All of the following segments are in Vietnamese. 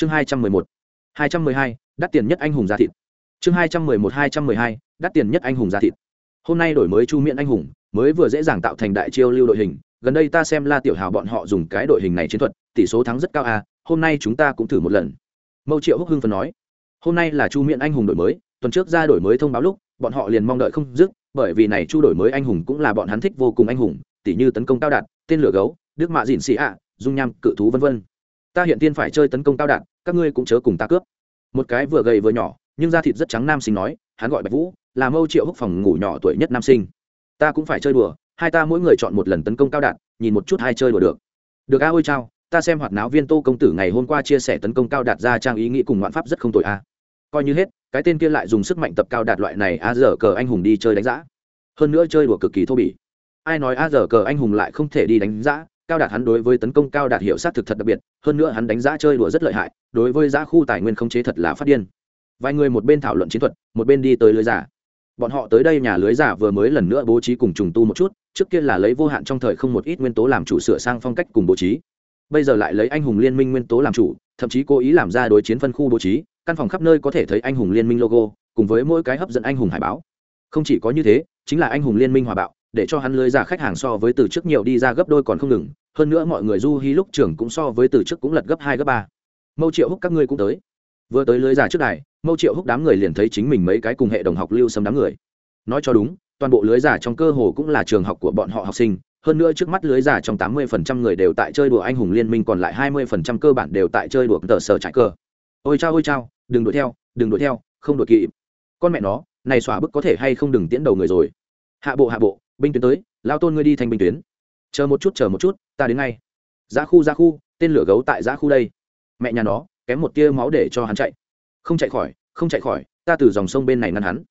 chương hai trăm mười một. hai trăm mười hai, đắt tiền nhất anh hùng gia thịt. Chương hai trăm mười một, hai trăm mười hai, đắt tiền nhất anh hùng gia thịt. Hôm nay đổi mới chu miễn anh hùng, mới vừa dễ dàng tạo thành đại chiêu lưu đội hình. Gần đây ta xem la tiểu hào bọn họ dùng cái đội hình này chiến thuật, tỷ số thắng rất cao à hôm nay chúng ta cũng thử một lần. Mâu triệu húc hưng phần nói. Hôm nay là chu miễn anh hùng đổi mới, tuần trước ra đổi mới thông báo lúc, bọn họ liền mong đợi không dứt, bởi vì này chu đổi mới anh hùng cũng là bọn hắn thích vô cùng anh hùng tỷ như tấn công cao đạt, tên lửa gấu, đức mạ dịn xị ạ, dung nham, cự thú vân vân ta hiện tiên phải chơi tấn công cao đạn, các ngươi cũng chớ cùng ta cướp. Một cái vừa gầy vừa nhỏ nhưng da thịt rất trắng nam sinh nói hắn gọi bạch vũ là mâu triệu húc phòng ngủ nhỏ tuổi nhất nam sinh. Ta cũng phải chơi đùa hai ta mỗi người chọn một lần tấn công cao đạn, nhìn một chút hai chơi đùa được. Được a ôi chao ta xem hoạt náo viên tô công tử ngày hôm qua chia sẻ tấn công cao đạt ra trang ý nghĩ cùng ngoạn pháp rất không tội a. Coi như hết cái tên kia lại dùng sức mạnh tập cao đạt loại này a dở cờ anh hùng đi chơi đánh giã. Hơn nữa chơi đùa cực kỳ thô bỉ. Ai nói a dở cờ anh hùng lại không thể đi đánh giã? Cao đạt hắn đối với tấn công cao đạt hiệu sát thực thật đặc biệt, hơn nữa hắn đánh giá chơi đùa rất lợi hại, đối với giá khu tài nguyên không chế thật là phát điên. Vài người một bên thảo luận chiến thuật, một bên đi tới lưới giả. Bọn họ tới đây nhà lưới giả vừa mới lần nữa bố trí cùng trùng tu một chút, trước kia là lấy vô hạn trong thời không một ít nguyên tố làm chủ sửa sang phong cách cùng bố trí. Bây giờ lại lấy anh hùng liên minh nguyên tố làm chủ, thậm chí cố ý làm ra đối chiến phân khu bố trí, căn phòng khắp nơi có thể thấy anh hùng liên minh logo, cùng với mỗi cái hấp dẫn anh hùng hải báo. Không chỉ có như thế, chính là anh hùng liên minh hòa bạo để cho hắn lưới ra khách hàng so với từ trước nhiều đi ra gấp đôi còn không ngừng, hơn nữa mọi người du hi lúc trưởng cũng so với từ trước cũng lật gấp hai gấp ba. Mâu triệu húc các ngươi cũng tới. Vừa tới lưới giả trước đài, mâu triệu húc đám người liền thấy chính mình mấy cái cùng hệ đồng học lưu xâm đám người. Nói cho đúng, toàn bộ lưới giả trong cơ hồ cũng là trường học của bọn họ học sinh, hơn nữa trước mắt lưới giả trong tám mươi phần trăm người đều tại chơi đùa anh hùng liên minh còn lại hai mươi phần trăm cơ bản đều tại chơi đùa tờ sở trại cờ ôi chao ôi chao, đừng đuổi theo, đừng đuổi theo, không đuổi kịp. Con mẹ nó, này xóa bức có thể hay không đừng tiễn đầu người rồi. Hạ bộ hạ bộ binh tuyến tới, lao tôn ngươi đi thành binh tuyến. Chờ một chút, chờ một chút, ta đến ngay. Giá khu giá khu, tên lửa gấu tại giá khu đây. Mẹ nhà nó, kém một tia máu để cho hắn chạy. Không chạy khỏi, không chạy khỏi, ta từ dòng sông bên này ngăn hắn.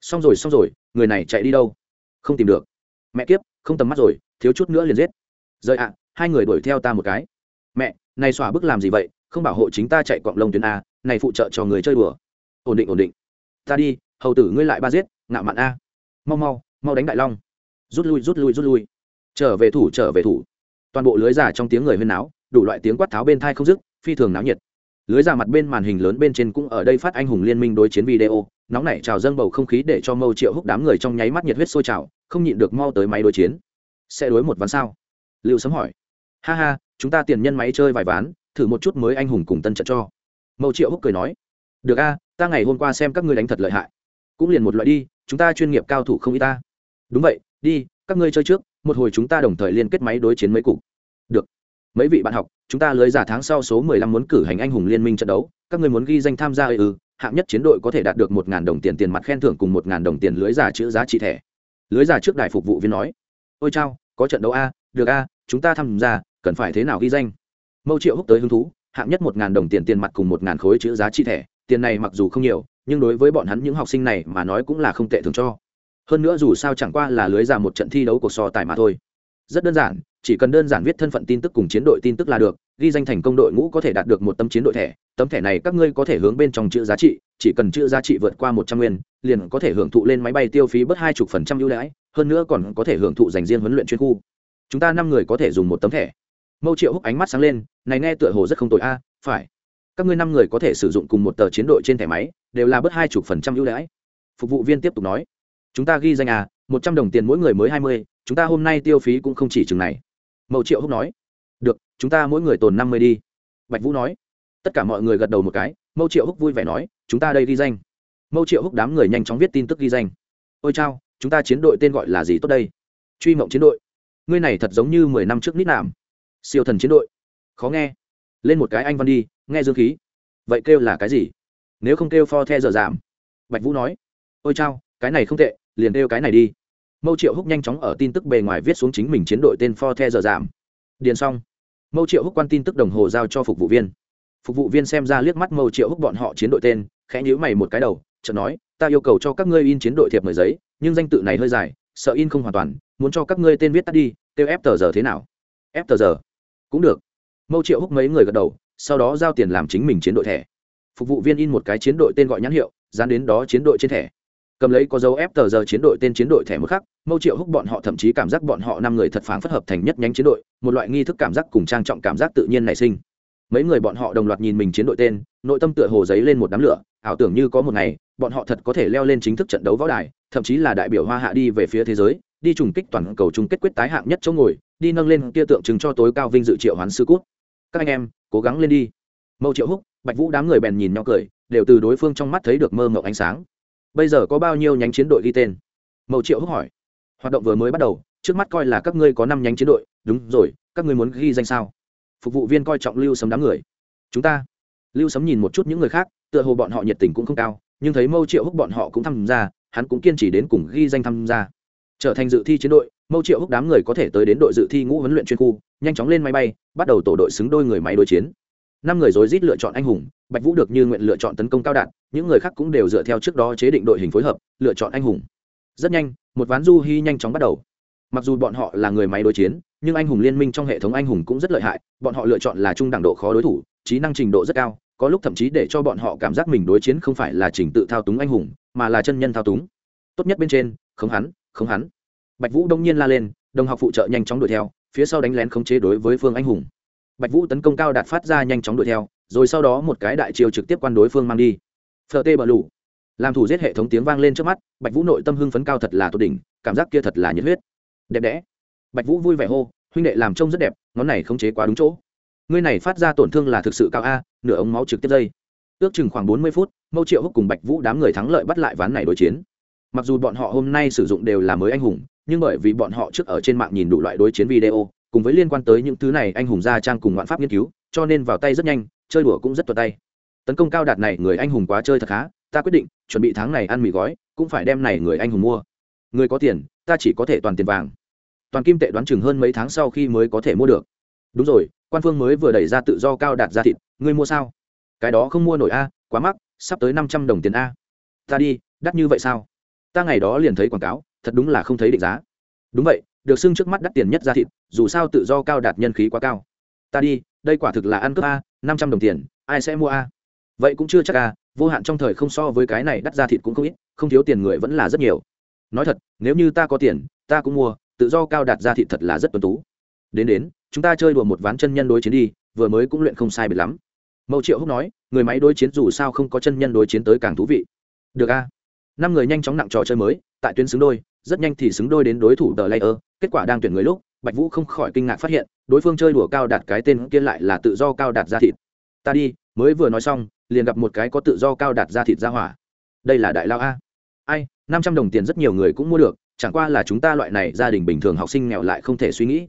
Xong rồi xong rồi, người này chạy đi đâu? Không tìm được. Mẹ kiếp, không tầm mắt rồi, thiếu chút nữa liền giết. Rời ạ, hai người đuổi theo ta một cái. Mẹ, này xòa bức làm gì vậy? Không bảo hộ chính ta chạy quạng lông tuyến a, này phụ trợ cho người chơi đùa. Ổn định ổn định. Ta đi, hầu tử ngươi lại ba giết, ngạo mạn a. Mau mau mau đánh đại long rút lui rút lui rút lui. Trở về thủ, trở về thủ. Toàn bộ lưới giả trong tiếng người huyên náo, đủ loại tiếng quát tháo bên thai không dứt, phi thường náo nhiệt. Lưới giả mặt bên màn hình lớn bên trên cũng ở đây phát anh hùng liên minh đối chiến video, nóng nảy trào dâng bầu không khí để cho mâu triệu húc đám người trong nháy mắt nhiệt huyết sôi trào, không nhịn được mau tới máy đối chiến. Sẽ đối một ván sao? Liệu sấm hỏi. Ha ha, chúng ta tiền nhân máy chơi vài ván, thử một chút mới anh hùng cùng tân trận cho. Mâu triệu húc cười nói. Được a, ta ngày hôm qua xem các ngươi đánh thật lợi hại. Cũng liền một loại đi, chúng ta chuyên nghiệp cao thủ không y ta. Đúng vậy đi, các ngươi chơi trước, một hồi chúng ta đồng thời liên kết máy đối chiến mấy cục. Được. Mấy vị bạn học, chúng ta lưới giả tháng sau số mười lăm muốn cử hành anh hùng liên minh trận đấu. Các ngươi muốn ghi danh tham gia ư? Hạng nhất chiến đội có thể đạt được một ngàn đồng tiền tiền mặt khen thưởng cùng một ngàn đồng tiền lưới giả chữ giá trị thẻ. Lưới giả trước đài phục vụ viên nói. Ôi chao, có trận đấu a, được a, chúng ta tham gia, cần phải thế nào ghi danh? Mâu triệu húc tới hứng thú, hạng nhất một ngàn đồng tiền tiền mặt cùng một ngàn khối chữ giá trị thẻ. Tiền này mặc dù không nhiều, nhưng đối với bọn hắn những học sinh này mà nói cũng là không tệ thường cho hơn nữa dù sao chẳng qua là lưới ra một trận thi đấu cuộc so tài mà thôi. Rất đơn giản, chỉ cần đơn giản viết thân phận tin tức cùng chiến đội tin tức là được, ghi danh thành công đội ngũ có thể đạt được một tấm chiến đội thẻ. Tấm thẻ này các ngươi có thể hướng bên trong chữ giá trị, chỉ cần chữ giá trị vượt qua một trăm nguyên, liền có thể hưởng thụ lên máy bay tiêu phí bớt hai chục phần trăm ưu đãi, hơn nữa còn có thể hưởng thụ dành riêng huấn luyện chuyên khu. Chúng ta năm người có thể dùng một tấm thẻ. Mâu triệu húc ánh mắt sáng lên, này nghe tựa hồ rất không tội a, phải. Các ngươi năm người có thể sử dụng cùng một tờ chiến đội trên thẻ máy, đều là bớt hai chục phần trăm ưu đãi. Phục vụ viên tiếp tục nói chúng ta ghi danh à một trăm đồng tiền mỗi người mới hai mươi, chúng ta hôm nay tiêu phí cũng không chỉ chừng này. Mậu triệu húc nói. Được, chúng ta mỗi người tồn năm mươi đi. Bạch vũ nói. Tất cả mọi người gật đầu một cái mâu triệu húc vui vẻ nói, chúng ta đây ghi danh. Mâu triệu húc đám người nhanh chóng viết tin tức ghi danh. Ôi chao, chúng ta chiến đội tên gọi là gì tốt đây? Truy mộng chiến đội. Ngươi này thật giống như mười năm trước nít nạm siêu thần chiến đội. Khó nghe. Lên một cái anh văn đi, nghe dương khí. Vậy kêu là cái gì? Nếu không kêu pho the giờ giảm. Bạch vũ nói. Ôi chao cái này không tệ, liền đeo cái này đi. Mâu triệu húc nhanh chóng ở tin tức bề ngoài viết xuống chính mình chiến đội tên for the giờ giảm điền xong. Mâu triệu húc quan tin tức đồng hồ giao cho phục vụ viên. Phục vụ viên xem ra liếc mắt mâu triệu húc bọn họ chiến đội tên, khẽ nhíu mày một cái đầu, chợt nói, ta yêu cầu cho các ngươi in chiến đội thiệp mời giấy, nhưng danh tự này hơi dài, sợ in không hoàn toàn, muốn cho các ngươi tên viết tắt đi, kêu ép tờ giờ thế nào? Ép tờ giờ? Cũng được. Mâu triệu húc mấy người gật đầu, sau đó giao tiền làm chính mình chiến đội thẻ. Phục vụ viên in một cái chiến đội tên gọi nhãn hiệu, dán đến đó chiến đội trên thẻ cầm lấy có dấu ép tờ giờ chiến đội tên chiến đội thẻ một khắc, mâu triệu húc bọn họ thậm chí cảm giác bọn họ năm người thật phán phất hợp thành nhất nhánh chiến đội, một loại nghi thức cảm giác cùng trang trọng cảm giác tự nhiên nảy sinh. Mấy người bọn họ đồng loạt nhìn mình chiến đội tên, nội tâm tựa hồ giấy lên một đám lửa, ảo tưởng như có một ngày, bọn họ thật có thể leo lên chính thức trận đấu võ đài, thậm chí là đại biểu hoa hạ đi về phía thế giới, đi trùng kích toàn cầu chung kết quyết tái hạng nhất chỗ ngồi, đi nâng lên kia tượng trưng cho tối cao vinh dự triệu hoán sư cút các anh em, cố gắng lên đi. Mâu triệu húc, bạch vũ đám người bèn nhìn nhau cười, đều từ đối phương trong mắt thấy được mơ mộng ánh sáng bây giờ có bao nhiêu nhánh chiến đội ghi tên? Mậu triệu húc hỏi. Hoạt động vừa mới bắt đầu, trước mắt coi là các ngươi có năm nhánh chiến đội. Đúng rồi, các ngươi muốn ghi danh sao? Phục vụ viên coi trọng lưu sấm đám người. Chúng ta. Lưu sấm nhìn một chút những người khác, tựa hồ bọn họ nhiệt tình cũng không cao, nhưng thấy mâu triệu húc bọn họ cũng tham gia, hắn cũng kiên trì đến cùng ghi danh tham gia. Trở thành dự thi chiến đội mâu triệu húc đám người có thể tới đến đội dự thi ngũ huấn luyện chuyên khu, nhanh chóng lên máy bay, bắt đầu tổ đội xứng đôi người máy đối chiến năm người rối rít lựa chọn anh hùng, bạch vũ được như nguyện lựa chọn tấn công cao đạn, những người khác cũng đều dựa theo trước đó chế định đội hình phối hợp, lựa chọn anh hùng. Rất nhanh, một ván du hy nhanh chóng bắt đầu. Mặc dù bọn họ là người máy đối chiến, nhưng anh hùng liên minh trong hệ thống anh hùng cũng rất lợi hại, bọn họ lựa chọn là trung đẳng độ khó đối thủ, trí năng trình độ rất cao, có lúc thậm chí để cho bọn họ cảm giác mình đối chiến không phải là trình tự thao túng anh hùng, mà là chân nhân thao túng. Tốt nhất bên trên, không hắn không hắn. Bạch vũ đông nhiên la lên, đồng học phụ trợ nhanh chóng đuổi theo, phía sau đánh lén khống chế đối với phương anh hùng bạch vũ tấn công cao đạt phát ra nhanh chóng đuổi theo, rồi sau đó một cái đại chiêu trực tiếp quan đối phương mang đi. Phờ tê bờ lủ làm thủ giết hệ thống tiếng vang lên trước mắt, bạch vũ nội tâm hưng phấn cao thật là tốt đỉnh, cảm giác kia thật là nhiệt huyết. Đẹp đẽ. Bạch vũ vui vẻ hô, huynh đệ làm trông rất đẹp, ngón này không chế quá đúng chỗ. Ngươi này phát ra tổn thương là thực sự cao a, nửa ống máu trực tiếp dây. Ước chừng khoảng bốn mươi phút, mâu triệu húc cùng bạch vũ đám người thắng lợi bắt lại ván này đối chiến. Mặc dù bọn họ hôm nay sử dụng đều là mới anh hùng, nhưng bởi vì bọn họ trước ở trên mạng nhìn đủ loại đối chiến video cùng với liên quan tới những thứ này anh hùng gia trang cùng ngoạn pháp nghiên cứu, cho nên vào tay rất nhanh, chơi đùa cũng rất tuột tay. Tấn công cao đạt này, người anh hùng quá chơi thật khá, ta quyết định, chuẩn bị tháng này ăn mì gói, cũng phải đem này người anh hùng mua. Người có tiền, ta chỉ có thể toàn tiền vàng. Toàn kim tệ đoán chừng hơn mấy tháng sau khi mới có thể mua được. Đúng rồi, quan phương mới vừa đẩy ra tự do cao đạt ra thịt, ngươi mua sao? Cái đó không mua nổi a, quá mắc, sắp tới năm trăm đồng tiền a. Ta đi, đắt như vậy sao? Ta ngày đó liền thấy quảng cáo, thật đúng là không thấy định giá. Đúng vậy được xưng trước mắt đắt tiền nhất ra thịt, dù sao tự do cao đạt nhân khí quá cao. Ta đi, đây quả thực là ăn cướp a, năm trăm đồng tiền, ai sẽ mua a? Vậy cũng chưa chắc a, vô hạn trong thời không so với cái này đắt ra thịt cũng không ít, không thiếu tiền người vẫn là rất nhiều. Nói thật, nếu như ta có tiền, ta cũng mua, tự do cao đạt ra thịt thật là rất tuân tú. Đến đến, chúng ta chơi đùa một ván chân nhân đối chiến đi, vừa mới cũng luyện không sai biệt lắm. Mậu triệu húc nói, người máy đối chiến dù sao không có chân nhân đối chiến tới càng thú vị. Được a. Năm người nhanh chóng nặng trò chơi mới, tại tuyến xứng đôi rất nhanh thì xứng đôi đến đối thủ tờ layer. Kết quả đang tuyển người lúc, bạch vũ không khỏi kinh ngạc phát hiện, đối phương chơi đùa cao đạt cái tên kia lại là tự do cao đạt ra thịt. Ta đi, mới vừa nói xong, liền gặp một cái có tự do cao đạt ra thịt ra hỏa. Đây là đại lao a. Ai, năm trăm đồng tiền rất nhiều người cũng mua được, chẳng qua là chúng ta loại này gia đình bình thường học sinh nghèo lại không thể suy nghĩ.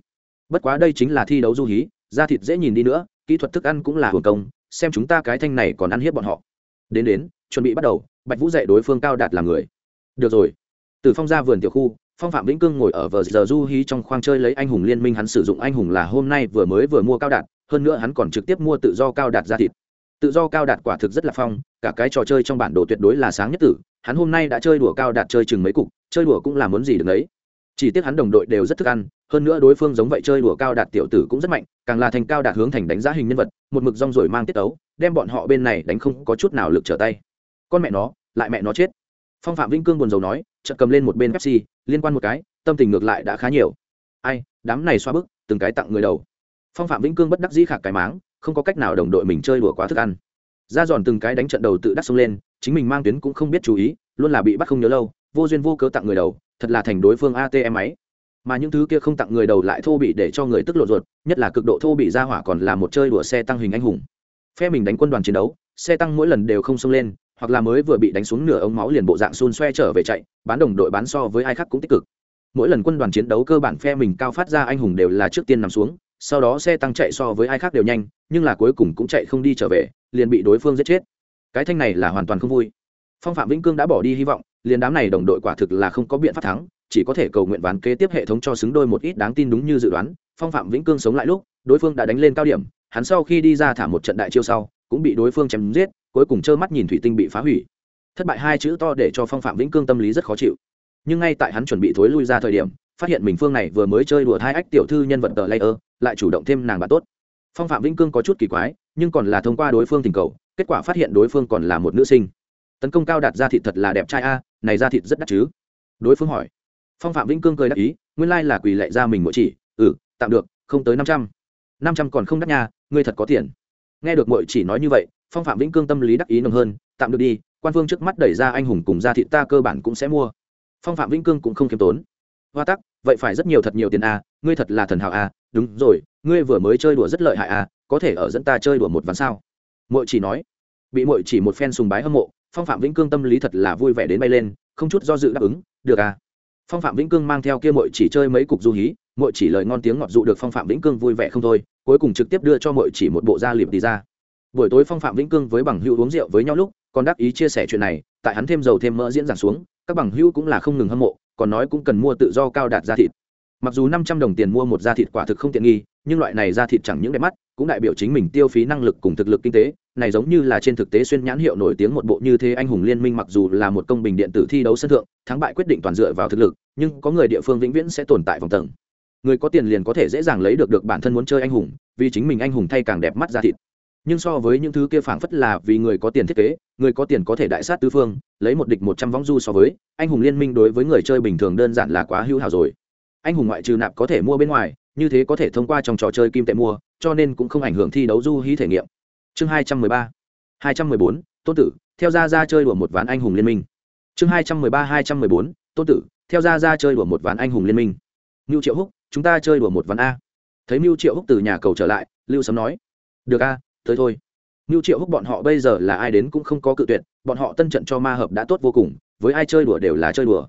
Bất quá đây chính là thi đấu du hí da thịt dễ nhìn đi nữa, kỹ thuật thức ăn cũng là hưởng công, xem chúng ta cái thanh này còn ăn hiếp bọn họ. Đến đến, chuẩn bị bắt đầu, bạch vũ dạy đối phương cao đạt là người. Được rồi từ phong ra vườn tiểu khu, phong phạm vĩnh cương ngồi ở vờ giờ du hí trong khoang chơi lấy anh hùng liên minh hắn sử dụng anh hùng là hôm nay vừa mới vừa mua cao đạt, hơn nữa hắn còn trực tiếp mua tự do cao đạt ra thịt. Tự do cao đạt quả thực rất là phong, cả cái trò chơi trong bản đồ tuyệt đối là sáng nhất tử, hắn hôm nay đã chơi đùa cao đạt chơi chừng mấy cục, chơi đùa cũng là muốn gì được đấy chỉ tiếc hắn đồng đội đều rất thức ăn, hơn nữa đối phương giống vậy chơi đùa cao đạt tiểu tử cũng rất mạnh, càng là thành cao đạt hướng thành đánh giá hình nhân vật, một mực rong rồi mang tiết tấu, đem bọn họ bên này đánh không có chút nào lực trở tay. Con mẹ nó, lại mẹ nó chết phong phạm vĩnh cương buồn rầu nói, chợt cầm lên một bên pepsi, liên quan một cái, tâm tình ngược lại đã khá nhiều. Ai, đám này xoa bức, từng cái tặng người đầu. Phong phạm vĩnh cương bất đắc dĩ khạc cái máng, không có cách nào đồng đội mình chơi đùa quá thức ăn. Ra giòn từng cái đánh trận đầu tự đắc xông lên, chính mình mang tuyến cũng không biết chú ý, luôn là bị bắt không nhớ lâu, vô duyên vô cớ tặng người đầu, thật là thành đối phương atm ấy. mà những thứ kia không tặng người đầu lại thô bị để cho người tức lộ ruột, nhất là cực độ thô bị ra hỏa còn là một chơi đùa xe tăng hình anh hùng. Phe mình đánh quân đoàn chiến đấu, xe tăng mỗi lần đều không xông lên hoặc là mới vừa bị đánh xuống nửa ống máu liền bộ dạng xun xoe trở về chạy, bán đồng đội bán so với ai khác cũng tích cực. Mỗi lần quân đoàn chiến đấu cơ bản phe mình cao phát ra anh hùng đều là trước tiên nằm xuống, sau đó xe tăng chạy so với ai khác đều nhanh, nhưng là cuối cùng cũng chạy không đi trở về, liền bị đối phương giết chết. Cái thanh này là hoàn toàn không vui. Phong phạm vĩnh cương đã bỏ đi hy vọng, liền đám này đồng đội quả thực là không có biện pháp thắng, chỉ có thể cầu nguyện ván kế tiếp hệ thống cho xứng đôi một ít đáng tin đúng như dự đoán. Phong phạm vĩnh cương sống lại lúc, đối phương đã đánh lên cao điểm, hắn sau khi đi ra thả một trận đại chiêu sau, cũng bị đối phương chém giết cuối cùng trơ mắt nhìn thủy tinh bị phá hủy. Thất bại hai chữ to để cho phong phạm vĩnh cương tâm lý rất khó chịu. Nhưng ngay tại hắn chuẩn bị thối lui ra thời điểm, phát hiện mình phương này vừa mới chơi đùa hai ách tiểu thư nhân vật tờ layer, lại chủ động thêm nàng bạn tốt. Phong phạm vĩnh cương có chút kỳ quái, nhưng còn là thông qua đối phương tình cầu, kết quả phát hiện đối phương còn là một nữ sinh. Tấn công cao đạt ra thịt thật là đẹp trai a, này ra thịt rất đắt chứ? Đối phương hỏi. Phong phạm vĩnh cương cười đắc ý, nguyên lai là quỳ lệ ra mình mỗi chỉ ừ tạm được, không tới năm trăm. Năm trăm còn không đắt nha, ngươi thật có tiền. Nghe được mỗi chỉ nói như vậy phong phạm vĩnh cương tâm lý đắc ý nồng hơn, tạm được đi, quan Vương trước mắt đẩy ra anh hùng cùng gia thị ta cơ bản cũng sẽ mua. Phong phạm vĩnh cương cũng không khiêm tốn. Hoa tắc, vậy phải rất nhiều thật nhiều tiền a ngươi thật là thần hào a à, đúng rồi, ngươi vừa mới chơi đùa rất lợi hại a có thể ở dẫn ta chơi đùa một ván sao? Mội chỉ nói. Bị mội chỉ một phen sùng bái hâm mộ, phong phạm vĩnh cương tâm lý thật là vui vẻ đến bay lên, không chút do dự đáp ứng, được à? phong phạm vĩnh cương mang theo kia mội chỉ chơi mấy cục du hí mội chỉ lời ngon tiếng ngọt dụ được phong phạm vĩnh cương vui vẻ không thôi, cuối cùng trực tiếp đưa cho mội chỉ một bộ da liệp đi ra buổi tối phong phạm vĩnh cương với bằng hữu uống rượu với nhau lúc, còn đáp ý chia sẻ chuyện này, tại hắn thêm dầu thêm mỡ diễn giảng xuống, các bằng hữu cũng là không ngừng hâm mộ, còn nói cũng cần mua tự do cao đạt da thịt. Mặc dù năm trăm đồng tiền mua một da thịt quả thực không tiện nghi, nhưng loại này da thịt chẳng những đẹp mắt, cũng đại biểu chính mình tiêu phí năng lực cùng thực lực kinh tế, này giống như là trên thực tế xuyên nhãn hiệu nổi tiếng một bộ như thế anh hùng liên minh mặc dù là một công bình điện tử thi đấu sân thượng, thắng bại quyết định toàn dựa vào thực lực, nhưng có người địa phương vĩnh viễn sẽ tồn tại vòng tầng. Người có tiền liền có thể dễ dàng lấy được được bản thân muốn chơi anh hùng, vì chính mình anh hùng thay càng đẹp mắt da thịt nhưng so với những thứ kia phảng phất là vì người có tiền thiết kế, người có tiền có thể đại sát tứ phương, lấy một địch một trăm võng du so với, anh hùng liên minh đối với người chơi bình thường đơn giản là quá hữu hảo rồi. Anh hùng ngoại trừ nạp có thể mua bên ngoài, như thế có thể thông qua trong trò chơi kim tệ mua, cho nên cũng không ảnh hưởng thi đấu du hí thể nghiệm. Chương hai trăm mười ba, hai trăm mười bốn, tôn tử, theo ra ra chơi đùa một ván anh hùng liên minh. Chương hai trăm mười ba, hai trăm mười bốn, tôn tử, theo ra ra chơi đùa một ván anh hùng liên minh. Mưu triệu húc, chúng ta chơi đùa một ván a. Thấy mưu triệu húc từ nhà cầu trở lại, lưu sấm nói, được a tới thôi Nưu Triệu Húc bọn họ bây giờ là ai đến cũng không có cự tuyệt, bọn họ tân trận cho ma hợp đã tốt vô cùng, với ai chơi đùa đều là chơi đùa.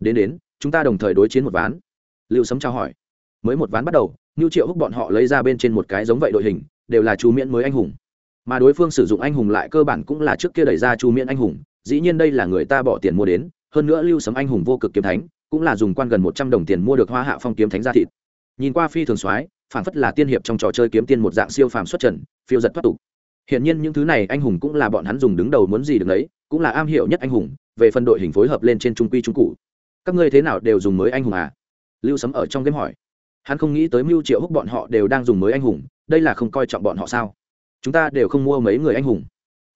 Đến đến, chúng ta đồng thời đối chiến một ván. Lưu Sấm chào hỏi. Mới một ván bắt đầu, Nưu Triệu Húc bọn họ lấy ra bên trên một cái giống vậy đội hình, đều là chú miễn mới anh hùng. Mà đối phương sử dụng anh hùng lại cơ bản cũng là trước kia đẩy ra chú miễn anh hùng, dĩ nhiên đây là người ta bỏ tiền mua đến, hơn nữa Lưu Sấm anh hùng vô cực kiếm thánh, cũng là dùng quan gần một trăm đồng tiền mua được Hoa Hạ Phong kiếm thánh ra thịt. Nhìn qua phi thường soái, phản phất là tiên hiệp trong trò chơi kiếm tiên một dạng siêu phàm xuất trần, phiêu giật thoát tục Hiển nhiên những thứ này anh hùng cũng là bọn hắn dùng đứng đầu muốn gì được đấy, cũng là am hiểu nhất anh hùng, về phần đội hình phối hợp lên trên trung quy trung cụ. Các ngươi thế nào đều dùng mới anh hùng à? Lưu Sấm ở trong game hỏi. Hắn không nghĩ tới Mưu Triệu Húc bọn họ đều đang dùng mới anh hùng, đây là không coi trọng bọn họ sao? Chúng ta đều không mua mấy người anh hùng.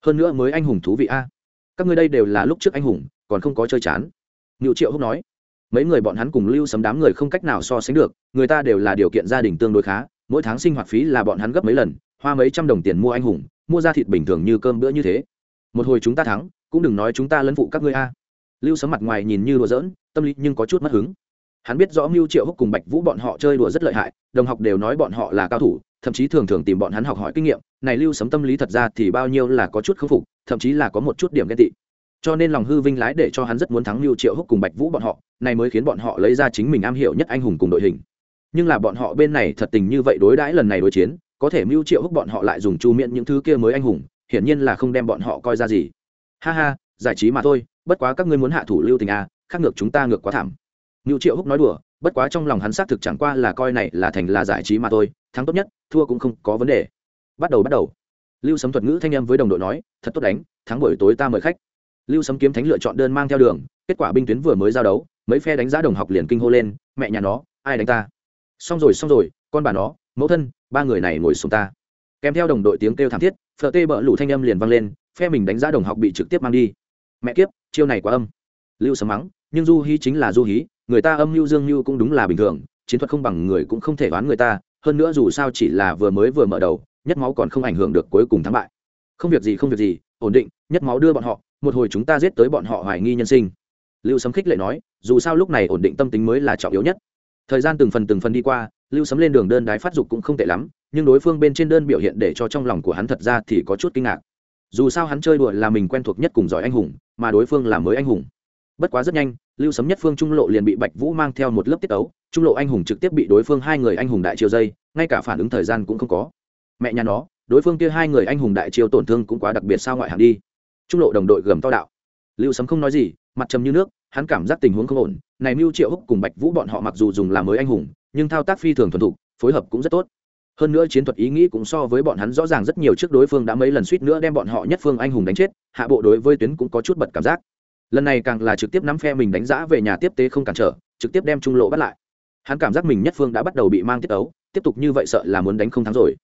Hơn nữa mới anh hùng thú vị a. Các ngươi đây đều là lúc trước anh hùng, còn không có chơi chán. Mưu Triệu Húc nói. Mấy người bọn hắn cùng Lưu Sấm đám người không cách nào so sánh được, người ta đều là điều kiện gia đình tương đối khá, mỗi tháng sinh hoạt phí là bọn hắn gấp mấy lần, hoa mấy trăm đồng tiền mua anh hùng, mua ra thịt bình thường như cơm bữa như thế. Một hồi chúng ta thắng cũng đừng nói chúng ta lấn phụ các ngươi a. Lưu sấm mặt ngoài nhìn như đùa giỡn tâm lý nhưng có chút mất hứng. Hắn biết rõ mưu triệu húc cùng bạch vũ bọn họ chơi đùa rất lợi hại đồng học đều nói bọn họ là cao thủ thậm chí thường thường tìm bọn hắn học hỏi kinh nghiệm. Này lưu sấm tâm lý thật ra thì bao nhiêu là có chút khâm phục thậm chí là có một chút điểm ghen tị cho nên lòng hư vinh lái để cho hắn rất muốn thắng Lưu triệu húc cùng bạch vũ bọn họ, này mới khiến bọn họ lấy ra chính mình am hiểu nhất anh hùng cùng đội hình. Nhưng là bọn họ bên này thật tình như vậy đối đãi lần này đối chiến, có thể mưu triệu húc bọn họ lại dùng chu miễn những thứ kia mới anh hùng, hiển nhiên là không đem bọn họ coi ra gì. Ha ha, giải trí mà thôi, bất quá các ngươi muốn hạ thủ lưu tình à khác ngược chúng ta ngược quá thảm. Mưu triệu húc nói đùa, bất quá trong lòng hắn xác thực chẳng qua là coi này là thành là giải trí mà thôi, thắng tốt nhất, thua cũng không có vấn đề. Bắt đầu bắt đầu. Lưu sấm thuật ngữ thanh em với đồng đội nói, thật tốt đánh, thắng buổi tối ta mời khách lưu sấm kiếm thánh lựa chọn đơn mang theo đường, kết quả binh tuyến vừa mới giao đấu, mấy phe đánh giá đồng học liền kinh hô lên, mẹ nhà nó, ai đánh ta? Xong rồi xong rồi, con bà nó, mẫu thân, ba người này ngồi xuống ta. Kèm theo đồng đội tiếng kêu thảm thiết phở tê bỡ lũ thanh âm liền vang lên, phe mình đánh giá đồng học bị trực tiếp mang đi. Mẹ kiếp, chiêu này quá âm. Lưu sấm mắng, nhưng du hí chính là du hí, người ta âm lưu dương lưu cũng đúng là bình thường, chiến thuật không bằng người cũng không thể đoán người ta, hơn nữa dù sao chỉ là vừa mới vừa mở đầu, nhất máu còn không ảnh hưởng được cuối cùng thắng bại. Không việc gì, không việc gì, ổn định, nhất máu đưa bọn họ một hồi chúng ta giết tới bọn họ hoài nghi nhân sinh. Lưu sấm khích lệ nói, dù sao lúc này ổn định tâm tính mới là trọng yếu nhất. Thời gian từng phần từng phần đi qua, lưu sấm lên đường đơn đái phát dục cũng không tệ lắm, nhưng đối phương bên trên đơn biểu hiện để cho trong lòng của hắn thật ra thì có chút kinh ngạc. Dù sao hắn chơi đùa là mình quen thuộc nhất cùng giỏi anh hùng, mà đối phương là mới anh hùng. Bất quá rất nhanh, lưu sấm nhất phương trung lộ liền bị bạch vũ mang theo một lớp tiết ấu trung lộ anh hùng trực tiếp bị đối phương hai người anh hùng đại chiêu dây, ngay cả phản ứng thời gian cũng không có. Mẹ nhà nó, đối phương kia hai người anh hùng đại chiêu tổn thương cũng quá đặc biệt sao ngoại hạng đi trung lộ đồng đội gầm to đạo. Lưu sấm không nói gì, mặt trầm như nước, hắn cảm giác tình huống không ổn. Này mưu triệu húc cùng bạch vũ bọn họ mặc dù dùng làm mới anh hùng, nhưng thao tác phi thường thuần thục, phối hợp cũng rất tốt. Hơn nữa chiến thuật ý nghĩ cũng so với bọn hắn rõ ràng rất nhiều trước đối phương đã mấy lần suýt nữa đem bọn họ nhất phương anh hùng đánh chết, hạ bộ đối với tuyến cũng có chút bật cảm giác. Lần này càng là trực tiếp nắm phe mình đánh giá về nhà tiếp tế không cản trở, trực tiếp đem trung lộ bắt lại. Hắn cảm giác mình nhất phương đã bắt đầu bị mang tiết ấu, tiếp tục như vậy sợ là muốn đánh không thắng rồi.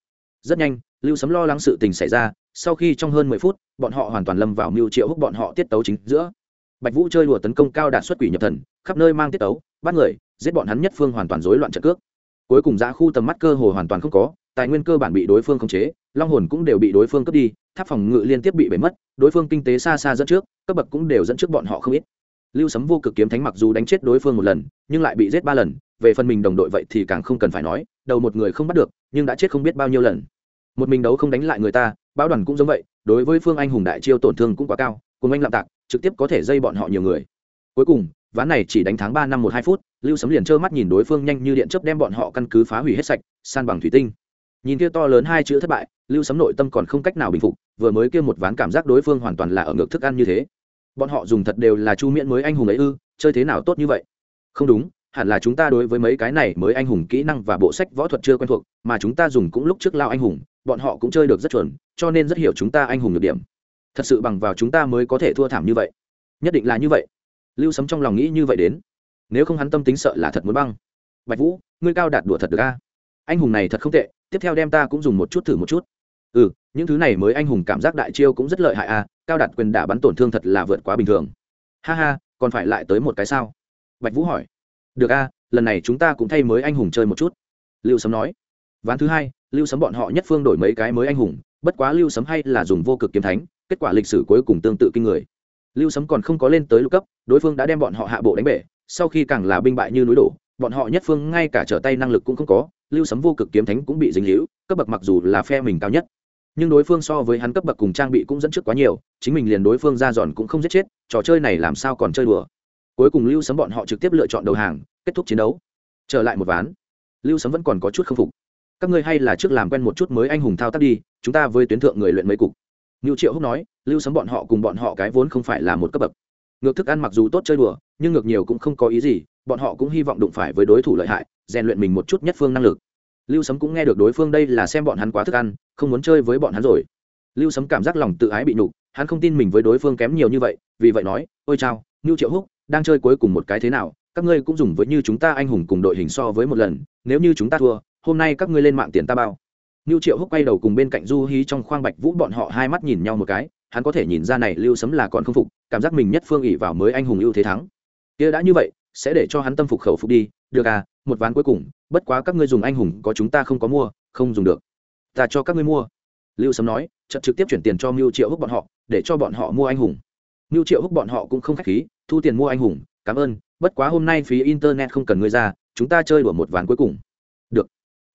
Rất nhanh, lưu sấm lo lắng sự tình xảy ra sau khi trong hơn mười phút, bọn họ hoàn toàn lâm vào mưu triệu húc bọn họ tiết tấu chính giữa. Bạch vũ chơi đùa tấn công cao đạt xuất quỷ nhập thần, khắp nơi mang tiết tấu, bắt người, giết bọn hắn nhất phương hoàn toàn rối loạn trận cước. Cuối cùng giã khu tầm mắt cơ hồ hoàn toàn không có, tài nguyên cơ bản bị đối phương khống chế, long hồn cũng đều bị đối phương cướp đi, tháp phòng ngự liên tiếp bị bể mất, đối phương kinh tế xa xa dẫn trước, cấp bậc cũng đều dẫn trước bọn họ không ít. Lưu sấm vô cực kiếm thánh mặc dù đánh chết đối phương một lần, nhưng lại bị giết ba lần, về phần mình đồng đội vậy thì càng không cần phải nói, đầu một người không bắt được, nhưng đã chết không biết bao nhiêu lần. Một mình đấu không đánh lại người ta báo đoàn cũng giống vậy, đối với phương anh hùng đại chiêu tổn thương cũng quá cao, cùng anh lạm tạc, trực tiếp có thể dây bọn họ nhiều người. Cuối cùng, ván này chỉ đánh tháng ba năm một hai phút, lưu sấm liền trơ mắt nhìn đối phương nhanh như điện chớp đem bọn họ căn cứ phá hủy hết sạch, san bằng thủy tinh. Nhìn kia to lớn hai chữ thất bại, lưu sấm nội tâm còn không cách nào bình phục, vừa mới kia một ván cảm giác đối phương hoàn toàn là ở ngược thức ăn như thế. Bọn họ dùng thật đều là chu miễn mới anh hùng ấy ư, chơi thế nào tốt như vậy? Không đúng, hẳn là chúng ta đối với mấy cái này mới anh hùng kỹ năng và bộ sách võ thuật chưa quen thuộc, mà chúng ta dùng cũng lúc trước lao anh hùng bọn họ cũng chơi được rất chuẩn, cho nên rất hiểu chúng ta anh hùng được điểm. Thật sự bằng vào chúng ta mới có thể thua thảm như vậy. Nhất định là như vậy. Lưu sấm trong lòng nghĩ như vậy đến. Nếu không hắn tâm tính sợ là thật muốn băng. Bạch vũ, ngươi cao đạt đùa thật được a. Anh hùng này thật không tệ, tiếp theo đem ta cũng dùng một chút thử một chút. Ừ những thứ này mới anh hùng cảm giác đại chiêu cũng rất lợi hại a, cao đạt quyền đả bắn tổn thương thật là vượt quá bình thường. Ha ha, còn phải lại tới một cái sao? Bạch vũ hỏi. Được a, lần này chúng ta cũng thay mới anh hùng chơi một chút. Lưu sấm nói. Ván thứ hai lưu sấm bọn họ nhất phương đổi mấy cái mới anh hùng, bất quá lưu sấm hay là dùng vô cực kiếm thánh, kết quả lịch sử cuối cùng tương tự kinh người. Lưu sấm còn không có lên tới lục cấp, đối phương đã đem bọn họ hạ bộ đánh bể, sau khi càng là binh bại như núi đổ, bọn họ nhất phương ngay cả trở tay năng lực cũng không có, lưu sấm vô cực kiếm thánh cũng bị dính hữu cấp bậc mặc dù là phe mình cao nhất, nhưng đối phương so với hắn cấp bậc cùng trang bị cũng dẫn trước quá nhiều, chính mình liền đối phương ra giòn cũng không giết chết, trò chơi này làm sao còn chơi đùa. Cuối cùng lưu sấm bọn họ trực tiếp lựa chọn đầu hàng, kết thúc chiến đấu. Trở lại một ván, lưu sấm vẫn còn có chút k phục các ngươi hay là trước làm quen một chút mới anh hùng thao tác đi chúng ta với tuyến thượng người luyện mấy cục Ngưu Triệu Húc nói, lưu sấm bọn họ cùng bọn họ cái vốn không phải là một cấp bậc. Ngược thức ăn mặc dù tốt chơi đùa, nhưng ngược nhiều cũng không có ý gì, bọn họ cũng hy vọng đụng phải với đối thủ lợi hại, rèn luyện mình một chút nhất phương năng lực. Lưu Sấm cũng nghe được đối phương đây là xem bọn hắn quá thức ăn, không muốn chơi với bọn hắn rồi. Lưu Sấm cảm giác lòng tự ái bị nhục, hắn không tin mình với đối phương kém nhiều như vậy, vì vậy nói, "Ôi chao, Ngưu Triệu Húc, đang chơi cuối cùng một cái thế nào, các ngươi cũng dùng với như chúng ta anh hùng cùng đội hình so với một lần, nếu như chúng ta thua, hôm nay các ngươi lên mạng tiền ta bao." Nưu Triệu Húc quay đầu cùng bên cạnh Du Hí trong khoang Bạch Vũ bọn họ hai mắt nhìn nhau một cái, hắn có thể nhìn ra này Lưu Sấm là còn không phục, cảm giác mình nhất phương ỷ vào mới anh hùng ưu thế thắng. Kia đã như vậy, sẽ để cho hắn tâm phục khẩu phục đi, được à, một ván cuối cùng, bất quá các ngươi dùng anh hùng có chúng ta không có mua, không dùng được. Ta cho các ngươi mua. Lưu Sấm nói, chợt trực tiếp chuyển tiền cho Nưu Triệu Húc bọn họ, để cho bọn họ mua anh hùng. Nưu Triệu Húc bọn họ cũng không khách khí, thu tiền mua anh hùng, cảm ơn, bất quá hôm nay phí internet không cần ngươi ra, chúng ta chơi đùa một ván cuối cùng.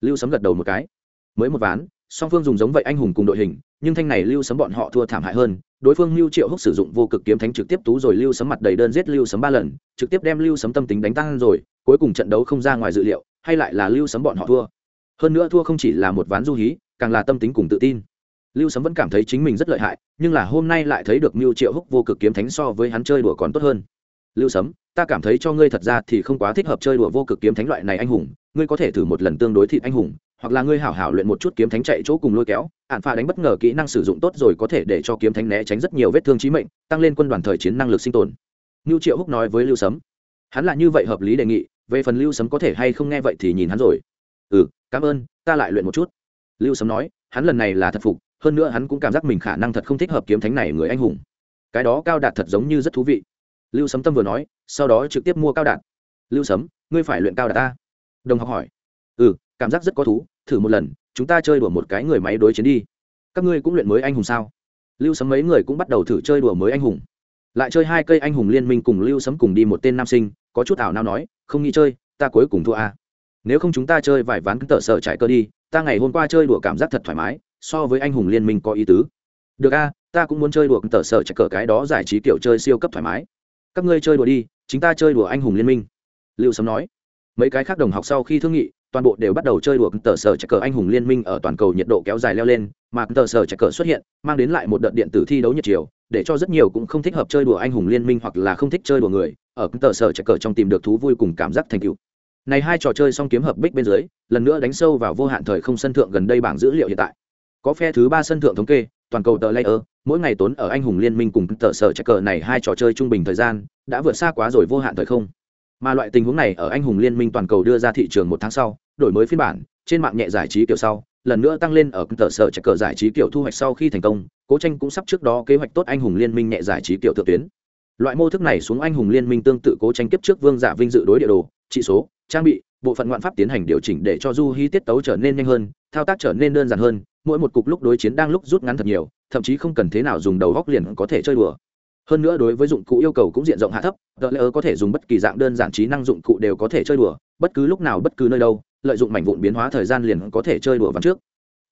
Lưu Sấm gật đầu một cái. Mới một ván, song phương dùng giống vậy anh hùng cùng đội hình, nhưng thanh này lưu sấm bọn họ thua thảm hại hơn. Đối phương lưu triệu húc sử dụng vô cực kiếm thánh trực tiếp tú rồi lưu sấm mặt đầy đơn giết lưu sấm ba lần, trực tiếp đem lưu sấm tâm tính đánh tăng rồi, cuối cùng trận đấu không ra ngoài dự liệu, hay lại là lưu sấm bọn họ thua. Hơn nữa thua không chỉ là một ván du hí, càng là tâm tính cùng tự tin. Lưu sấm vẫn cảm thấy chính mình rất lợi hại, nhưng là hôm nay lại thấy được lưu triệu húc vô cực kiếm thánh so với hắn chơi đùa còn tốt hơn. Lưu sấm, ta cảm thấy cho ngươi thật ra thì không quá thích hợp chơi đùa vô cực kiếm thánh loại này anh hùng ngươi có thể thử một lần tương đối thịt anh hùng, hoặc là ngươi hảo hảo luyện một chút kiếm thánh chạy chỗ cùng lôi kéo ạn pha đánh bất ngờ kỹ năng sử dụng tốt rồi có thể để cho kiếm thánh né tránh rất nhiều vết thương trí mệnh, tăng lên quân đoàn thời chiến năng lực sinh tồn. Ngưu triệu húc nói với lưu sấm. Hắn là như vậy hợp lý đề nghị, về phần lưu sấm có thể hay không nghe vậy thì nhìn hắn rồi. Ừ cảm ơn, ta lại luyện một chút. Lưu sấm nói, hắn lần này là thật phục, hơn nữa hắn cũng cảm giác mình khả năng thật không thích hợp kiếm thánh này người anh hùng. Cái đó cao đạt thật giống như rất thú vị. Lưu sấm tâm vừa nói, sau đó trực tiếp mua cao đạt. Lưu sấm, ngươi phải luyện cao đạt ta đồng học hỏi. Ừ cảm giác rất có thú, thử một lần, chúng ta chơi đùa một cái người máy đối chiến đi. Các ngươi cũng luyện mới anh hùng sao? Lưu sấm mấy người cũng bắt đầu thử chơi đùa mới anh hùng. Lại chơi hai cây anh hùng liên minh cùng lưu sấm cùng đi một tên nam sinh, có chút ảo nào nói, không nghĩ chơi, ta cuối cùng thua a à. nếu không chúng ta chơi vài ván tờ sợ trải cơ đi, ta ngày hôm qua chơi đùa cảm giác thật thoải mái, so với anh hùng liên minh có ý tứ. Được a ta cũng muốn chơi đùa tờ sợ trải cờ cái đó giải trí kiểu chơi siêu cấp thoải mái. Các ngươi chơi đùa đi, chúng ta chơi đùa anh hùng liên minh. Lưu sấm nói mấy cái khác đồng học sau khi thương nghị, toàn bộ đều bắt đầu chơi đùa tờ sở chạy cờ anh hùng liên minh ở toàn cầu nhiệt độ kéo dài leo lên, mà tờ sở chạy cờ xuất hiện, mang đến lại một đợt điện tử thi đấu nhiệt chiều, để cho rất nhiều cũng không thích hợp chơi đùa anh hùng liên minh hoặc là không thích chơi đùa người ở tờ sở chạy cờ trong tìm được thú vui cùng cảm giác thành tựu. Này hai trò chơi song kiếm hợp bích bên dưới, lần nữa đánh sâu vào vô hạn thời không sân thượng gần đây bảng dữ liệu hiện tại. Có phe thứ ba sân thượng thống kê, toàn cầu tờ layer, mỗi ngày tốn ở anh hùng liên minh cùng tờ sở chạy cờ này hai trò chơi trung bình thời gian, đã vượt xa quá rồi vô hạn thời không mà loại tình huống này ở anh hùng liên minh toàn cầu đưa ra thị trường một tháng sau, đổi mới phiên bản, trên mạng nhẹ giải trí kiểu sau, lần nữa tăng lên ở cơ sở chạy cờ giải trí kiểu thu hoạch sau khi thành công, cố tranh cũng sắp trước đó kế hoạch tốt anh hùng liên minh nhẹ giải trí kiểu thượng tuyến. Loại mô thức này xuống anh hùng liên minh tương tự cố tranh kiếp trước vương giả vinh dự đối địa đồ, trị số, trang bị, bộ phận ngoạn pháp tiến hành điều chỉnh để cho du hí tiết tấu trở nên nhanh hơn, thao tác trở nên đơn giản hơn, mỗi một cục lúc đối chiến đang lúc rút ngắn thật nhiều, thậm chí không cần thế nào dùng đầu góc liền có thể chơi đùa hơn nữa đối với dụng cụ yêu cầu cũng diện rộng hạ thấp, tờ lỡ có thể dùng bất kỳ dạng đơn giản trí năng dụng cụ đều có thể chơi đùa, bất cứ lúc nào bất cứ nơi đâu, lợi dụng mảnh vụn biến hóa thời gian liền có thể chơi đùa vắn trước.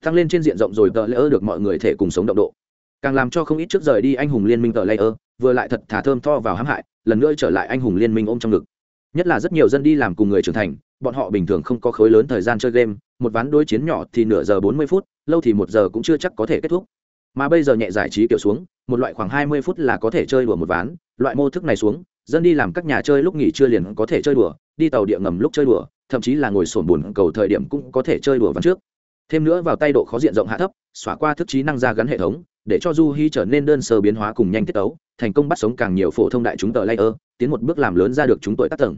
Tăng lên trên diện rộng rồi tờ lỡ được mọi người thể cùng sống động độ. Càng làm cho không ít trước rời đi anh hùng liên minh tờ layer vừa lại thật thả thơm tho vào hãm hại, lần nữa trở lại anh hùng liên minh ôm trong ngực. Nhất là rất nhiều dân đi làm cùng người trưởng thành, bọn họ bình thường không có khối lớn thời gian chơi game, một ván đối chiến nhỏ thì nửa giờ bốn mươi phút, lâu thì một giờ cũng chưa chắc có thể kết thúc mà bây giờ nhẹ giải trí kiểu xuống, một loại khoảng hai mươi phút là có thể chơi đùa một ván. Loại mô thức này xuống, dân đi làm các nhà chơi lúc nghỉ trưa liền có thể chơi đùa, đi tàu địa ngầm lúc chơi đùa, thậm chí là ngồi sổn bùn cầu thời điểm cũng có thể chơi đùa ván trước. Thêm nữa vào tay độ khó diện rộng hạ thấp, xóa qua thức trí năng ra gắn hệ thống, để cho du hy trở nên đơn sơ biến hóa cùng nhanh tiết tấu, thành công bắt sống càng nhiều phổ thông đại chúng tờ layer, tiến một bước làm lớn ra được chúng tội tác tầng.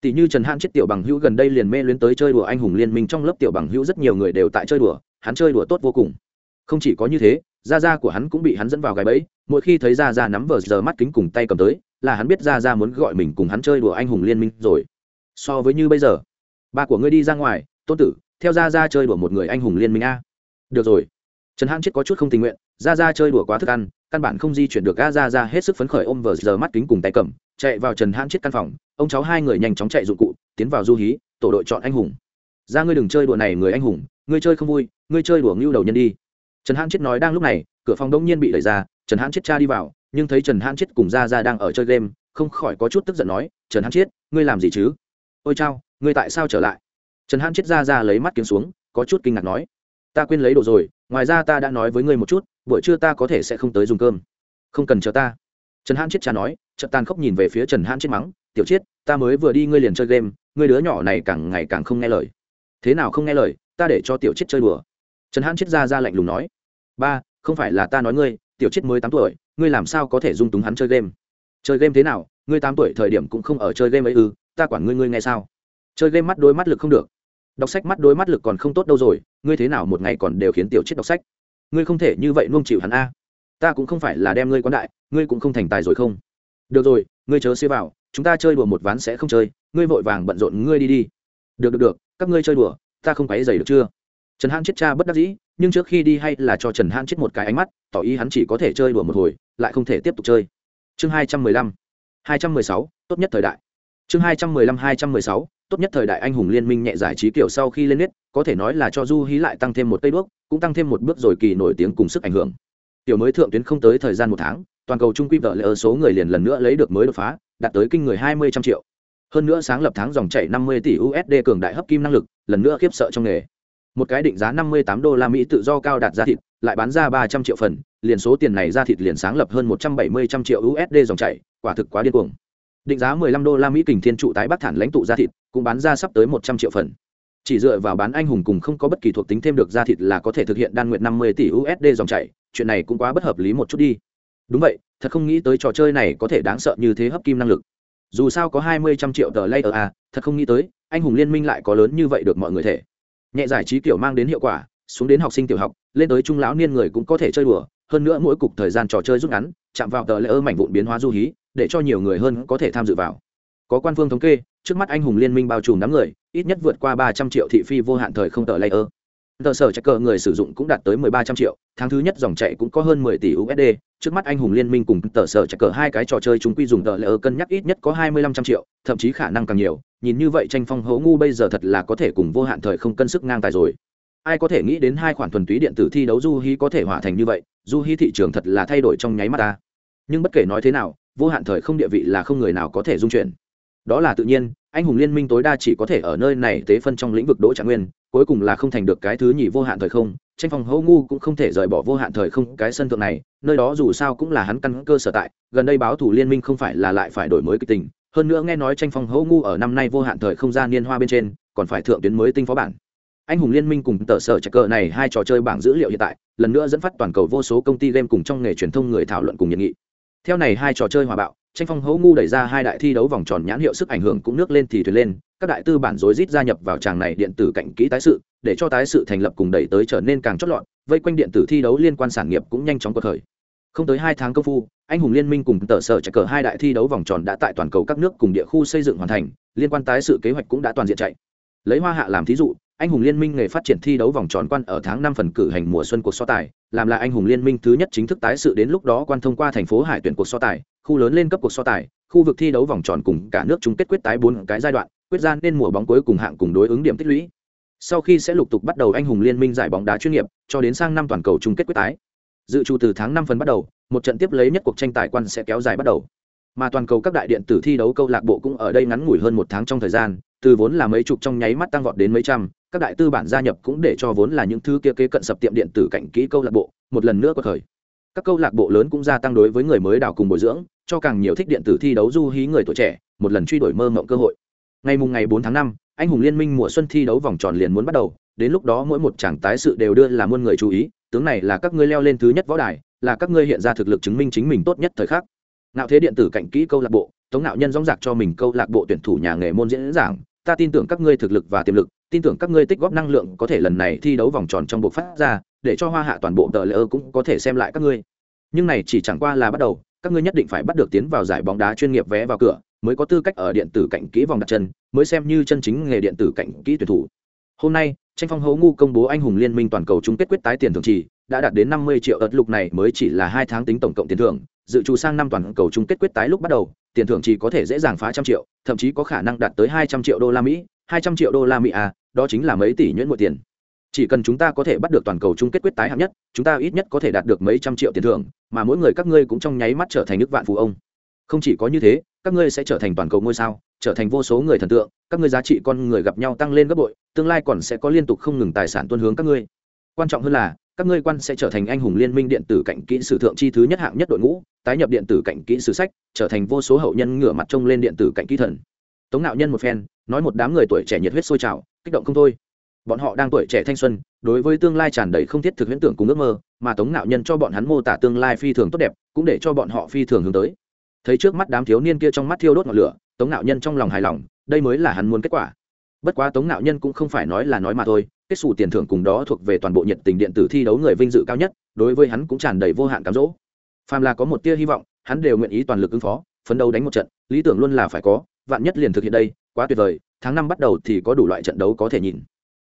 Tỷ như trần han chết tiểu bằng hữu gần đây liền mê luyến tới chơi đùa anh hùng liên minh trong lớp tiểu bằng hữu rất nhiều người đều tại chơi đùa, hắn chơi đùa tốt vô cùng không chỉ có như thế da da của hắn cũng bị hắn dẫn vào gái bẫy, mỗi khi thấy da da nắm vờ giờ mắt kính cùng tay cầm tới, là hắn biết da da muốn gọi mình cùng hắn chơi đùa anh hùng liên minh rồi. So với như bây giờ, ba của ngươi đi ra ngoài, tôn tử, theo da da chơi đùa một người anh hùng liên minh a. Được rồi. Trần hãn chết có chút không tình nguyện da da chơi đùa quá thức ăn, căn bản không di chuyển được ga ra ra hết sức phấn khởi ôm vờ giờ mắt kính cùng tay cầm, chạy vào trần hãn chết căn phòng, ông cháu hai người nhanh chóng chạy dụng cụ, tiến vào du hí, tổ đội chọn anh hùng. Ra ngươi đừng chơi đùa này, người anh hùng, ngươi chơi không vui, ngươi chơi đùa ngưu đầu nhân đi trần hãn chết nói đang lúc này, cửa phòng đông nhiên bị đẩy ra, trần hãn chết cha đi vào, nhưng thấy trần hãn chết cùng ra ra đang ở chơi game, không khỏi có chút tức giận nói, trần hãn chết, ngươi làm gì chứ? Ôi chao, ngươi tại sao trở lại? Trần hãn chết ra ra lấy mắt kiếm xuống, có chút kinh ngạc nói, ta quên lấy đồ rồi, ngoài ra ta đã nói với ngươi một chút, buổi trưa ta có thể sẽ không tới dùng cơm. Không cần chờ ta. Trần hãn chết cha nói trận tàn khốc nhìn về phía trần hãn chết mắng, tiểu chiết ta mới vừa đi ngươi liền chơi game, ngươi đứa nhỏ này càng ngày càng không nghe lời. Thế nào không nghe lời, ta để cho tiểu chiết chơi đùa trần hãn chết ra ra lạnh lùng nói, ba, không phải là ta nói ngươi, tiểu chết mới tám tuổi, ngươi làm sao có thể dung túng hắn chơi game? Chơi game thế nào, ngươi tám tuổi thời điểm cũng không ở chơi game ấy ư, ta quản ngươi ngươi nghe sao? Chơi game mắt đôi mắt lực không được. Đọc sách mắt đôi mắt lực còn không tốt đâu rồi, ngươi thế nào một ngày còn đều khiến tiểu chết đọc sách? Ngươi không thể như vậy nuông chịu hắn a. Ta cũng không phải là đem ngươi quán đại, ngươi cũng không thành tài rồi không? Được rồi, ngươi chớ xê vào, chúng ta chơi đùa một ván sẽ không chơi, ngươi vội vàng bận rộn ngươi đi đi. Được được được, các ngươi chơi đùa, ta không quấy dày được chưa? Trần hãn chết cha bất đắc dĩ, nhưng trước khi đi hay là cho trần hãn chết một cái ánh mắt, tỏ ý hắn chỉ có thể chơi đùa một hồi, lại không thể tiếp tục chơi. Chương hai trăm mười lăm, hai trăm mười sáu, tốt nhất thời đại. Chương hai trăm mười lăm, hai trăm mười sáu, tốt nhất thời đại anh hùng liên minh nhẹ giải trí kiểu sau khi lên nét có thể nói là cho du hí lại tăng thêm một cây bước, cũng tăng thêm một bước rồi kỳ nổi tiếng cùng sức ảnh hưởng. Tiểu mới thượng tuyến không tới thời gian một tháng, toàn cầu trung quy vợ lệ ở số người liền lần nữa lấy được mới đột phá, đạt tới kinh người hai mươi trăm triệu. Hơn nữa sáng lập tháng dòng chảy năm mươi tỷ usd cường đại hấp kim năng lực, lần nữa khiếp sợ trong nghề một cái định giá năm mươi tám đô la mỹ tự do cao đạt ra thịt, lại bán ra ba trăm triệu phần, liền số tiền này ra thịt liền sáng lập hơn một trăm bảy mươi trăm triệu usd dòng chảy, quả thực quá điên cuồng. Định giá 15 đô la mỹ kình thiên trụ tái bắc thản lãnh tụ ra thịt, cũng bán ra sắp tới 100 triệu phần. Chỉ dựa vào bán anh hùng cùng không có bất kỳ thuộc tính thêm được ra thịt là có thể thực hiện đan nguyện 50 tỷ usd dòng chảy, chuyện này cũng quá bất hợp lý một chút đi. Đúng vậy, thật không nghĩ tới trò chơi này có thể đáng sợ như thế hấp kim năng lực. Dù sao có 20 trăm triệu tờ layer à thật không nghĩ tới, anh hùng liên minh lại có lớn như vậy được mọi người thể nhẹ giải trí kiểu mang đến hiệu quả, xuống đến học sinh tiểu học, lên tới trung lão niên người cũng có thể chơi đùa, hơn nữa mỗi cục thời gian trò chơi rút ngắn, chạm vào tờ layer mảnh vụn biến hóa du hí, để cho nhiều người hơn có thể tham dự vào. Có quan phương thống kê, trước mắt anh hùng liên minh bao trùm đám người, ít nhất vượt qua ba trăm triệu thị phi vô hạn thời không tờ layer tờ sở checker người sử dụng cũng đạt tới mười ba trăm triệu, tháng thứ nhất dòng chạy cũng có hơn mười tỷ usd trước mắt anh hùng liên minh cùng tờ sở checker hai cái trò chơi chúng quy dùng tờ lỡ cân nhắc ít nhất có hai mươi lăm trăm triệu, thậm chí khả năng càng nhiều. Nhìn như vậy tranh phong hố ngu bây giờ thật là có thể cùng vô hạn thời không cân sức ngang tài rồi. Ai có thể nghĩ đến hai khoản thuần túy điện tử thi đấu du hí có thể hỏa thành như vậy? Du hí thị trường thật là thay đổi trong nháy mắt ta. Nhưng bất kể nói thế nào, vô hạn thời không địa vị là không người nào có thể dung chuyển. Đó là tự nhiên anh hùng liên minh tối đa chỉ có thể ở nơi này tế phân trong lĩnh vực đỗ trạng nguyên, cuối cùng là không thành được cái thứ nhì vô hạn thời không, tranh phòng hô ngu cũng không thể rời bỏ vô hạn thời không cái sân thượng này, nơi đó dù sao cũng là hắn căn cơ sở tại, gần đây báo thủ liên minh không phải là lại phải đổi mới kịch tình, hơn nữa nghe nói tranh phong hô ngu ở năm nay vô hạn thời không gian niên hoa bên trên, còn phải thượng tuyến mới tinh phó bản. Anh hùng liên minh cùng tờ sở trạch cờ này hai trò chơi bảng dữ liệu hiện tại, lần nữa dẫn phát toàn cầu vô số công ty game cùng trong nghề truyền thông người thảo luận cùng nhiệt nghị. Theo này hai trò chơi hòa bạo tranh phong hấu ngu đẩy ra hai đại thi đấu vòng tròn nhãn hiệu sức ảnh hưởng cũng nước lên thì thuyền lên, các đại tư bản rối rít gia nhập vào tràng này điện tử cạnh kỹ tái sự, để cho tái sự thành lập cùng đẩy tới trở nên càng chót lọt, vây quanh điện tử thi đấu liên quan sản nghiệp cũng nhanh chóng cuộc khởi không tới hai tháng công phu, anh hùng liên minh cùng tờ sở chạy cờ hai đại thi đấu vòng tròn đã tại toàn cầu các nước cùng địa khu xây dựng hoàn thành, liên quan tái sự kế hoạch cũng đã toàn diện chạy. Lấy hoa hạ làm thí dụ, anh hùng liên minh nghề phát triển thi đấu vòng tròn quan ở tháng năm phần cử hành mùa xuân cuộc so tài, làm là anh hùng liên minh thứ nhất chính thức tái sự đến lúc đó quan thông qua thành phố hải tuyển cuộc so tài khu lớn lên cấp cuộc so tài, khu vực thi đấu vòng tròn cùng cả nước chung kết quyết tái bốn cái giai đoạn, quyết ra nên mùa bóng cuối cùng hạng cùng đối ứng điểm tích lũy. Sau khi sẽ lục tục bắt đầu anh hùng liên minh giải bóng đá chuyên nghiệp, cho đến sang năm toàn cầu chung kết quyết tái. Dự trù từ tháng năm phần bắt đầu, một trận tiếp lấy nhất cuộc tranh tài quan sẽ kéo dài bắt đầu. Mà toàn cầu các đại điện tử thi đấu câu lạc bộ cũng ở đây ngắn ngủi hơn một tháng trong thời gian, từ vốn là mấy chục trong nháy mắt tăng vọt đến mấy trăm, các đại tư bản gia nhập cũng để cho vốn là những thứ kia kế cận sập tiệm điện tử cạnh kỹ câu lạc bộ, một lần nữa có khởi các câu lạc bộ lớn cũng gia tăng đối với người mới đào cùng bồi dưỡng cho càng nhiều thích điện tử thi đấu du hí người tuổi trẻ một lần truy đổi mơ mộng cơ hội. Ngày mùng ngày 4 tháng 5, anh hùng liên minh mùa xuân thi đấu vòng tròn liền muốn bắt đầu đến lúc đó mỗi một chàng tái sự đều đưa là muôn người chú ý tướng này là các ngươi leo lên thứ nhất võ đài là các ngươi hiện ra thực lực chứng minh chính mình tốt nhất thời khắc. Nạo thế điện tử cạnh kỹ câu lạc bộ tống nạo nhân dóng dạc cho mình câu lạc bộ tuyển thủ nhà nghề môn diễn giảng ta tin tưởng các ngươi thực lực và tiềm lực tin tưởng các ngươi tích góp năng lượng có thể lần này thi đấu vòng tròn trong bộ phát ra để cho hoa hạ toàn bộ tờ lễ ơ cũng có thể xem lại các ngươi. Nhưng này chỉ chẳng qua là bắt đầu, các ngươi nhất định phải bắt được tiến vào giải bóng đá chuyên nghiệp vé vào cửa, mới có tư cách ở điện tử cạnh kỹ vòng đặt chân, mới xem như chân chính nghề điện tử cạnh kỹ tuyển thủ. Hôm nay, tranh phong hấu ngu công bố anh hùng liên minh toàn cầu chung kết quyết tái tiền thưởng trì, đã đạt đến năm mươi triệu ớt, lục này mới chỉ là hai tháng tính tổng cộng tiền thưởng, dự trù sang năm toàn cầu chung kết quyết tái lúc bắt đầu, tiền thưởng chỉ có thể dễ dàng phá trăm triệu, thậm chí có khả năng đạt tới hai trăm triệu đô la mỹ, hai trăm triệu đô la mỹ à đó chính là mấy tỷ nhuyễn mỗi tiền chỉ cần chúng ta có thể bắt được toàn cầu chung kết quyết tái hạng nhất, chúng ta ít nhất có thể đạt được mấy trăm triệu tiền thưởng, mà mỗi người các ngươi cũng trong nháy mắt trở thành nước vạn phú ông. Không chỉ có như thế, các ngươi sẽ trở thành toàn cầu ngôi sao, trở thành vô số người thần tượng, các ngươi giá trị con người gặp nhau tăng lên gấp bội, tương lai còn sẽ có liên tục không ngừng tài sản tuân hướng các ngươi. Quan trọng hơn là, các ngươi quan sẽ trở thành anh hùng liên minh điện tử cạnh kỹ sử thượng chi thứ nhất hạng nhất đội ngũ, tái nhập điện tử cạnh kỹ sử sách, trở thành vô số hậu nhân ngửa mặt trông lên điện tử cạnh kỹ thần. Tống nạo nhân một phen, nói một đám người tuổi trẻ nhiệt huyết sôi trào, kích động không thôi bọn họ đang tuổi trẻ thanh xuân, đối với tương lai tràn đầy không thiết thực huyễn tưởng cùng ước mơ, mà tống nạo nhân cho bọn hắn mô tả tương lai phi thường tốt đẹp, cũng để cho bọn họ phi thường hướng tới. Thấy trước mắt đám thiếu niên kia trong mắt thiêu đốt ngọn lửa, tống nạo nhân trong lòng hài lòng, đây mới là hắn muốn kết quả. Bất quá tống nạo nhân cũng không phải nói là nói mà thôi, kết xù tiền thưởng cùng đó thuộc về toàn bộ nhiệt tình điện tử thi đấu người vinh dự cao nhất, đối với hắn cũng tràn đầy vô hạn cám dỗ. Phàm là có một tia hy vọng, hắn đều nguyện ý toàn lực ứng phó, phấn đấu đánh một trận, lý tưởng luôn là phải có, vạn nhất liền thực hiện đây, quá tuyệt vời, tháng năm bắt đầu thì có đủ loại trận đấu có thể nhìn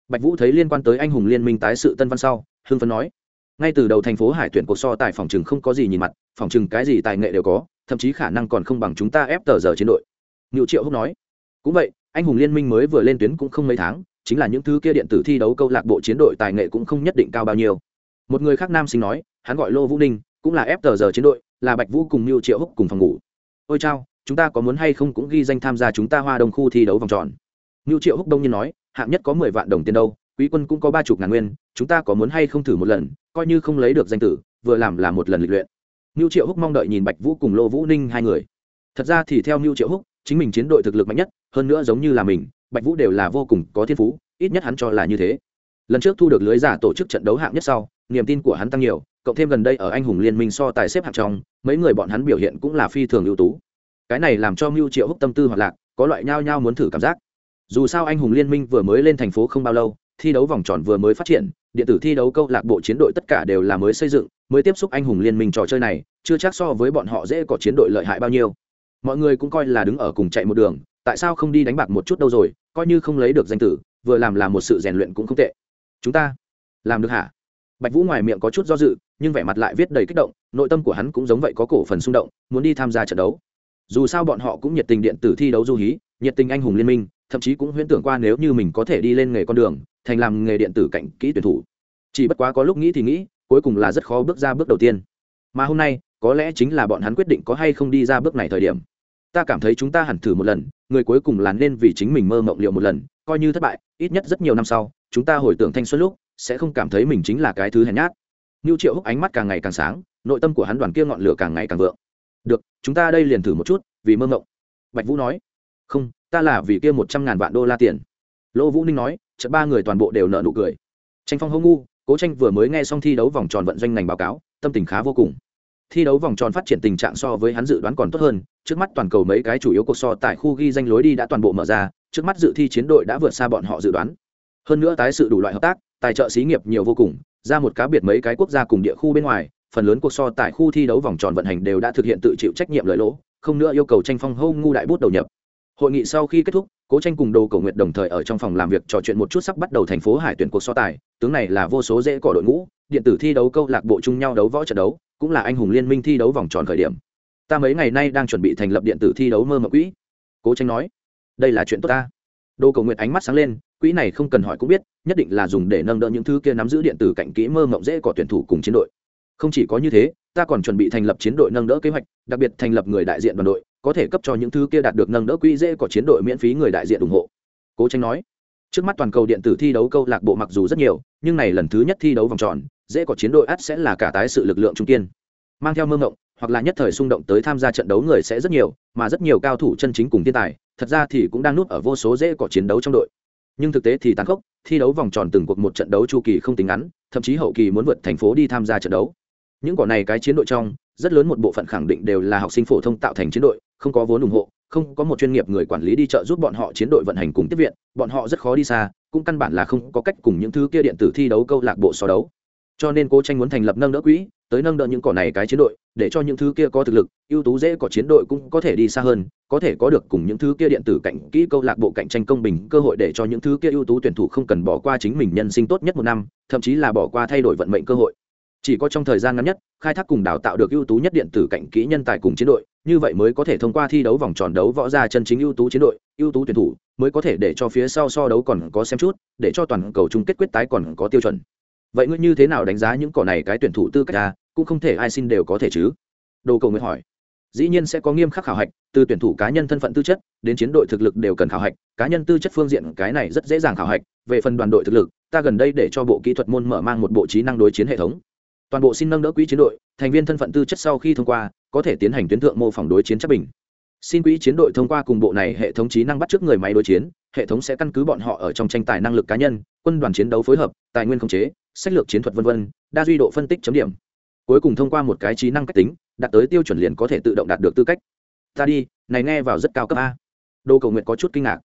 bạch vũ thấy liên quan tới anh hùng liên minh tái sự tân văn sau, hưng phấn nói. Ngay từ đầu thành phố hải tuyển cuộc so tài phòng chừng không có gì nhìn mặt, phòng chừng cái gì tài nghệ đều có, thậm chí khả năng còn không bằng chúng ta ép tờ giờ chiến đội. Ngự triệu húc nói. Cũng vậy, anh hùng liên minh mới vừa lên tuyến cũng không mấy tháng, chính là những thứ kia điện tử thi đấu câu lạc bộ chiến đội tài nghệ cũng không nhất định cao bao nhiêu. Một người khác nam sinh nói, hắn gọi lô vũ ninh, cũng là ép tờ giờ chiến đội, là bạch vũ cùng mưu triệu húc cùng phòng ngủ. Ôi chao, chúng ta có muốn hay không cũng ghi danh tham gia chúng ta hoa đông khu thi đấu vòng tròn. Mưu triệu húc đông nhiên nói hạng nhất có mười vạn đồng tiền đâu, quý quân cũng có ba chục ngàn nguyên, chúng ta có muốn hay không thử một lần, coi như không lấy được danh tử, vừa làm là một lần lịch luyện. Mưu triệu húc mong đợi nhìn bạch vũ cùng lô vũ ninh hai người. Thật ra thì theo mưu triệu húc, chính mình chiến đội thực lực mạnh nhất, hơn nữa giống như là mình, bạch vũ đều là vô cùng có thiên phú, ít nhất hắn cho là như thế. Lần trước thu được lưới giả tổ chức trận đấu hạng nhất sau, niềm tin của hắn tăng nhiều, cộng thêm gần đây ở anh hùng liên minh so tài xếp hạng trong, mấy người bọn hắn biểu hiện cũng là phi thường ưu tú. Cái này làm cho mưu triệu húc tâm tư hoạt lạc, có loại nhao nhao muốn thử cảm giác dù sao anh hùng liên minh vừa mới lên thành phố không bao lâu, thi đấu vòng tròn vừa mới phát triển, điện tử thi đấu câu lạc bộ chiến đội tất cả đều là mới xây dựng, mới tiếp xúc anh hùng liên minh trò chơi này, chưa chắc so với bọn họ dễ có chiến đội lợi hại bao nhiêu. Mọi người cũng coi là đứng ở cùng chạy một đường, tại sao không đi đánh bạc một chút đâu rồi, coi như không lấy được danh tử, vừa làm là một sự rèn luyện cũng không tệ. Chúng ta làm được hả? Bạch vũ ngoài miệng có chút do dự, nhưng vẻ mặt lại viết đầy kích động, nội tâm của hắn cũng giống vậy có cổ phần xung động, muốn đi tham gia trận đấu. Dù sao bọn họ cũng nhiệt tình điện tử thi đấu du hí, nhiệt tình anh hùng liên minh thậm chí cũng huyễn tưởng qua nếu như mình có thể đi lên nghề con đường thành làm nghề điện tử cạnh kỹ tuyển thủ chỉ bất quá có lúc nghĩ thì nghĩ cuối cùng là rất khó bước ra bước đầu tiên mà hôm nay có lẽ chính là bọn hắn quyết định có hay không đi ra bước này thời điểm ta cảm thấy chúng ta hẳn thử một lần người cuối cùng là nên vì chính mình mơ mộng liệu một lần coi như thất bại ít nhất rất nhiều năm sau chúng ta hồi tưởng thanh xuân lúc sẽ không cảm thấy mình chính là cái thứ hèn nhát Nưu Triệu Húc ánh mắt càng ngày càng sáng, nội tâm của hắn đoàn kia ngọn lửa càng ngày càng vượng. "Được, chúng ta đây liền thử một chút, vì mơ mộng." Bạch Vũ nói. "Không, ta là vì kia một trăm ngàn vạn đô la tiền." Lô Vũ Ninh nói, chợt ba người toàn bộ đều nở nụ cười. Tranh Phong Hô ngu, Cố Tranh vừa mới nghe xong thi đấu vòng tròn vận doanh ngành báo cáo, tâm tình khá vô cùng. Thi đấu vòng tròn phát triển tình trạng so với hắn dự đoán còn tốt hơn, trước mắt toàn cầu mấy cái chủ yếu cuộc so tại khu ghi danh lối đi đã toàn bộ mở ra, trước mắt dự thi chiến đội đã vượt xa bọn họ dự đoán. Hơn nữa tái sự đủ loại hợp tác, tài trợ xí nghiệp nhiều vô cùng, ra một cá biệt mấy cái quốc gia cùng địa khu bên ngoài phần lớn cuộc so tại khu thi đấu vòng tròn vận hành đều đã thực hiện tự chịu trách nhiệm lợi lỗ không nữa yêu cầu tranh phong hô ngu đại bút đầu nhập hội nghị sau khi kết thúc, cố tranh cùng đồ cầu nguyện đồng thời ở trong phòng làm việc trò chuyện một chút sắp bắt đầu thành phố hải tuyển cuộc so tài. Tướng này là vô số dễ cỏ đội ngũ, điện tử thi đấu câu lạc bộ chung nhau đấu võ trận đấu, cũng là anh hùng liên minh thi đấu vòng tròn khởi điểm. Ta mấy ngày nay đang chuẩn bị thành lập điện tử thi đấu mơ mộng quỹ. Cố tranh nói, đây là chuyện tốt ta. Đồ cầu nguyện ánh mắt sáng lên, quỹ này không cần hỏi cũng biết, nhất định là dùng để nâng đỡ những thứ kia nắm giữ điện tử cạnh kỹ mơ mộng dễ cỏ tuyển thủ cùng chiến đội. Không chỉ có như thế, ta còn chuẩn bị thành lập chiến đội nâng đỡ kế hoạch, đặc biệt thành lập người đại diện đoàn đội có thể cấp cho những thứ kia đạt được nâng đỡ quỹ dễ có chiến đội miễn phí người đại diện ủng hộ. Cố tranh nói, trước mắt toàn cầu điện tử thi đấu câu lạc bộ mặc dù rất nhiều, nhưng này lần thứ nhất thi đấu vòng tròn, dễ có chiến đội ắt sẽ là cả tái sự lực lượng trung kiên. Mang theo mơ ngộng, hoặc là nhất thời xung động tới tham gia trận đấu người sẽ rất nhiều, mà rất nhiều cao thủ chân chính cùng thiên tài, thật ra thì cũng đang núp ở vô số dễ có chiến đấu trong đội. Nhưng thực tế thì tàn khốc, thi đấu vòng tròn từng cuộc một trận đấu chu kỳ không tính ngắn, thậm chí hậu kỳ muốn vượt thành phố đi tham gia trận đấu. Những cỏ này cái chiến đội trong rất lớn một bộ phận khẳng định đều là học sinh phổ thông tạo thành chiến đội, không có vốn ủng hộ, không có một chuyên nghiệp người quản lý đi chợ giúp bọn họ chiến đội vận hành cùng tiếp viện, bọn họ rất khó đi xa, cũng căn bản là không có cách cùng những thứ kia điện tử thi đấu câu lạc bộ so đấu. Cho nên cố tranh muốn thành lập nâng đỡ quỹ, tới nâng đỡ những cỏ này cái chiến đội, để cho những thứ kia có thực lực, ưu tú dễ có chiến đội cũng có thể đi xa hơn, có thể có được cùng những thứ kia điện tử cạnh kỹ câu lạc bộ cạnh tranh công bình, cơ hội để cho những thứ kia ưu tú tuyển thủ không cần bỏ qua chính mình nhân sinh tốt nhất một năm, thậm chí là bỏ qua thay đổi vận mệnh cơ hội chỉ có trong thời gian ngắn nhất, khai thác cùng đào tạo được ưu tú nhất điện tử cạnh kỹ nhân tài cùng chiến đội, như vậy mới có thể thông qua thi đấu vòng tròn đấu võ ra chân chính ưu tú chiến đội, ưu tú tuyển thủ, mới có thể để cho phía sau so đấu còn có xem chút, để cho toàn cầu chung kết quyết tái còn có tiêu chuẩn. Vậy ngươi như thế nào đánh giá những cỏ này cái tuyển thủ tư cách ra cũng không thể ai xin đều có thể chứ? Đồ cầu nguyện hỏi. Dĩ nhiên sẽ có nghiêm khắc khảo hạch, từ tuyển thủ cá nhân thân phận tư chất, đến chiến đội thực lực đều cần khảo hạch, cá nhân tư chất phương diện cái này rất dễ dàng khảo hạch. Về phần đoàn đội thực lực, ta gần đây để cho bộ kỹ thuật môn mở mang một bộ trí năng đối chiến hệ thống toàn bộ xin nâng đỡ quỹ chiến đội, thành viên thân phận tư chất sau khi thông qua, có thể tiến hành tuyến thượng mô phỏng đối chiến chấp bình. Xin quỹ chiến đội thông qua cùng bộ này hệ thống trí năng bắt trước người máy đối chiến, hệ thống sẽ căn cứ bọn họ ở trong tranh tài năng lực cá nhân, quân đoàn chiến đấu phối hợp, tài nguyên khống chế, sách lược chiến thuật v v đa duy độ phân tích chấm điểm. Cuối cùng thông qua một cái trí năng cách tính, đạt tới tiêu chuẩn liền có thể tự động đạt được tư cách. Ta đi, này nghe vào rất cao cấp a. Đô cầu nguyện có chút kinh ngạc.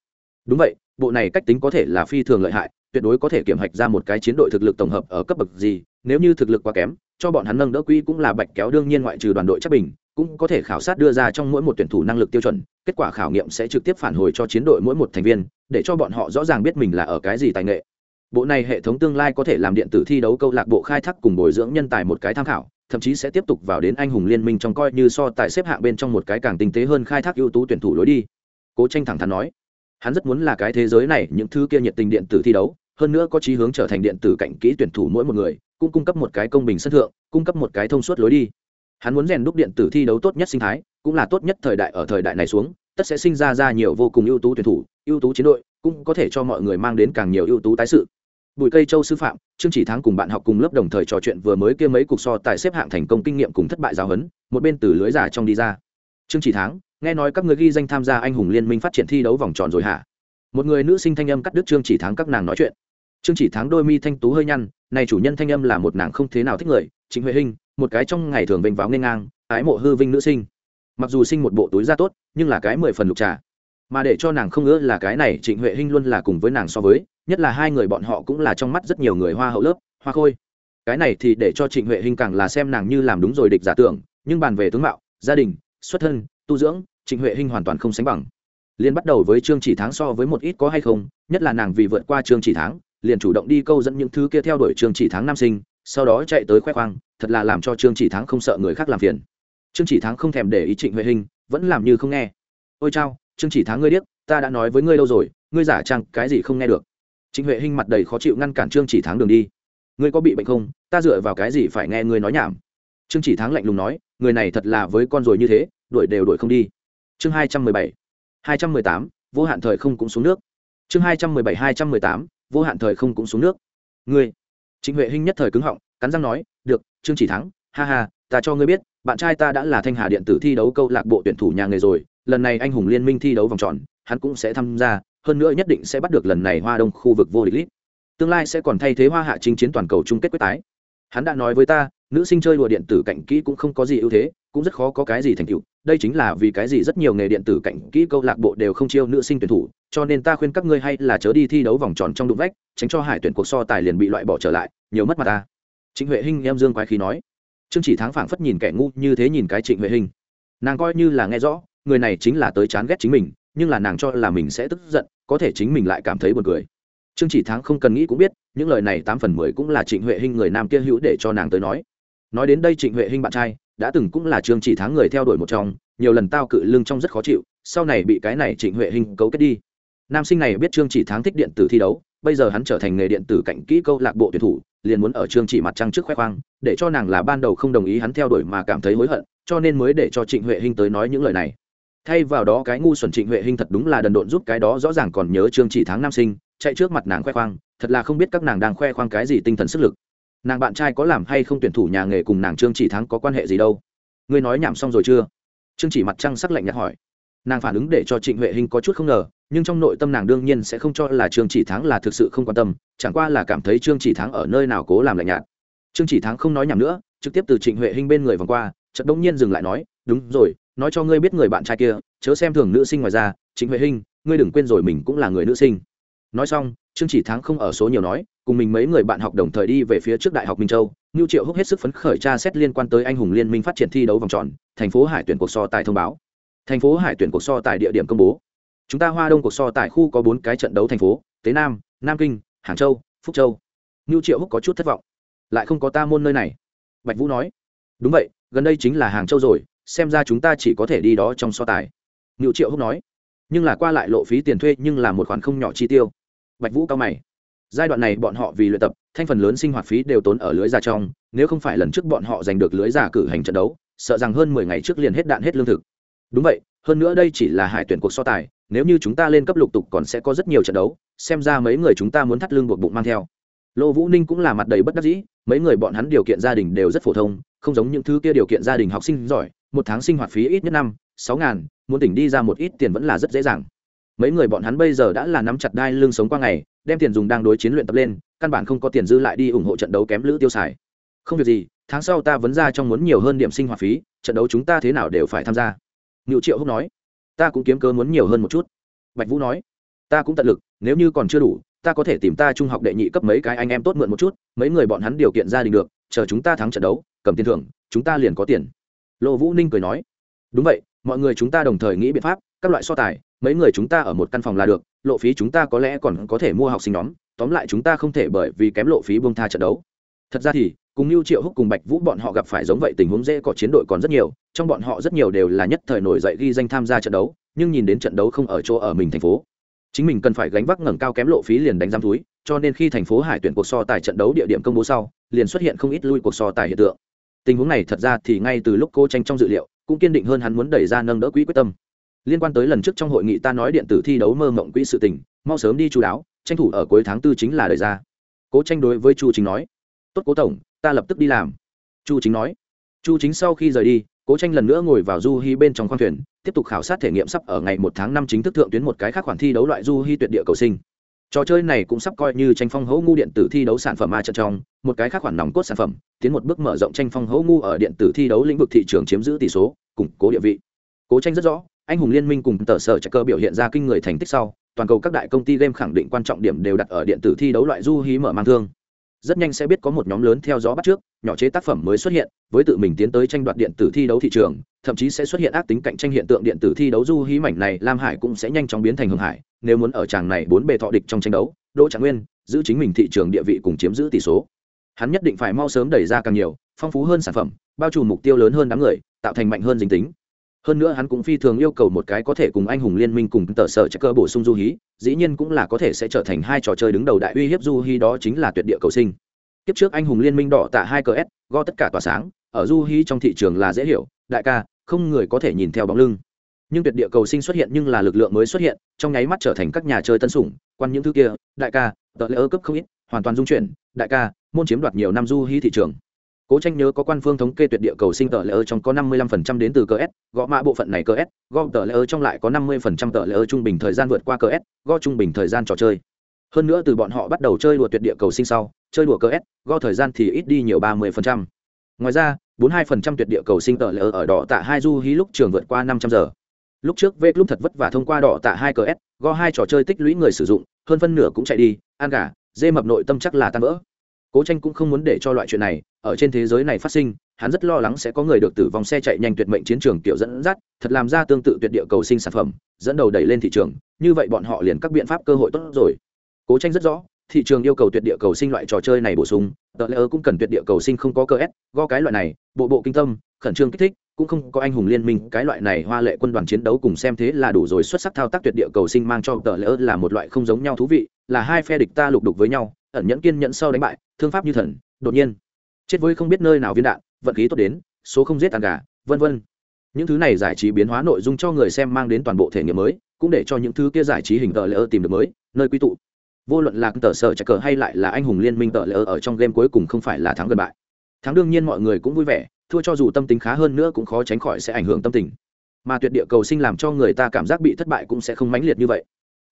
Đúng vậy, bộ này cách tính có thể là phi thường lợi hại, tuyệt đối có thể kiểm hạch ra một cái chiến đội thực lực tổng hợp ở cấp bậc gì nếu như thực lực quá kém, cho bọn hắn nâng đỡ quỹ cũng là bạch kéo đương nhiên ngoại trừ đoàn đội chắc bình, cũng có thể khảo sát đưa ra trong mỗi một tuyển thủ năng lực tiêu chuẩn, kết quả khảo nghiệm sẽ trực tiếp phản hồi cho chiến đội mỗi một thành viên, để cho bọn họ rõ ràng biết mình là ở cái gì tài nghệ. Bộ này hệ thống tương lai có thể làm điện tử thi đấu câu lạc bộ khai thác cùng bồi dưỡng nhân tài một cái tham khảo, thậm chí sẽ tiếp tục vào đến anh hùng liên minh trong coi như so tài xếp hạng bên trong một cái càng tinh tế hơn khai thác ưu tú tuyển thủ lối đi. Cố tranh thẳng thắn nói, hắn rất muốn là cái thế giới này, những thứ kia nhiệt tình điện tử thi đấu, hơn nữa có chí hướng trở thành điện tử cạnh kỹ tuyển thủ mỗi một người cũng cung cấp một cái công bình sân thượng, cung cấp một cái thông suốt lối đi. Hắn muốn rèn đúc điện tử thi đấu tốt nhất sinh thái, cũng là tốt nhất thời đại ở thời đại này xuống, tất sẽ sinh ra ra nhiều vô cùng ưu tú tuyển thủ, ưu tú chiến đội, cũng có thể cho mọi người mang đến càng nhiều ưu tú tái sự. Bùi cây châu sư phạm chương chỉ tháng cùng bạn học cùng lớp đồng thời trò chuyện vừa mới kia mấy cuộc so tài xếp hạng thành công kinh nghiệm cùng thất bại giáo huấn, một bên từ lưới giả trong đi ra. Chương chỉ tháng nghe nói các người ghi danh tham gia anh hùng liên minh phát triển thi đấu vòng tròn rồi hả? Một người nữ sinh thanh âm cắt đứt chương chỉ tháng các nàng nói chuyện. Trương chỉ Thắng đôi mi thanh tú hơi nhăn, này chủ nhân thanh âm là một nàng không thế nào thích người chính huệ hình một cái trong ngày thường vênh váo nên ngang, ái mộ hư vinh nữ sinh. Mặc dù sinh một bộ túi da tốt, nhưng là cái mười phần lục trà. Mà để cho nàng không ngỡ là cái này trịnh huệ hinh luôn là cùng với nàng so với, nhất là hai người bọn họ cũng là trong mắt rất nhiều người hoa hậu lớp, hoa khôi. Cái này thì để cho trịnh huệ hinh càng là xem nàng như làm đúng rồi địch giả tưởng, nhưng bàn về tướng mạo, gia đình, xuất thân, tu dưỡng, trịnh huệ hinh hoàn toàn không sánh bằng. Liên bắt đầu với Trương chỉ tháng so với một ít có hay không, nhất là nàng vì vượt qua Trương chỉ tháng liền chủ động đi câu dẫn những thứ kia theo đuổi trương chỉ tháng nam sinh, sau đó chạy tới khoe khoang, thật là làm cho trương chỉ tháng không sợ người khác làm phiền. Trương chỉ tháng không thèm để ý trịnh huệ hình, vẫn làm như không nghe. Ôi chao, trương chỉ tháng ngươi điếc, ta đã nói với ngươi lâu rồi, ngươi giả trang cái gì không nghe được. Trịnh huệ hình mặt đầy khó chịu ngăn cản trương chỉ tháng đường đi. Ngươi có bị bệnh không? Ta dựa vào cái gì phải nghe ngươi nói nhảm? Trương chỉ tháng lạnh lùng nói, người này thật là với con rồi như thế, đuổi đều đuổi không đi. Chương hai trăm mười bảy, hai trăm mười tám, vô hạn thời không cũng xuống nước. Chương hai trăm mười bảy, hai trăm mười tám vô hạn thời không cũng xuống nước. Ngươi, trịnh huệ hinh nhất thời cứng họng, cắn răng nói, được, trương chỉ thắng, ha ha, ta cho ngươi biết, bạn trai ta đã là thanh hà điện tử thi đấu câu lạc bộ tuyển thủ nhà nghề rồi, lần này anh hùng liên minh thi đấu vòng tròn, hắn cũng sẽ tham gia, hơn nữa nhất định sẽ bắt được lần này hoa đông khu vực vô địch lít tương lai sẽ còn thay thế hoa hạ chinh chiến toàn cầu chung kết quyết tái. Hắn đã nói với ta, nữ sinh chơi đùa điện tử cạnh kỹ cũng không có gì ưu thế, cũng rất khó có cái gì thành tựu. Đây chính là vì cái gì rất nhiều nghề điện tử cạnh kỹ câu lạc bộ đều không chiêu nữ sinh tuyển thủ cho nên ta khuyên các ngươi hay là chớ đi thi đấu vòng tròn trong đụng vách, tránh cho hải tuyển cuộc so tài liền bị loại bỏ trở lại, nhiều mất mặt ta. Trịnh huệ hinh em dương quái khí nói. Trương chỉ thắng phảng phất nhìn kẻ ngu như thế nhìn cái trịnh huệ hinh. Nàng coi như là nghe rõ, người này chính là tới chán ghét chính mình, nhưng là nàng cho là mình sẽ tức giận, có thể chính mình lại cảm thấy buồn cười. Trương chỉ thắng không cần nghĩ cũng biết, những lời này tám phần mười cũng là trịnh huệ hinh người nam kia hữu để cho nàng tới nói. Nói đến đây trịnh huệ hinh bạn trai, đã từng cũng là trương chỉ thắng người theo đuổi một trong, nhiều lần tao cự lương trong rất khó chịu, sau này bị cái này trịnh huệ hinh cấu kết đi nam sinh này biết trương chỉ thắng thích điện tử thi đấu, bây giờ hắn trở thành nghề điện tử cạnh kỹ câu lạc bộ tuyển thủ, liền muốn ở trương chỉ mặt trăng trước khoe khoang, để cho nàng là ban đầu không đồng ý hắn theo đuổi mà cảm thấy hối hận, cho nên mới để cho trịnh huệ hinh tới nói những lời này. Thay vào đó cái ngu xuẩn trịnh huệ hinh thật đúng là đần độn giúp cái đó rõ ràng còn nhớ trương chỉ tháng nam sinh, chạy trước mặt nàng khoe khoang, thật là không biết các nàng đang khoe khoang cái gì tinh thần sức lực. Nàng bạn trai có làm hay không tuyển thủ nhà nghề cùng nàng trương chỉ thắng có quan hệ gì đâu? Ngươi nói nhảm xong rồi chưa? Trương chỉ mặt trăng sắc lạnh nhạt hỏi. Nàng phản ứng để cho trịnh huệ hinh có chút không ngờ nhưng trong nội tâm nàng đương nhiên sẽ không cho là trương chỉ thắng là thực sự không quan tâm, chẳng qua là cảm thấy trương chỉ thắng ở nơi nào cố làm lạnh nhạt. Trương chỉ thắng không nói nhảm nữa, trực tiếp từ trịnh huệ hinh bên người vòng qua, chợt đông nhiên dừng lại nói, đúng rồi, nói cho ngươi biết người bạn trai kia, chớ xem thường nữ sinh ngoài ra trịnh huệ hinh, ngươi đừng quên rồi mình cũng là người nữ sinh. Nói xong, trương chỉ thắng không ở số nhiều nói, cùng mình mấy người bạn học đồng thời đi về phía trước đại học minh châu, ngưu triệu húc hết sức phấn khởi tra xét liên quan tới anh hùng liên minh phát triển thi đấu vòng tròn, thành phố hải tuyển cuộc so tài thông báo. Thành phố hải tuyển cuộc so tài địa điểm công bố chúng ta hoa đông cuộc so tại khu có bốn cái trận đấu thành phố, tế nam nam kinh, hàng châu, phúc châu. Ngưu triệu húc có chút thất vọng. Lại không có ta môn nơi này. Bạch vũ nói. Đúng vậy, gần đây chính là hàng châu rồi, xem ra chúng ta chỉ có thể đi đó trong so tài. Ngưu triệu húc nói. Nhưng là qua lại lộ phí tiền thuê nhưng là một khoản không nhỏ chi tiêu. Bạch vũ cao mày. Giai đoạn này bọn họ vì luyện tập, thanh phần lớn sinh hoạt phí đều tốn ở lưới già trong, nếu không phải lần trước bọn họ giành được lưới già cử hành trận đấu, sợ rằng hơn mười ngày trước liền hết đạn hết lương thực. Đúng vậy, hơn nữa đây chỉ là hải tuyển cuộc so tài nếu như chúng ta lên cấp lục tục còn sẽ có rất nhiều trận đấu, xem ra mấy người chúng ta muốn thắt lưng buộc bụng mang theo. Lô vũ ninh cũng là mặt đầy bất đắc dĩ, mấy người bọn hắn điều kiện gia đình đều rất phổ thông, không giống những thứ kia điều kiện gia đình học sinh giỏi, một tháng sinh hoạt phí ít nhất năm, sáu ngàn, muốn tỉnh đi ra một ít tiền vẫn là rất dễ dàng. Mấy người bọn hắn bây giờ đã là nắm chặt đai lương sống qua ngày, đem tiền dùng đang đối chiến luyện tập lên, căn bản không có tiền dư lại đi ủng hộ trận đấu kém lữ tiêu xài. Không việc gì, tháng sau ta vẫn ra trong muốn nhiều hơn điểm sinh hoạt phí, trận đấu chúng ta thế nào đều phải tham gia. Ngự triệu húc nói ta cũng kiếm cớ muốn nhiều hơn một chút. Bạch vũ nói, ta cũng tận lực, nếu như còn chưa đủ, ta có thể tìm ta trung học đệ nhị cấp mấy cái anh em tốt mượn một chút, mấy người bọn hắn điều kiện gia đình được, chờ chúng ta thắng trận đấu, cầm tiền thưởng, chúng ta liền có tiền. Lộ vũ ninh cười nói, đúng vậy, mọi người chúng ta đồng thời nghĩ biện pháp, các loại so tài, mấy người chúng ta ở một căn phòng là được, lộ phí chúng ta có lẽ còn có thể mua học sinh nhóm, tóm lại chúng ta không thể bởi vì kém lộ phí bông tha trận đấu. Thật ra thì cùng lưu triệu húc cùng bạch vũ bọn họ gặp phải giống vậy tình huống dễ có chiến đội còn rất nhiều, trong bọn họ rất nhiều đều là nhất thời nổi dậy ghi danh tham gia trận đấu, nhưng nhìn đến trận đấu không ở chỗ ở mình thành phố. Chính mình cần phải gánh vác ngẩng cao kém lộ phí liền đánh giam túi, cho nên khi thành phố hải tuyển cuộc so tài trận đấu địa điểm công bố sau, liền xuất hiện không ít lui cuộc so tài hiện tượng. Tình huống này thật ra thì ngay từ lúc cô tranh trong dự liệu, cũng kiên định hơn hắn muốn đẩy ra nâng đỡ quỹ quyết tâm. Liên quan tới lần trước trong hội nghị ta nói điện tử thi đấu mơ mộng quỹ sự tình, mau sớm đi chú đáo, tranh thủ ở cuối tháng tư chính là đẩy ra. Cố tranh đối với chu chính nói tốt cố tổng, ta lập tức đi làm. Chu chính nói. Chu chính sau khi rời đi, cố tranh lần nữa ngồi vào du hy bên trong khoang thuyền, tiếp tục khảo sát thể nghiệm sắp ở ngày một tháng năm chính thức thượng tuyến một cái khác khoản thi đấu loại du hy tuyệt địa cầu sinh. Trò chơi này cũng sắp coi như tranh phong hấu ngu điện tử thi đấu sản phẩm a trận trong, một cái khác khoản nòng cốt sản phẩm, tiến một bước mở rộng tranh phong hấu ngu ở điện tử thi đấu lĩnh vực thị trường chiếm giữ tỷ số, củng cố địa vị. Cố tranh rất rõ, anh hùng liên minh cùng tờ sở checker cơ biểu hiện ra kinh người thành tích sau, toàn cầu các đại công ty game khẳng định quan trọng điểm đều đặt ở điện tử thi đấu loại du hí mở mang thương rất nhanh sẽ biết có một nhóm lớn theo dõi bắt trước, nhỏ chế tác phẩm mới xuất hiện, với tự mình tiến tới tranh đoạt điện tử thi đấu thị trường, thậm chí sẽ xuất hiện ác tính cạnh tranh hiện tượng điện tử thi đấu du hí mảnh này, lam hải cũng sẽ nhanh chóng biến thành hưng hải, nếu muốn ở tràng này bốn bề thọ địch trong tranh đấu, đỗ trạng nguyên giữ chính mình thị trường địa vị cùng chiếm giữ tỷ số. Hắn nhất định phải mau sớm đẩy ra càng nhiều, phong phú hơn sản phẩm, bao trùm mục tiêu lớn hơn đám người, tạo thành mạnh hơn dính tính hơn nữa hắn cũng phi thường yêu cầu một cái có thể cùng anh hùng liên minh cùng tờ sở chắc cơ bổ sung du hí, dĩ nhiên cũng là có thể sẽ trở thành hai trò chơi đứng đầu đại uy hiếp du hí đó chính là tuyệt địa cầu sinh. Kiếp trước anh hùng liên minh đỏ tạ hai cờ s go tất cả tỏa sáng, ở du hí trong thị trường là dễ hiểu, đại ca, không người có thể nhìn theo bóng lưng. Nhưng tuyệt địa cầu sinh xuất hiện nhưng là lực lượng mới xuất hiện, trong nháy mắt trở thành các nhà chơi tân sủng, quan những thứ kia, đại ca, tờ lễ ơ cấp không ít, hoàn toàn dung chuyển, đại ca, môn chiếm đoạt nhiều năm du hí thị trường cố tranh nhớ có quan phương thống kê tuyệt địa cầu sinh tờ lễ ơ trong có năm mươi lăm phần trăm đến từ cờ s, gõ mã bộ phận này cờ s, gõ tờ lễ ơ trong lại có năm mươi phần trăm tờ lễ ơ trung bình thời gian vượt qua cờ s, gõ trung bình thời gian trò chơi. Hơn nữa từ bọn họ bắt đầu chơi đùa tuyệt địa cầu sinh sau, chơi đùa cờ s, gõ thời gian thì ít đi nhiều ba mươi phần trăm. Ngoài ra, bốn hai phần trăm tuyệt địa cầu sinh tờ lễ ơ ở đỏ tạ hai du hí lúc trường vượt qua năm trăm giờ. Lúc trước v lúc thật vất vả thông qua đỏ tạ hai cờ s, gõ hai trò chơi tích lũy người sử dụng, hơn phân nửa cũng chạy đi, ăn gà, dê mập nội tâm chắc là tan vỡ. Cố tranh cũng không muốn để cho loại chuyện này ở trên thế giới này phát sinh, hắn rất lo lắng sẽ có người được tử vong xe chạy nhanh tuyệt mệnh chiến trường kiểu dẫn dắt, thật làm ra tương tự tuyệt địa cầu sinh sản phẩm, dẫn đầu đẩy lên thị trường, như vậy bọn họ liền các biện pháp cơ hội tốt rồi. Cố tranh rất rõ, thị trường yêu cầu tuyệt địa cầu sinh loại trò chơi này bổ sung, tờ lễ cũng cần tuyệt địa cầu sinh không có cơ s, go cái loại này, bộ bộ kinh tâm, khẩn trương kích thích, cũng không có anh hùng liên minh, cái loại này hoa lệ quân đoàn chiến đấu cùng xem thế là đủ rồi, xuất sắc thao tác tuyệt địa cầu sinh mang cho tờ lễ là một loại không giống nhau thú vị, là hai phe địch ta lục đục với nhau, ẩn nhẫn kiên nhẫn sau đánh bại, thương pháp như thần, đột nhiên chết với không biết nơi nào viên đạn, vận khí tốt đến, số không giết tàn gà, vân vân. Những thứ này giải trí biến hóa nội dung cho người xem mang đến toàn bộ thể nghiệm mới, cũng để cho những thứ kia giải trí hình tờ lỡ tìm được mới, nơi quy tụ. Vô luận là tờ sở chạy cờ hay lại là anh hùng liên minh tờ lỡ ở trong game cuối cùng không phải là thắng gần bại. Thắng đương nhiên mọi người cũng vui vẻ, thua cho dù tâm tính khá hơn nữa cũng khó tránh khỏi sẽ ảnh hưởng tâm tình. Mà tuyệt địa cầu sinh làm cho người ta cảm giác bị thất bại cũng sẽ không mãnh liệt như vậy.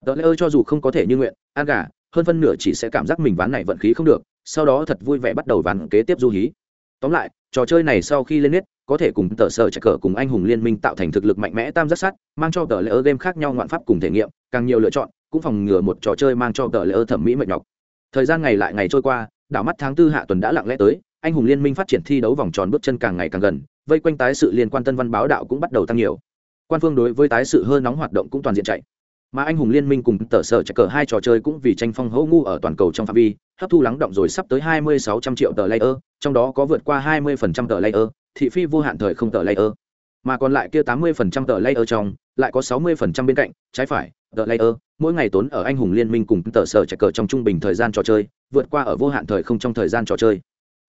Tờ lỡ cho dù không có thể như nguyện, ăn gà, hơn phân nửa chỉ sẽ cảm giác mình ván này vận khí không được sau đó thật vui vẻ bắt đầu ván kế tiếp du hí. Tóm lại, trò chơi này sau khi lên nét có thể cùng tờ sở chạy cờ cùng anh hùng liên minh tạo thành thực lực mạnh mẽ tam giác sắt mang cho tờ lễ ơ game khác nhau ngoạn pháp cùng thể nghiệm, càng nhiều lựa chọn, cũng phòng ngừa một trò chơi mang cho tờ lễ ơ thẩm mỹ mệt nhọc. Thời gian ngày lại ngày trôi qua, đảo mắt tháng tư hạ tuần đã lặng lẽ tới, anh hùng liên minh phát triển thi đấu vòng tròn bước chân càng ngày càng gần, vây quanh tái sự liên quan tân văn báo đạo cũng bắt đầu tăng nhiều. Quan phương đối với tái sự hơi nóng hoạt động cũng toàn diện chạy mà anh hùng liên minh cùng tờ sở chạy cờ hai trò chơi cũng vì tranh phong hấu ngu ở toàn cầu trong phạm vi, hấp thu lắng động rồi sắp tới hai mươi sáu trăm triệu tờ layer, trong đó có vượt qua hai mươi phần trăm tờ layer, thị phi vô hạn thời không tờ layer. Mà còn lại kia tám mươi phần trăm tờ layer trong, lại có sáu mươi phần trăm bên cạnh, trái phải, tờ layer. Mỗi ngày tốn ở anh hùng liên minh cùng tờ sở chạy cờ trong trung bình thời gian trò chơi, vượt qua ở vô hạn thời không trong thời gian trò chơi.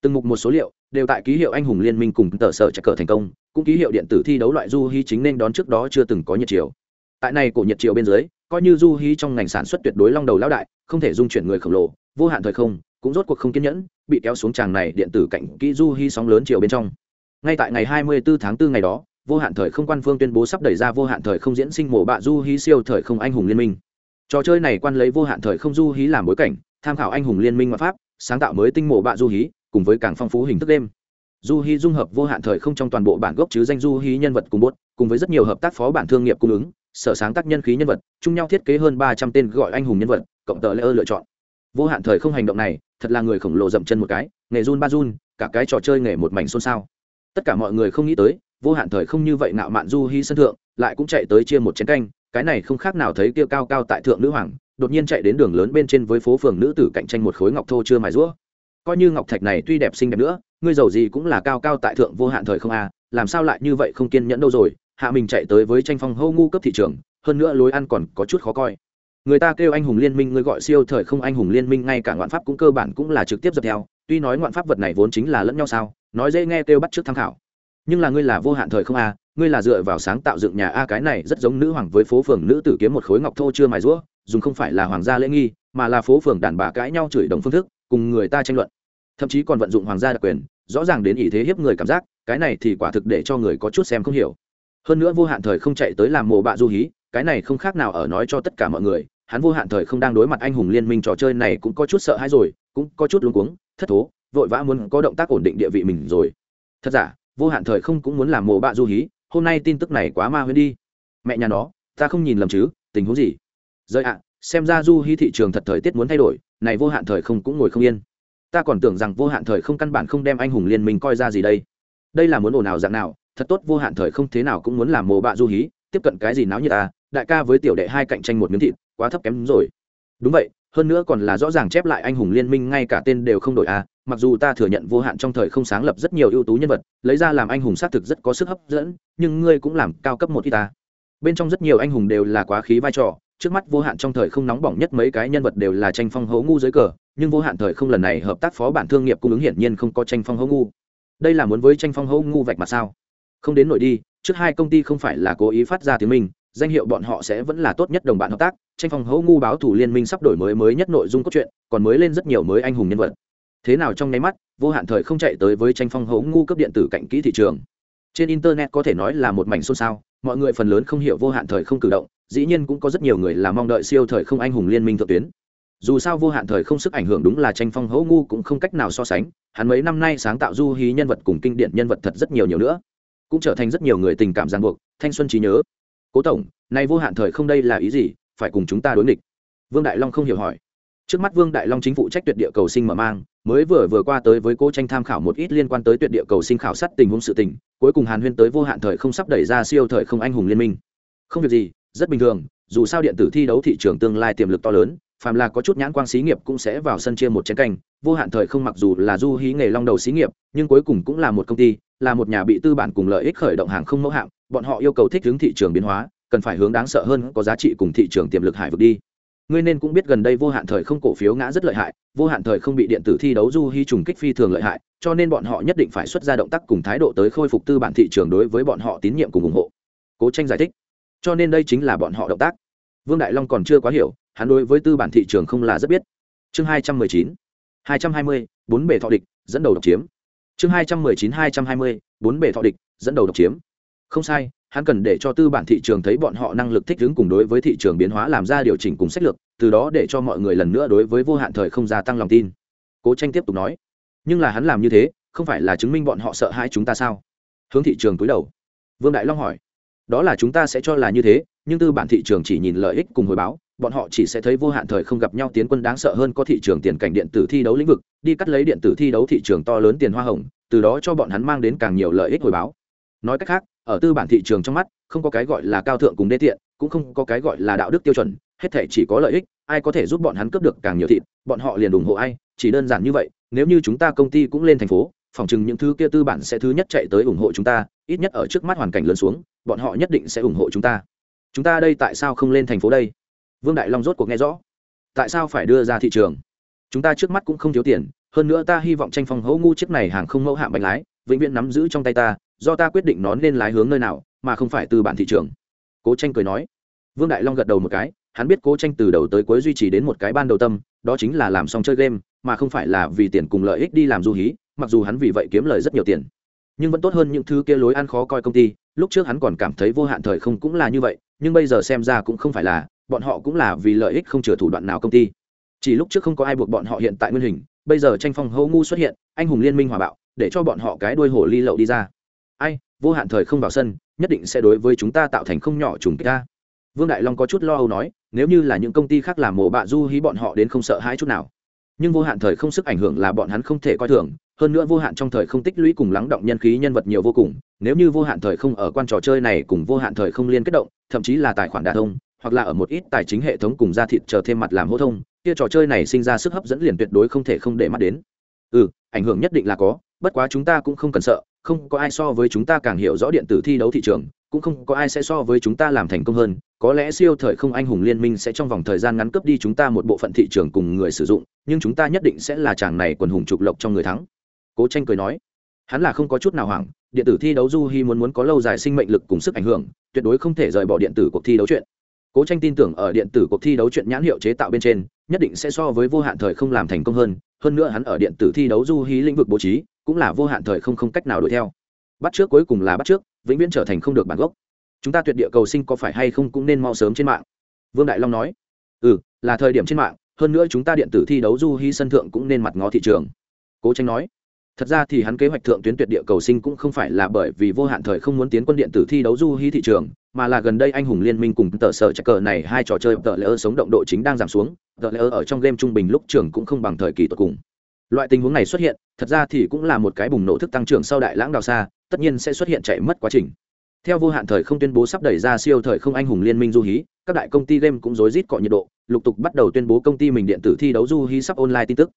Từng mục một số liệu đều tại ký hiệu anh hùng liên minh cùng tờ sở chạy cờ thành công, cũng ký hiệu điện tử thi đấu loại du hy chính nên đón trước đó chưa từng có nhiệt chiều tại này cổ nhiệt triều bên dưới, coi như du hí trong ngành sản xuất tuyệt đối long đầu lão đại, không thể dung chuyển người khổng lồ, vô hạn thời không, cũng rốt cuộc không kiên nhẫn, bị kéo xuống tràng này điện tử cạnh kỹ du hí sóng lớn chiều bên trong. Ngay tại ngày 24 tháng 4 ngày đó, vô hạn thời không quan phương tuyên bố sắp đẩy ra vô hạn thời không diễn sinh mổ bạ du hí siêu thời không anh hùng liên minh. Trò chơi này quan lấy vô hạn thời không du hí làm bối cảnh, tham khảo anh hùng liên minh ngoại pháp, sáng tạo mới tinh mổ bạ du hí, cùng với càng phong phú hình thức đêm. Du hí dung hợp vô hạn thời không trong toàn bộ bản gốc chứ danh du hí nhân vật cùng bốt cùng với rất nhiều hợp tác phó bản thương nghiệp cung ứng sở sáng tác nhân khí nhân vật, chung nhau thiết kế hơn ba trăm tên gọi anh hùng nhân vật, cộng tờ lễ ơ lựa chọn. Vô hạn thời không hành động này, thật là người khổng lồ dậm chân một cái, nghề run ba run, cả cái trò chơi nghề một mảnh xôn xao. Tất cả mọi người không nghĩ tới, vô hạn thời không như vậy nạo mạn du hy sân thượng, lại cũng chạy tới chia một chén canh, cái này không khác nào thấy kia cao cao tại thượng nữ hoàng, đột nhiên chạy đến đường lớn bên trên với phố phường nữ tử cạnh tranh một khối ngọc thô chưa mài rũa. Coi như ngọc thạch này tuy đẹp xinh đẹp nữa, ngươi giàu gì cũng là cao cao tại thượng vô hạn thời không à làm sao lại như vậy không kiên nhẫn đâu rồi hạ mình chạy tới với tranh phong hô ngu cấp thị trường, hơn nữa lối ăn còn có chút khó coi. Người ta kêu anh hùng liên minh, người gọi siêu thời không anh hùng liên minh, ngay cả ngoạn pháp cũng cơ bản cũng là trực tiếp dập theo. Tuy nói ngoạn pháp vật này vốn chính là lẫn nhau sao, nói dễ nghe kêu bắt trước tham khảo. Nhưng là ngươi là vô hạn thời không a, ngươi là dựa vào sáng tạo dựng nhà a, cái này rất giống nữ hoàng với phố phường nữ tử kiếm một khối ngọc thô chưa mài rũa, dùng không phải là hoàng gia lễ nghi, mà là phố phường đàn bà cãi nhau chửi đồng phương thức, cùng người ta tranh luận. Thậm chí còn vận dụng hoàng gia đặc quyền, rõ ràng đến ý thế hiếp người cảm giác, cái này thì quả thực để cho người có chút xem không hiểu hơn nữa vô hạn thời không chạy tới làm mồ bạ du hí, cái này không khác nào ở nói cho tất cả mọi người, hắn vô hạn thời không đang đối mặt anh hùng liên minh trò chơi này cũng có chút sợ hãi rồi, cũng có chút luống cuống, thất thố, vội vã muốn có động tác ổn định địa vị mình rồi. Thật giả, vô hạn thời không cũng muốn làm mồ bạ du hí, hôm nay tin tức này quá ma huyên đi. Mẹ nhà nó, ta không nhìn lầm chứ, tình huống gì? Rời ạ, xem ra du hí thị trường thật thời tiết muốn thay đổi, này vô hạn thời không cũng ngồi không yên. Ta còn tưởng rằng vô hạn thời không căn bản không đem anh hùng liên minh coi ra gì đây. Đây là muốn ồn ào dạng nào thật tốt, vô hạn thời không thế nào cũng muốn làm mồ bạ du hí, tiếp cận cái gì náo như ta à? đại ca với tiểu đệ hai cạnh tranh một miếng thịt, quá thấp kém rồi. Đúng vậy, hơn nữa còn là rõ ràng chép lại anh hùng liên minh, ngay cả tên đều không đổi a mặc dù ta thừa nhận vô hạn trong thời không sáng lập rất nhiều ưu tú nhân vật, lấy ra làm anh hùng xác thực rất có sức hấp dẫn, nhưng ngươi cũng làm cao cấp một y ta à? bên trong rất nhiều anh hùng đều là quá khí vai trò, trước mắt vô hạn trong thời không nóng bỏng nhất mấy cái nhân vật đều là tranh phong hấu ngu dưới cờ, nhưng vô hạn thời không lần này hợp tác phó bản thương nghiệp cung ứng hiển nhiên không có tranh phong hấu ngu. Đây là muốn với tranh phong hấu ngu vạch mặt sao? Không đến nổi đi, trước hai công ty không phải là cố ý phát ra tiếng minh danh hiệu bọn họ sẽ vẫn là tốt nhất đồng bạn hợp tác, tranh phong hấu ngu báo thủ liên minh sắp đổi mới mới nhất nội dung cốt truyện, còn mới lên rất nhiều mới anh hùng nhân vật. Thế nào trong nháy mắt, vô hạn thời không chạy tới với tranh phong hấu ngu cấp điện tử cạnh kỹ thị trường. Trên internet có thể nói là một mảnh xôn xao, mọi người phần lớn không hiểu vô hạn thời không cử động, dĩ nhiên cũng có rất nhiều người là mong đợi siêu thời không anh hùng liên minh thượng tuyến. Dù sao vô hạn thời không sức ảnh hưởng đúng là tranh phong hấu ngu cũng không cách nào so sánh, hắn mấy năm nay sáng tạo du hí nhân vật cùng kinh điển nhân vật thật rất nhiều nhiều nữa cũng trở thành rất nhiều người tình cảm ràng buộc, thanh xuân trí nhớ. Cố tổng, nay vô hạn thời không đây là ý gì? Phải cùng chúng ta đối nghịch. Vương đại long không hiểu hỏi. Trước mắt vương đại long chính phụ trách tuyệt địa cầu sinh mở mang, mới vừa vừa qua tới với cô tranh tham khảo một ít liên quan tới tuyệt địa cầu sinh khảo sát tình huống sự tình, cuối cùng hàn huyên tới vô hạn thời không sắp đẩy ra siêu thời không anh hùng liên minh. Không việc gì, rất bình thường, dù sao điện tử thi đấu thị trường tương lai tiềm lực to lớn, phàm là có chút nhãn quang xí nghiệp cũng sẽ vào sân chia một chén canh, vô hạn thời không mặc dù là du hí nghề long đầu xí nghiệp, nhưng cuối cùng cũng là một công ty là một nhà bị tư bản cùng lợi ích khởi động hàng không mẫu hạng bọn họ yêu cầu thích ứng thị trường biến hóa, cần phải hướng đáng sợ hơn có giá trị cùng thị trường tiềm lực hải vực đi. Ngươi nên cũng biết gần đây vô hạn thời không cổ phiếu ngã rất lợi hại, vô hạn thời không bị điện tử thi đấu du hy trùng kích phi thường lợi hại, cho nên bọn họ nhất định phải xuất ra động tác cùng thái độ tới khôi phục tư bản thị trường đối với bọn họ tín nhiệm cùng ủng hộ. Cố tranh giải thích. Cho nên đây chính là bọn họ động tác. Vương đại long còn chưa quá hiểu, hắn đối với tư bản thị trường không là rất biết. Chương hai trăm mười chín, hai trăm hai mươi, bốn bể thọ địch, dẫn đầu độc chiếm chương hai trăm mười chín, hai trăm hai mươi, bốn bể thọ địch, dẫn đầu độc chiếm. Không sai, hắn cần để cho tư bản thị trường thấy bọn họ năng lực thích ứng cùng đối với thị trường biến hóa làm ra điều chỉnh cùng sách lược, từ đó để cho mọi người lần nữa đối với vô hạn thời không gia tăng lòng tin. Cố tranh tiếp tục nói, nhưng là hắn làm như thế, không phải là chứng minh bọn họ sợ hãi chúng ta sao? Hướng thị trường túi đầu. Vương đại long hỏi, đó là chúng ta sẽ cho là như thế, nhưng tư bản thị trường chỉ nhìn lợi ích cùng hồi báo bọn họ chỉ sẽ thấy vô hạn thời không gặp nhau tiến quân đáng sợ hơn có thị trường tiền cảnh điện tử thi đấu lĩnh vực, đi cắt lấy điện tử thi đấu thị trường to lớn tiền hoa hồng, từ đó cho bọn hắn mang đến càng nhiều lợi ích hồi báo. Nói cách khác, ở tư bản thị trường trong mắt, không có cái gọi là cao thượng cùng đê tiện, cũng không có cái gọi là đạo đức tiêu chuẩn, hết thể chỉ có lợi ích, ai có thể giúp bọn hắn cướp được càng nhiều thịt, bọn họ liền ủng hộ ai, chỉ đơn giản như vậy, nếu như chúng ta công ty cũng lên thành phố, phòng chừng những thứ kia tư bản sẽ thứ nhất chạy tới ủng hộ chúng ta, ít nhất ở trước mắt hoàn cảnh lớn xuống, bọn họ nhất định sẽ ủng hộ chúng ta. Chúng ta đây tại sao không lên thành phố đây? Vương đại long rốt cuộc nghe rõ. Tại sao phải đưa ra thị trường? Chúng ta trước mắt cũng không thiếu tiền, hơn nữa ta hy vọng tranh phong hấu ngu chiếc này hàng không mẫu hạm bánh lái, vĩnh viễn nắm giữ trong tay ta, do ta quyết định nó nên lái hướng nơi nào, mà không phải từ bản thị trường. Cố tranh cười nói. Vương đại long gật đầu một cái, hắn biết cố tranh từ đầu tới cuối duy trì đến một cái ban đầu tâm, đó chính là làm xong chơi game, mà không phải là vì tiền cùng lợi ích đi làm du hí, mặc dù hắn vì vậy kiếm lời rất nhiều tiền. Nhưng vẫn tốt hơn những thứ kia lối ăn khó coi công ty, lúc trước hắn còn cảm thấy vô hạn thời không cũng là như vậy, nhưng bây giờ xem ra cũng không phải là bọn họ cũng là vì lợi ích không chừa thủ đoạn nào công ty. Chỉ lúc trước không có ai buộc bọn họ hiện tại nguyên hình, bây giờ tranh phong hô ngu xuất hiện, anh hùng liên minh hòa bạo, để cho bọn họ cái đuôi hổ ly lậu đi ra. Ai, vô hạn thời không vào sân, nhất định sẽ đối với chúng ta tạo thành không nhỏ trùng kích ta. Vương đại long có chút lo âu nói, nếu như là những công ty khác làm mổ bạ du hí bọn họ đến không sợ hãi chút nào. Nhưng vô hạn thời không sức ảnh hưởng là bọn hắn không thể coi thường, hơn nữa vô hạn trong thời không tích lũy cùng lắng động nhân khí nhân vật nhiều vô cùng, nếu như vô hạn thời không ở quan trò chơi này cùng vô hạn thời không liên kết động, thậm chí là tài khoản đà thông hoặc là ở một ít tài chính hệ thống cùng gia thịt chờ thêm mặt làm hô thông, kia trò chơi này sinh ra sức hấp dẫn liền tuyệt đối không thể không để mắt đến. Ừ ảnh hưởng nhất định là có, bất quá chúng ta cũng không cần sợ, không có ai so với chúng ta càng hiểu rõ điện tử thi đấu thị trường, cũng không có ai sẽ so với chúng ta làm thành công hơn, có lẽ siêu thời không anh hùng liên minh sẽ trong vòng thời gian ngắn cướp đi chúng ta một bộ phận thị trường cùng người sử dụng, nhưng chúng ta nhất định sẽ là chàng này quần hùng trục lộc trong người thắng. Cố tranh cười nói. Hắn là không có chút nào hoảng, điện tử thi đấu du hy muốn muốn có lâu dài sinh mệnh lực cùng sức ảnh hưởng, tuyệt đối không thể rời bỏ điện tử cuộc thi đấu chuyện cố tranh tin tưởng ở điện tử cuộc thi đấu chuyện nhãn hiệu chế tạo bên trên, nhất định sẽ so với vô hạn thời không làm thành công hơn hơn nữa hắn ở điện tử thi đấu du hí lĩnh vực bố trí, cũng là vô hạn thời không không cách nào đuổi theo. Bắt trước cuối cùng là bắt trước, vĩnh viễn trở thành không được bản gốc. Chúng ta tuyệt địa cầu sinh có phải hay không cũng nên mau sớm trên mạng. Vương đại long nói. Ừ là thời điểm trên mạng, hơn nữa chúng ta điện tử thi đấu du hí sân thượng cũng nên mặt ngó thị trường. Cố tranh nói thật ra thì hắn kế hoạch thượng tuyến tuyệt địa cầu sinh cũng không phải là bởi vì vô hạn thời không muốn tiến quân điện tử thi đấu du hí thị trường, mà là gần đây anh hùng liên minh cùng tờ sở chạy cờ này hai trò chơi tờ lỡ sống động độ chính đang giảm xuống, tờ lỡ ở trong game trung bình lúc trường cũng không bằng thời kỳ tột cùng. Loại tình huống này xuất hiện, thật ra thì cũng là một cái bùng nổ thức tăng trưởng sau đại lãng đào xa, tất nhiên sẽ xuất hiện chạy mất quá trình. Theo vô hạn thời không tuyên bố sắp đẩy ra siêu thời không anh hùng liên minh du hí, các đại công ty game cũng rối rít cọ nhiệt độ, lục tục bắt đầu tuyên bố công ty mình điện tử thi đấu du hí sắp online tin tức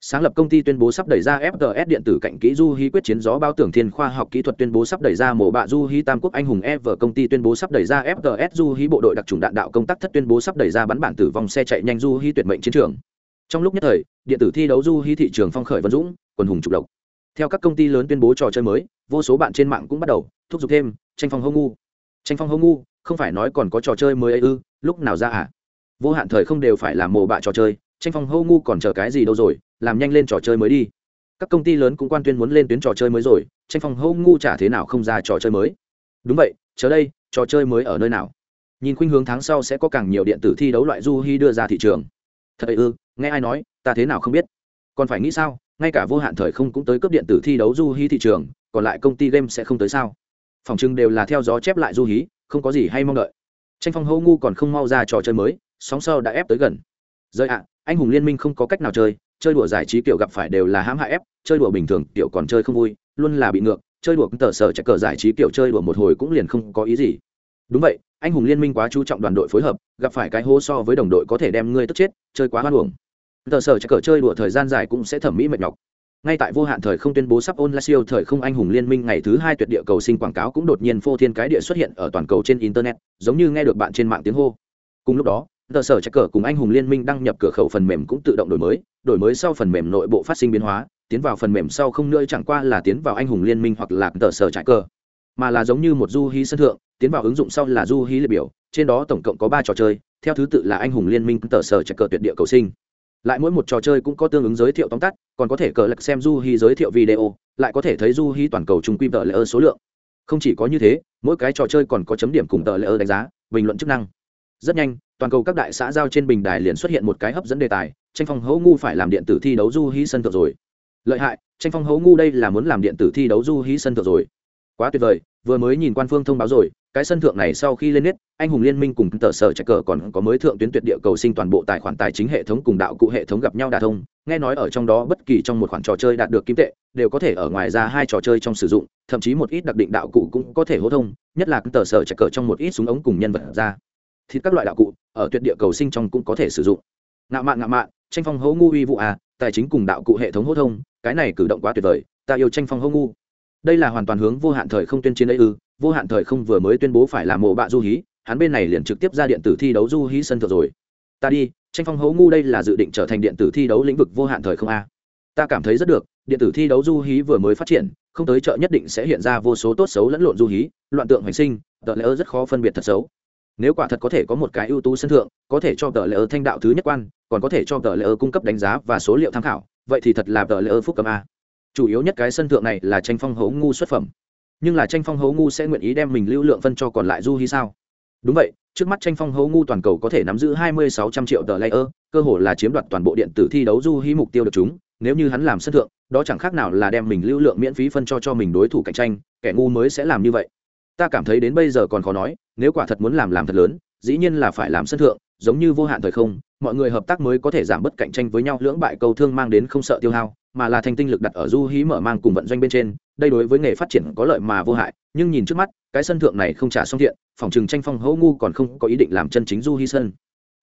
sáng lập công ty tuyên bố sắp đẩy ra fts điện tử cạnh kỹ du hí quyết chiến gió bao tưởng thiên khoa học kỹ thuật tuyên bố sắp đẩy ra mổ bạ du hí tam quốc anh hùng ever công ty tuyên bố sắp đẩy ra fts du hí bộ đội đặc trùng đạn đạo công tác thất tuyên bố sắp đẩy ra bắn bản tử vong xe chạy nhanh du hí tuyệt mệnh chiến trường. Trong lúc nhất thời, điện tử thi đấu du hí thị trường phong khởi vân dũng, quần hùng trục độc. Theo các công ty lớn tuyên bố trò chơi mới, vô số bạn trên mạng cũng bắt đầu thúc giục thêm, tranh phong hô ngu. Tranh phong hô ngu, không phải nói còn có trò chơi mới ấy ư, lúc nào ra à? Vô hạn thời không đều phải là mồ bạ trò chơi, tranh phong hô ngu còn chờ cái gì đâu rồi? Làm nhanh lên trò chơi mới đi. Các công ty lớn cũng quan tuyên muốn lên tuyến trò chơi mới rồi, tranh phong hô ngu chả thế nào không ra trò chơi mới. Đúng vậy, chờ đây, trò chơi mới ở nơi nào? Nhìn khuynh hướng tháng sau sẽ có càng nhiều điện tử thi đấu loại du hy đưa ra thị trường. Thật ư, nghe ai nói, ta thế nào không biết. Còn phải nghĩ sao, ngay cả vô hạn thời không cũng tới cấp điện tử thi đấu du hí thị trường, còn lại công ty game sẽ không tới sao? Phòng chừng đều là theo gió chép lại du hí, không có gì hay mong đợi. Tranh phong hô ngu còn không mau ra trò chơi mới, sóng sau đã ép tới gần. Rời ạ, anh hùng liên minh không có cách nào chơi chơi đùa giải trí kiểu gặp phải đều là hãm hại ép, chơi đùa bình thường kiểu còn chơi không vui, luôn là bị ngược, chơi đùa tờ sở chạy cờ giải trí kiểu chơi đùa một hồi cũng liền không có ý gì. Đúng vậy, anh hùng liên minh quá chú trọng đoàn đội phối hợp, gặp phải cái hố so với đồng đội có thể đem ngươi tức chết, chơi quá hoan hưởng tờ sở chạy cờ chơi đùa thời gian dài cũng sẽ thẩm mỹ mệt nhọc. Ngay tại vô hạn thời không tuyên bố sắp ôn la siêu thời không anh hùng liên minh ngày thứ hai tuyệt địa cầu sinh quảng cáo cũng đột nhiên phô thiên cái địa xuất hiện ở toàn cầu trên internet, giống như nghe được bạn trên mạng tiếng hô. Cùng lúc đó tờ sở chắc cờ cùng anh hùng liên minh đăng nhập cửa khẩu phần mềm cũng tự động đổi mới đổi mới sau phần mềm nội bộ phát sinh biến hóa, tiến vào phần mềm sau không nơi chẳng qua là tiến vào anh hùng liên minh hoặc là tờ sở trại cờ, mà là giống như một du hí sân thượng, tiến vào ứng dụng sau là du hí liệt biểu, trên đó tổng cộng có ba trò chơi, theo thứ tự là anh hùng liên minh tờ sở trại cờ tuyệt địa cầu sinh. Lại mỗi một trò chơi cũng có tương ứng giới thiệu tóm tắt, còn có thể cờ lật xem du hí giới thiệu video, lại có thể thấy du hí toàn cầu trung quy tờ lỡ số lượng. Không chỉ có như thế, mỗi cái trò chơi còn có chấm điểm cùng tờ lỡ đánh giá, bình luận chức năng rất nhanh, toàn cầu các đại xã giao trên bình đài liền xuất hiện một cái hấp dẫn đề tài, tranh phong hấu ngu phải làm điện tử thi đấu du hí sân thượng rồi. Lợi hại, tranh phong hấu ngu đây là muốn làm điện tử thi đấu du hí sân thượng rồi. Quá tuyệt vời, vừa mới nhìn quan phương thông báo rồi, cái sân thượng này sau khi lên nét, anh hùng liên minh cùng tờ sở chạy cờ còn có mới thượng tuyến tuyệt địa cầu sinh toàn bộ tài khoản tài chính hệ thống cùng đạo cụ hệ thống gặp nhau đà thông, nghe nói ở trong đó bất kỳ trong một khoản trò chơi đạt được kim tệ, đều có thể ở ngoài ra hai trò chơi trong sử dụng, thậm chí một ít đặc định đạo cụ cũng có thể hô thông, nhất là tờ sở chạy cờ trong một ít súng ống cùng nhân vật ra thì các loại đạo cụ, ở tuyệt địa cầu sinh trong cũng có thể sử dụng. Ngạo mạn ngạo mạn, tranh phong hấu ngu uy vụ à tài chính cùng đạo cụ hệ thống hô thông, cái này cử động quá tuyệt vời, ta yêu tranh phong hấu ngu. Đây là hoàn toàn hướng vô hạn thời không tuyên chiến ấy ư, vô hạn thời không vừa mới tuyên bố phải làm mộ bạ du hí, hắn bên này liền trực tiếp ra điện tử thi đấu du hí sân thượng rồi. Ta đi, tranh phong hấu ngu đây là dự định trở thành điện tử thi đấu lĩnh vực vô hạn thời không a. Ta cảm thấy rất được, điện tử thi đấu du hí vừa mới phát triển, không tới chợ nhất định sẽ hiện ra vô số tốt xấu lẫn lộn du hí, loạn tượng hành sinh tờ lỡ rất khó phân biệt thật xấu nếu quả thật có thể có một cái ưu tú sân thượng, có thể cho tờ lỡ thanh đạo thứ nhất quan, còn có thể cho tờ lỡ cung cấp đánh giá và số liệu tham khảo, vậy thì thật là tờ lỡ phúc cầm a. Chủ yếu nhất cái sân thượng này là tranh phong hấu ngu xuất phẩm. Nhưng là tranh phong hấu ngu sẽ nguyện ý đem mình lưu lượng phân cho còn lại du hy sao? Đúng vậy, trước mắt tranh phong hấu ngu toàn cầu có thể nắm giữ hai mươi sáu trăm triệu tờ layer cơ hồ là chiếm đoạt toàn bộ điện tử thi đấu du hy mục tiêu được chúng. Nếu như hắn làm sân thượng, đó chẳng khác nào là đem mình lưu lượng miễn phí phân cho cho mình đối thủ cạnh tranh, kẻ ngu mới sẽ làm như vậy ta cảm thấy đến bây giờ còn khó nói, nếu quả thật muốn làm làm thật lớn, dĩ nhiên là phải làm sân thượng, giống như vô hạn thời không, mọi người hợp tác mới có thể giảm bớt cạnh tranh với nhau, lưỡng bại cầu thương mang đến không sợ tiêu hao, mà là thành tinh lực đặt ở du hí mở mang cùng vận doanh bên trên, đây đối với nghề phát triển có lợi mà vô hại, nhưng nhìn trước mắt, cái sân thượng này không trả xong thiện, phòng trừng tranh phong hấu ngu còn không có ý định làm chân chính du hí sân.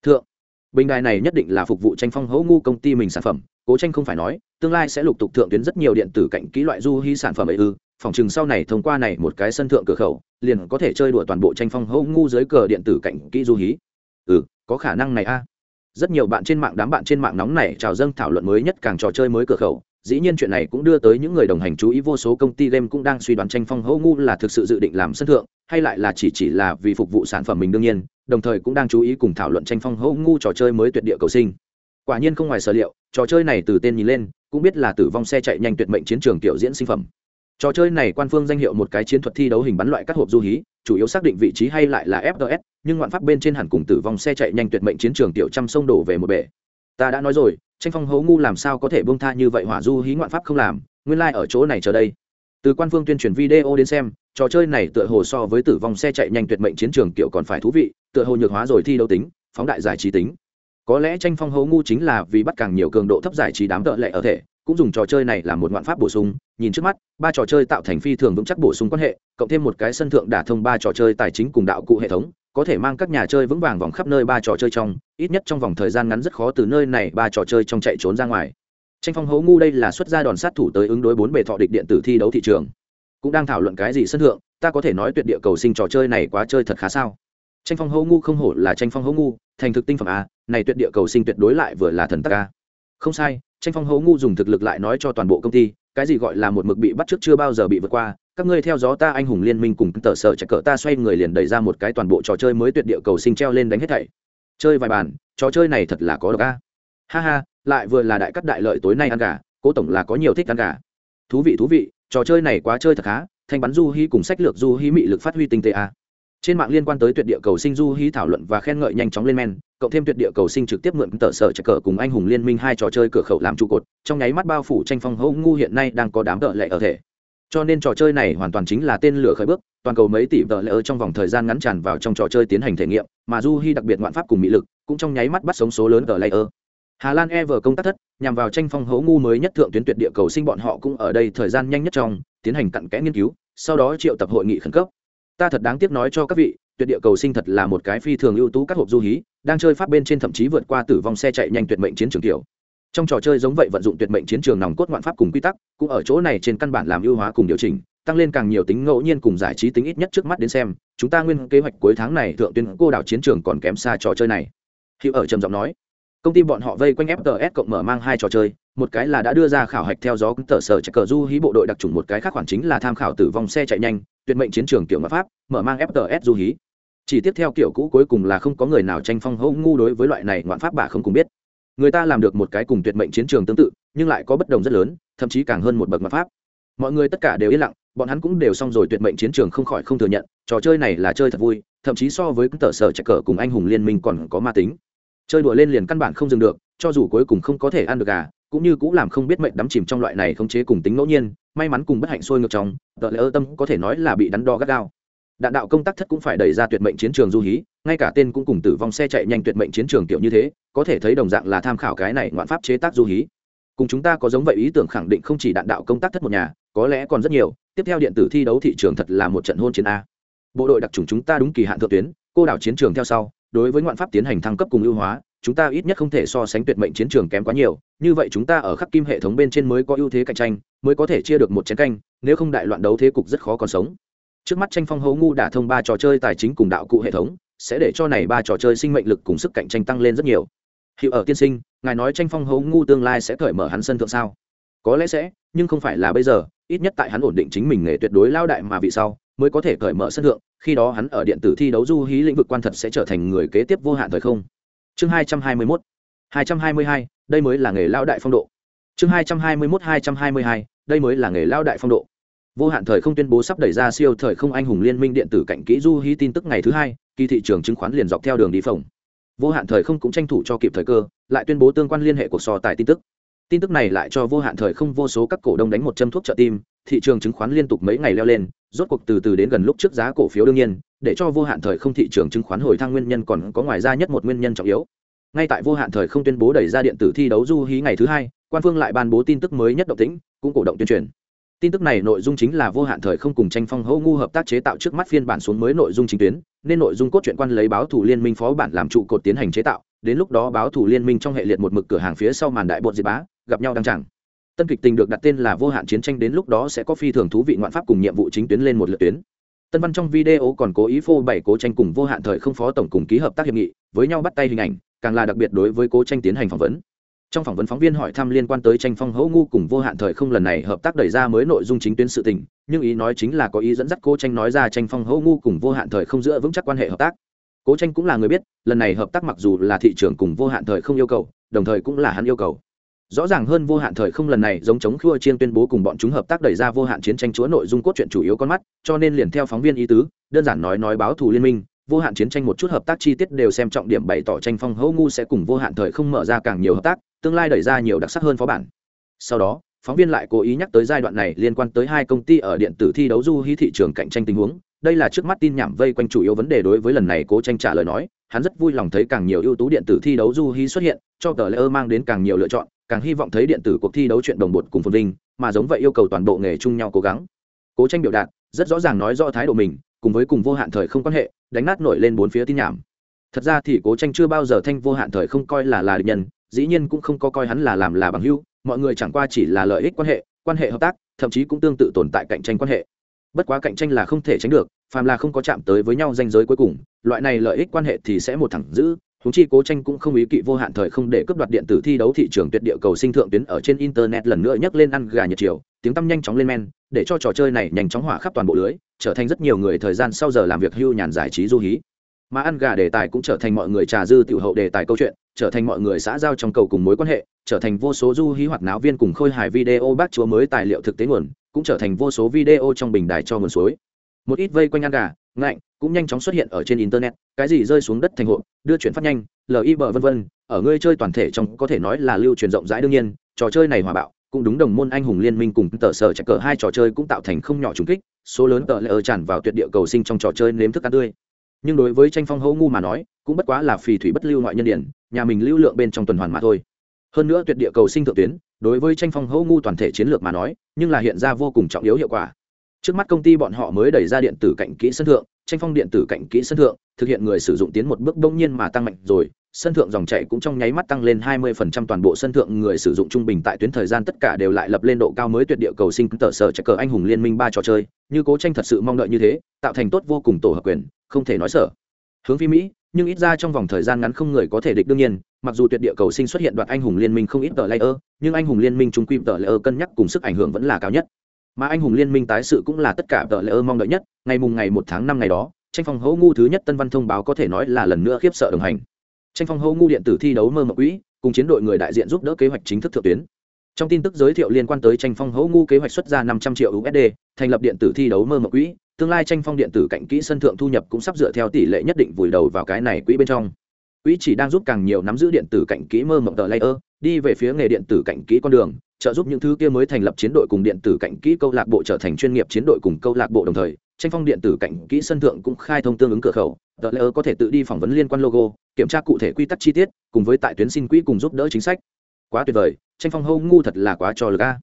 Thượng, bình đài này nhất định là phục vụ tranh phong hấu ngu công ty mình sản phẩm, cố tranh không phải nói, tương lai sẽ lục tục thượng tuyến rất nhiều điện tử cạnh kỹ loại du hí sản phẩm ấy ư phòng trường sau này thông qua này một cái sân thượng cửa khẩu, liền có thể chơi đùa toàn bộ tranh phong hô ngu dưới cờ điện tử cạnh kỹ du hí. Ừ có khả năng này a. Rất nhiều bạn trên mạng đám bạn trên mạng nóng này trào dâng thảo luận mới nhất càng trò chơi mới cửa khẩu. Dĩ nhiên chuyện này cũng đưa tới những người đồng hành chú ý vô số công ty game cũng đang suy đoán tranh phong hô ngu là thực sự dự định làm sân thượng, hay lại là chỉ chỉ là vì phục vụ sản phẩm mình đương nhiên, đồng thời cũng đang chú ý cùng thảo luận tranh phong hô ngu trò chơi mới tuyệt địa cầu sinh. Quả nhiên không ngoài sở liệu, trò chơi này từ tên nhìn lên, cũng biết là tử vong xe chạy nhanh tuyệt mệnh chiến trường tiểu diễn sinh phẩm trò chơi này quan phương danh hiệu một cái chiến thuật thi đấu hình bắn loại các hộp du hí, chủ yếu xác định vị trí hay lại là fts nhưng ngoạn pháp bên trên hẳn cùng tử vong xe chạy nhanh tuyệt mệnh chiến trường tiểu trăm sông đổ về một bể. Ta đã nói rồi, tranh phong hấu ngu làm sao có thể bông tha như vậy hỏa du hí ngoạn pháp không làm, nguyên lai、like、ở chỗ này chờ đây. Từ quan phương tuyên truyền video đến xem, trò chơi này tựa hồ so với tử vong xe chạy nhanh tuyệt mệnh chiến trường kiểu còn phải thú vị, tựa hồ nhược hóa rồi thi đấu tính, phóng đại giải trí tính. Có lẽ tranh phong hấu ngu chính là vì bắt càng nhiều cường độ thấp giải trí đám tợ lệ ở thể cũng dùng trò chơi này làm một ngoạn pháp bổ sung, nhìn trước mắt, ba trò chơi tạo thành phi thường vững chắc bổ sung quan hệ, cộng thêm một cái sân thượng đả thông ba trò chơi tài chính cùng đạo cụ hệ thống, có thể mang các nhà chơi vững vàng vòng khắp nơi ba trò chơi trong, ít nhất trong vòng thời gian ngắn rất khó từ nơi này ba trò chơi trong chạy trốn ra ngoài. Tranh phong hấu ngu đây là xuất gia đòn sát thủ tới ứng đối bốn bề thọ địch điện tử thi đấu thị trường. Cũng đang thảo luận cái gì sân thượng, ta có thể nói tuyệt địa cầu sinh trò chơi này quá chơi thật khá sao. Tranh phong hấu ngu không hổ là tranh phong hấu ngu, thành thực tinh phẩm a, này tuyệt địa cầu sinh tuyệt đối lại vừa là thần tắc a. Không sai tranh phong hấu ngu dùng thực lực lại nói cho toàn bộ công ty, cái gì gọi là một mực bị bắt trước chưa bao giờ bị vượt qua, các ngươi theo gió ta anh hùng liên minh cùng tờ sở chạy cỡ ta xoay người liền đẩy ra một cái toàn bộ trò chơi mới tuyệt địa cầu sinh treo lên đánh hết thảy. Chơi vài bàn, trò chơi này thật là có độc a. Ha ha, lại vừa là đại cắt đại lợi tối nay ăn gà, cố tổng là có nhiều thích ăn gà. Thú vị thú vị, trò chơi này quá chơi thật khá, thanh bắn du hí cùng sách lược du hí mị lực phát huy tinh tế a trên mạng liên quan tới tuyệt địa cầu sinh du hí thảo luận và khen ngợi nhanh chóng lên men cộng thêm tuyệt địa cầu sinh trực tiếp mượn tờ sở trợ cờ cùng anh hùng liên minh hai trò chơi cửa khẩu làm trụ cột trong nháy mắt bao phủ tranh phong hậu ngu hiện nay đang có đám tợ lệ ở thể cho nên trò chơi này hoàn toàn chính là tên lửa khởi bước toàn cầu mấy tỷ tợ lệ ở trong vòng thời gian ngắn tràn vào trong trò chơi tiến hành thể nghiệm mà du hy đặc biệt ngoạn pháp cùng mỹ lực cũng trong nháy mắt bắt sống số lớn tợ lệ ở Hà Lan Ever công tác thất, nhằm vào tranh phong hấu ngu mới nhất thượng tuyến tuyệt địa cầu sinh bọn họ cũng ở đây thời gian nhanh nhất trong tiến hành cặn kẽ nghiên cứu, sau đó triệu tập hội nghị khẩn cấp. Ta thật đáng tiếc nói cho các vị, tuyệt địa cầu sinh thật là một cái phi thường ưu tú các hộp du hí đang chơi pháp bên trên thậm chí vượt qua tử vong xe chạy nhanh tuyệt mệnh chiến trường kiểu. Trong trò chơi giống vậy vận dụng tuyệt mệnh chiến trường nòng cốt ngoạn pháp cùng quy tắc cũng ở chỗ này trên căn bản làm ưu hóa cùng điều chỉnh tăng lên càng nhiều tính ngẫu nhiên cùng giải trí tính ít nhất trước mắt đến xem chúng ta nguyên kế hoạch cuối tháng này thượng tuyên cô đảo chiến trường còn kém xa trò chơi này. Hiệu ở trầm giọng nói. Công ty bọn họ vây quanh fts cộng mở mang hai trò chơi một cái là đã đưa ra khảo hạch theo gió tờ sở chạy cờ du hí bộ đội đặc trùng một cái khác khoản chính là tham khảo tử vong xe chạy nhanh tuyệt mệnh chiến trường kiểu ngữ pháp, mở mang fts du hí. Chỉ tiếp theo kiểu cũ cuối cùng là không có người nào tranh phong hô ngu đối với loại này ngoạn pháp bà không cùng biết. Người ta làm được một cái cùng tuyệt mệnh chiến trường tương tự, nhưng lại có bất đồng rất lớn, thậm chí càng hơn một bậc ngoạn pháp. Mọi người tất cả đều yên lặng, bọn hắn cũng đều xong rồi tuyệt mệnh chiến trường không khỏi không thừa nhận, trò chơi này là chơi thật vui, thậm chí so với tờ sở chạy cờ cùng anh hùng liên minh còn có ma tính. Chơi đùa lên liền căn bản không dừng được, cho dù cuối cùng không có thể ăn được gà, cũng như cũng làm không biết mệnh đắm chìm trong loại này không chế cùng tính ngẫu nhiên may mắn cùng bất hạnh sôi ngược trong tờ lễ ơ tâm có thể nói là bị đắn đo gắt gao. Đạn đạo công tác thất cũng phải đẩy ra tuyệt mệnh chiến trường du hí, ngay cả tên cũng cùng tử vong xe chạy nhanh tuyệt mệnh chiến trường kiểu như thế, có thể thấy đồng dạng là tham khảo cái này ngoạn pháp chế tác du hí. Cùng chúng ta có giống vậy ý tưởng khẳng định không chỉ đạn đạo công tác thất một nhà, có lẽ còn rất nhiều, tiếp theo điện tử thi đấu thị trường thật là một trận hôn chiến a. Bộ đội đặc trùng chúng ta đúng kỳ hạn thượng tuyến, cô đảo chiến trường theo sau, đối với ngoạn pháp tiến hành thăng cấp cùng ưu hóa chúng ta ít nhất không thể so sánh tuyệt mệnh chiến trường kém quá nhiều, như vậy chúng ta ở khắc kim hệ thống bên trên mới có ưu thế cạnh tranh, mới có thể chia được một chén canh, nếu không đại loạn đấu thế cục rất khó còn sống. Trước mắt tranh phong hấu ngu đã thông ba trò chơi tài chính cùng đạo cụ hệ thống, sẽ để cho này ba trò chơi sinh mệnh lực cùng sức cạnh tranh tăng lên rất nhiều. Hiệu ở tiên sinh, ngài nói tranh phong hấu ngu tương lai sẽ cởi mở hắn sân thượng sao? Có lẽ sẽ, nhưng không phải là bây giờ, ít nhất tại hắn ổn định chính mình nghề tuyệt đối lao đại mà vị sau, mới có thể cởi mở sân thượng, khi đó hắn ở điện tử thi đấu du hí lĩnh vực quan thật sẽ trở thành người kế tiếp vô hạn thời không chương hai trăm hai mươi mốt. hai trăm hai mươi hai, đây mới là nghề lao đại phong độ. Chương hai trăm hai mươi mốt, hai trăm hai mươi hai, đây mới là nghề lao đại phong độ. Vô hạn thời không tuyên bố sắp đẩy ra siêu thời không anh hùng liên minh điện tử cạnh kỹ du hí tin tức ngày thứ hai, kỳ thị trường chứng khoán liền dọc theo đường đi phòng vô hạn thời không cũng tranh thủ cho kịp thời cơ, lại tuyên bố tương quan liên hệ cuộc sò tài tin tức. Tin tức này lại cho vô hạn thời không vô số các cổ đông đánh một châm thuốc trợ tim, thị trường chứng khoán liên tục mấy ngày leo lên, rốt cuộc từ từ đến gần lúc trước giá cổ phiếu đương nhiên để cho vô hạn thời không thị trường chứng khoán hồi thăng nguyên nhân còn có ngoài ra nhất một nguyên nhân trọng yếu. Ngay tại vô hạn thời không tuyên bố đẩy ra điện tử thi đấu du hí ngày thứ hai, quan phương lại ban bố tin tức mới nhất động tĩnh, cũng cổ động tuyên truyền. Tin tức này nội dung chính là vô hạn thời không cùng tranh phong hậu ngu hợp tác chế tạo trước mắt phiên bản xuống mới nội dung chính tuyến, nên nội dung cốt truyện quan lấy báo thủ liên minh phó bản làm trụ cột tiến hành chế tạo, đến lúc đó báo thủ liên minh trong hệ liệt một mực cửa hàng phía sau màn đại bột diệt bá, gặp nhau đăng chẳng tân kịch tình được đặt tên là vô hạn chiến tranh đến lúc đó sẽ có phi thường thú vị ngoạn pháp cùng nhiệm vụ chính tuyến lên một lượt tuyến tân văn trong video còn cố ý phô bày cố tranh cùng vô hạn thời không phó tổng cùng ký hợp tác hiệp nghị, với nhau bắt tay hình ảnh, càng là đặc biệt đối với cố tranh tiến hành phỏng vấn. Trong phỏng vấn phóng viên hỏi thăm liên quan tới tranh phong hữu ngu cùng vô hạn thời không lần này hợp tác đẩy ra mới nội dung chính tuyến sự tình, nhưng ý nói chính là có ý dẫn dắt cố tranh nói ra tranh phong hữu ngu cùng vô hạn thời không giữa vững chắc quan hệ hợp tác. Cố tranh cũng là người biết, lần này hợp tác mặc dù là thị trường cùng vô hạn thời không yêu cầu, đồng thời cũng là hắn yêu cầu rõ ràng hơn vô hạn thời không lần này giống chống khua chiên tuyên bố cùng bọn chúng hợp tác đẩy ra vô hạn chiến tranh chúa nội dung cốt truyện chủ yếu con mắt, cho nên liền theo phóng viên ý tứ, đơn giản nói nói báo thù liên minh, vô hạn chiến tranh một chút hợp tác chi tiết đều xem trọng điểm bày tỏ tranh phong hữu ngu sẽ cùng vô hạn thời không mở ra càng nhiều hợp tác, tương lai đẩy ra nhiều đặc sắc hơn phó bản. Sau đó, phóng viên lại cố ý nhắc tới giai đoạn này liên quan tới hai công ty ở điện tử thi đấu du hí thị trường cạnh tranh tình huống đây là trước mắt tin nhảm vây quanh chủ yếu vấn đề đối với lần này cố tranh trả lời nói. Hắn rất vui lòng thấy càng nhiều ưu tú điện tử thi đấu du hí xuất hiện, cho tờ lễ ơ mang đến càng nhiều lựa chọn, càng hy vọng thấy điện tử cuộc thi đấu chuyện đồng bột cùng phồn vinh, mà giống vậy yêu cầu toàn bộ nghề chung nhau cố gắng. Cố tranh biểu đạt, rất rõ ràng nói rõ thái độ mình, cùng với cùng vô hạn thời không quan hệ, đánh nát nổi lên bốn phía tin nhảm. Thật ra thì cố tranh chưa bao giờ thanh vô hạn thời không coi là là địch nhân, dĩ nhiên cũng không có coi hắn là làm là bằng hữu, mọi người chẳng qua chỉ là lợi ích quan hệ quan hệ hợp tác, thậm chí cũng tương tự tồn tại cạnh tranh quan hệ bất quá cạnh tranh là không thể tránh được, phàm là không có chạm tới với nhau danh giới cuối cùng, loại này lợi ích quan hệ thì sẽ một thẳng giữ húng chi cố tranh cũng không ý kỵ vô hạn thời không để cướp đoạt điện tử thi đấu thị trường tuyệt địa cầu sinh thượng tuyến ở trên internet lần nữa nhấc lên ăn gà nhật chiều, tiếng tăm nhanh chóng lên men, để cho trò chơi này nhanh chóng hỏa khắp toàn bộ lưới, trở thành rất nhiều người thời gian sau giờ làm việc hưu nhàn giải trí du hí. Mà ăn gà đề tài cũng trở thành mọi người trà dư tiểu hậu đề tài câu chuyện, trở thành mọi người xã giao trong cầu cùng mối quan hệ, trở thành vô số du hí hoạt náo viên cùng khôi hài video bác chúa mới tài liệu thực tế nguồn cũng trở thành vô số video trong bình đài cho nguồn suối. Một ít vây quanh ăn gà, ngạnh, cũng nhanh chóng xuất hiện ở trên internet, cái gì rơi xuống đất thành hộ đưa chuyển phát nhanh lib bờ vân vân, ở ngươi chơi toàn thể trong có thể nói là lưu truyền rộng rãi đương nhiên, trò chơi này hòa bạo, cũng đúng đồng môn anh hùng liên minh cùng tờ sở chạy cờ hai trò chơi cũng tạo thành không nhỏ trùng kích, số lớn tờ lệ ở tràn vào tuyệt địa cầu sinh trong trò chơi nếm thức ăn tươi. Nhưng đối với tranh phong hấu ngu mà nói, cũng bất quá là phì thủy bất lưu ngoại nhân điển, nhà mình lưu lượng bên trong tuần hoàn mà thôi. Hơn nữa tuyệt địa cầu sinh thượng tuyến đối với tranh phong hấu ngu toàn thể chiến lược mà nói, nhưng là hiện ra vô cùng trọng yếu hiệu quả. Trước mắt công ty bọn họ mới đẩy ra điện tử cạnh kỹ sân thượng, tranh phong điện tử cạnh kỹ sân thượng, thực hiện người sử dụng tiến một bước đông nhiên mà tăng mạnh rồi, sân thượng dòng chảy cũng trong nháy mắt tăng lên 20% toàn bộ sân thượng người sử dụng trung bình tại tuyến thời gian tất cả đều lại lập lên độ cao mới tuyệt địa cầu sinh tờ sở chắc cờ anh hùng liên minh ba trò chơi, như cố tranh thật sự mong đợi như thế, tạo thành tốt vô cùng tổ hợp quyền, không thể nói sở hướng phi mỹ, nhưng ít ra trong vòng thời gian ngắn không người có thể địch đương nhiên mặc dù tuyệt địa cầu sinh xuất hiện đoạn anh hùng liên minh không ít tờ layer, nhưng anh hùng liên minh trung quy tờ layer cân nhắc cùng sức ảnh hưởng vẫn là cao nhất. Mà anh hùng liên minh tái sự cũng là tất cả tờ layer mong đợi nhất, ngày mùng ngày một tháng năm ngày đó, tranh phong hấu ngu thứ nhất tân văn thông báo có thể nói là lần nữa khiếp sợ đồng hành. Tranh phong hấu ngu điện tử thi đấu mơ mộng quỹ, cùng chiến đội người đại diện giúp đỡ kế hoạch chính thức thượng tuyến. Trong tin tức giới thiệu liên quan tới tranh phong hấu ngu kế hoạch xuất ra năm trăm triệu usd thành lập điện tử thi đấu mơ mộng quỹ, tương lai tranh phong điện tử cạnh kỹ sân thượng thu nhập cũng sắp dựa theo tỷ lệ nhất định vùi đầu vào cái này quỹ bên trong quỹ chỉ đang giúp càng nhiều nắm giữ điện tử cạnh kỹ mơ mộng tờ layer đi về phía nghề điện tử cạnh kỹ con đường trợ giúp những thứ kia mới thành lập chiến đội cùng điện tử cạnh kỹ câu lạc bộ trở thành chuyên nghiệp chiến đội cùng câu lạc bộ đồng thời tranh phong điện tử cạnh kỹ sân thượng cũng khai thông tương ứng cửa khẩu. Tờ layer có thể tự đi phỏng vấn liên quan logo kiểm tra cụ thể quy tắc chi tiết cùng với tại tuyến xin quỹ cùng giúp đỡ chính sách. Quá tuyệt vời tranh phong hâu ngu thật là quá cho lực a.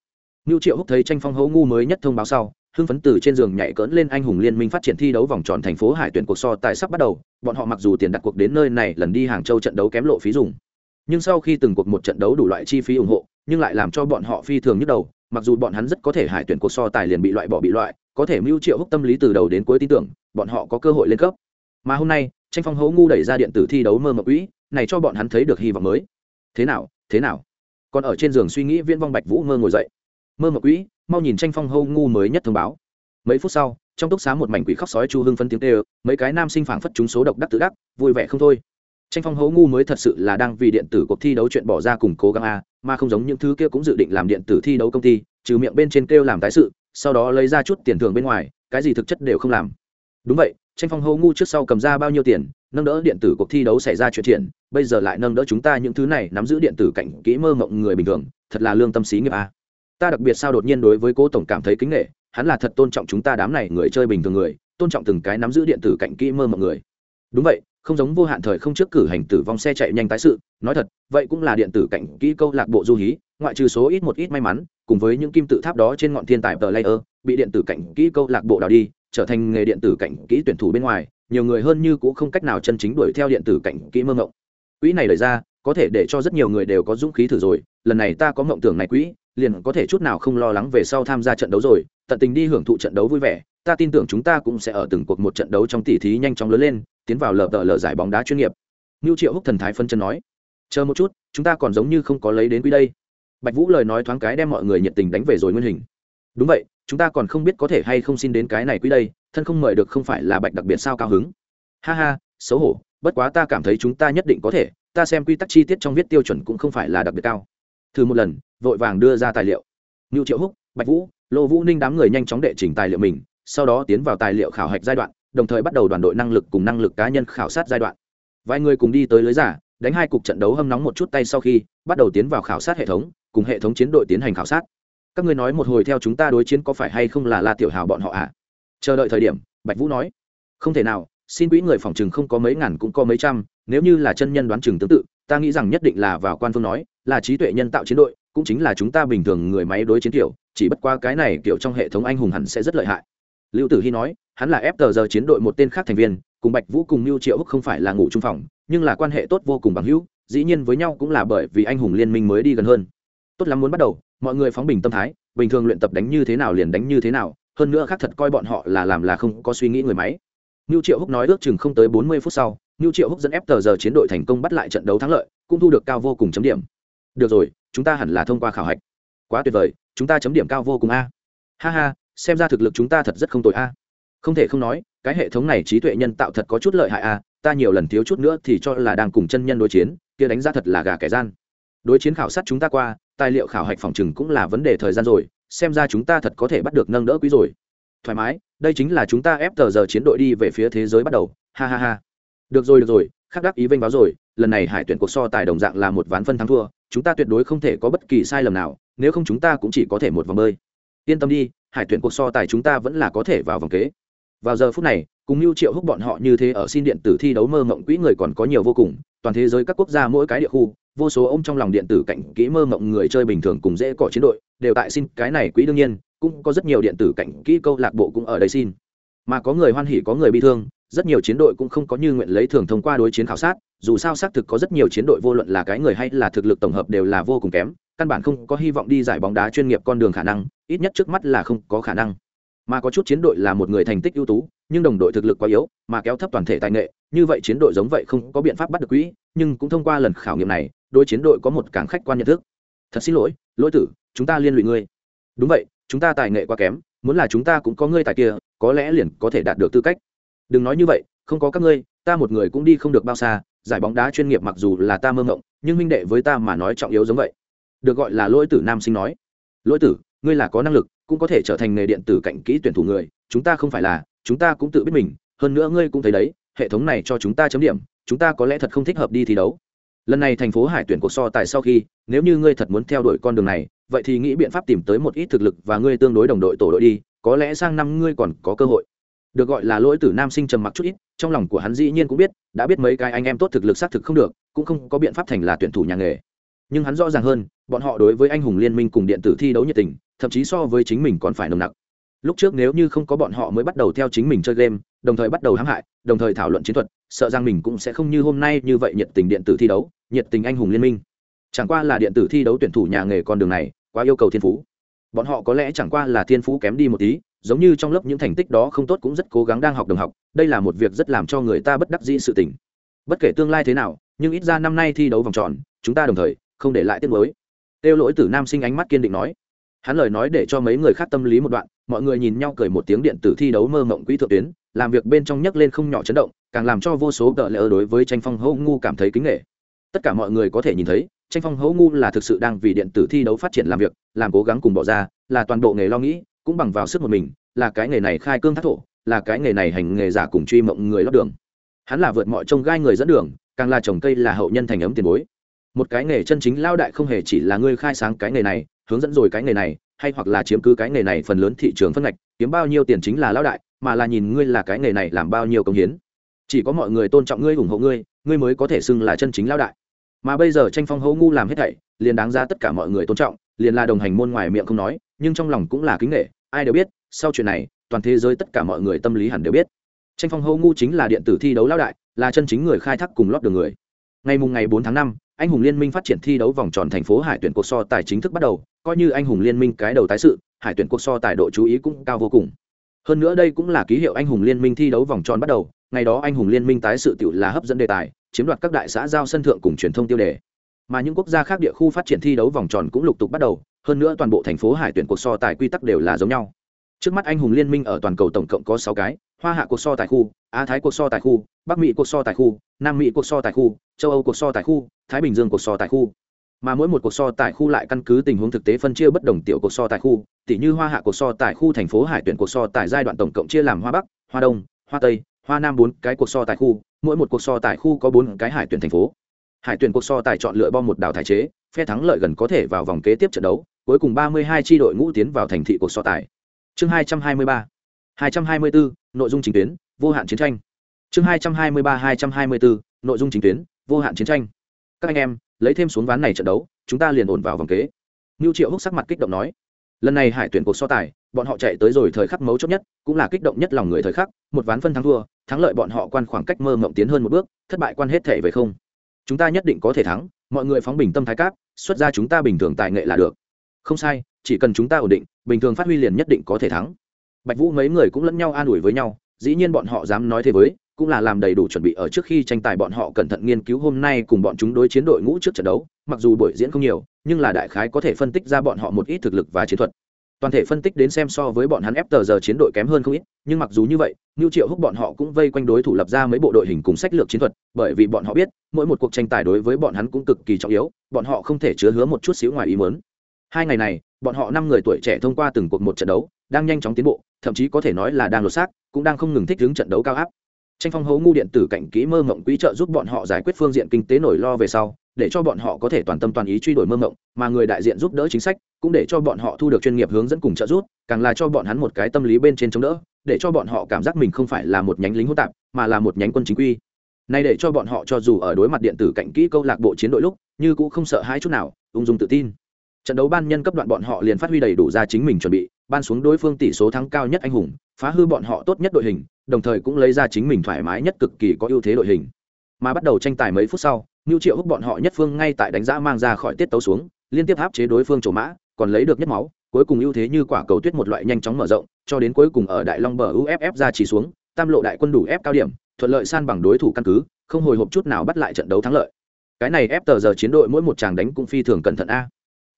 Nưu Triệu Húc thấy tranh phong hấu ngu mới nhất thông báo sau, hưng phấn từ trên giường nhảy cỡn lên anh hùng liên minh phát triển thi đấu vòng tròn thành phố Hải tuyển cuộc so tài sắp bắt đầu, bọn họ mặc dù tiền đặt cuộc đến nơi này lần đi Hàng Châu trận đấu kém lộ phí dùng, nhưng sau khi từng cuộc một trận đấu đủ loại chi phí ủng hộ, nhưng lại làm cho bọn họ phi thường nhức đầu, mặc dù bọn hắn rất có thể Hải tuyển cuộc so tài liền bị loại bỏ bị loại, có thể mưu Triệu Húc tâm lý từ đầu đến cuối tin tưởng, bọn họ có cơ hội lên cấp. Mà hôm nay, tranh phong hấu ngu đẩy ra điện tử thi đấu mơ mộng quỹ, này cho bọn hắn thấy được hy vọng mới. Thế nào? Thế nào? Còn ở trên giường suy nghĩ Viễn Vong Bạch Vũ mơ ngồi dậy. Mơ mộng quỹ, mau nhìn tranh phong hâu ngu mới nhất thông báo. Mấy phút sau, trong túc xá một mảnh quỷ khóc sói chu hưng phân tiếng tê mấy cái nam sinh phảng phất chúng số độc đắc tự đắc, vui vẻ không thôi. Tranh phong hấu ngu mới thật sự là đang vì điện tử cuộc thi đấu chuyện bỏ ra cùng cố gắng a, mà không giống những thứ kia cũng dự định làm điện tử thi đấu công ty, trừ miệng bên trên kêu làm tái sự, sau đó lấy ra chút tiền thưởng bên ngoài, cái gì thực chất đều không làm. Đúng vậy, tranh phong hấu ngu trước sau cầm ra bao nhiêu tiền, nâng đỡ điện tử cuộc thi đấu xảy ra chuyện triển bây giờ lại nâng đỡ chúng ta những thứ này nắm giữ điện tử cảnh kỹ mơ mộng người bình thường, thật là lương tâm xí nghiệp a ta đặc biệt sao đột nhiên đối với cố tổng cảm thấy kính nghệ hắn là thật tôn trọng chúng ta đám này người chơi bình thường người, tôn trọng từng cái nắm giữ điện tử cạnh kỹ mơ mọi người. Đúng vậy, không giống vô hạn thời không trước cử hành tử vong xe chạy nhanh tái sự, nói thật, vậy cũng là điện tử cạnh kỹ câu lạc bộ du hí, ngoại trừ số ít một ít may mắn, cùng với những kim tự tháp đó trên ngọn thiên tài tờ layer, bị điện tử cạnh kỹ câu lạc bộ đào đi, trở thành nghề điện tử cạnh kỹ tuyển thủ bên ngoài, nhiều người hơn như cũng không cách nào chân chính đuổi theo điện tử cạnh kỹ mơ ngộng quỹ này lời ra, có thể để cho rất nhiều người đều có dũng khí thử rồi, lần này ta có mộng tưởng này quỹ liền có thể chút nào không lo lắng về sau tham gia trận đấu rồi, tận tình đi hưởng thụ trận đấu vui vẻ. Ta tin tưởng chúng ta cũng sẽ ở từng cuộc một trận đấu trong tỷ thí nhanh chóng lớn lên, tiến vào lờ đợ lờ giải bóng đá chuyên nghiệp. Nưu triệu húc thần thái phân chân nói. Chờ một chút, chúng ta còn giống như không có lấy đến quý đây. Bạch vũ lời nói thoáng cái đem mọi người nhiệt tình đánh về rồi nguyên hình. Đúng vậy, chúng ta còn không biết có thể hay không xin đến cái này quý đây, thân không mời được không phải là bạch đặc biệt sao cao hứng. Ha ha, xấu hổ, bất quá ta cảm thấy chúng ta nhất định có thể, ta xem quy tắc chi tiết trong viết tiêu chuẩn cũng không phải là đặc biệt cao. Thử một lần vội vàng đưa ra tài liệu. Ngưu triệu húc, bạch vũ, lô vũ ninh đám người nhanh chóng đệ trình tài liệu mình, sau đó tiến vào tài liệu khảo hạch giai đoạn, đồng thời bắt đầu đoàn đội năng lực cùng năng lực cá nhân khảo sát giai đoạn. Vài người cùng đi tới lưới giả, đánh hai cuộc trận đấu hâm nóng một chút tay sau khi, bắt đầu tiến vào khảo sát hệ thống, cùng hệ thống chiến đội tiến hành khảo sát. Các ngươi nói một hồi theo chúng ta đối chiến có phải hay không là la tiểu hào bọn họ à chờ đợi thời điểm, bạch vũ nói. Không thể nào, xin quỹ người phòng chừng không có mấy ngàn cũng có mấy trăm, nếu như là chân nhân đoán chừng tương tự, ta nghĩ rằng nhất định là vào quan phương nói là trí tuệ nhân tạo chiến đội cũng chính là chúng ta bình thường người máy đối chiến kiểu chỉ bất qua cái này kiểu trong hệ thống anh hùng hẳn sẽ rất lợi hại. Lưu tử hy nói hắn là ép tờ giờ chiến đội một tên khác thành viên cùng bạch vũ cùng mưu triệu húc không phải là ngủ trung phòng nhưng là quan hệ tốt vô cùng bằng hữu dĩ nhiên với nhau cũng là bởi vì anh hùng liên minh mới đi gần hơn. Tốt lắm muốn bắt đầu mọi người phóng bình tâm thái bình thường luyện tập đánh như thế nào liền đánh như thế nào hơn nữa khác thật coi bọn họ là làm là không có suy nghĩ người máy. Nưu Triệu Húc nói ước chừng không tới bốn mươi phút sau, Nưu Triệu Húc dẫn ép tờ giờ chiến đội thành công bắt lại trận đấu thắng lợi, cũng thu được cao vô cùng chấm điểm. Được rồi, chúng ta hẳn là thông qua khảo hạch. Quá tuyệt vời, chúng ta chấm điểm cao vô cùng a. Ha ha, xem ra thực lực chúng ta thật rất không tồi a. Không thể không nói, cái hệ thống này trí tuệ nhân tạo thật có chút lợi hại a, ta nhiều lần thiếu chút nữa thì cho là đang cùng chân nhân đối chiến, kia đánh giá thật là gà kẻ gian. Đối chiến khảo sát chúng ta qua, tài liệu khảo hạch phòng chừng cũng là vấn đề thời gian rồi, xem ra chúng ta thật có thể bắt được nâng đỡ quý rồi. Thoải mái, đây chính là chúng ta ép tờ giờ chiến đội đi về phía thế giới bắt đầu ha ha ha được rồi được rồi khắc đáp ý vênh báo rồi lần này hải tuyển cuộc so tài đồng dạng là một ván phân thắng thua, chúng ta tuyệt đối không thể có bất kỳ sai lầm nào, nếu không chúng ta cũng chỉ có thể một vòng bơi. Yên tâm đi, hải tuyển cuộc so tài chúng ta vẫn là có thể vào vòng kế. Vào giờ phút này, cùng mưu triệu húc bọn họ như thế ở xin điện tử thi đấu mơ mộng quỹ người còn có nhiều vô cùng, toàn thế giới các quốc gia mỗi cái địa khu, vô số ông trong lòng điện tử cạnh kỹ mơ mộng người chơi bình thường cùng dễ cỏ chiến đội, đều tại xin cái này quỹ đương nhiên, cũng có rất nhiều điện tử cạnh kỹ câu lạc bộ cũng ở đây xin. Mà có người hoan hỉ, có người bị thương rất nhiều chiến đội cũng không có như nguyện lấy thường thông qua đối chiến khảo sát, dù sao xác thực có rất nhiều chiến đội vô luận là cái người hay là thực lực tổng hợp đều là vô cùng kém, căn bản không có hy vọng đi giải bóng đá chuyên nghiệp con đường khả năng, ít nhất trước mắt là không có khả năng. Mà có chút chiến đội là một người thành tích ưu tú, nhưng đồng đội thực lực quá yếu, mà kéo thấp toàn thể tài nghệ, như vậy chiến đội giống vậy không có biện pháp bắt được quỹ, nhưng cũng thông qua lần khảo nghiệm này đôi chiến đội có một cảng khách quan nhận thức. Thật xin lỗi lỗi tử, chúng ta liên lụy ngươi. Đúng vậy, chúng ta tài nghệ quá kém, muốn là chúng ta cũng có ngươi tài kia, có lẽ liền có thể đạt được tư cách đừng nói như vậy, không có các ngươi, ta một người cũng đi không được bao xa, giải bóng đá chuyên nghiệp mặc dù là ta mơ ngộng nhưng minh đệ với ta mà nói trọng yếu giống vậy. Được gọi là lỗi tử nam sinh nói. Lỗi tử, ngươi là có năng lực, cũng có thể trở thành nghề điện tử cạnh kỹ tuyển thủ người, chúng ta không phải là, chúng ta cũng tự biết mình, hơn nữa ngươi cũng thấy đấy, hệ thống này cho chúng ta chấm điểm, chúng ta có lẽ thật không thích hợp đi thi đấu. Lần này thành phố hải tuyển cuộc so tài sau khi, nếu như ngươi thật muốn theo đuổi con đường này, vậy thì nghĩ biện pháp tìm tới một ít thực lực và ngươi tương đối đồng đội tổ đội đi, có lẽ sang năm ngươi còn có cơ hội được gọi là lỗi tử nam sinh trầm mặc chút ít, trong lòng của hắn dĩ nhiên cũng biết, đã biết mấy cái anh em tốt thực lực xác thực không được, cũng không có biện pháp thành là tuyển thủ nhà nghề. Nhưng hắn rõ ràng hơn, bọn họ đối với anh hùng liên minh cùng điện tử thi đấu nhiệt tình, thậm chí so với chính mình còn phải nồng nặc. Lúc trước nếu như không có bọn họ mới bắt đầu theo chính mình chơi game, đồng thời bắt đầu hãm hại, đồng thời thảo luận chiến thuật, sợ rằng mình cũng sẽ không như hôm nay như vậy nhiệt tình điện tử thi đấu, nhiệt tình anh hùng liên minh. Chẳng qua là điện tử thi đấu tuyển thủ nhà nghề con đường này, quá yêu cầu thiên phú. Bọn họ có lẽ chẳng qua là thiên phú kém đi một tí giống như trong lớp những thành tích đó không tốt cũng rất cố gắng đang học đồng học, đây là một việc rất làm cho người ta bất đắc dĩ sự tình. Bất kể tương lai thế nào, nhưng ít ra năm nay thi đấu vòng tròn, chúng ta đồng thời không để lại tiết mới têu lỗi tử nam sinh ánh mắt kiên định nói. Hắn lời nói để cho mấy người khác tâm lý một đoạn, mọi người nhìn nhau cười một tiếng điện tử thi đấu mơ mộng quỹ thượng tuyến, làm việc bên trong nhấc lên không nhỏ chấn động, càng làm cho vô số gợ lỡ đối với tranh phong hậu ngu cảm thấy kính nghệ. Tất cả mọi người có thể nhìn thấy, tranh phong hậu ngu là thực sự đang vì điện tử thi đấu phát triển làm việc, làm cố gắng cùng bỏ ra, là toàn bộ nghề lo nghĩ cũng bằng vào sức một mình, là cái nghề này khai cương thác thổ, là cái nghề này hành nghề giả cùng truy mộng người lót đường. Hắn là vượt mọi trông gai người dẫn đường, càng là trồng cây là hậu nhân thành ấm tiền bối. Một cái nghề chân chính lao đại không hề chỉ là ngươi khai sáng cái nghề này, hướng dẫn rồi cái nghề này, hay hoặc là chiếm cứ cái nghề này phần lớn thị trường phân ngạch, kiếm bao nhiêu tiền chính là lao đại, mà là nhìn ngươi là cái nghề này làm bao nhiêu công hiến. Chỉ có mọi người tôn trọng ngươi, ủng hộ ngươi ngươi mới có thể xưng là chân chính lao đại. Mà bây giờ tranh phong hấu ngu làm hết thảy, liền đáng ra tất cả mọi người tôn trọng liền là đồng hành môn ngoài miệng không nói, nhưng trong lòng cũng là kính nghệ ai đều biết, sau chuyện này, toàn thế giới tất cả mọi người tâm lý hẳn đều biết. Tranh phong hô ngu chính là điện tử thi đấu lao đại, là chân chính người khai thác cùng lót đường người. Ngày mùng ngày bốn tháng năm, anh hùng liên minh phát triển thi đấu vòng tròn thành phố hải tuyển cuộc so tài chính thức bắt đầu, coi như anh hùng liên minh cái đầu tái sự, hải tuyển cuộc so tài độ chú ý cũng cao vô cùng. Hơn nữa đây cũng là ký hiệu anh hùng liên minh thi đấu vòng tròn bắt đầu, ngày đó anh hùng liên minh tái sự tự là hấp dẫn đề tài, chiếm đoạt các đại xã giao sân thượng cùng truyền thông tiêu đề mà những quốc gia khác địa khu phát triển thi đấu vòng tròn cũng lục tục bắt đầu hơn nữa toàn bộ thành phố hải tuyển cuộc so tài quy tắc đều là giống nhau trước mắt anh hùng liên minh ở toàn cầu tổng cộng có sáu cái hoa hạ cuộc so tài khu á thái cuộc so tài khu bắc mỹ cuộc so tài khu nam mỹ cuộc so tài khu châu âu cuộc so tài khu thái bình dương cuộc so tài khu mà mỗi một cuộc so tài khu lại căn cứ tình huống thực tế phân chia bất đồng tiểu cuộc so tài khu tỷ như hoa hạ cuộc so tài khu thành phố hải tuyển cuộc so tài giai đoạn tổng cộng chia làm hoa bắc hoa đông hoa tây hoa nam bốn cái cuộc so tài khu mỗi một cuộc so tài khu có bốn cái hải tuyển thành phố hải tuyển cuộc so tài chọn lựa bom một đảo thải chế, phe thắng lợi gần có thể vào vòng kế tiếp trận đấu, cuối cùng ba mươi hai đội ngũ tiến vào thành thị cuộc so tài. Chương hai trăm hai mươi ba, hai trăm hai mươi bốn nội dung chính tuyến, vô hạn chiến tranh. Chương hai trăm hai mươi ba, hai trăm hai mươi bốn nội dung chính tuyến, vô hạn chiến tranh. Các anh em, lấy thêm xuống ván này trận đấu, chúng ta liền ổn vào vòng kế. Nưu triệu húc sắc mặt kích động nói. Lần này hải tuyển cuộc so tài, bọn họ chạy tới rồi thời khắc mấu chốt nhất, cũng là kích động nhất lòng người thời khắc, một ván phân thắng thua, thắng lợi bọn họ quan khoảng cách mơ mộng tiến hơn một bước, thất bại quan hết thể về không chúng ta nhất định có thể thắng, mọi người phóng bình tâm thái cáp, xuất ra chúng ta bình thường tài nghệ là được. Không sai, chỉ cần chúng ta ổn định, bình thường phát huy liền nhất định có thể thắng. Bạch vũ mấy người cũng lẫn nhau an ủi với nhau, dĩ nhiên bọn họ dám nói thế với, cũng là làm đầy đủ chuẩn bị ở trước khi tranh tài bọn họ cẩn thận nghiên cứu hôm nay cùng bọn chúng đối chiến đội ngũ trước trận đấu, mặc dù buổi diễn không nhiều, nhưng là đại khái có thể phân tích ra bọn họ một ít thực lực và chiến thuật toàn thể phân tích đến xem so với bọn hắn ép tờ giờ chiến đội kém hơn không ít nhưng mặc dù như vậy như Triệu Húc bọn họ cũng vây quanh đối thủ lập ra mấy bộ đội hình cùng sách lược chiến thuật, bởi vì bọn họ biết, mỗi một cuộc tranh tài đối với bọn hắn cũng cực kỳ trọng yếu, bọn họ không thể chứa hứa một chút xíu ngoài ý muốn. Hai ngày này, bọn họ năm người tuổi trẻ thông qua từng cuộc một trận đấu, đang nhanh chóng tiến bộ, thậm chí có thể nói là đang lột xác, cũng đang không ngừng thích ứng trận đấu cao áp. Tranh phong hấu ngu điện tử cảnh kỹ mơ mộng quỹ trợ giúp bọn họ giải quyết phương diện kinh tế nổi lo về sau, để cho bọn họ có thể toàn tâm toàn ý truy đuổi mơ mộng, mà người đại diện giúp đỡ chính sách, cũng để cho bọn họ thu được chuyên nghiệp hướng dẫn cùng trợ giúp, càng là cho bọn hắn một cái tâm lý bên trên chống đỡ, để cho bọn họ cảm giác mình không phải là một nhánh lính hỗn tạp, mà là một nhánh quân chính quy. Này để cho bọn họ cho dù ở đối mặt điện tử cảnh kỹ câu lạc bộ chiến đội lúc, như cũng không sợ hãi chút nào, ung dung tự tin. Trận đấu ban nhân cấp đoạn bọn họ liền phát huy đầy đủ ra chính mình chuẩn bị, ban xuống đối phương tỷ số thắng cao nhất anh hùng, phá hư bọn họ tốt nhất đội hình đồng thời cũng lấy ra chính mình thoải mái nhất cực kỳ có ưu thế đội hình mà bắt đầu tranh tài mấy phút sau Nưu Triệu húc bọn họ nhất phương ngay tại đánh giá mang ra khỏi tiết tấu xuống, liên tiếp áp chế đối phương chỗ mã, còn lấy được nhất máu, cuối cùng ưu thế như quả cầu tuyết một loại nhanh chóng mở rộng, cho đến cuối cùng ở Đại Long bờ UFF ra chỉ xuống, tam lộ đại quân đủ ép cao điểm, thuận lợi san bằng đối thủ căn cứ, không hồi hộp chút nào bắt lại trận đấu thắng lợi. Cái này ép tờ giờ chiến đội mỗi một chàng đánh cũng phi thường cẩn thận a.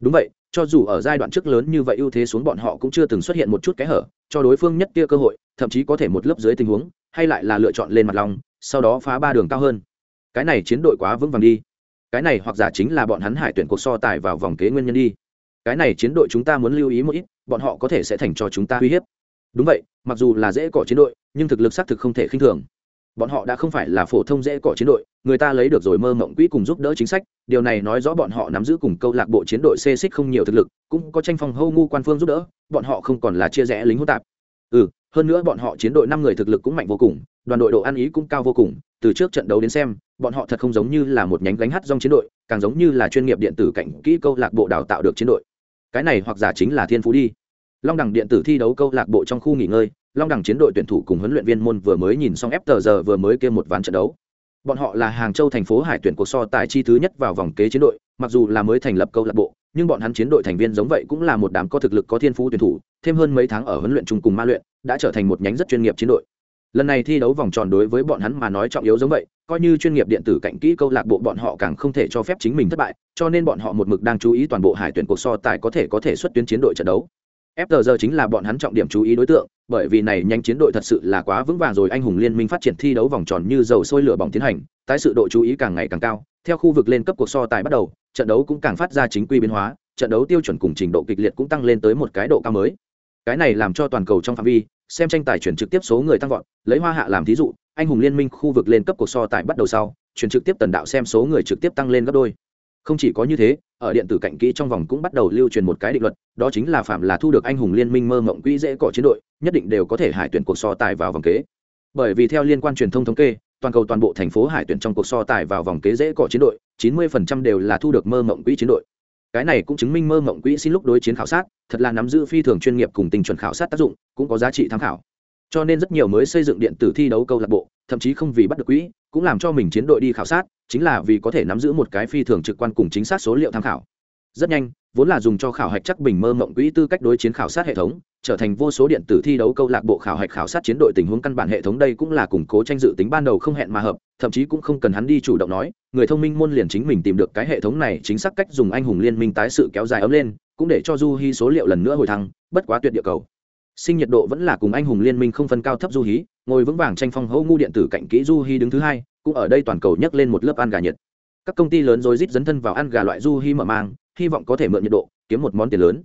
Đúng vậy, cho dù ở giai đoạn trước lớn như vậy ưu thế xuống bọn họ cũng chưa từng xuất hiện một chút cái hở, cho đối phương nhất tia cơ hội, thậm chí có thể một lớp dưới tình huống, hay lại là lựa chọn lên mặt lòng, sau đó phá ba đường cao hơn. Cái này chiến đội quá vững vàng đi. Cái này hoặc giả chính là bọn hắn hải tuyển cuộc so tài vào vòng kế nguyên nhân đi. Cái này chiến đội chúng ta muốn lưu ý một ít, bọn họ có thể sẽ thành cho chúng ta uy hiếp. Đúng vậy, mặc dù là dễ cỏ chiến đội, nhưng thực lực xác thực không thể khinh thường. Bọn họ đã không phải là phổ thông dễ cỏ chiến đội, người ta lấy được rồi mơ mộng quỹ cùng giúp đỡ chính sách, điều này nói rõ bọn họ nắm giữ cùng câu lạc bộ chiến đội xê xích không nhiều thực lực, cũng có tranh phong hâu ngu quan phương giúp đỡ, bọn họ không còn là chia rẽ lính hỗn tạp. Ừ hơn nữa bọn họ chiến đội năm người thực lực cũng mạnh vô cùng, đoàn đội độ ăn ý cũng cao vô cùng, từ trước trận đấu đến xem bọn họ thật không giống như là một nhánh gánh hát dòng chiến đội, càng giống như là chuyên nghiệp điện tử cảnh kỹ câu lạc bộ đào tạo được chiến đội. Cái này hoặc giả chính là thiên phú đi. Long đẳng điện tử thi đấu câu lạc bộ trong khu nghỉ ngơi, long đẳng chiến đội tuyển thủ cùng huấn luyện viên môn vừa mới nhìn xong ép tờ giờ vừa mới kêu một ván trận đấu. Bọn họ là hàng châu thành phố hải tuyển cuộc so tài chi thứ nhất vào vòng kế chiến đội, mặc dù là mới thành lập câu lạc bộ, nhưng bọn hắn chiến đội thành viên giống vậy cũng là một đám có thực lực có thiên phú tuyển thủ, thêm hơn mấy tháng ở huấn luyện chung cùng ma luyện, đã trở thành một nhánh rất chuyên nghiệp chiến đội lần này thi đấu vòng tròn đối với bọn hắn mà nói trọng yếu giống vậy coi như chuyên nghiệp điện tử cạnh kỹ câu lạc bộ bọn họ càng không thể cho phép chính mình thất bại cho nên bọn họ một mực đang chú ý toàn bộ hải tuyển cuộc so tài có thể có thể xuất tuyến chiến đội trận đấu FTG chính là bọn hắn trọng điểm chú ý đối tượng, bởi vì này nhanh chiến đội thật sự là quá vững vàng rồi anh hùng liên minh phát triển thi đấu vòng tròn như dầu sôi lửa bỏng tiến hành, tái sự độ chú ý càng ngày càng cao. Theo khu vực lên cấp cuộc so tài bắt đầu, trận đấu cũng càng phát ra chính quy biến hóa, trận đấu tiêu chuẩn cùng trình độ kịch liệt cũng tăng lên tới một cái độ cao mới. Cái này làm cho toàn cầu trong phạm vi, xem tranh tài chuyển trực tiếp số người tăng vọt, lấy hoa hạ làm thí dụ, anh hùng liên minh khu vực lên cấp cuộc so tài bắt đầu sau, chuyển trực tiếp tần đạo xem số người trực tiếp tăng lên gấp đôi. Không chỉ có như thế, ở điện tử cạnh kỹ trong vòng cũng bắt đầu lưu truyền một cái định luật, đó chính là phạm là thu được anh hùng liên minh mơ mộng quỹ dễ cỏ chiến đội, nhất định đều có thể hải tuyển cuộc so tài vào vòng kế. Bởi vì theo liên quan truyền thông thống kê, toàn cầu toàn bộ thành phố hải tuyển trong cuộc so tài vào vòng kế dễ cỏ chiến đội 90% đều là thu được mơ mộng quỹ chiến đội cái này cũng chứng minh mơ mộng quỹ xin lúc đối chiến khảo sát, thật là nắm giữ phi thường chuyên nghiệp cùng tình chuẩn khảo sát tác dụng, cũng có giá trị tham khảo. Cho nên rất nhiều mới xây dựng điện tử thi đấu câu lạc bộ, thậm chí không vì bắt được quỹ, cũng làm cho mình chiến đội đi khảo sát, chính là vì có thể nắm giữ một cái phi thường trực quan cùng chính xác số liệu tham khảo rất nhanh, vốn là dùng cho khảo hạch chắc bình mơ mộng quỹ tư cách đối chiến khảo sát hệ thống, trở thành vô số điện tử thi đấu câu lạc bộ khảo hạch khảo sát chiến đội tình huống căn bản hệ thống đây cũng là củng cố tranh dự tính ban đầu không hẹn mà hợp, thậm chí cũng không cần hắn đi chủ động nói, người thông minh môn liền chính mình tìm được cái hệ thống này chính xác cách dùng anh hùng liên minh tái sự kéo dài ấm lên, cũng để cho du hy số liệu lần nữa hồi thăng, bất quá tuyệt địa cầu. Sinh nhiệt độ vẫn là cùng anh hùng liên minh không phân cao thấp du hí, ngồi vững vàng tranh phong hậu ngu điện tử cạnh kỹ du hy đứng thứ hai, cũng ở đây toàn cầu nhấc lên một lớp ăn gà nhiệt. Các công ty lớn rồi rít dấn thân vào ăn gà loại du hy mở mang hy vọng có thể mượn nhiệt độ, kiếm một món tiền lớn.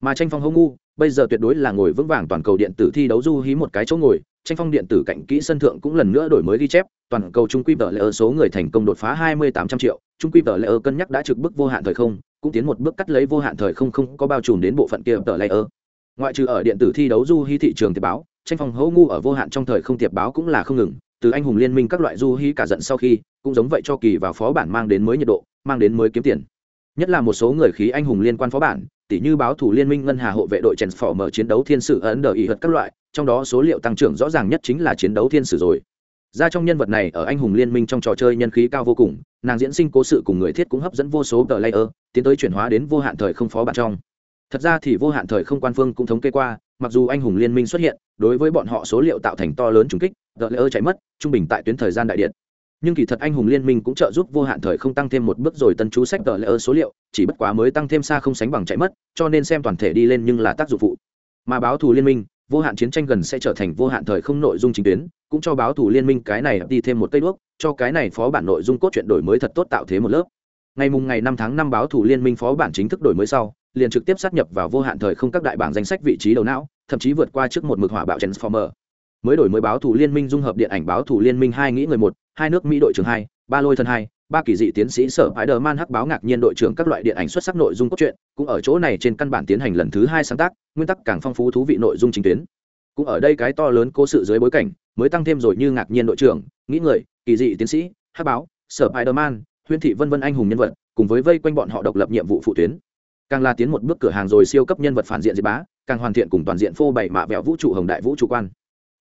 Mà tranh phong hâu ngu, bây giờ tuyệt đối là ngồi vững vàng toàn cầu điện tử thi đấu du hí một cái chỗ ngồi, tranh phong điện tử cạnh kỹ sân thượng cũng lần nữa đổi mới ghi chép, toàn cầu trung quy tờ lệ ơ số người thành công đột phá hai mươi tám trăm triệu, trung quy tờ lệ ơ cân nhắc đã trực bức vô hạn thời không, cũng tiến một bước cắt lấy vô hạn thời không không có bao trùm đến bộ phận kia tờ lệ ơ. Ngoại trừ ở điện tử thi đấu du hí thị trường tiệp báo, tranh phong hấu ngu ở vô hạn trong thời không tiệp báo cũng là không ngừng, từ anh hùng liên minh các loại du hí cả giận sau khi, cũng giống vậy cho kỳ vào phó bản mang đến mới nhiệt độ, mang đến mới kiếm tiền nhất là một số người khí anh hùng liên quan phó bản tỷ như báo thủ liên minh ngân hà hộ vệ đội chèn phỏ mở chiến đấu thiên sử ấn đờ ý hật các loại, trong đó số liệu tăng trưởng rõ ràng nhất chính là chiến đấu thiên sử rồi. Ra trong nhân vật này ở anh hùng liên minh trong trò chơi nhân khí cao vô cùng, nàng diễn sinh cố sự cùng người thiết cũng hấp dẫn vô số tờ layer, tiến tới chuyển hóa đến vô hạn thời không phó bản trong. Thật ra thì vô hạn thời không quan phương cũng thống kê qua, mặc dù anh hùng liên minh xuất hiện, đối với bọn họ số liệu tạo thành to lớn trùng kích, tờ layer chạy mất, trung bình tại tuyến thời gian đại điện nhưng kỳ thật anh hùng liên minh cũng trợ giúp vô hạn thời không tăng thêm một bước rồi tân chú sách tờ lễ ơ số liệu, chỉ bất quá mới tăng thêm xa không sánh bằng chạy mất, cho nên xem toàn thể đi lên nhưng là tác dụng phụ. Mà báo thù liên minh, vô hạn chiến tranh gần sẽ trở thành vô hạn thời không nội dung chính tuyến, cũng cho báo thù liên minh cái này đi thêm một cây đuốc, cho cái này phó bản nội dung cốt truyện đổi mới thật tốt tạo thế một lớp. Ngày mùng ngày năm tháng năm báo thù liên minh phó bản chính thức đổi mới sau, liền trực tiếp sát nhập vào vô hạn thời không các đại bảng danh sách vị trí đầu não, thậm chí vượt qua trước một mực hỏa bạo transformer mới đổi mới báo thủ liên minh dung hợp điện ảnh báo thủ liên minh hai nghĩ người một, hai nước mỹ đội trưởng hai, ba lôi thần hai, ba kỳ dị tiến sĩ sở ái đờ man hắc báo ngạc nhiên đội trưởng các loại điện ảnh xuất sắc nội dung cốt truyện, cũng ở chỗ này trên căn bản tiến hành lần thứ hai sáng tác, nguyên tắc càng phong phú thú vị nội dung chính tuyến. Cũng ở đây cái to lớn cố sự dưới bối cảnh, mới tăng thêm rồi như ngạc nhiên đội trưởng, nghĩ người, kỳ dị tiến sĩ, hắc báo, sở ái đờ man, huyên thị vân vân anh hùng nhân vật, cùng với vây quanh bọn họ độc lập nhiệm vụ phụ tuyến. Càng là tiến một bước cửa hàng rồi siêu cấp nhân vật phản diện diệt bá, càng hoàn thiện cùng toàn diện phô bày mạ vẹo vũ trụ hồng đại vũ trụ quan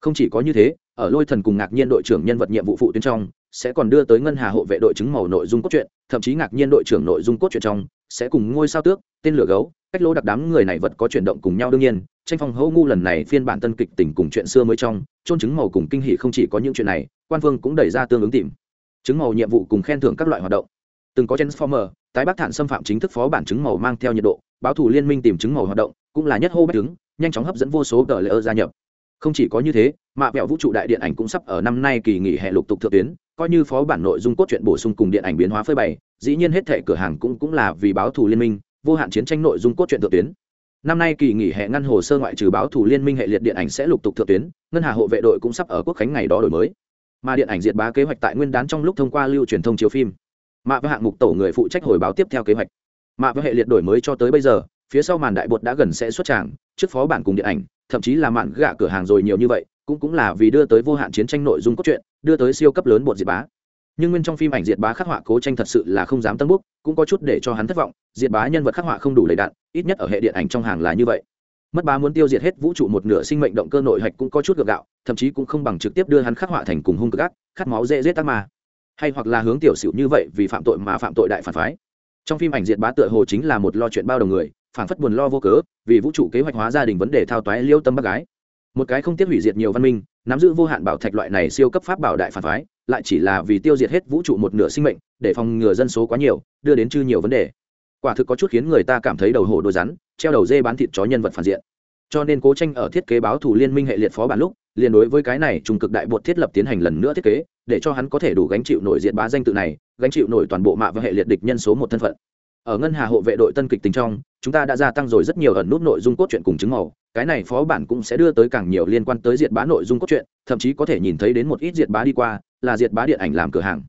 không chỉ có như thế, ở lôi thần cùng ngạc nhiên đội trưởng nhân vật nhiệm vụ phụ tuyến trong, sẽ còn đưa tới ngân hà hộ vệ đội chứng màu nội dung cốt truyện, thậm chí ngạc nhiên đội trưởng nội dung cốt truyện trong, sẽ cùng ngôi sao tước, tên lửa gấu, cách lỗ đặc đám người này vật có chuyển động cùng nhau đương nhiên, tranh phong hâu ngu lần này phiên bản tân kịch tình cùng chuyện xưa mới trong trôn chứng màu cùng kinh hỷ không chỉ có những chuyện này, quan vương cũng đẩy ra tương ứng tìm. Chứng màu nhiệm vụ cùng khen thưởng các loại hoạt động. Từng có transformer, tái bắc thản xâm phạm chính thức phó bản chứng màu mang theo nhiệt độ, báo thủ liên minh tìm chứng màu hoạt động, cũng là nhất hô bách chứng nhanh chóng hấp dẫn vô số tờ lỡ gia nhập không chỉ có như thế, mạ vẹo vũ trụ đại điện ảnh cũng sắp ở năm nay kỳ nghỉ hè lục tục thượng tuyến, coi như phó bản nội dung cốt truyện bổ sung cùng điện ảnh biến hóa phơi bày, dĩ nhiên hết thể cửa hàng cũng cũng là vì báo thù liên minh, vô hạn chiến tranh nội dung cốt truyện thượng tuyến. Năm nay kỳ nghỉ hè ngăn hồ sơ ngoại trừ báo thù liên minh hệ liệt điện ảnh sẽ lục tục thượng tuyến, ngân hà hộ vệ đội cũng sắp ở quốc khánh ngày đó đổi mới. Mà điện ảnh diệt bá kế hoạch tại nguyên đán trong lúc thông qua lưu truyền thông chiếu phim. Mạ với hạng mục tổ người phụ trách hồi báo tiếp theo kế hoạch. Mạ với hệ liệt đổi mới cho tới bây giờ, phía sau màn đại bột đã gần sẽ xuất tràng, trước phó bản cùng điện ảnh thậm chí là mạn gạ cửa hàng rồi nhiều như vậy, cũng cũng là vì đưa tới vô hạn chiến tranh nội dung cốt truyện, đưa tới siêu cấp lớn bột diệt bá. Nhưng nguyên trong phim ảnh diệt bá khắc họa cố tranh thật sự là không dám tân búc cũng có chút để cho hắn thất vọng, diệt bá nhân vật khắc họa không đủ đầy đạn ít nhất ở hệ điện ảnh trong hàng là như vậy. Mất bá muốn tiêu diệt hết vũ trụ một nửa sinh mệnh động cơ nội hạch cũng có chút gượng gạo, thậm chí cũng không bằng trực tiếp đưa hắn khắc họa thành cùng hung cực ác, khát máu dễ giết tắc mà hay hoặc là hướng tiểu xỉu như vậy vì phạm tội mà phạm tội đại phản phái. Trong phim ảnh diệt bá tựa hồ chính là một lo chuyện bao đồng người phản phất buồn lo vô cớ, vì vũ trụ kế hoạch hóa gia đình vấn đề thao toái liêu tâm bác gái. Một cái không tiếc hủy diệt nhiều văn minh, nắm giữ vô hạn bảo thạch loại này siêu cấp pháp bảo đại phản phái, lại chỉ là vì tiêu diệt hết vũ trụ một nửa sinh mệnh, để phòng ngừa dân số quá nhiều, đưa đến chư nhiều vấn đề. Quả thực có chút khiến người ta cảm thấy đầu hổ đôi rắn, treo đầu dê bán thịt chó nhân vật phản diện. Cho nên cố tranh ở thiết kế báo thủ liên minh hệ liệt phó bản lúc, liền đối với cái này trung cực đại bột thiết lập tiến hành lần nữa thiết kế, để cho hắn có thể đủ gánh chịu nổi diện bá danh tự này, gánh chịu nổi toàn bộ mạ và hệ liệt địch nhân số một thân phận. Ở ngân hà hộ vệ đội tân kịch tình trong chúng ta đã gia tăng rồi rất nhiều ẩn nút nội dung cốt truyện cùng chứng màu. Cái này phó bản cũng sẽ đưa tới càng nhiều liên quan tới diệt bá nội dung cốt truyện, thậm chí có thể nhìn thấy đến một ít diệt bá đi qua, là diệt bá điện ảnh làm cửa hàng.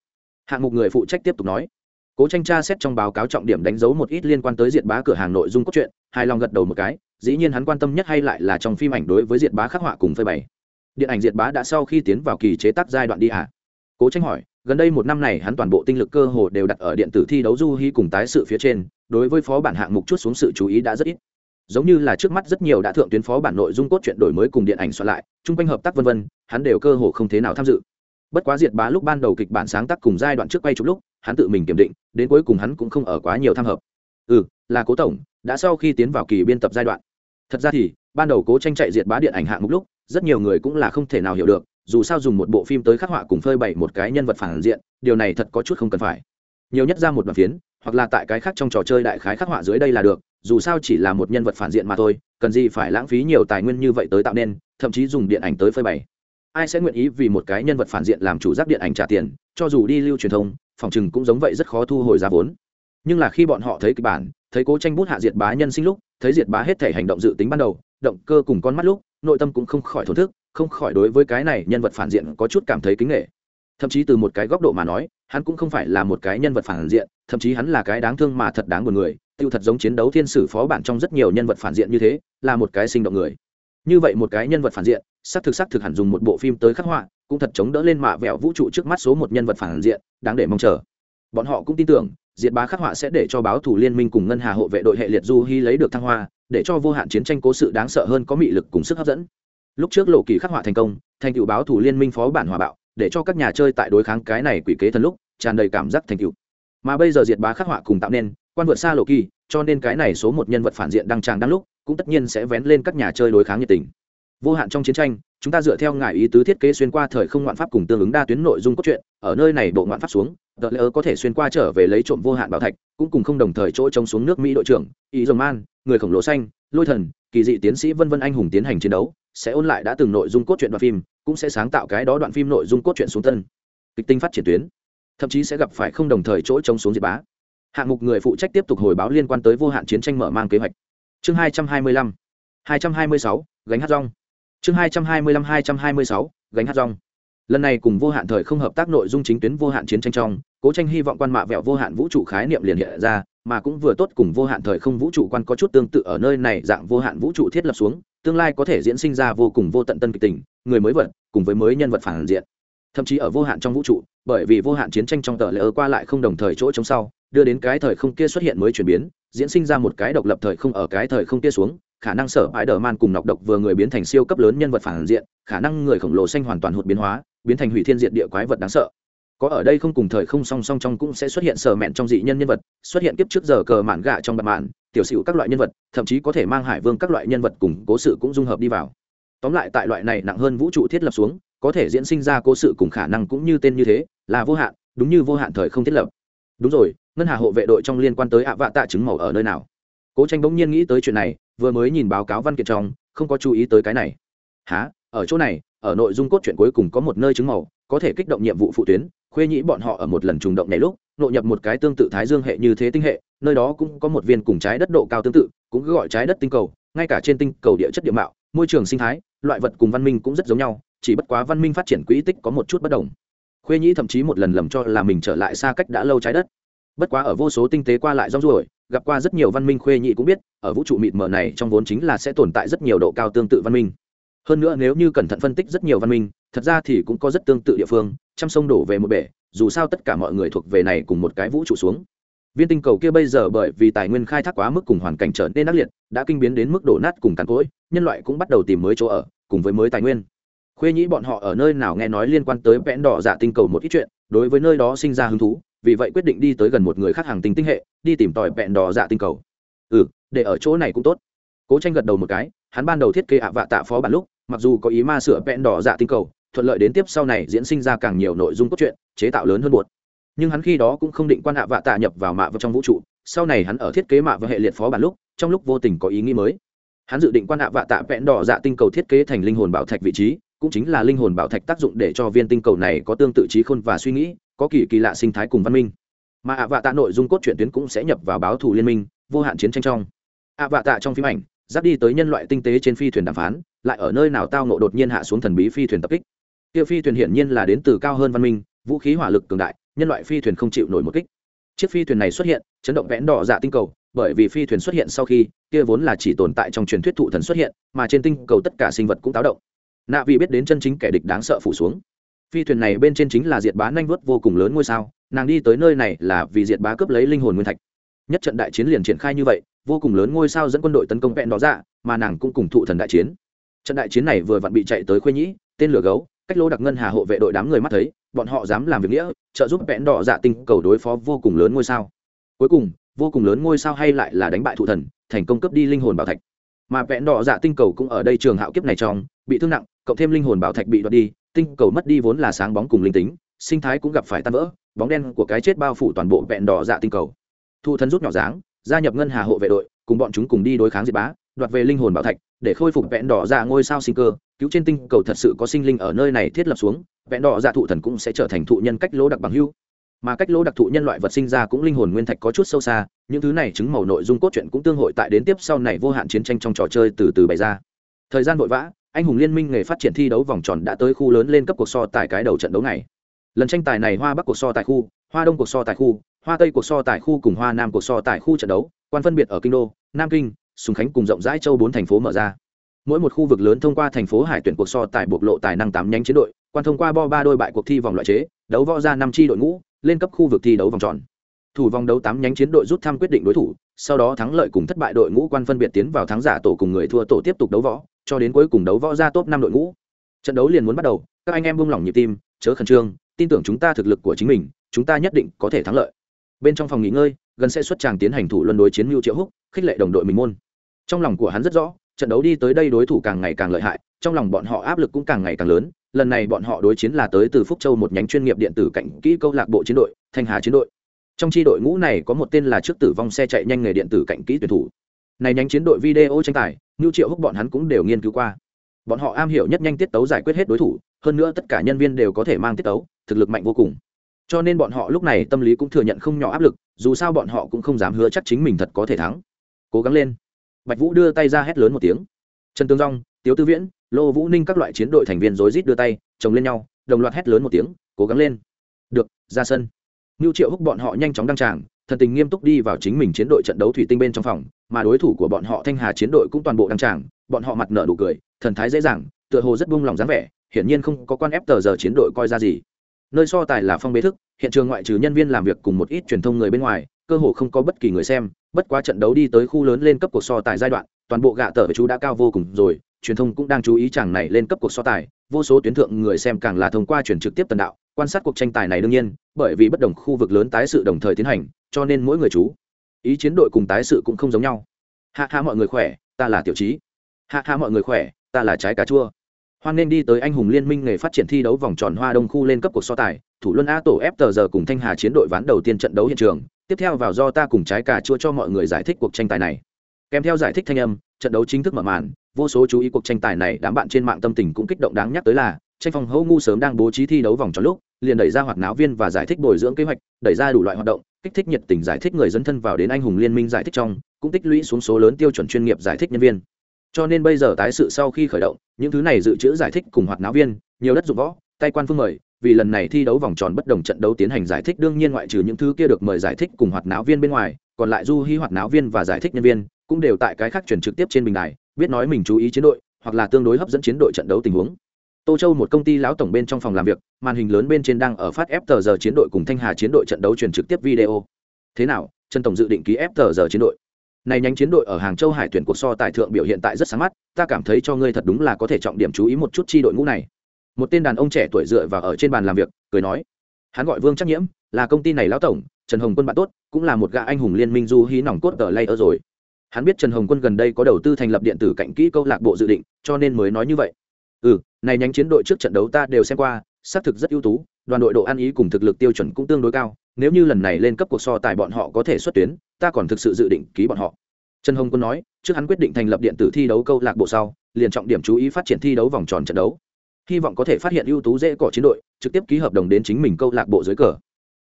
Hạng mục người phụ trách tiếp tục nói. Cố tranh tra xét trong báo cáo trọng điểm đánh dấu một ít liên quan tới diệt bá cửa hàng nội dung cốt truyện, hài lòng gật đầu một cái, dĩ nhiên hắn quan tâm nhất hay lại là trong phim ảnh đối với diệt bá khắc họa cùng phơi bày. Điện ảnh diệt bá đã sau khi tiến vào kỳ chế tác giai đoạn đi à? Cố tranh hỏi, gần đây một năm này hắn toàn bộ tinh lực cơ hồ đều đặt ở điện tử thi đấu du hy cùng tái sự phía trên, đối với phó bản hạng mục chút xuống sự chú ý đã rất ít. Giống như là trước mắt rất nhiều đã thượng tuyến phó bản nội dung cốt truyện đổi mới cùng điện ảnh soạn lại, chung quanh hợp tác vân vân, hắn đều cơ hồ không thế nào tham dự. Bất quá diệt bá lúc ban đầu kịch bản sáng tác cùng giai đoạn trước quay chụp lúc, hắn tự mình kiểm định, đến cuối cùng hắn cũng không ở quá nhiều tham hợp. Ừ là cố tổng, đã sau khi tiến vào kỳ biên tập giai đoạn. Thật ra thì, ban đầu cố tranh chạy diệt bá điện ảnh hạng mục lúc, rất nhiều người cũng là không thể nào hiểu được dù sao dùng một bộ phim tới khắc họa cùng phơi bày một cái nhân vật phản diện, điều này thật có chút không cần phải. Nhiều nhất ra một đoạn phiến, hoặc là tại cái khác trong trò chơi đại khái khắc họa dưới đây là được, dù sao chỉ là một nhân vật phản diện mà thôi, cần gì phải lãng phí nhiều tài nguyên như vậy tới tạo nên, thậm chí dùng điện ảnh tới phơi bày. Ai sẽ nguyện ý vì một cái nhân vật phản diện làm chủ giác điện ảnh trả tiền, cho dù đi lưu truyền thông, phòng chừng cũng giống vậy rất khó thu hồi giá vốn. Nhưng là khi bọn họ thấy kịch bản, thấy cố tranh bút hạ diệt bá nhân sinh lúc, thấy diệt bá hết thể hành động dự tính ban đầu, động cơ cùng con mắt lúc, nội tâm cũng không khỏi thổn thức không khỏi đối với cái này nhân vật phản diện có chút cảm thấy kính nghệ thậm chí từ một cái góc độ mà nói, hắn cũng không phải là một cái nhân vật phản diện, thậm chí hắn là cái đáng thương mà thật đáng buồn người, tiêu thật giống chiến đấu thiên sử phó bản trong rất nhiều nhân vật phản diện như thế, là một cái sinh động người. Như vậy một cái nhân vật phản diện, xác thực xác thực hẳn dùng một bộ phim tới khắc họa, cũng thật chống đỡ lên mạ vẹo vũ trụ trước mắt số một nhân vật phản diện, đáng để mong chờ. Bọn họ cũng tin tưởng, diệt bá khắc họa sẽ để cho báo thủ liên minh cùng ngân hà hộ vệ đội hệ liệt du hy lấy được thăng hoa, để cho vô hạn chiến tranh cố sự đáng sợ hơn có mị lực cùng sức hấp dẫn lúc trước lộ kỳ khắc họa thành công, thành tựu báo thủ liên minh phó bản hòa bạo, để cho các nhà chơi tại đối kháng cái này quỷ kế thần lúc, tràn đầy cảm giác thành tựu. Mà bây giờ diệt bá khắc họa cùng tạo nên, quan vượt xa lộ kỳ, cho nên cái này số một nhân vật phản diện đang tràng đang lúc, cũng tất nhiên sẽ vén lên các nhà chơi đối kháng nhiệt tình. Vô hạn trong chiến tranh, chúng ta dựa theo ngài ý tứ thiết kế xuyên qua thời không ngoạn pháp cùng tương ứng đa tuyến nội dung cốt truyện, ở nơi này bộ ngoạn pháp xuống đợt lỡ có thể xuyên qua trở về lấy trộm vô hạn bảo thạch, cũng cùng không đồng thời chỗ trống xuống nước mỹ đội trưởng ý dòng man người khổng lồ xanh, lôi thần, kỳ dị tiến sĩ vân vân anh hùng tiến hành chiến đấu sẽ ôn lại đã từng nội dung cốt truyện đoạn phim, cũng sẽ sáng tạo cái đó đoạn phim nội dung cốt truyện xuống tân kịch tinh phát triển tuyến. Thậm chí sẽ gặp phải không đồng thời chỗ chống xuống diệt bá. Hạng mục người phụ trách tiếp tục hồi báo liên quan tới vô hạn chiến tranh mở mang kế hoạch. Chương hai trăm hai mươi lăm. hai trăm hai mươi sáu, gánh hát rong. Chương hai trăm hai mươi lăm, hai trăm hai mươi sáu, gánh hát rong. Lần này cùng vô hạn thời không hợp tác nội dung chính tuyến vô hạn chiến tranh trong, cố tranh hy vọng quan mạ vẹo vô hạn vũ trụ khái niệm liền hiện ra mà cũng vừa tốt cùng vô hạn thời không vũ trụ quan có chút tương tự ở nơi này dạng vô hạn vũ trụ thiết lập xuống, tương lai có thể diễn sinh ra vô cùng vô tận tân kịch tình, người mới vật, cùng với mới nhân vật phản diện. Thậm chí ở vô hạn trong vũ trụ, bởi vì vô hạn chiến tranh trong tờ lễ qua lại không đồng thời chỗ chống sau, đưa đến cái thời không kia xuất hiện mới chuyển biến, diễn sinh ra một cái độc lập thời không ở cái thời không kia xuống, khả năng sở bãi đờ man cùng nọc độc vừa người biến thành siêu cấp lớn nhân vật phản diện, khả năng người khổng lồ xanh hoàn toàn hụt biến hóa, biến thành hủy thiên diện địa quái vật đáng sợ có ở đây không cùng thời không song song trong cũng sẽ xuất hiện sở mẹn trong dị nhân nhân vật, xuất hiện kiếp trước giờ cờ mạn gạ trong bạt mạn, tiểu sửu các loại nhân vật, thậm chí có thể mang hải vương các loại nhân vật cùng cố sự cũng dung hợp đi vào. Tóm lại tại loại này nặng hơn vũ trụ thiết lập xuống, có thể diễn sinh ra cố sự cùng khả năng cũng như tên như thế, là vô hạn, đúng như vô hạn thời không thiết lập. Đúng rồi, ngân hà hộ vệ đội trong liên quan tới ạ vạ tạ chứng màu ở nơi nào? Cố tranh bỗng nhiên nghĩ tới chuyện này, vừa mới nhìn báo cáo văn kiện trong, không có chú ý tới cái này. Há ở chỗ này, ở nội dung cốt truyện cuối cùng có một nơi chứng màu, có thể kích động nhiệm vụ phụ tuyến khuê nhĩ bọn họ ở một lần trùng động này lúc nộ nhập một cái tương tự thái dương hệ như thế tinh hệ, nơi đó cũng có một viên cùng trái đất độ cao tương tự, cũng gọi trái đất tinh cầu, ngay cả trên tinh cầu địa chất địa mạo, môi trường sinh thái, loại vật cùng văn minh cũng rất giống nhau, chỉ bất quá văn minh phát triển quỹ tích có một chút bất đồng. Khuê nhĩ thậm chí một lần lầm cho là mình trở lại xa cách đã lâu trái đất. Bất quá ở vô số tinh tế qua lại rong ruổi, gặp qua rất nhiều văn minh khuê nhĩ cũng biết, ở vũ trụ mịt mờ này trong vốn chính là sẽ tồn tại rất nhiều độ cao tương tự văn minh. Hơn nữa nếu như cẩn thận phân tích rất nhiều văn minh, thật ra thì cũng có rất tương tự địa phương trăm sông đổ về một bể, dù sao tất cả mọi người thuộc về này cùng một cái vũ trụ xuống. Viên tinh cầu kia bây giờ bởi vì tài nguyên khai thác quá mức cùng hoàn cảnh trở nên ác liệt, đã kinh biến đến mức đổ nát cùng tàn cỗi, nhân loại cũng bắt đầu tìm mới chỗ ở, cùng với mới tài nguyên. Khuê nhĩ bọn họ ở nơi nào nghe nói liên quan tới vẽn đỏ dạ tinh cầu một ít chuyện, đối với nơi đó sinh ra hứng thú, vì vậy quyết định đi tới gần một người khác hàng tinh tinh hệ, đi tìm tòi vẹn đỏ dạ tinh cầu. Ừ để ở chỗ này cũng tốt. Cố tranh gật đầu một cái, hắn ban đầu thiết kế ạ vạ tạ phó bản lúc, mặc dù có ý ma sửa vẹn đỏ dạ tinh cầu thuận lợi đến tiếp sau này diễn sinh ra càng nhiều nội dung cốt truyện, chế tạo lớn hơn buột nhưng hắn khi đó cũng không định quan hạ vạ tạ nhập vào mạ vào trong vũ trụ, sau này hắn ở thiết kế mạ và hệ liệt phó bản lúc, trong lúc vô tình có ý nghĩ mới. Hắn dự định quan hạ vạ tạ vẽn đỏ dạ tinh cầu thiết kế thành linh hồn bảo thạch vị trí, cũng chính là linh hồn bảo thạch tác dụng để cho viên tinh cầu này có tương tự trí khôn và suy nghĩ, có kỳ kỳ lạ sinh thái cùng văn minh. Mà ạ vạ tạ nội dung cốt truyện tuyến cũng sẽ nhập vào báo thủ liên minh, vô hạn chiến tranh trong. Ạ vạ tạ trong phim ảnh, giáp đi tới nhân loại tinh tế trên phi thuyền đàm phán, lại ở nơi nào tao nộ đột nhiên hạ xuống thần bí phi thuyền tập kích kia phi thuyền hiển nhiên là đến từ cao hơn văn minh, vũ khí hỏa lực cường đại, nhân loại phi thuyền không chịu nổi một kích. Chiếc phi thuyền này xuất hiện, chấn động vẽn đỏ dạ tinh cầu, bởi vì phi thuyền xuất hiện sau khi, kia vốn là chỉ tồn tại trong truyền thuyết thụ thần xuất hiện, mà trên tinh cầu tất cả sinh vật cũng táo động. Nạ vì biết đến chân chính kẻ địch đáng sợ phủ xuống. Phi thuyền này bên trên chính là diệt bá nanh vớt vô cùng lớn ngôi sao, nàng đi tới nơi này là vì diệt bá cướp lấy linh hồn nguyên thạch. Nhất trận đại chiến liền triển khai như vậy, vô cùng lớn ngôi sao dẫn quân đội tấn công vẹn đó ra dạ, mà nàng cũng cùng thụ thần đại chiến. Trận đại chiến này vừa vặn bị chạy tới khuê nhĩ, tên lửa gấu cách lô đặc ngân hà hộ vệ đội đám người mắt thấy, bọn họ dám làm việc nghĩa, trợ giúp vẽn đỏ dạ tinh cầu đối phó vô cùng lớn ngôi sao. Cuối cùng, vô cùng lớn ngôi sao hay lại là đánh bại thụ thần, thành công cấp đi linh hồn bảo thạch. Mà vẽn đỏ dạ tinh cầu cũng ở đây trường hạo kiếp này trong, bị thương nặng, cộng thêm linh hồn bảo thạch bị đoạt đi, tinh cầu mất đi vốn là sáng bóng cùng linh tính, sinh thái cũng gặp phải tan vỡ, bóng đen của cái chết bao phủ toàn bộ vẹn đỏ dạ tinh cầu. Thụ thần rút nhỏ dáng, gia nhập ngân hà hộ vệ đội, cùng bọn chúng cùng đi đối kháng diệt bá, đoạt về linh hồn bảo thạch, để khôi phục vẹn đỏ dạ ngôi sao sinh cơ cứu trên tinh cầu thật sự có sinh linh ở nơi này thiết lập xuống, vẹn đỏ dạ thụ thần cũng sẽ trở thành thụ nhân cách lỗ đặc bằng hưu mà cách lỗ đặc thụ nhân loại vật sinh ra cũng linh hồn nguyên thạch có chút sâu xa, những thứ này chứng màu nội dung cốt truyện cũng tương hội tại đến tiếp sau này vô hạn chiến tranh trong trò chơi từ từ bày ra. Thời gian vội vã, anh hùng liên minh nghề phát triển thi đấu vòng tròn đã tới khu lớn lên cấp cuộc so tại cái đầu trận đấu này lần tranh tài này hoa bắc cuộc so tại khu, hoa đông cuộc so tại khu, hoa tây cuộc so tại khu cùng hoa nam cuộc so tại khu trận đấu, quan phân biệt ở kinh đô, nam kinh, sùng khánh cùng rộng rãi châu bốn thành phố mở ra mỗi một khu vực lớn thông qua thành phố hải tuyển cuộc so tài bộc lộ tài năng tám nhánh chiến đội, quan thông qua bo ba đôi bại cuộc thi vòng loại chế, đấu võ ra năm tri đội ngũ, lên cấp khu vực thi đấu vòng tròn. Thủ vòng đấu tám nhánh chiến đội rút thăm quyết định đối thủ, sau đó thắng lợi cùng thất bại đội ngũ quan phân biệt tiến vào thắng giả tổ cùng người thua tổ tiếp tục đấu võ, cho đến cuối cùng đấu võ ra top năm đội ngũ. Trận đấu liền muốn bắt đầu, các anh em buông lỏng nhịp tim, chớ khẩn trương, tin tưởng chúng ta thực lực của chính mình, chúng ta nhất định có thể thắng lợi. Bên trong phòng nghỉ ngơi, gần sẽ xuất tràng tiến hành thủ luân đối chiến mưu triệu húc, khích lệ đồng đội mình môn. Trong lòng của hắn rất rõ trận đấu đi tới đây đối thủ càng ngày càng lợi hại, trong lòng bọn họ áp lực cũng càng ngày càng lớn. Lần này bọn họ đối chiến là tới từ phúc châu một nhánh chuyên nghiệp điện tử cạnh kỹ câu lạc bộ chiến đội, thanh hà chiến đội. Trong tri đội ngũ này có một tên là trước tử vong xe chạy nhanh nghề điện tử cạnh kỹ tuyển thủ. Này nhánh chiến đội video tranh tài như triệu húc bọn hắn cũng đều nghiên cứu qua. Bọn họ am hiểu nhất nhanh tiết tấu giải quyết hết đối thủ, hơn nữa tất cả nhân viên đều có thể mang tiết tấu, thực lực mạnh vô cùng. Cho nên bọn họ lúc này tâm lý cũng thừa nhận không nhỏ áp lực, dù sao bọn họ cũng không dám hứa chắc chính mình thật có thể thắng. Cố gắng lên bạch vũ đưa tay ra hét lớn một tiếng. Trần tương rong tiếu tư viễn, lô vũ ninh các loại chiến đội thành viên rối rít đưa tay, chồng lên nhau, đồng loạt hét lớn một tiếng, cố gắng lên. Được, ra sân. Ngưu triệu húc bọn họ nhanh chóng đăng tràng, thần tình nghiêm túc đi vào chính mình chiến đội trận đấu thủy tinh bên trong phòng, mà đối thủ của bọn họ thanh hà chiến đội cũng toàn bộ đăng tràng, bọn họ mặt nở nụ cười, thần thái dễ dàng, tựa hồ rất buông lòng dáng vẻ, hiển nhiên không có quan ép tờ giờ chiến đội coi ra gì. Nơi so tài là phong bế thức, hiện trường ngoại trừ nhân viên làm việc cùng một ít truyền thông người bên ngoài cơ hồ không có bất kỳ người xem, bất quá trận đấu đi tới khu lớn lên cấp cuộc so tài giai đoạn, toàn bộ gạ tờ chú đã cao vô cùng rồi, truyền thông cũng đang chú ý chàng này lên cấp cuộc so tài, vô số tuyến thượng người xem càng là thông qua truyền trực tiếp tần đạo, quan sát cuộc tranh tài này đương nhiên, bởi vì bất đồng khu vực lớn tái sự đồng thời tiến hành, cho nên mỗi người chú ý chiến đội cùng tái sự cũng không giống nhau. Hạ hạ mọi người khỏe, ta là tiểu trí hạ hạ mọi người khỏe, ta là trái cà chua hoan nên đi tới anh hùng liên minh nghề phát triển thi đấu vòng tròn hoa đông khu lên cấp cuộc so tài, thủ luân a tổ ép tờ giờ cùng thanh hà chiến đội ván đầu tiên trận đấu hiện trường. Tiếp theo vào do ta cùng trái cà chua cho mọi người giải thích cuộc tranh tài này. Kèm theo giải thích thanh âm, trận đấu chính thức mở màn, vô số chú ý cuộc tranh tài này đám bạn trên mạng tâm tình cũng kích động đáng nhắc tới là, tranh phòng hậu ngu sớm đang bố trí thi đấu vòng tròn lúc, liền đẩy ra hoạt náo viên và giải thích bồi dưỡng kế hoạch, đẩy ra đủ loại hoạt động, kích thích nhiệt tình giải thích người dân thân vào đến anh hùng liên minh giải thích trong, cũng tích lũy xuống số lớn tiêu chuẩn chuyên nghiệp giải thích nhân viên cho nên bây giờ tái sự sau khi khởi động, những thứ này dự trữ giải thích cùng hoạt náo viên, nhiều đất dụng võ, tay quan phương mời, vì lần này thi đấu vòng tròn bất đồng trận đấu tiến hành giải thích đương nhiên ngoại trừ những thứ kia được mời giải thích cùng hoạt náo viên bên ngoài, còn lại du hy hoạt náo viên và giải thích nhân viên, cũng đều tại cái khác chuyển trực tiếp trên bình đài, biết nói mình chú ý chiến đội, hoặc là tương đối hấp dẫn chiến đội trận đấu tình huống. Tô châu một công ty lão tổng bên trong phòng làm việc, màn hình lớn bên trên đang ở phát ép tờ giờ chiến đội cùng thanh hà chiến đội trận đấu truyền trực tiếp video. Thế nào, trần tổng dự định ký ép tờ giờ chiến đội? Này nhánh chiến đội ở hàng châu hải tuyển cuộc so tài thượng biểu hiện tại rất sáng mắt, ta cảm thấy cho ngươi thật đúng là có thể trọng điểm chú ý một chút chi đội ngũ này. Một tên đàn ông trẻ tuổi dựa vào ở trên bàn làm việc, cười nói. Hắn gọi vương trắc nhiễm, là công ty này lão tổng, trần hồng quân bạn tốt, cũng là một gã anh hùng liên minh du hí nòng cốt tờ lay ở rồi. Hắn biết trần hồng quân gần đây có đầu tư thành lập điện tử cạnh kỹ câu lạc bộ dự định, cho nên mới nói như vậy. Ừ này nhánh chiến đội trước trận đấu ta đều xem qua, xác thực rất ưu tú, đoàn đội độ ăn ý cùng thực lực tiêu chuẩn cũng tương đối cao, nếu như lần này lên cấp cuộc so tài bọn họ có thể xuất tuyến ta còn thực sự dự định ký bọn họ. Trần hồng quân nói, trước hắn quyết định thành lập điện tử thi đấu câu lạc bộ sau, liền trọng điểm chú ý phát triển thi đấu vòng tròn trận đấu. Hy vọng có thể phát hiện ưu tú dễ cỏ chiến đội, trực tiếp ký hợp đồng đến chính mình câu lạc bộ dưới cờ.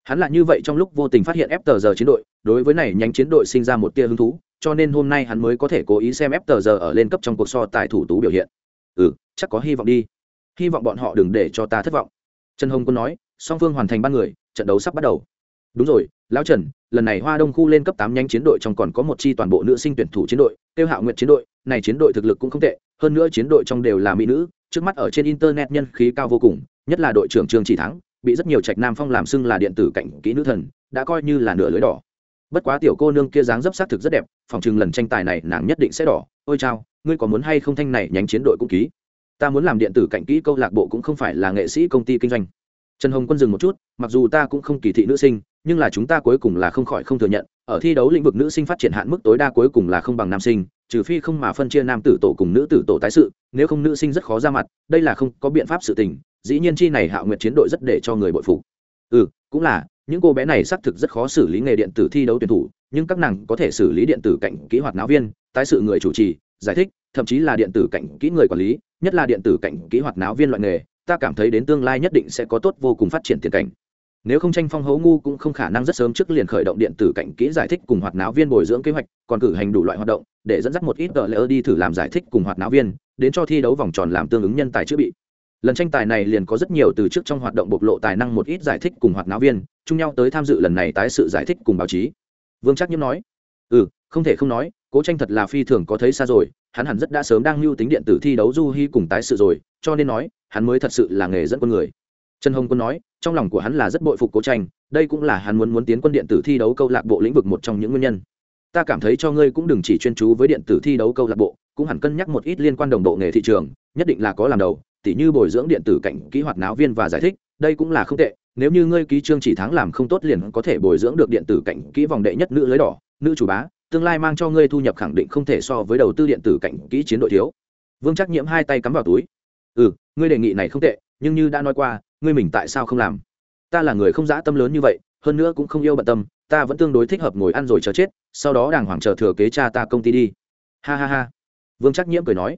Hắn là như vậy trong lúc vô tình phát hiện FTG chiến đội, đối với này nhánh chiến đội sinh ra một tia hứng thú, cho nên hôm nay hắn mới có thể cố ý xem FTG ở lên cấp trong cuộc so tài thủ tú biểu hiện. Ừ chắc có hy vọng đi. Hy vọng bọn họ đừng để cho ta thất vọng. Trần hồng quân nói, song phương hoàn thành ba người, trận đấu sắp bắt đầu đúng rồi, lão trần, lần này hoa đông khu lên cấp tám nhánh chiến đội trong còn có một chi toàn bộ nữ sinh tuyển thủ chiến đội, tiêu hạo nguyện chiến đội, này chiến đội thực lực cũng không tệ, hơn nữa chiến đội trong đều là mỹ nữ, trước mắt ở trên internet nhân khí cao vô cùng, nhất là đội trưởng trương chỉ thắng, bị rất nhiều trạch nam phong làm xưng là điện tử cảnh kỹ nữ thần, đã coi như là nửa lưới đỏ. Bất quá tiểu cô nương kia dáng dấp xác thực rất đẹp, phòng chừng lần tranh tài này nàng nhất định sẽ đỏ. Ôi chao, ngươi có muốn hay không thanh này nhánh chiến đội cũng ký? Ta muốn làm điện tử cảnh kỹ câu lạc bộ cũng không phải là nghệ sĩ công ty kinh doanh. Trần hồng quân dừng một chút, mặc dù ta cũng không kỳ thị nữ sinh nhưng là chúng ta cuối cùng là không khỏi không thừa nhận, ở thi đấu lĩnh vực nữ sinh phát triển hạn mức tối đa cuối cùng là không bằng nam sinh, trừ phi không mà phân chia nam tử tổ cùng nữ tử tổ tái sự, nếu không nữ sinh rất khó ra mặt, đây là không có biện pháp sự tình, dĩ nhiên chi này hạ nguyệt chiến đội rất để cho người bội phục. Ừ cũng là, những cô bé này xác thực rất khó xử lý nghề điện tử thi đấu tuyển thủ, nhưng các nàng có thể xử lý điện tử cạnh kỹ hoạt náo viên, tái sự người chủ trì, giải thích, thậm chí là điện tử cạnh kỹ người quản lý, nhất là điện tử cạnh kỹ hoạt náo viên loại nghề, ta cảm thấy đến tương lai nhất định sẽ có tốt vô cùng phát triển tiền cảnh nếu không tranh phong hấu ngu cũng không khả năng rất sớm trước liền khởi động điện tử cạnh kỹ giải thích cùng hoạt náo viên bồi dưỡng kế hoạch, còn cử hành đủ loại hoạt động, để dẫn dắt một ít tờ lỡ đi thử làm giải thích cùng hoạt náo viên, đến cho thi đấu vòng tròn làm tương ứng nhân tài chữa bị. Lần tranh tài này liền có rất nhiều từ trước trong hoạt động bộc lộ tài năng một ít giải thích cùng hoạt náo viên, chung nhau tới tham dự lần này tái sự giải thích cùng báo chí. Vương trắc nhiễm nói ừ không thể không nói, cố tranh thật là phi thường có thấy xa rồi, hắn hẳn rất đã sớm đang lưu tính điện tử thi đấu du hy cùng tái sự rồi, cho nên nói, hắn mới thật sự là nghề dẫn con người trần hồng quân nói, trong lòng của hắn là rất bội phục cố tranh, đây cũng là hắn muốn muốn tiến quân điện tử thi đấu câu lạc bộ lĩnh vực một trong những nguyên nhân. Ta cảm thấy cho ngươi cũng đừng chỉ chuyên chú với điện tử thi đấu câu lạc bộ, cũng hẳn cân nhắc một ít liên quan đồng bộ nghề thị trường, nhất định là có làm đầu, tỉ như bồi dưỡng điện tử cảnh kỹ hoạt náo viên và giải thích, đây cũng là không tệ, nếu như ngươi ký trương chỉ thắng làm không tốt liền có thể bồi dưỡng được điện tử cảnh kỹ vòng đệ nhất nữ lưới đỏ, nữ chủ bá, tương lai mang cho ngươi thu nhập khẳng định không thể so với đầu tư điện tử cảnh kỹ chiến đội thiếu. Vương trắc nhiễm hai tay cắm vào túi. Ừ ngươi đề nghị này không tệ, nhưng như đã nói qua ngươi mình tại sao không làm? Ta là người không dã tâm lớn như vậy, hơn nữa cũng không yêu bận tâm, ta vẫn tương đối thích hợp ngồi ăn rồi chờ chết, sau đó đàng hoàng chờ thừa kế cha ta công ty đi. Ha ha ha. Vương trắc nhiễm cười nói.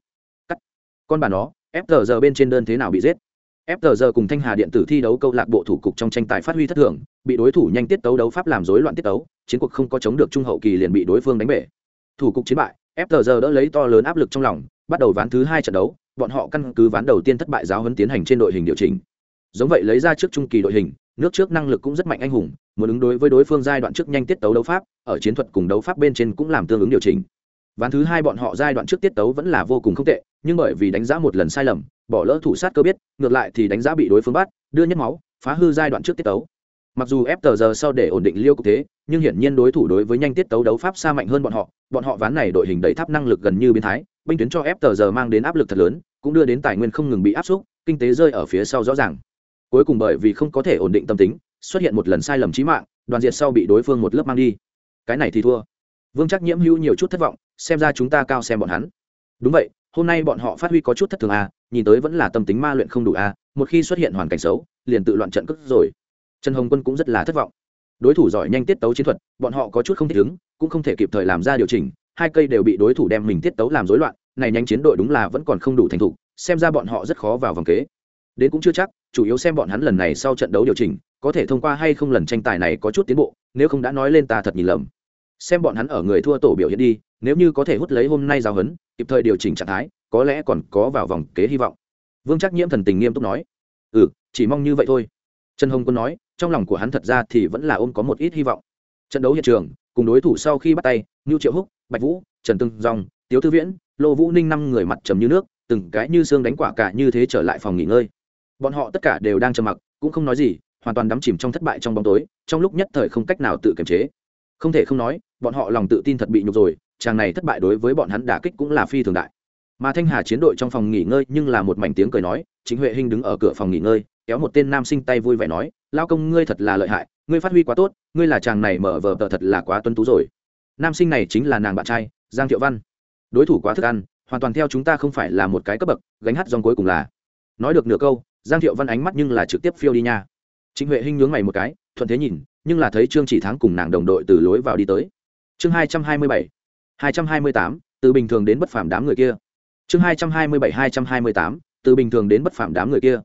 Cắt. Con bà nó ép bên trên đơn thế nào bị giết? Ép cùng thanh hà điện tử thi đấu câu lạc bộ thủ cục trong tranh tài phát huy thất thường, bị đối thủ nhanh tiết tấu đấu pháp làm rối loạn tiết tấu, chiến cuộc không có chống được trung hậu kỳ liền bị đối phương đánh bể. Thủ cục chiến bại ép giờ đỡ lấy to lớn áp lực trong lòng, bắt đầu ván thứ hai trận đấu, bọn họ căn cứ ván đầu tiên thất bại giáo huấn tiến hành trên đội hình điều chỉnh giống vậy lấy ra trước trung kỳ đội hình, nước trước năng lực cũng rất mạnh anh hùng, muốn ứng đối với đối phương giai đoạn trước nhanh tiết tấu đấu pháp, ở chiến thuật cùng đấu pháp bên trên cũng làm tương ứng điều chỉnh. Ván thứ hai bọn họ giai đoạn trước tiết tấu vẫn là vô cùng không tệ, nhưng bởi vì đánh giá một lần sai lầm, bỏ lỡ thủ sát cơ biết, ngược lại thì đánh giá bị đối phương bắt, đưa nhất máu, phá hư giai đoạn trước tiết tấu. Mặc dù ép tờ giờ sau để ổn định liêu cục thế, nhưng hiển nhiên đối thủ đối với nhanh tiết tấu đấu pháp xa mạnh hơn bọn họ bọn họ ván này đội hình đầy tháp năng lực gần như biến thái, binh tuyến cho ép tờ giờ mang đến áp lực thật lớn, cũng đưa đến tài nguyên không ngừng bị áp xúc, kinh tế rơi ở phía sau rõ ràng cuối cùng bởi vì không có thể ổn định tâm tính, xuất hiện một lần sai lầm trí mạng, đoàn diệt sau bị đối phương một lớp mang đi. Cái này thì thua. Vương chắc nhiễm hữu nhiều chút thất vọng, xem ra chúng ta cao xem bọn hắn. Đúng vậy, hôm nay bọn họ phát huy có chút thất thường à nhìn tới vẫn là tâm tính ma luyện không đủ à một khi xuất hiện hoàn cảnh xấu, liền tự loạn trận cất rồi. Trần hồng quân cũng rất là thất vọng. Đối thủ giỏi nhanh tiết tấu chiến thuật, bọn họ có chút không thích ứng, cũng không thể kịp thời làm ra điều chỉnh, hai cây đều bị đối thủ đem mình tiết tấu làm rối loạn, này nhanh chiến đội đúng là vẫn còn không đủ thành thục, xem ra bọn họ rất khó vào vòng kế. Đến cũng chưa chắc chủ yếu xem bọn hắn lần này sau trận đấu điều chỉnh, có thể thông qua hay không lần tranh tài này có chút tiến bộ, nếu không đã nói lên ta thật nhìn lầm. Xem bọn hắn ở người thua tổ biểu hiện đi, nếu như có thể hút lấy hôm nay giao hấn, kịp thời điều chỉnh trạng thái, có lẽ còn có vào vòng kế hy vọng. Vương trắc nhiễm thần tình nghiêm túc nói. Ừ chỉ mong như vậy thôi. Trần hồng quân nói, trong lòng của hắn thật ra thì vẫn là ôm có một ít hy vọng. Trận đấu hiện trường, cùng đối thủ sau khi bắt tay như triệu húc, bạch vũ, trần tưng dòng, tiếu thư viễn, lô vũ ninh năm người mặt trầm như nước, từng cái như xương đánh quả cả như thế trở lại phòng nghỉ ngơi bọn họ tất cả đều đang trầm mặc, cũng không nói gì, hoàn toàn đắm chìm trong thất bại trong bóng tối, trong lúc nhất thời không cách nào tự kiềm chế. Không thể không nói, bọn họ lòng tự tin thật bị nhục rồi, chàng này thất bại đối với bọn hắn đả kích cũng là phi thường đại. Mà thanh hà chiến đội trong phòng nghỉ ngơi nhưng là một mảnh tiếng cười nói chính huệ hinh đứng ở cửa phòng nghỉ ngơi, kéo một tên nam sinh tay vui vẻ nói, lao công, ngươi thật là lợi hại, ngươi phát huy quá tốt, ngươi là chàng này mở vờ tờ thật là quá tuân tú rồi. Nam sinh này chính là nàng bạn trai, giang thiệu văn. Đối thủ quá thức ăn, hoàn toàn theo chúng ta không phải là một cái cấp bậc, gánh hát dòng cuối cùng là. Nói được nửa câu giang thiệu văn ánh mắt nhưng là trực tiếp phiêu đi nha. Chính huệ hinh nhướng mày một cái, thuận thế nhìn, nhưng là thấy trương chỉ thắng cùng nàng đồng đội từ lối vào đi tới. Chương hai trăm hai mươi bảy, hai trăm hai mươi tám, từ bình thường đến bất phàm đám người kia. Chương hai trăm hai mươi bảy, hai trăm hai mươi tám, từ bình thường đến bất phàm đám người kia.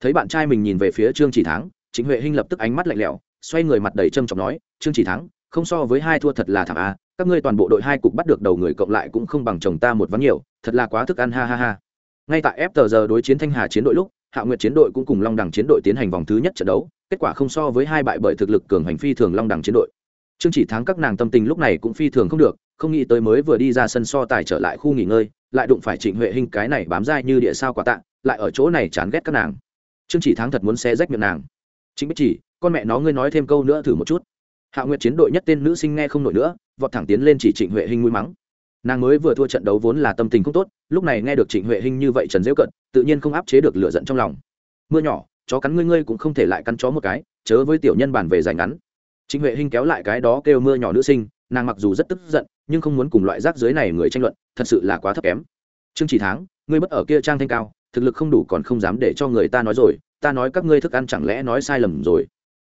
Thấy bạn trai mình nhìn về phía trương chỉ thắng chính huệ hinh lập tức ánh mắt lạnh lẽo, xoay người mặt đầy trâm trọng nói, trương chỉ thắng, không so với hai thua thật là thảm a các ngươi toàn bộ đội hai cục bắt được đầu người cộng lại cũng không bằng chồng ta một ván nhiều, thật là quá thức ăn, ha ha ha. Ngay tại ép tờ giờ đối chiến thanh hà chiến đội lúc hạ nguyệt chiến đội cũng cùng long đẳng chiến đội tiến hành vòng thứ nhất trận đấu, kết quả không so với hai bại bởi thực lực cường hành phi thường long đẳng chiến đội. Chương chỉ thắng các nàng tâm tình lúc này cũng phi thường không được, không nghĩ tới mới vừa đi ra sân so tài trở lại khu nghỉ ngơi, lại đụng phải trịnh huệ hình cái này bám dai như địa sao quả tạ, lại ở chỗ này chán ghét các nàng. Chương chỉ thắng thật muốn xé rách miệng nàng. Chính bích chỉ, con mẹ nó ngươi nói thêm câu nữa thử một chút. Hạ nguyệt chiến đội nhất tên nữ sinh nghe không nổi nữa, vọt thẳng tiến lên chỉ trịnh huệ hình mũi mắng nàng mới vừa thua trận đấu vốn là tâm tình không tốt lúc này nghe được trịnh huệ Hinh như vậy trần dễu cận tự nhiên không áp chế được lửa giận trong lòng. Mưa nhỏ chó cắn ngươi ngươi cũng không thể lại cắn chó một cái chớ với tiểu nhân bàn về dài ngắn. Trịnh huệ Hinh kéo lại cái đó kêu mưa nhỏ nữ sinh nàng mặc dù rất tức giận nhưng không muốn cùng loại rác dưới này người tranh luận thật sự là quá thấp kém. Trương chỉ tháng ngươi bất ở kia trang thanh cao thực lực không đủ còn không dám để cho người ta nói rồi ta nói các ngươi thức ăn chẳng lẽ nói sai lầm rồi.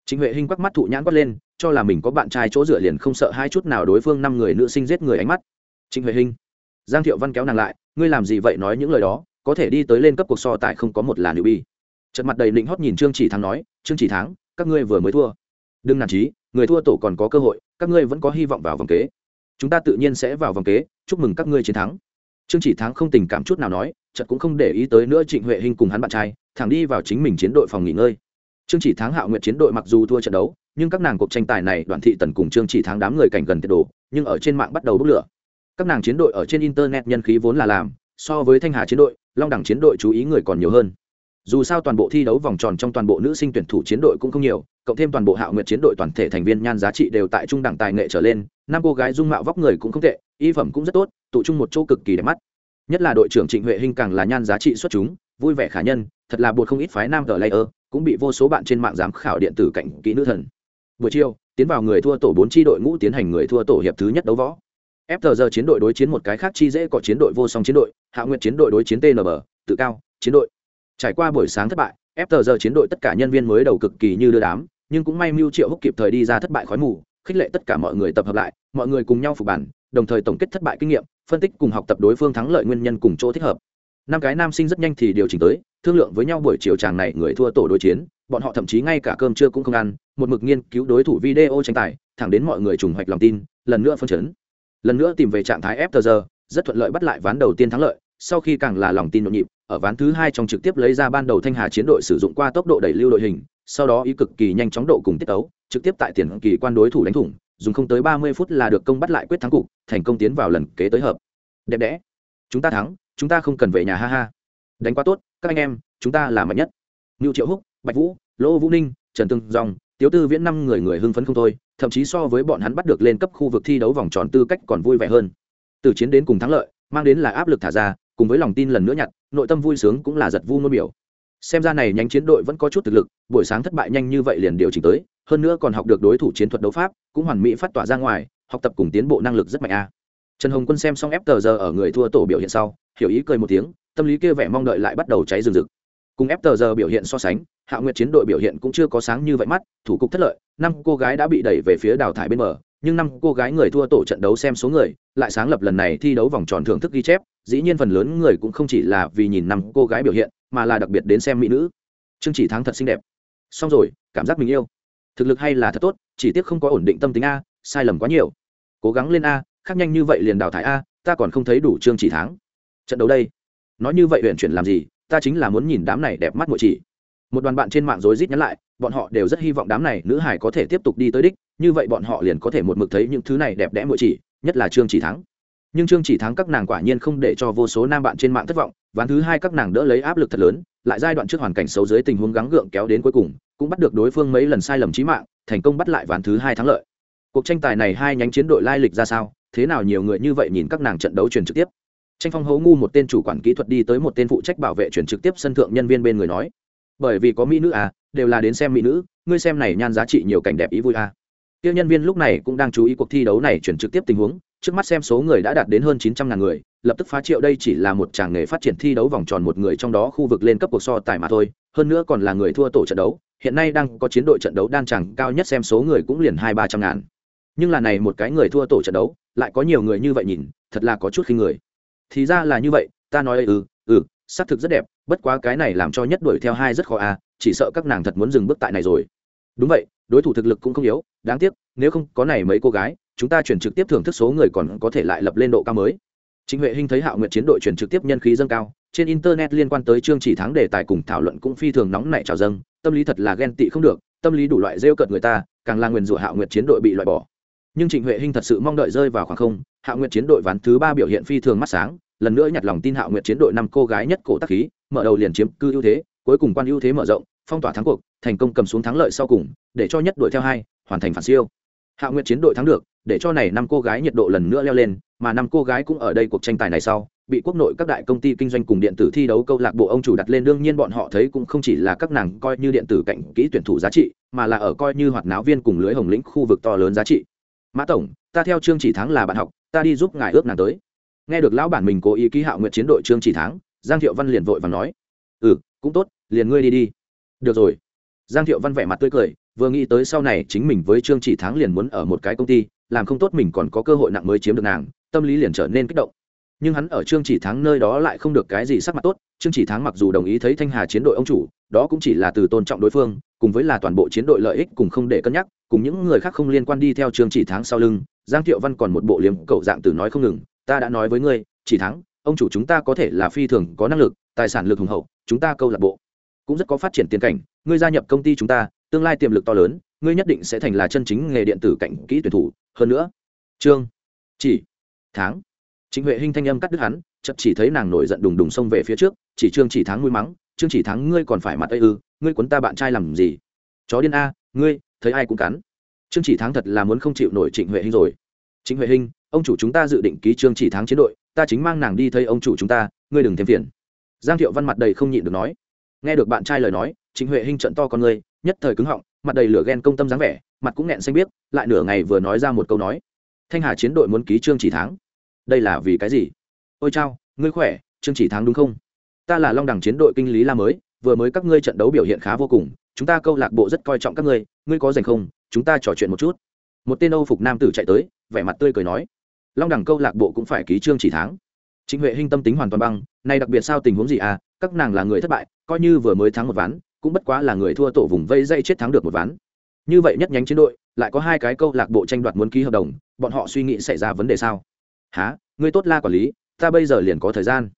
Trịnh Huệ Hinh quắc mắt thụ nhãn quát lên, cho là mình có bạn trai chỗ dựa liền không sợ hai chút nào đối phương năm người nữ sinh giết người ánh mắt. Trịnh Huệ Hinh. Giang Thiệu Văn kéo nàng lại, ngươi làm gì vậy nói những lời đó, có thể đi tới lên cấp cuộc so tài không có một là nữ bi. Chợt mặt đầy định hót nhìn Trương Chỉ Thắng nói, Trương Chỉ Thắng, các ngươi vừa mới thua. Đừng nản chí, người thua tổ còn có cơ hội, các ngươi vẫn có hy vọng vào vòng kế. Chúng ta tự nhiên sẽ vào vòng kế, chúc mừng các ngươi chiến thắng. Trương Chỉ Thắng không tình cảm chút nào nói, chợt cũng không để ý tới nữa Trịnh Huệ Hinh cùng hắn bạn trai, thẳng đi vào chính mình chiến đội phòng nghỉ ngơi trương chỉ thắng hạo nguyện chiến đội mặc dù thua trận đấu nhưng các nàng cuộc tranh tài này đoàn thị tần cùng trương chỉ thắng đám người cảnh gần tiệt đồ nhưng ở trên mạng bắt đầu bốc lửa các nàng chiến đội ở trên internet nhân khí vốn là làm, so với thanh hà chiến đội, long đẳng chiến đội chú ý người còn nhiều hơn. Dù sao toàn bộ thi đấu vòng tròn trong toàn bộ nữ sinh tuyển thủ chiến đội cũng không nhiều, cộng thêm toàn bộ hạo nguyện chiến đội toàn thể thành viên nhan giá trị đều tại trung đẳng tài nghệ trở lên, năm cô gái dung mạo vóc người cũng không tệ, y phẩm cũng rất tốt, tụ chung một chỗ cực kỳ đẹp mắt. Nhất là đội trưởng trịnh huệ hinh càng là nhan giá trị xuất chúng, vui vẻ khả nhân, thật là buộc không ít phái nam ở layer, cũng bị vô số bạn trên mạng giám khảo điện tử cảnh kỹ nữ thần. Buổi chiều, tiến vào người thua tổ bốn tri đội ngũ tiến hành người thua tổ hiệp thứ nhất đấu võ fờ giờ chiến đội đối chiến một cái khác chi dễ có chiến đội vô song chiến đội, hạ nguyện chiến đội đối chiến tnb tự cao, chiến đội. Trải qua buổi sáng thất bại fờ giờ chiến đội tất cả nhân viên mới đầu cực kỳ như đưa đám, nhưng cũng may mưu triệu húc kịp thời đi ra thất bại khói mù, khích lệ tất cả mọi người tập hợp lại, mọi người cùng nhau phục bản, đồng thời tổng kết thất bại kinh nghiệm, phân tích cùng học tập đối phương thắng lợi nguyên nhân cùng chỗ thích hợp. Năm cái nam sinh rất nhanh thì điều chỉnh tới, thương lượng với nhau buổi chiều chàng này người thua tổ đối chiến, bọn họ thậm chí ngay cả cơm trưa cũng không ăn, một mực nghiên cứu đối thủ video tranh tài, thẳng đến mọi người trùng hoạch lòng tin, lần nữa phân chấn lần nữa tìm về trạng thái ép thời giờ, rất thuận lợi bắt lại ván đầu tiên thắng lợi sau khi càng là lòng tin nhộn nhịp ở ván thứ hai trong trực tiếp lấy ra ban đầu thanh hà chiến đội sử dụng qua tốc độ đẩy lưu đội hình sau đó ý cực kỳ nhanh chóng độ cùng tiết tấu trực tiếp tại tiền kỳ quan đối thủ đánh thủng dùng không tới ba mươi phút là được công bắt lại quyết thắng cục thành công tiến vào lần kế tới hợp. Đẹp đẽ. Chúng ta thắng chúng ta không cần về nhà ha ha. Đánh quá tốt các anh em chúng ta là mạnh nhất. Ngưu triệu húc bạch vũ lỗ vũ ninh trần tương dòng tiếu tư viễn năm người người hưng phấn không thôi thậm chí so với bọn hắn bắt được lên cấp khu vực thi đấu vòng tròn tư cách còn vui vẻ hơn. Từ chiến đến cùng thắng lợi, mang đến là áp lực thả ra, cùng với lòng tin lần nữa nhặt, nội tâm vui sướng cũng là giật vu nôn biểu. Xem ra này nhánh chiến đội vẫn có chút thực lực, buổi sáng thất bại nhanh như vậy liền điều chỉnh tới, hơn nữa còn học được đối thủ chiến thuật đấu pháp, cũng hoàn mỹ phát tỏa ra ngoài, học tập cùng tiến bộ năng lực rất mạnh a. Trần hồng quân xem xong ép tờ giờ ở người thua tổ biểu hiện sau, hiểu ý cười một tiếng, tâm lý kia vẻ mong đợi lại bắt đầu cháy rừng rực cùng ép tờ giờ biểu hiện so sánh, hạ nguyệt chiến đội biểu hiện cũng chưa có sáng như vậy mắt, thủ cục thất lợi, năm cô gái đã bị đẩy về phía đào thải bên mở nhưng năm cô gái người thua tổ trận đấu xem số người, lại sáng lập lần này thi đấu vòng tròn thưởng thức ghi chép, dĩ nhiên phần lớn người cũng không chỉ là vì nhìn năm cô gái biểu hiện, mà là đặc biệt đến xem mỹ nữ. Chương chỉ thắng thật xinh đẹp. Xong rồi, cảm giác mình yêu. Thực lực hay là thật tốt, chỉ tiếc không có ổn định tâm tính a, sai lầm quá nhiều. Cố gắng lên a, khác nhanh như vậy liền đào thải a, ta còn không thấy đủ chương chỉ thắng. Trận đấu đây, nói như vậy huyện chuyển làm gì? Ta chính là muốn nhìn đám này đẹp mắt muội chỉ. Một đoàn bạn trên mạng rối rít nhắn lại, bọn họ đều rất hy vọng đám này nữ hải có thể tiếp tục đi tới đích, như vậy bọn họ liền có thể một mực thấy những thứ này đẹp đẽ muội chỉ, nhất là trương chỉ thắng. Nhưng trương chỉ thắng các nàng quả nhiên không để cho vô số nam bạn trên mạng thất vọng, ván thứ hai các nàng đỡ lấy áp lực thật lớn, lại giai đoạn trước hoàn cảnh xấu dưới tình huống gắng gượng kéo đến cuối cùng, cũng bắt được đối phương mấy lần sai lầm trí mạng, thành công bắt lại ván thứ hai thắng lợi. Cuộc tranh tài này hai nhánh chiến đội lai lịch ra sao, thế nào nhiều người như vậy nhìn các nàng trận đấu truyền trực tiếp tranh phong hấu ngu một tên chủ quản kỹ thuật đi tới một tên phụ trách bảo vệ chuyển trực tiếp sân thượng nhân viên bên người nói, bởi vì có mỹ nữ à đều là đến xem mỹ nữ, ngươi xem này nhan giá trị nhiều cảnh đẹp ý vui à. Tiêu nhân viên lúc này cũng đang chú ý cuộc thi đấu này chuyển trực tiếp tình huống, trước mắt xem số người đã đạt đến hơn chín trăm ngàn người, lập tức phá triệu đây chỉ là một tràng nghề phát triển thi đấu vòng tròn một người trong đó khu vực lên cấp cuộc so tài mà thôi, hơn nữa còn là người thua tổ trận đấu, hiện nay đang có chiến đội trận đấu đan tràng cao nhất xem số người cũng liền hai ba trăm ngàn. Nhưng là này một cái người thua tổ trận đấu, lại có nhiều người như vậy nhìn, thật là có chút khi người thì ra là như vậy, ta nói ừ ừ xác thực rất đẹp, bất quá cái này làm cho nhất đuổi theo hai rất khó à chỉ sợ các nàng thật muốn dừng bước tại này rồi. Đúng vậy, đối thủ thực lực cũng không yếu, đáng tiếc, nếu không có này mấy cô gái, chúng ta chuyển trực tiếp thưởng thức số người còn có thể lại lập lên độ cao mới. Chính huệ hinh thấy hạo nguyện chiến đội chuyển trực tiếp nhân khí dâng cao, trên internet liên quan tới chương chỉ thắng đề tài cùng thảo luận cũng phi thường nóng nảy trào dâng, tâm lý thật là ghen tị không được, tâm lý đủ loại rêu cợt người ta, càng là nguyền rủa hạo nguyện chiến đội bị loại bỏ nhưng trịnh huệ hinh thật sự mong đợi rơi vào khoảng không. Hạo nguyện chiến đội ván thứ ba biểu hiện phi thường mắt sáng, lần nữa nhặt lòng tin hạo nguyện chiến đội năm cô gái nhất cổ tắc khí, mở đầu liền chiếm cư ưu thế, cuối cùng quan ưu thế mở rộng, phong tỏa thắng cuộc, thành công cầm xuống thắng lợi sau cùng, để cho nhất đội theo hai, hoàn thành phản siêu. Hạo nguyện chiến đội thắng được, để cho này năm cô gái nhiệt độ lần nữa leo lên, mà năm cô gái cũng ở đây cuộc tranh tài này sau, bị quốc nội các đại công ty kinh doanh cùng điện tử thi đấu câu lạc bộ ông chủ đặt lên, đương nhiên bọn họ thấy cũng không chỉ là các nàng coi như điện tử cạnh kỹ tuyển thủ giá trị, mà là ở coi như hoạt náo viên cùng lưới hồng lĩnh khu vực to lớn giá trị mã tổng, ta theo trương chỉ thắng là bạn học, ta đi giúp ngài ước nàng tới. Nghe được lão bản mình cố ý ký hạo nguyện chiến đội trương chỉ thắng, giang thiệu văn liền vội và nói ừ cũng tốt, liền ngươi đi đi. Được rồi. Giang thiệu văn vẻ mặt tươi cười, vừa nghĩ tới sau này chính mình với trương chỉ thắng liền muốn ở một cái công ty, làm không tốt mình còn có cơ hội nặng mới chiếm được nàng, tâm lý liền trở nên kích động. Nhưng hắn ở trương chỉ thắng nơi đó lại không được cái gì sắc mặt tốt, trương chỉ thắng mặc dù đồng ý thấy thanh hà chiến đội ông chủ, đó cũng chỉ là từ tôn trọng đối phương, cùng với là toàn bộ chiến đội lợi ích cùng không để cân nhắc cùng những người khác không liên quan đi theo trương chỉ thắng sau lưng, giang thiệu văn còn một bộ liếm cậu dạng từ nói không ngừng, ta đã nói với ngươi, chỉ thắng, ông chủ chúng ta có thể là phi thường có năng lực, tài sản lực hùng hậu, chúng ta câu lạc bộ cũng rất có phát triển tiền cảnh, ngươi gia nhập công ty chúng ta, tương lai tiềm lực to lớn, ngươi nhất định sẽ thành là chân chính nghề điện tử cạnh kỹ tuyển thủ, hơn nữa trương chỉ tháng chính huệ hinh thanh âm cắt đứt hắn chậm chỉ thấy nàng nổi giận đùng đùng xông về phía trước, chỉ trương chỉ tháng mũi mắng, trương chỉ tháng ngươi còn phải mặt ây ư, ngươi quấn ta bạn trai làm gì? Chó điên a, ngươi thấy ai cũng cắn. Trương chỉ thắng thật là muốn không chịu nổi trịnh huệ hinh rồi. Trịnh huệ hinh, ông chủ chúng ta dự định ký trương chỉ thắng chiến đội, ta chính mang nàng đi thấy ông chủ chúng ta, ngươi đừng thêm phiền. Giang thiệu văn mặt đầy không nhịn được nói. Nghe được bạn trai lời nói, trịnh huệ hinh trận to con ngươi nhất thời cứng họng, mặt đầy lửa ghen công tâm dáng vẻ, mặt cũng nghẹn xanh biết lại nửa ngày vừa nói ra một câu nói. Thanh hà chiến đội muốn ký trương chỉ thắng. Đây là vì cái gì? Ôi chao, ngươi khỏe, trương chỉ thắng đúng không? Ta là long đẳng chiến đội kinh lý la mới, vừa mới các ngươi trận đấu biểu hiện khá vô cùng chúng ta câu lạc bộ rất coi trọng các ngươi ngươi có dành không, chúng ta trò chuyện một chút. Một tên âu phục nam tử chạy tới, vẻ mặt tươi cười nói, long đẳng câu lạc bộ cũng phải ký trương chỉ tháng. Chính huệ hinh tâm tính hoàn toàn băng nay đặc biệt sao tình huống gì à các nàng là người thất bại, coi như vừa mới thắng một ván, cũng bất quá là người thua tổ vùng vây dây chết thắng được một ván. Như vậy nhất nhánh chiến đội, lại có hai cái câu lạc bộ tranh đoạt muốn ký hợp đồng, bọn họ suy nghĩ xảy ra vấn đề sao? Há ngươi tốt la quản lý, ta bây giờ liền có thời gian.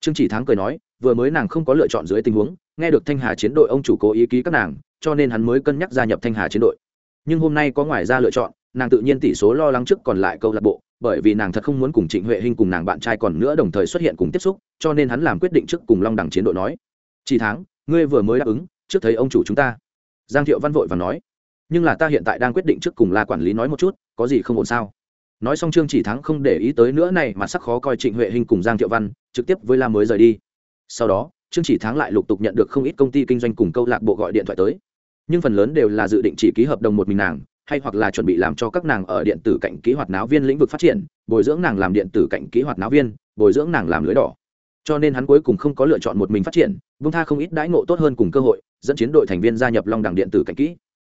Trương chỉ thắng cười nói, vừa mới nàng không có lựa chọn dưới tình huống nghe được thanh hà chiến đội, ông chủ cố ý ký các nàng, cho nên hắn mới cân nhắc gia nhập thanh hà chiến đội. Nhưng hôm nay có ngoài ra lựa chọn, nàng tự nhiên tỷ số lo lắng trước còn lại câu lạc bộ, bởi vì nàng thật không muốn cùng trịnh huệ hinh cùng nàng bạn trai còn nữa đồng thời xuất hiện cùng tiếp xúc, cho nên hắn làm quyết định trước cùng long đẳng chiến đội nói. Chỉ tháng ngươi vừa mới đáp ứng, trước thấy ông chủ chúng ta. Giang thiệu văn vội và nói. Nhưng là ta hiện tại đang quyết định trước cùng la quản lý nói một chút, có gì không ổn sao? Nói xong trương chỉ thắng không để ý tới nữa này mà sắc khó coi trịnh huệ hình cùng giang thiệu văn, trực tiếp với la mới rời đi. Sau đó trương chỉ thắng lại lục tục nhận được không ít công ty kinh doanh cùng câu lạc bộ gọi điện thoại tới. Nhưng phần lớn đều là dự định chỉ ký hợp đồng một mình nàng, hay hoặc là chuẩn bị làm cho các nàng ở điện tử cạnh kỹ hoạt náo viên lĩnh vực phát triển, bồi dưỡng nàng làm điện tử cạnh kỹ hoạt náo viên, bồi dưỡng nàng làm lưới đỏ. Cho nên hắn cuối cùng không có lựa chọn một mình phát triển Vương tha không ít đãi ngộ tốt hơn cùng cơ hội, dẫn chiến đội thành viên gia nhập long đẳng điện tử cạnh kỹ.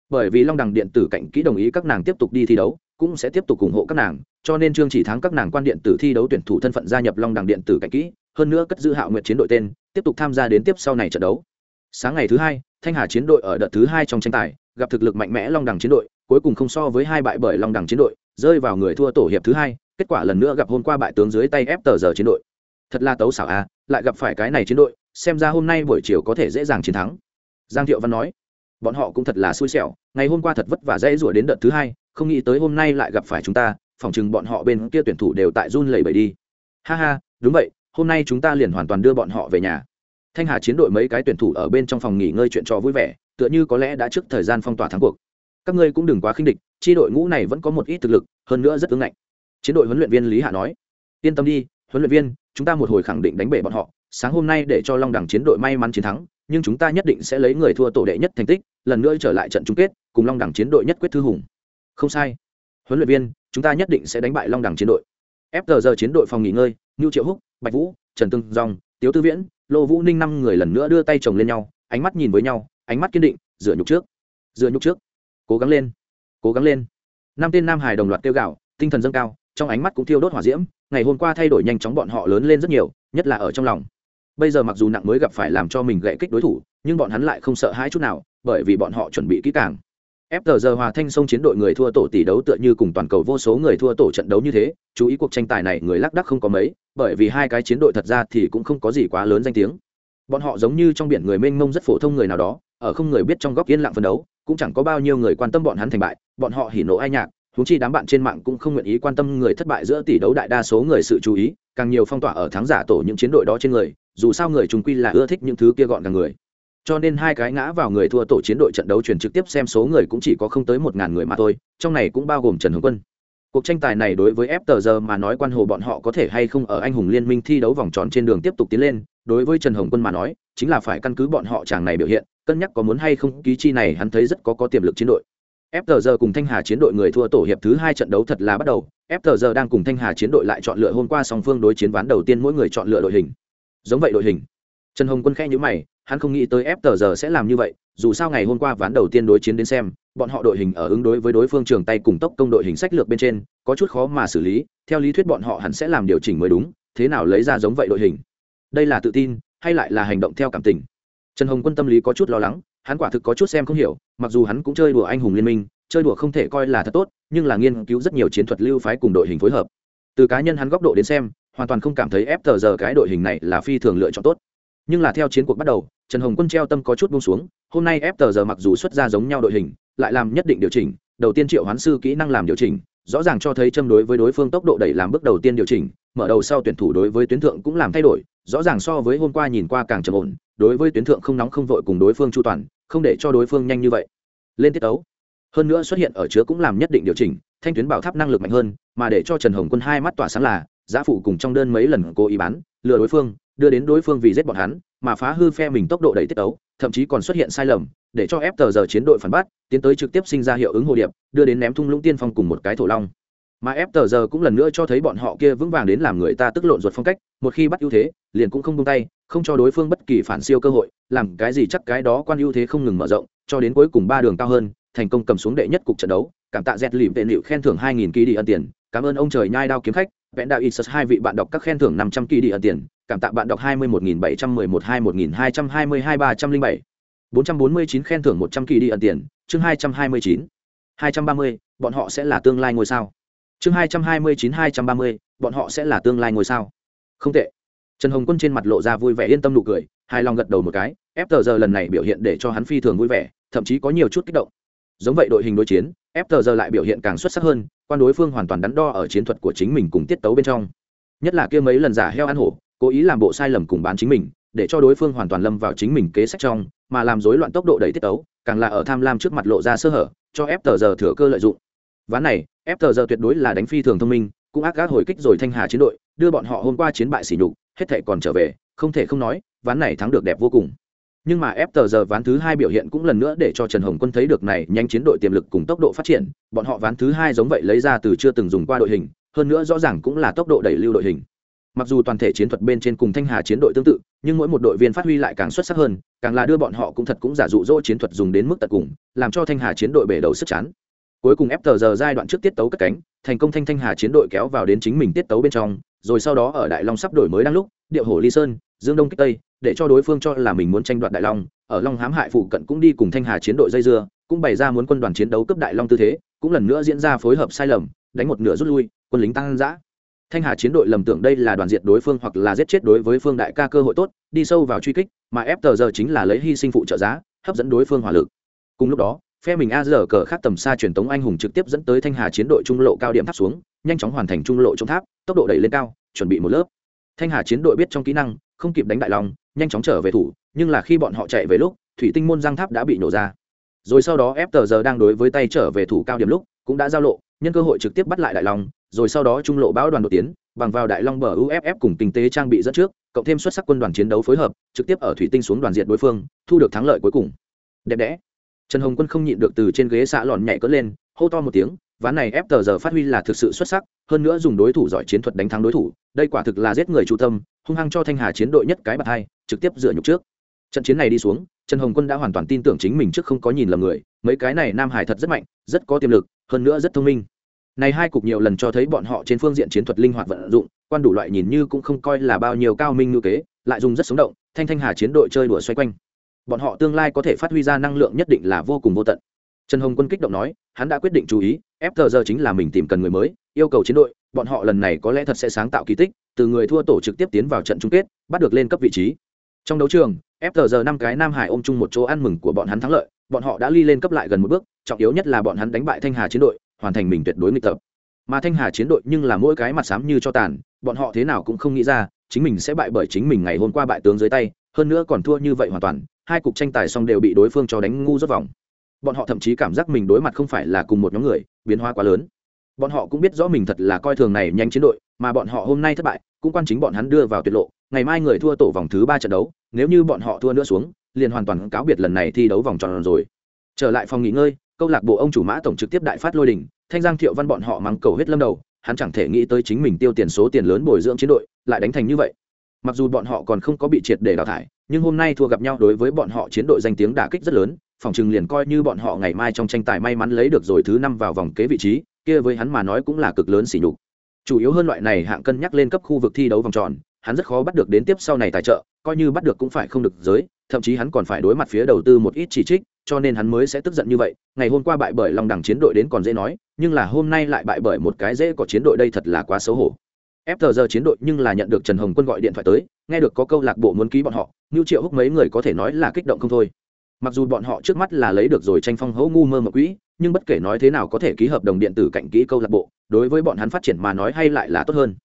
Bởi vì long đẳng điện tử cạnh kỹ đồng ý các nàng tiếp tục đi thi đấu, cũng sẽ tiếp tục ủng hộ các nàng, cho nên trương chỉ thắng các nàng quan điện tử thi đấu tuyển thủ thân phận gia nhập long đẳng điện tử cạnh kỹ hơn nữa cất giữ hạo nguyện chiến đội tên, tiếp tục tham gia đến tiếp sau này trận đấu. Sáng ngày thứ hai, thanh hà chiến đội ở đợt thứ hai trong tranh tài, gặp thực lực mạnh mẽ long đẳng chiến đội, cuối cùng không so với hai bại bởi long đẳng chiến đội, rơi vào người thua tổ hiệp thứ hai, kết quả lần nữa gặp hôm qua bại tướng dưới tay ép tờ giờ chiến đội. Thật là tấu xảo a lại gặp phải cái này chiến đội, xem ra hôm nay buổi chiều có thể dễ dàng chiến thắng. Giang thiệu văn nói, bọn họ cũng thật là xui xẻo, ngày hôm qua thật vất vả dễ rủa đến đợt thứ hai, không nghĩ tới hôm nay lại gặp phải chúng ta phỏng chừng bọn họ bên kia tuyển thủ đều tại run lẩy bẩy đi. Ha ha, đúng vậy hôm nay chúng ta liền hoàn toàn đưa bọn họ về nhà. Thanh hà chiến đội mấy cái tuyển thủ ở bên trong phòng nghỉ ngơi chuyện trò vui vẻ, tựa như có lẽ đã trước thời gian phong tỏa thắng cuộc. Các ngươi cũng đừng quá khinh địch, chi đội ngũ này vẫn có một ít thực lực, hơn nữa rất ứng ngạnh chiến đội huấn luyện viên lý hạ nói, yên tâm đi, huấn luyện viên, chúng ta một hồi khẳng định đánh bể bọn họ. Sáng hôm nay để cho long đẳng chiến đội may mắn chiến thắng, nhưng chúng ta nhất định sẽ lấy người thua tổ đệ nhất thành tích, lần nữa trở lại trận chung kết, cùng long đẳng chiến đội nhất quyết thư hùng. Không sai. Huấn luyện viên, chúng ta nhất định sẽ đánh bại long đẳng chiến đội. Fg giờ chiến đội phòng nghỉ ngơi ngưu triệu húc bạch vũ, trần tương dòng, tiếu tư viễn, lô vũ ninh năm người lần nữa đưa tay chồng lên nhau, ánh mắt nhìn với nhau, ánh mắt kiên định, dựa nhục trước, dựa nhục trước, cố gắng lên, cố gắng lên. Năm tên nam hải đồng loạt kêu gạo tinh thần dâng cao, trong ánh mắt cũng thiêu đốt hỏa diễm, ngày hôm qua thay đổi nhanh chóng bọn họ lớn lên rất nhiều, nhất là ở trong lòng. Bây giờ mặc dù nặng mới gặp phải làm cho mình gãy kích đối thủ, nhưng bọn hắn lại không sợ hãi chút nào, bởi vì bọn họ chuẩn bị kỹ càng. FTZ Hòa Thanh Sông chiến đội người thua tổ tỷ đấu tựa như cùng toàn cầu vô số người thua tổ trận đấu như thế, chú ý cuộc tranh tài này người lắc đắc không có mấy, bởi vì hai cái chiến đội thật ra thì cũng không có gì quá lớn danh tiếng. Bọn họ giống như trong biển người mênh mông rất phổ thông người nào đó, ở không người biết trong góc yên lặng phân đấu, cũng chẳng có bao nhiêu người quan tâm bọn hắn thành bại, bọn họ hỉ nộ ai nhạc, huống chi đám bạn trên mạng cũng không nguyện ý quan tâm người thất bại giữa tỷ đấu đại đa số người sự chú ý, càng nhiều phong tỏa ở thắng giả tổ những chiến đội đó trên người, dù sao người chúng quy là ưa thích những thứ kia gọn gàng người cho nên hai cái ngã vào người thua tổ chiến đội trận đấu truyền trực tiếp xem số người cũng chỉ có không tới một ngàn người mà thôi trong này cũng bao gồm trần hồng quân cuộc tranh tài này đối với ftg mà nói quan hồ bọn họ có thể hay không ở anh hùng liên minh thi đấu vòng tròn trên đường tiếp tục tiến lên đối với trần hồng quân mà nói chính là phải căn cứ bọn họ chàng này biểu hiện cân nhắc có muốn hay không ký chi này hắn thấy rất có có tiềm lực chiến đội FTG cùng Thanh Hà chiến đội người thua tổ hiệp thứ hai trận đấu thật là bắt đầu, FTG đang cùng Thanh Hà chiến đội lại chọn lựa hôm qua song phương đối chiến ván đầu tiên mỗi người chọn lựa đội hình. Giống vậy đội hình. Trần Hồng Quân khẽ nhíu mày, hắn không nghĩ tới FTZ sẽ làm như vậy, dù sao ngày hôm qua ván đầu tiên đối chiến đến xem, bọn họ đội hình ở ứng đối với đối phương trường tay cùng tốc công đội hình sách lược bên trên, có chút khó mà xử lý, theo lý thuyết bọn họ hẳn sẽ làm điều chỉnh mới đúng, thế nào lấy ra giống vậy đội hình. Đây là tự tin, hay lại là hành động theo cảm tình. Trần Hồng Quân tâm lý có chút lo lắng, hắn quả thực có chút xem không hiểu, mặc dù hắn cũng chơi đùa anh hùng liên minh, chơi đùa không thể coi là thật tốt, nhưng là nghiên cứu rất nhiều chiến thuật lưu phái cùng đội hình phối hợp. Từ cá nhân hắn góc độ đến xem, hoàn toàn không cảm thấy FTZ cái đội hình này là phi thường lựa chọn tốt nhưng là theo chiến cuộc bắt đầu trần hồng quân treo tâm có chút buông xuống, hôm nay ép giờ mặc dù xuất ra giống nhau đội hình, lại làm nhất định điều chỉnh, đầu tiên triệu hoán sư kỹ năng làm điều chỉnh, rõ ràng cho thấy châm đối với đối phương tốc độ đẩy làm bước đầu tiên điều chỉnh, mở đầu sau tuyển thủ đối với tuyến thượng cũng làm thay đổi, rõ ràng so với hôm qua nhìn qua càng trầm ổn, đối với tuyến thượng không nóng không vội cùng đối phương chu toàn, không để cho đối phương nhanh như vậy. Lên tiết ấu hơn nữa xuất hiện ở chứa cũng làm nhất định điều chỉnh, thanh tuyến bảo tháp năng lực mạnh hơn, mà để cho trần hồng quân hai mắt tỏa sáng là, giá phụ cùng trong đơn mấy lần cố ý bán, lừa đối phương đưa đến đối phương vì giết bọn hắn, mà phá hư phe mình tốc độ đẩy tiết tấu, thậm chí còn xuất hiện sai lầm, để cho ép tờ giờ chiến đội phản bác, tiến tới trực tiếp sinh ra hiệu ứng hồ điệp, đưa đến ném thung lũng tiên phong cùng một cái thổ long. Mà ép tờ giờ cũng lần nữa cho thấy bọn họ kia vững vàng đến làm người ta tức lộn ruột phong cách, một khi bắt ưu thế, liền cũng không buông tay, không cho đối phương bất kỳ phản siêu cơ hội, làm cái gì chắc cái đó quan ưu thế không ngừng mở rộng, cho đến cuối cùng ba đường cao hơn, thành công cầm xuống đệ nhất cục trận đấu, cảm tạ dẹt lìm vệ liệu khen thưởng hai nghìn ký đi ân tiền, cảm ơn ông trời nhai đao kiếm khách vẽn đạo ít hai vị bạn đọc các khen thưởng năm trăm kỳ đi ân tiền cảm tạ bạn đọc hai mươi một nghìn bảy trăm mười một hai một nghìn hai trăm hai mươi hai ba trăm linh bảy. bốn trăm bốn mươi chín khen thưởng một trăm kỳ đi ẩn tiền. Chương hai trăm hai mươi chín. hai trăm ba mươi bọn họ sẽ là tương lai ngôi sao. Chương hai trăm hai mươi chín hai trăm ba mươi bọn họ sẽ là tương lai ngôi sao. Không tệ. Trần hồng quân trên mặt lộ ra vui vẻ yên tâm nụ cười hài lòng gật đầu một cái. Ép tờ giờ lần này biểu hiện để cho hắn phi thường vui vẻ thậm chí có nhiều chút kích động. Giống vậy đội hình đối chiến FTZ lại biểu hiện càng xuất sắc hơn, quan đối phương hoàn toàn đắn đo ở chiến thuật của chính mình cùng tiết tấu bên trong. Nhất là kia mấy lần giả heo ăn hổ, cố ý làm bộ sai lầm cùng bán chính mình, để cho đối phương hoàn toàn lâm vào chính mình kế sách trong, mà làm rối loạn tốc độ đẩy tiết tấu càng là ở tham lam trước mặt lộ ra sơ hở cho ép tờ giờ thừa cơ lợi dụng. Ván này ép tờ giờ tuyệt đối là đánh phi thường thông minh cũng ác gác hồi kích rồi thanh hà chiến đội đưa bọn họ hôm qua chiến bại sỉ nhục hết thể còn trở về không thể không nói ván này thắng được đẹp vô cùng. Nhưng mà ép tờ giờ ván thứ hai biểu hiện cũng lần nữa để cho trần hồng quân thấy được này nhanh chiến đội tiềm lực cùng tốc độ phát triển bọn họ ván thứ hai giống vậy lấy ra từ chưa từng dùng qua đội hình hơn nữa rõ ràng cũng là tốc độ đẩy lưu đội hình mặc dù toàn thể chiến thuật bên trên cùng thanh hà chiến đội tương tự, nhưng mỗi một đội viên phát huy lại càng xuất sắc hơn, càng là đưa bọn họ cũng thật cũng giả dụ dỗ chiến thuật dùng đến mức tận cùng, làm cho thanh hà chiến đội bể đầu sức chán. Cuối cùng ép tờ giờ giai đoạn trước tiết tấu cất cánh, thành công thanh thanh hà chiến đội kéo vào đến chính mình tiết tấu bên trong, rồi sau đó ở đại long sắp đổi mới đang lúc, điệu hổ ly sơn, dương đông kích tây, để cho đối phương cho là mình muốn tranh đoạt đại long, ở long Hám hại phụ cận cũng đi cùng thanh hà chiến đội dây dưa, cũng bày ra muốn quân đoàn chiến đấu cấp đại long tư thế, cũng lần nữa diễn ra phối hợp sai lầm, đánh một nửa rút lui, quân lính tăng giã thanh hà chiến đội lầm tưởng đây là đoàn diệt đối phương hoặc là giết chết đối với phương đại ca cơ hội tốt, đi sâu vào truy kích, mà FTR giờ chính là lấy hy sinh phụ trợ giá, hấp dẫn đối phương hỏa lực. Cùng lúc đó, phe mình a giờ cờ khác tầm xa truyền tống anh hùng trực tiếp dẫn tới thanh hà chiến đội trung lộ cao điểm tháp xuống, nhanh chóng hoàn thành trung lộ trong tháp, tốc độ đẩy lên cao, chuẩn bị một lớp. Thanh hà chiến đội biết trong kỹ năng, không kịp đánh đại long nhanh chóng trở về thủ, nhưng là khi bọn họ chạy về lúc, thủy tinh môn giang tháp đã bị nổ ra. Rồi sau đó FTR giờ đang đối với tay trở về thủ cao điểm lúc, cũng đã giao lộ, nhân cơ hội trực tiếp bắt lại đại long rồi sau đó trung lộ bão đoàn đột tiến, bằng vào đại long bờ uff cùng kinh tế trang bị dẫn trước, cộng thêm xuất sắc quân đoàn chiến đấu phối hợp, trực tiếp ở thủy tinh xuống đoàn diện đối phương, thu được thắng lợi cuối cùng. Đẹp đẽ. Trần hồng quân không nhịn được từ trên ghế xạ lòn nhảy cất lên, hô to một tiếng, ván này ép tờ giờ phát huy là thực sự xuất sắc, hơn nữa dùng đối thủ giỏi chiến thuật đánh thắng đối thủ, đây quả thực là giết người chủ tâm, hung hăng cho thanh hà chiến đội nhất cái bạt hai, trực tiếp dựa nhục trước. Trận chiến này đi xuống, trần hồng quân đã hoàn toàn tin tưởng chính mình trước không có nhìn lầm người, mấy cái này nam hải thật rất mạnh, rất có tiềm lực, hơn nữa rất thông minh này hai cục nhiều lần cho thấy bọn họ trên phương diện chiến thuật linh hoạt vận dụng, quan đủ loại nhìn như cũng không coi là bao nhiêu cao minh ngữ kế, lại dùng rất sống động, thanh thanh hà chiến đội chơi đùa xoay quanh. Bọn họ tương lai có thể phát huy ra năng lượng nhất định là vô cùng vô tận. Trần hồng quân kích động nói, hắn đã quyết định chú ý ftg giờ chính là mình tìm cần người mới, yêu cầu chiến đội, bọn họ lần này có lẽ thật sẽ sáng tạo kỳ tích, từ người thua tổ trực tiếp tiến vào trận chung kết, bắt được lên cấp vị trí. Trong đấu trường ftg giờ năm cái nam hải ôm chung một chỗ ăn mừng của bọn hắn thắng lợi, bọn họ đã ly lên cấp lại gần một bước, trọng yếu nhất là bọn hắn đánh bại thanh hà chiến đội hoàn thành mình tuyệt đối nghịch tập. Mà thanh hà chiến đội nhưng là mỗi cái mặt xám như cho tàn, bọn họ thế nào cũng không nghĩ ra, chính mình sẽ bại bởi chính mình ngày hôm qua bại tướng dưới tay, hơn nữa còn thua như vậy hoàn toàn, hai cuộc tranh tài xong đều bị đối phương cho đánh ngu rất vòng. Bọn họ thậm chí cảm giác mình đối mặt không phải là cùng một nhóm người, biến hóa quá lớn. Bọn họ cũng biết rõ mình thật là coi thường này nhanh chiến đội, mà bọn họ hôm nay thất bại, cũng quan chính bọn hắn đưa vào tuyệt lộ, ngày mai người thua tổ vòng thứ ba trận đấu, nếu như bọn họ thua nữa xuống, liền hoàn toàn cáo biệt lần này thi đấu vòng tròn rồi. Trở lại phòng nghỉ ngơi câu lạc bộ ông chủ mã tổng trực tiếp đại phát lôi đình, thanh giang thiệu văn bọn họ mắng cầu hết lâm đầu, hắn chẳng thể nghĩ tới chính mình tiêu tiền số tiền lớn bồi dưỡng chiến đội, lại đánh thành như vậy. Mặc dù bọn họ còn không có bị triệt để đào thải, nhưng hôm nay thua gặp nhau đối với bọn họ chiến đội danh tiếng đả kích rất lớn, phòng chừng liền coi như bọn họ ngày mai trong tranh tài may mắn lấy được rồi thứ năm vào vòng kế vị trí, kia với hắn mà nói cũng là cực lớn xỉ nhục. Chủ yếu hơn loại này hạng cân nhắc lên cấp khu vực thi đấu vòng tròn, hắn rất khó bắt được đến tiếp sau này tài trợ, coi như bắt được cũng phải không được giới, thậm chí hắn còn phải đối mặt phía đầu tư một ít chỉ trích cho nên hắn mới sẽ tức giận như vậy. Ngày hôm qua bại bởi long đẳng chiến đội đến còn dễ nói, nhưng là hôm nay lại bại bởi một cái dễ có chiến đội đây thật là quá xấu hổ. Ft giờ chiến đội nhưng là nhận được trần hồng quân gọi điện thoại tới, nghe được có câu lạc bộ muốn ký bọn họ như triệu húc mấy người có thể nói là kích động không thôi. Mặc dù bọn họ trước mắt là lấy được rồi tranh phong hấu ngu mơ mộng quỹ, nhưng bất kể nói thế nào có thể ký hợp đồng điện tử cạnh kỹ câu lạc bộ, đối với bọn hắn phát triển mà nói hay lại là tốt hơn.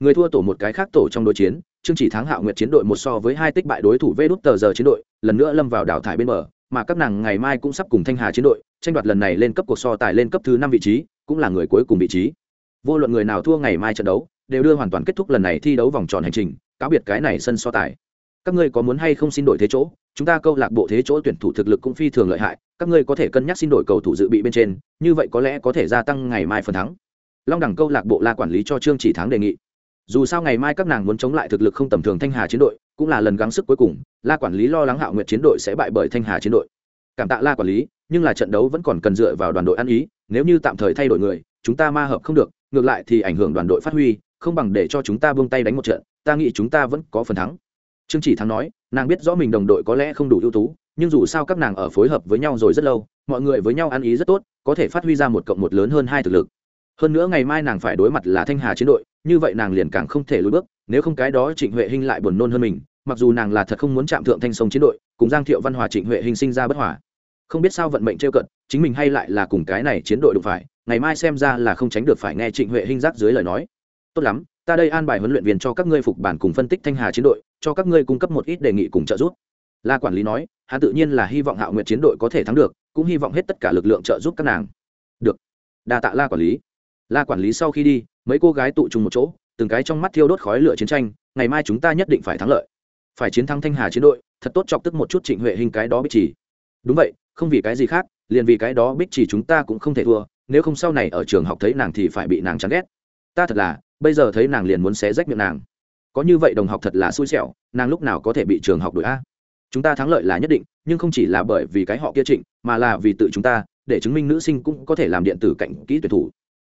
Người thua tổ một cái khác tổ trong đối chiến chương chỉ thắng hạo nguyệt chiến đội một so với hai tích bại đối thủ vê đút tờ giờ chiến đội, lần nữa lâm vào đảo thải bên bờ mà các nàng ngày mai cũng sắp cùng thanh hà chiến đội, tranh đoạt lần này lên cấp cuộc so tài lên cấp thứ năm vị trí, cũng là người cuối cùng vị trí. Vô luận người nào thua ngày mai trận đấu, đều đưa hoàn toàn kết thúc lần này thi đấu vòng tròn hành trình, cáo biệt cái này sân so tài. Các ngươi có muốn hay không xin đổi thế chỗ? Chúng ta câu lạc bộ thế chỗ tuyển thủ thực lực cũng phi thường lợi hại, các ngươi có thể cân nhắc xin đổi cầu thủ dự bị bên trên, như vậy có lẽ có thể gia tăng ngày mai phần thắng. Long đẳng câu lạc bộ là quản lý cho trương chỉ thắng đề nghị. Dù sao ngày mai các nàng muốn chống lại thực lực không tầm thường thanh hà chiến đội cũng là lần gắng sức cuối cùng, la quản lý lo lắng hạo nguyệt chiến đội sẽ bại bởi thanh hà chiến đội. Cảm tạ la quản lý, nhưng là trận đấu vẫn còn cần dựa vào đoàn đội ăn ý, nếu như tạm thời thay đổi người, chúng ta ma hợp không được, ngược lại thì ảnh hưởng đoàn đội phát huy, không bằng để cho chúng ta buông tay đánh một trận, ta nghĩ chúng ta vẫn có phần thắng. Trương chỉ thắng nói, nàng biết rõ mình đồng đội có lẽ không đủ ưu tú, nhưng dù sao các nàng ở phối hợp với nhau rồi rất lâu, mọi người với nhau ăn ý rất tốt, có thể phát huy ra một cộng một lớn hơn hai thực lực. Hơn nữa ngày mai nàng phải đối mặt là thanh hà chiến đội, như vậy nàng liền càng không thể lùi bước nếu không cái đó trịnh huệ hinh lại buồn nôn hơn mình, mặc dù nàng là thật không muốn chạm thượng thanh sông chiến đội, cùng giang thiệu văn hòa trịnh huệ hinh sinh ra bất hòa. Không biết sao vận mệnh trêu cận, chính mình hay lại là cùng cái này chiến đội đụng phải, ngày mai xem ra là không tránh được phải nghe trịnh huệ hinh giác dưới lời nói. Tốt lắm, ta đây an bài huấn luyện viên cho các ngươi phục bản cùng phân tích thanh hà chiến đội, cho các ngươi cung cấp một ít đề nghị cùng trợ giúp. La quản lý nói, hắn tự nhiên là hy vọng hạo nguyệt chiến đội có thể thắng được, cũng hy vọng hết tất cả lực lượng trợ giúp các nàng. Được. Đa tạ la quản lý. La quản lý sau khi đi, mấy cô gái tụ trùng một chỗ từng cái trong mắt thiêu đốt khói lửa chiến tranh, ngày mai chúng ta nhất định phải thắng lợi. Phải chiến thắng thanh hà chiến đội, thật tốt chọc tức một chút trịnh huệ hình cái đó bích chỉ. Đúng vậy, không vì cái gì khác, liền vì cái đó bích chỉ chúng ta cũng không thể thua, nếu không sau này ở trường học thấy nàng thì phải bị nàng chán ghét. Ta thật là, bây giờ thấy nàng liền muốn xé rách miệng nàng. Có như vậy đồng học thật là xui xẻo, nàng lúc nào có thể bị trường học đuổi a? Chúng ta thắng lợi là nhất định, nhưng không chỉ là bởi vì cái họ kia trịnh, mà là vì tự chúng ta, để chứng minh nữ sinh cũng có thể làm điện tử cạnh kỹ tuyển thủ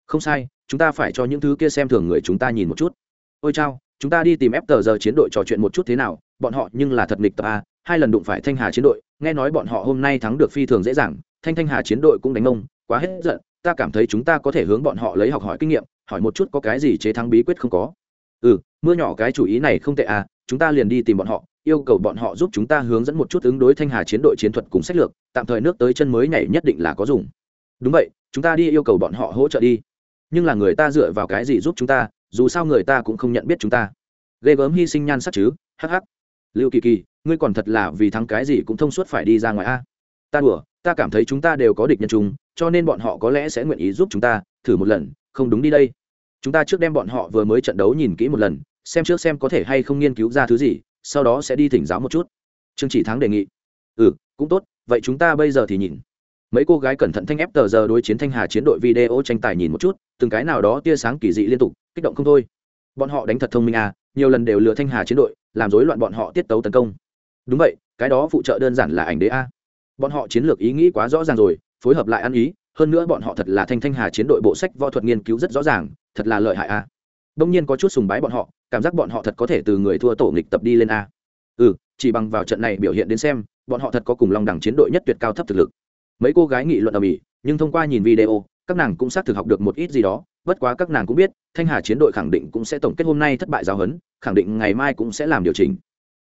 không sai, chúng ta phải cho những thứ kia xem thường người chúng ta nhìn một chút. Ôi chao, chúng ta đi tìm ép tờ giờ chiến đội trò chuyện một chút thế nào, bọn họ nhưng là thật nghịch tập a, hai lần đụng phải thanh hà chiến đội, nghe nói bọn họ hôm nay thắng được phi thường dễ dàng, thanh thanh hà chiến đội cũng đánh ông, quá hết giận, ta cảm thấy chúng ta có thể hướng bọn họ lấy học hỏi kinh nghiệm, hỏi một chút có cái gì chế thắng bí quyết không có. Ừ mưa nhỏ cái chủ ý này không tệ à chúng ta liền đi tìm bọn họ, yêu cầu bọn họ giúp chúng ta hướng dẫn một chút ứng đối thanh hà chiến đội chiến thuật cùng sách lược, tạm thời nước tới chân mới nhảy nhất định là có dùng. Đúng vậy, chúng ta đi yêu cầu bọn họ hỗ trợ đi nhưng là người ta dựa vào cái gì giúp chúng ta, dù sao người ta cũng không nhận biết chúng ta. Ghê gớm hy sinh nhan sắc chứ hh lưu kỳ kỳ, ngươi còn thật là vì thắng cái gì cũng thông suốt phải đi ra ngoài a. Ta đùa, ta cảm thấy chúng ta đều có địch nhân chúng cho nên bọn họ có lẽ sẽ nguyện ý giúp chúng ta, thử một lần, không đúng đi đây. Chúng ta trước đem bọn họ vừa mới trận đấu nhìn kỹ một lần, xem trước xem có thể hay không nghiên cứu ra thứ gì, sau đó sẽ đi thỉnh giáo một chút. Trương chỉ thắng đề nghị. Ừ cũng tốt, vậy chúng ta bây giờ thì nhìn mấy cô gái cẩn thận thanh ép tờ giờ đối chiến thanh hà chiến đội video tranh tài nhìn một chút, từng cái nào đó tia sáng kỳ dị liên tục, kích động không thôi. Bọn họ đánh thật thông minh à nhiều lần đều lừa thanh hà chiến đội, làm rối loạn bọn họ tiết tấu tấn công. Đúng vậy, cái đó phụ trợ đơn giản là ảnh đế a. Bọn họ chiến lược ý nghĩ quá rõ ràng rồi, phối hợp lại ăn ý, hơn nữa bọn họ thật là thanh thanh hà chiến đội bộ sách võ thuật nghiên cứu rất rõ ràng, thật là lợi hại a. Đông nhiên có chút sùng bái bọn họ, cảm giác bọn họ thật có thể từ người thua tổ nghịch tập đi lên a. Ừ chỉ bằng vào trận này biểu hiện đến xem, bọn họ thật có cùng lòng đẳng chiến đội nhất tuyệt cao thấp thực lực mấy cô gái nghị luận ở mỹ, nhưng thông qua nhìn video, các nàng cũng xác thực học được một ít gì đó. Bất quá các nàng cũng biết, thanh hà chiến đội khẳng định cũng sẽ tổng kết hôm nay thất bại giáo huấn, khẳng định ngày mai cũng sẽ làm điều chỉnh.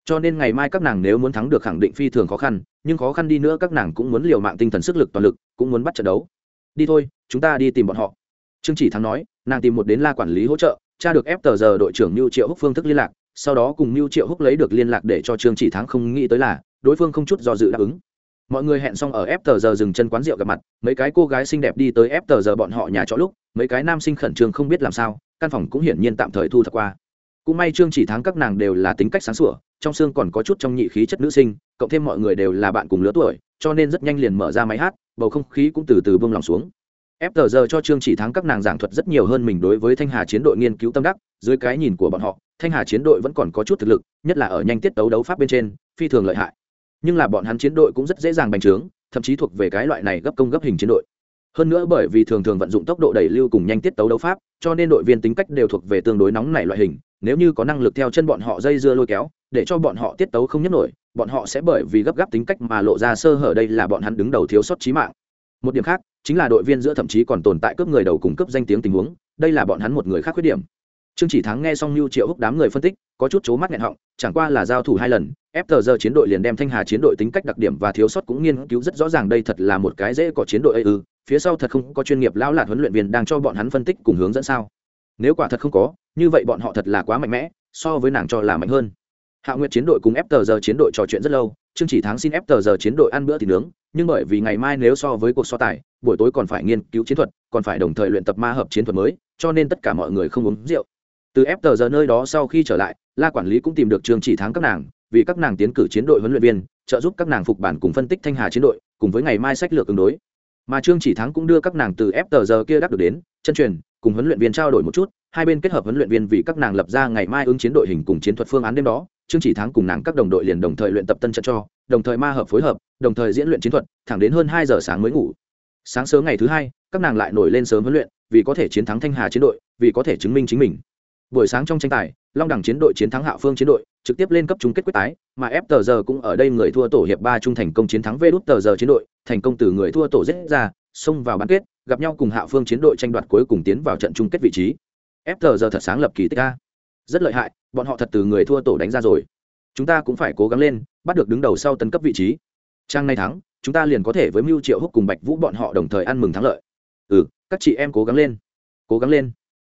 Cho nên ngày mai các nàng nếu muốn thắng được khẳng định phi thường khó khăn, nhưng khó khăn đi nữa các nàng cũng muốn liều mạng tinh thần sức lực toàn lực, cũng muốn bắt trận đấu. Đi thôi, chúng ta đi tìm bọn họ. Trương chỉ thắng nói, nàng tìm một đến la quản lý hỗ trợ cha được ép tờ giờ đội trưởng mưu triệu húc phương thức liên lạc, sau đó cùng mưu triệu húc lấy được liên lạc để cho trương chỉ thắng không nghĩ tới là, đối phương không chút do dự đáp ứng mọi người hẹn xong ở ép tờ giờ dừng chân quán rượu gặp mặt, mấy cái cô gái xinh đẹp đi tới ép tờ giờ bọn họ nhà trọ lúc, mấy cái nam sinh khẩn trương không biết làm sao, căn phòng cũng hiển nhiên tạm thời thu thập qua. Cũng may trương chỉ thắng các nàng đều là tính cách sáng sủa, trong xương còn có chút trong nhị khí chất nữ sinh, cộng thêm mọi người đều là bạn cùng lứa tuổi, cho nên rất nhanh liền mở ra máy hát, bầu không khí cũng từ từ bông lòng xuống. Ép tờ giờ cho trương chỉ thắng các nàng giảng thuật rất nhiều hơn mình đối với thanh hà chiến đội nghiên cứu tâm đắc, dưới cái nhìn của bọn họ, thanh hà chiến đội vẫn còn có chút thực lực, nhất là ở nhanh tiết tấu đấu pháp bên trên, phi thường lợi hại nhưng là bọn hắn chiến đội cũng rất dễ dàng bành trướng, thậm chí thuộc về cái loại này gấp công gấp hình chiến đội. Hơn nữa bởi vì thường thường vận dụng tốc độ đẩy lưu cùng nhanh tiết tấu đấu pháp, cho nên đội viên tính cách đều thuộc về tương đối nóng nảy loại hình, nếu như có năng lực theo chân bọn họ dây dưa lôi kéo, để cho bọn họ tiết tấu không nhất nổi, bọn họ sẽ bởi vì gấp gáp tính cách mà lộ ra sơ hở đây là bọn hắn đứng đầu thiếu sót trí mạng. Một điểm khác, chính là đội viên giữa thậm chí còn tồn tại cướp người đầu cùng cấp danh tiếng tình huống, đây là bọn hắn một người khác khuyết điểm. Trương chỉ thắng nghe xong lưu triệu húc đám người phân tích có chút chố mắt nghẹn họng, chẳng qua là giao thủ hai lần, ép tờ giờ chiến đội liền đem thanh hà chiến đội tính cách đặc điểm và thiếu sót cũng nghiên cứu rất rõ ràng đây thật là một cái dễ có chiến đội ấy ư, phía sau thật không có chuyên nghiệp lão lạt huấn luyện viên đang cho bọn hắn phân tích cùng hướng dẫn sao. Nếu quả thật không có, như vậy bọn họ thật là quá mạnh mẽ, so với nàng cho là mạnh hơn. Hạ nguyệt chiến đội cùng ép tờ giờ chiến đội trò chuyện rất lâu, chương chỉ tháng xin ép tờ giờ chiến đội ăn bữa thì nướng, nhưng bởi vì ngày mai nếu so với cuộc so tài, buổi tối còn phải nghiên cứu chiến thuật, còn phải đồng thời luyện tập ma hợp chiến thuật mới, cho nên tất cả mọi người không uống rượu từ ép tờ giờ nơi đó sau khi trở lại, la quản lý cũng tìm được trường chỉ thắng các nàng, vì các nàng tiến cử chiến đội huấn luyện viên, trợ giúp các nàng phục bản cùng phân tích thanh hà chiến đội, cùng với ngày mai sách lược ứng đối. Mà trương chỉ thắng cũng đưa các nàng từ ép tờ giờ kia đắc được đến, chân truyền, cùng huấn luyện viên trao đổi một chút, hai bên kết hợp huấn luyện viên vì các nàng lập ra ngày mai ứng chiến đội hình cùng chiến thuật phương án đêm đó trương chỉ thắng cùng nàng các đồng đội liền đồng thời luyện tập tân trận cho, đồng thời ma hợp phối hợp, đồng thời diễn luyện chiến thuật, thẳng đến hơn hai giờ sáng mới ngủ. Sáng sớm ngày thứ hai, các nàng lại nổi lên sớm huấn luyện, vì có thể chiến thắng thanh hà chiến đội, vì có thể chứng minh chính mình buổi sáng trong tranh tài, long đẳng chiến đội chiến thắng hạo phương chiến đội, trực tiếp lên cấp chung kết quyết tái, mà ép tờ giờ cũng ở đây người thua tổ hiệp ba trung thành công chiến thắng vê đút tờ giờ chiến đội, thành công từ người thua tổ giết ra, xông vào bán kết, gặp nhau cùng hạo phương chiến đội tranh đoạt cuối cùng tiến vào trận chung kết vị trí. Ép tờ giờ thật sáng lập kỳ tích a. Rất lợi hại, bọn họ thật từ người thua tổ đánh ra rồi. Chúng ta cũng phải cố gắng lên, bắt được đứng đầu sau tấn cấp vị trí. Trang nay thắng, chúng ta liền có thể với mưu triệu húc cùng bạch vũ bọn họ đồng thời ăn mừng thắng lợi. Ừ các chị em cố gắng lên, cố gắng lên.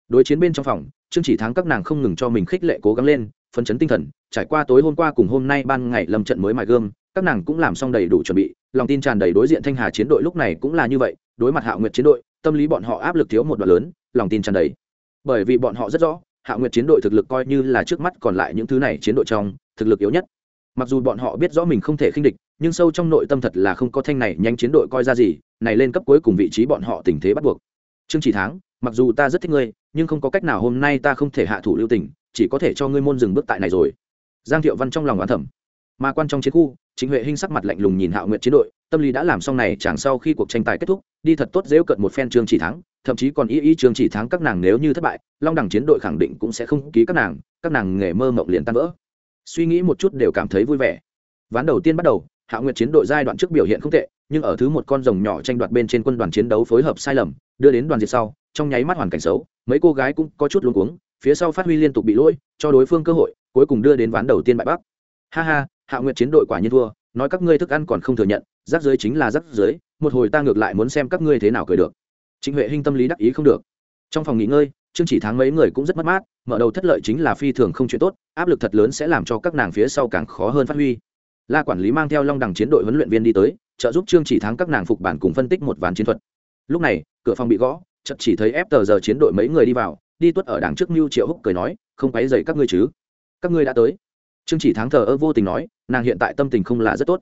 Đối chiến bên trong phòng chương chỉ thắng các nàng không ngừng cho mình khích lệ cố gắng lên phấn chấn tinh thần trải qua tối hôm qua cùng hôm nay ban ngày lâm trận mới mài gương, các nàng cũng làm xong đầy đủ chuẩn bị lòng tin tràn đầy đối diện thanh hà chiến đội lúc này cũng là như vậy đối mặt hạ nguyệt chiến đội tâm lý bọn họ áp lực thiếu một đoạn lớn lòng tin tràn đầy. Bởi vì bọn họ rất rõ hạ nguyệt chiến đội thực lực coi như là trước mắt còn lại những thứ này chiến đội trong thực lực yếu nhất. Mặc dù bọn họ biết rõ mình không thể khinh địch nhưng sâu trong nội tâm thật là không có thanh này nhanh chiến đội coi ra gì này lên cấp cuối cùng vị trí bọn họ tình thế bắt buộc. Trương chỉ thắng mặc dù ta rất thích ngươi nhưng không có cách nào hôm nay ta không thể hạ thủ lưu tình, chỉ có thể cho ngươi môn dừng bước tại này rồi. Giang thiệu văn trong lòng oán thẩm mà quan trong chiến khu chính huệ hinh sắc mặt lạnh lùng nhìn hạo nguyện chiến đội, tâm lý đã làm xong này, chẳng sau khi cuộc tranh tài kết thúc, đi thật tốt dễu cận một phen trường chỉ thắng, thậm chí còn ý ý trường chỉ thắng các nàng nếu như thất bại, long đẳng chiến đội khẳng định cũng sẽ không ký các nàng các nàng nghề mơ mộng liền tan vỡ. Suy nghĩ một chút đều cảm thấy vui vẻ. Ván đầu tiên bắt đầu, hạo nguyệt chiến đội giai đoạn trước biểu hiện không tệ, nhưng ở thứ một con rồng nhỏ tranh đoạt bên trên quân đoàn chiến đấu phối hợp sai lầm, đưa đến đoàn diệt sau, trong nháy mắt hoàn cảnh xấu mấy cô gái cũng có chút luống cuống, phía sau phát huy liên tục bị lỗi, cho đối phương cơ hội, cuối cùng đưa đến ván đầu tiên bại bắc ha ha, hạ nguyệt chiến đội quả nhiên thua, nói các ngươi thức ăn còn không thừa nhận rác dưới chính là rác dưới một hồi ta ngược lại muốn xem các ngươi thế nào cười được. Trịnh huệ hinh tâm lý đắc ý không được. Trong phòng nghỉ ngơi chương chỉ tháng mấy người cũng rất mất mát, mở đầu thất lợi chính là phi thường không chuyện tốt, áp lực thật lớn sẽ làm cho các nàng phía sau càng khó hơn phát huy. La quản lý mang theo long đẳng chiến đội huấn luyện viên đi tới, trợ giúp trương chỉ thắng các nàng phục bản cùng phân tích một ván chiến thuật. Lúc này, cửa phòng bị gõ chợt chỉ thấy ép tờ giờ chiến đội mấy người đi vào, đi tuất ở đằng trước mưu triệu húc cười nói, không quấy dậy các ngươi chứ? Các ngươi đã tới. Trương chỉ thắng thờ ơ vô tình nói, nàng hiện tại tâm tình không là rất tốt.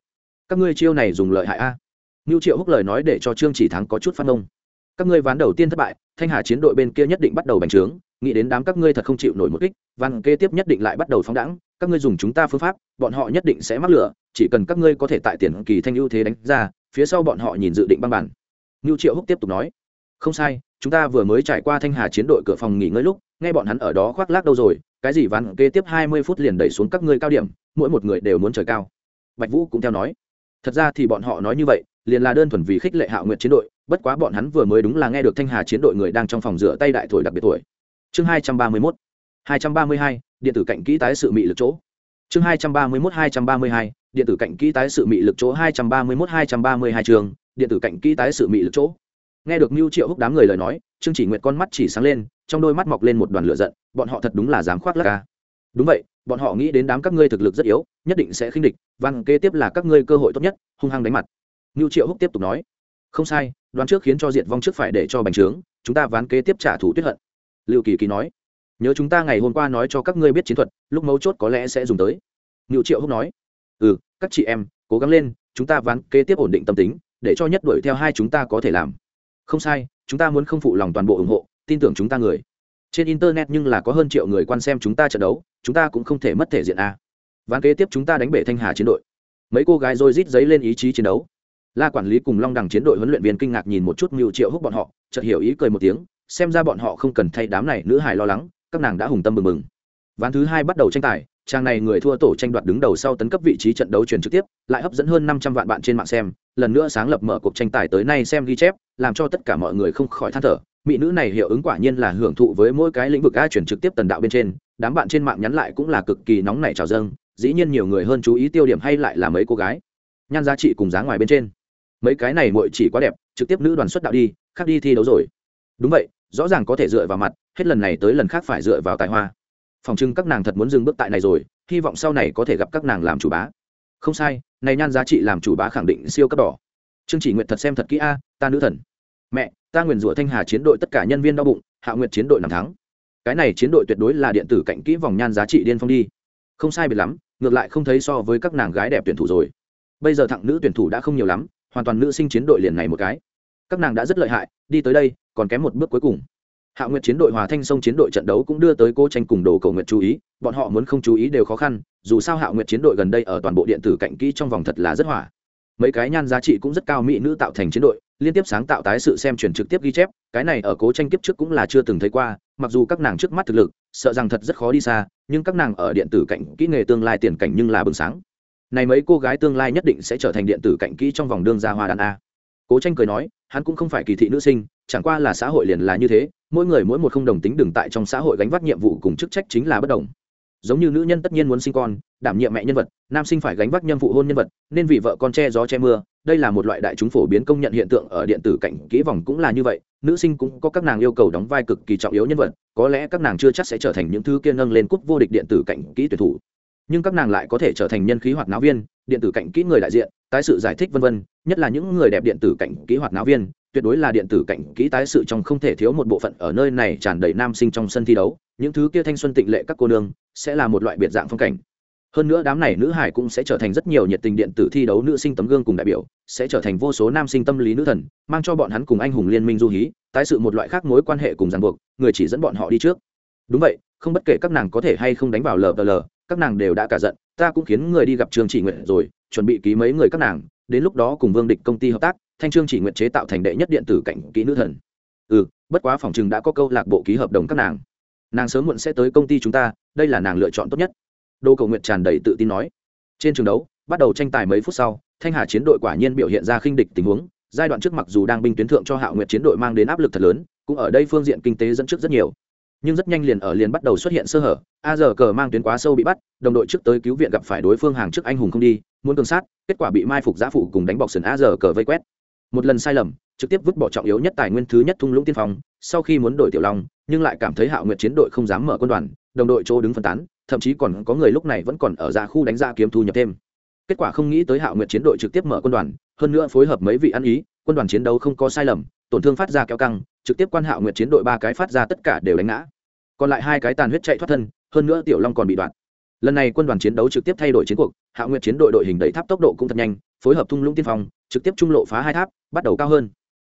Các ngươi chiêu này dùng lợi hại a. Mưu triệu húc lời nói để cho trương chỉ thắng có chút phát nông các ngươi ván đầu tiên thất bại, thanh hà chiến đội bên kia nhất định bắt đầu bành trướng, nghĩ đến đám các ngươi thật không chịu nổi một kích, ván kế tiếp nhất định lại bắt đầu phóng đẳng các ngươi dùng chúng ta phương pháp, bọn họ nhất định sẽ mắc lửa, chỉ cần các ngươi có thể tại tiền kỳ thanh ưu thế đánh ra, phía sau bọn họ nhìn dự định băng bản. Ngưu triệu húc tiếp tục nói, không sai chúng ta vừa mới trải qua thanh hà chiến đội cửa phòng nghỉ ngơi lúc, nghe bọn hắn ở đó khoác lác đâu rồi, cái gì ván kế tiếp hai mươi phút liền đẩy xuống các ngươi cao điểm, mỗi một người đều muốn trời cao. Bạch vũ cũng theo nói. Thật ra thì bọn họ nói như vậy, liền là đơn thuần vì khích lệ hạo nguyện chiến đội, bất quá bọn hắn vừa mới đúng là nghe được thanh hà chiến đội người đang trong phòng rửa tay đại thổi đặc biệt tuổi. Chương hai trăm ba mươi mốt. Hai trăm ba mươi hai, điện tử cạnh kỹ tái sự mị lực chỗ. Chương hai trăm ba mươi mốt, hai trăm ba mươi hai, điện tử cạnh kỹ tái sự mị lực chỗ. Hai trăm ba mươi mốt, hai trăm ba mươi hai trường, điện tử cạnh kỹ tái sự mị lực chỗ nghe được mưu triệu húc đám người lời nói, trương chỉ nguyện con mắt chỉ sáng lên, trong đôi mắt mọc lên một đoàn lửa giận, bọn họ thật đúng là dám khoác lắc ca à. đúng vậy, bọn họ nghĩ đến đám các ngươi thực lực rất yếu, nhất định sẽ khinh địch, văn kế tiếp là các ngươi cơ hội tốt nhất, hung hăng đánh mặt. Mưu triệu húc tiếp tục nói, không sai, đoán trước khiến cho diệt vong trước phải để cho bành trướng, chúng ta ván kế tiếp trả thù tuyết hận. Liệu kỳ kỳ nói, nhớ chúng ta ngày hôm qua nói cho các ngươi biết chiến thuật, lúc mấu chốt có lẽ sẽ dùng tới. Ngự triệu húc nói ừ các chị em, cố gắng lên, chúng ta ván kế tiếp ổn định tâm tính, để cho nhất đuổi theo hai chúng ta có thể làm không sai, chúng ta muốn không phụ lòng toàn bộ ủng hộ, tin tưởng chúng ta người. Trên internet nhưng là có hơn triệu người quan xem chúng ta trận đấu, chúng ta cũng không thể mất thể diện a ván kế tiếp chúng ta đánh bể thanh hà chiến đội. Mấy cô gái rồi rít giấy lên ý chí chiến đấu. La quản lý cùng long đằng chiến đội huấn luyện viên kinh ngạc nhìn một chút mưu triệu húc bọn họ, chợt hiểu ý cười một tiếng, xem ra bọn họ không cần thay đám này nữ hài lo lắng, các nàng đã hùng tâm mừng mừng ván thứ hai bắt đầu tranh tài trang này người thua tổ tranh đoạt đứng đầu sau tấn cấp vị trí trận đấu truyền trực tiếp, lại hấp dẫn hơn năm trăm vạn bạn trên mạng xem, lần nữa sáng lập mở cuộc tranh tài tới nay xem ghi chép, làm cho tất cả mọi người không khỏi than thở. Mỹ nữ này hiệu ứng quả nhiên là hưởng thụ với mỗi cái lĩnh vực a chuyển trực tiếp tần đạo bên trên, đám bạn trên mạng nhắn lại cũng là cực kỳ nóng nảy trào dâng, dĩ nhiên nhiều người hơn chú ý tiêu điểm hay lại là mấy cô gái. Nhan giá trị cùng giá ngoài bên trên. Mấy cái này muội chỉ quá đẹp, trực tiếp nữ đoàn xuất đạo đi, khác đi thi đấu rồi. Đúng vậy, rõ ràng có thể dựa vào mặt, hết lần này tới lần khác phải dựa vào tài hoa phòng trưng các nàng thật muốn dừng bước tại này rồi, hy vọng sau này có thể gặp các nàng làm chủ bá. Không sai, này nhan giá trị làm chủ bá khẳng định siêu cấp đỏ. Chương chỉ nguyện thật xem thật kỹ a, ta nữ thần. Mẹ, ta nguyền rủa thanh hà chiến đội tất cả nhân viên đau bụng, hạ nguyện chiến đội nằm thắng. Cái này chiến đội tuyệt đối là điện tử cạnh kỹ vòng nhan giá trị điên phong đi. Không sai biệt lắm, ngược lại không thấy so với các nàng gái đẹp tuyển thủ rồi. Bây giờ thằng nữ tuyển thủ đã không nhiều lắm, hoàn toàn nữ sinh chiến đội liền này một cái. Các nàng đã rất lợi hại, đi tới đây, còn kém một bước cuối cùng hạ nguyệt chiến đội hòa thanh sông chiến đội trận đấu cũng đưa tới cô tranh cùng đồ cầu nguyệt chú ý, bọn họ muốn không chú ý đều khó khăn, dù sao hạ nguyệt chiến đội gần đây ở toàn bộ điện tử cạnh kỹ trong vòng thật là rất hỏa mấy cái nhan giá trị cũng rất cao mỹ nữ tạo thành chiến đội, liên tiếp sáng tạo tái sự xem chuyển trực tiếp ghi chép, cái này ở cố tranh kiếp trước cũng là chưa từng thấy qua, mặc dù các nàng trước mắt thực lực, sợ rằng thật rất khó đi xa, nhưng các nàng ở điện tử cạnh kỹ nghề tương lai tiền cảnh nhưng là bừng sáng. Này mấy cô gái tương lai nhất định sẽ trở thành điện tử cạnh kỹ trong vòng đương gia hoa đàn a. Cố tranh cười nói, hắn cũng không phải kỳ thị nữ sinh, chẳng qua là xã hội liền là như thế mỗi người mỗi một không đồng tính đừng tại trong xã hội gánh vác nhiệm vụ cùng chức trách chính là bất đồng. Giống như nữ nhân tất nhiên muốn sinh con, đảm nhiệm mẹ nhân vật, nam sinh phải gánh vác nhân phụ hôn nhân vật, nên vì vợ con che gió che mưa, đây là một loại đại chúng phổ biến công nhận hiện tượng ở điện tử cảnh kỹ vòng cũng là như vậy, nữ sinh cũng có các nàng yêu cầu đóng vai cực kỳ trọng yếu nhân vật, có lẽ các nàng chưa chắc sẽ trở thành những thứ kia nâng lên cúp vô địch điện tử cảnh kỹ tuyển thủ. Nhưng các nàng lại có thể trở thành nhân khí hoạt náo viên, điện tử cảnh kỹ người đại diện, tái sự giải thích vân vân, nhất là những người đẹp điện tử cảnh kỹ hoạt náo viên tuyệt đối là điện tử cạnh kỹ tái sự trong không thể thiếu một bộ phận ở nơi này tràn đầy nam sinh trong sân thi đấu, những thứ kia thanh xuân tịnh lệ các cô nương sẽ là một loại biệt dạng phong cảnh. Hơn nữa đám này nữ hải cũng sẽ trở thành rất nhiều nhiệt tình điện tử thi đấu nữ sinh tấm gương cùng đại biểu, sẽ trở thành vô số nam sinh tâm lý nữ thần, mang cho bọn hắn cùng anh hùng liên minh du hí, tái sự một loại khác mối quan hệ cùng ràng buộc, người chỉ dẫn bọn họ đi trước. Đúng vậy, không bất kể các nàng có thể hay không đánh vào lờ lờ, các nàng đều đã cả giận, ta cũng khiến người đi gặp trương chỉ nguyện rồi, chuẩn bị ký mấy người các nàng, đến lúc đó cùng vương địch công ty hợp tác thanh trương chỉ nguyện chế tạo thành đệ nhất điện tử cảnh kỹ nữ thần. Ừ bất quá phòng chừng đã có câu lạc bộ ký hợp đồng các nàng. Nàng sớm muộn sẽ tới công ty chúng ta, đây là nàng lựa chọn tốt nhất. Đô cầu nguyện tràn đầy tự tin nói. Trên trường đấu, bắt đầu tranh tài mấy phút sau, thanh hà chiến đội quả nhiên biểu hiện ra khinh địch tình huống. Giai đoạn trước mặc dù đang binh tuyến thượng cho hạo nguyện chiến đội mang đến áp lực thật lớn, cũng ở đây phương diện kinh tế dẫn trước rất nhiều. Nhưng rất nhanh liền ở liền bắt đầu xuất hiện sơ hở. A giờ cờ mang tuyến quá sâu bị bắt, đồng đội trước tới cứu viện gặp phải đối phương hàng trước anh hùng không đi, muốn cường sát, kết quả bị mai phục giã phụ cùng đánh bọc sườn a giờ cờ vây quét một lần sai lầm, trực tiếp vứt bỏ trọng yếu nhất tài nguyên thứ nhất thung lũng tiên phong, sau khi muốn đổi tiểu long, nhưng lại cảm thấy hạo nguyệt chiến đội không dám mở quân đoàn, đồng đội chỗ đứng phân tán, thậm chí còn có người lúc này vẫn còn ở ra khu đánh ra kiếm thu nhập thêm. Kết quả không nghĩ tới hạo nguyệt chiến đội trực tiếp mở quân đoàn, hơn nữa phối hợp mấy vị ăn ý, quân đoàn chiến đấu không có sai lầm, tổn thương phát ra kéo căng, trực tiếp quan hạo nguyệt chiến đội ba cái phát ra tất cả đều đánh ngã. Còn lại hai cái tàn huyết chạy thoát thân, hơn nữa tiểu long còn bị đoạn lần này quân đoàn chiến đấu trực tiếp thay đổi chiến cuộc, hạ nguyện chiến đội đội hình đẩy tháp tốc độ cũng thật nhanh, phối hợp thung lũng tiên phong, trực tiếp trung lộ phá hai tháp, bắt đầu cao hơn.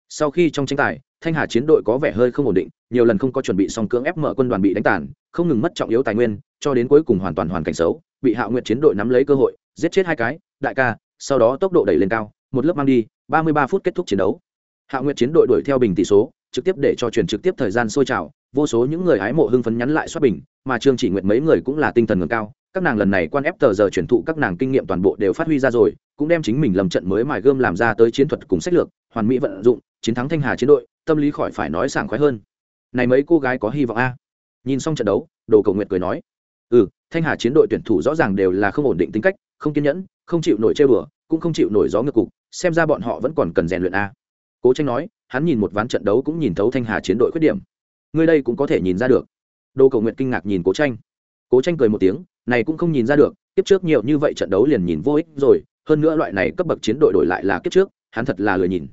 Sau khi trong tranh tài, thanh hà chiến đội có vẻ hơi không ổn định, nhiều lần không có chuẩn bị song cưỡng ép mở quân đoàn bị đánh tàn, không ngừng mất trọng yếu tài nguyên, cho đến cuối cùng hoàn toàn hoàn cảnh xấu, bị hạ nguyện chiến đội nắm lấy cơ hội, giết chết hai cái, đại ca, sau đó tốc độ đẩy lên cao, một lớp mang đi, ba mươi ba phút kết thúc chiến đấu. Hạ nguyện chiến đội đuổi theo bình tỷ số, trực tiếp để cho chuyển trực tiếp thời gian sôi trào vô số những người hái mộ hưng phấn nhắn lại xuất bình, mà trương chỉ nguyện mấy người cũng là tinh thần ngầm cao, các nàng lần này quan ép tờ giờ chuyển thụ các nàng kinh nghiệm toàn bộ đều phát huy ra rồi, cũng đem chính mình lầm trận mới mài gươm làm ra tới chiến thuật cùng sách lược, hoàn mỹ vận dụng, chiến thắng thanh hà chiến đội, tâm lý khỏi phải nói sảng khoái hơn. Này mấy cô gái có hy vọng a? Nhìn xong trận đấu, đồ cầu nguyện cười nói ừ thanh hà chiến đội tuyển thủ rõ ràng đều là không ổn định tính cách, không kiên nhẫn, không chịu nổi chơi bừa, cũng không chịu nổi gió ngược cục, xem ra bọn họ vẫn còn cần rèn luyện a. Cố tranh nói, hắn nhìn một ván trận đấu cũng nhìn thấu thanh hà chiến đội khuyết điểm. Ngươi đây cũng có thể nhìn ra được. Đô cầu nguyện kinh ngạc nhìn cố tranh. Cố tranh cười một tiếng, này cũng không nhìn ra được, kiếp trước nhiều như vậy trận đấu liền nhìn vô ích rồi, hơn nữa loại này cấp bậc chiến đội đổi lại là kiếp trước, hắn thật là lười nhìn.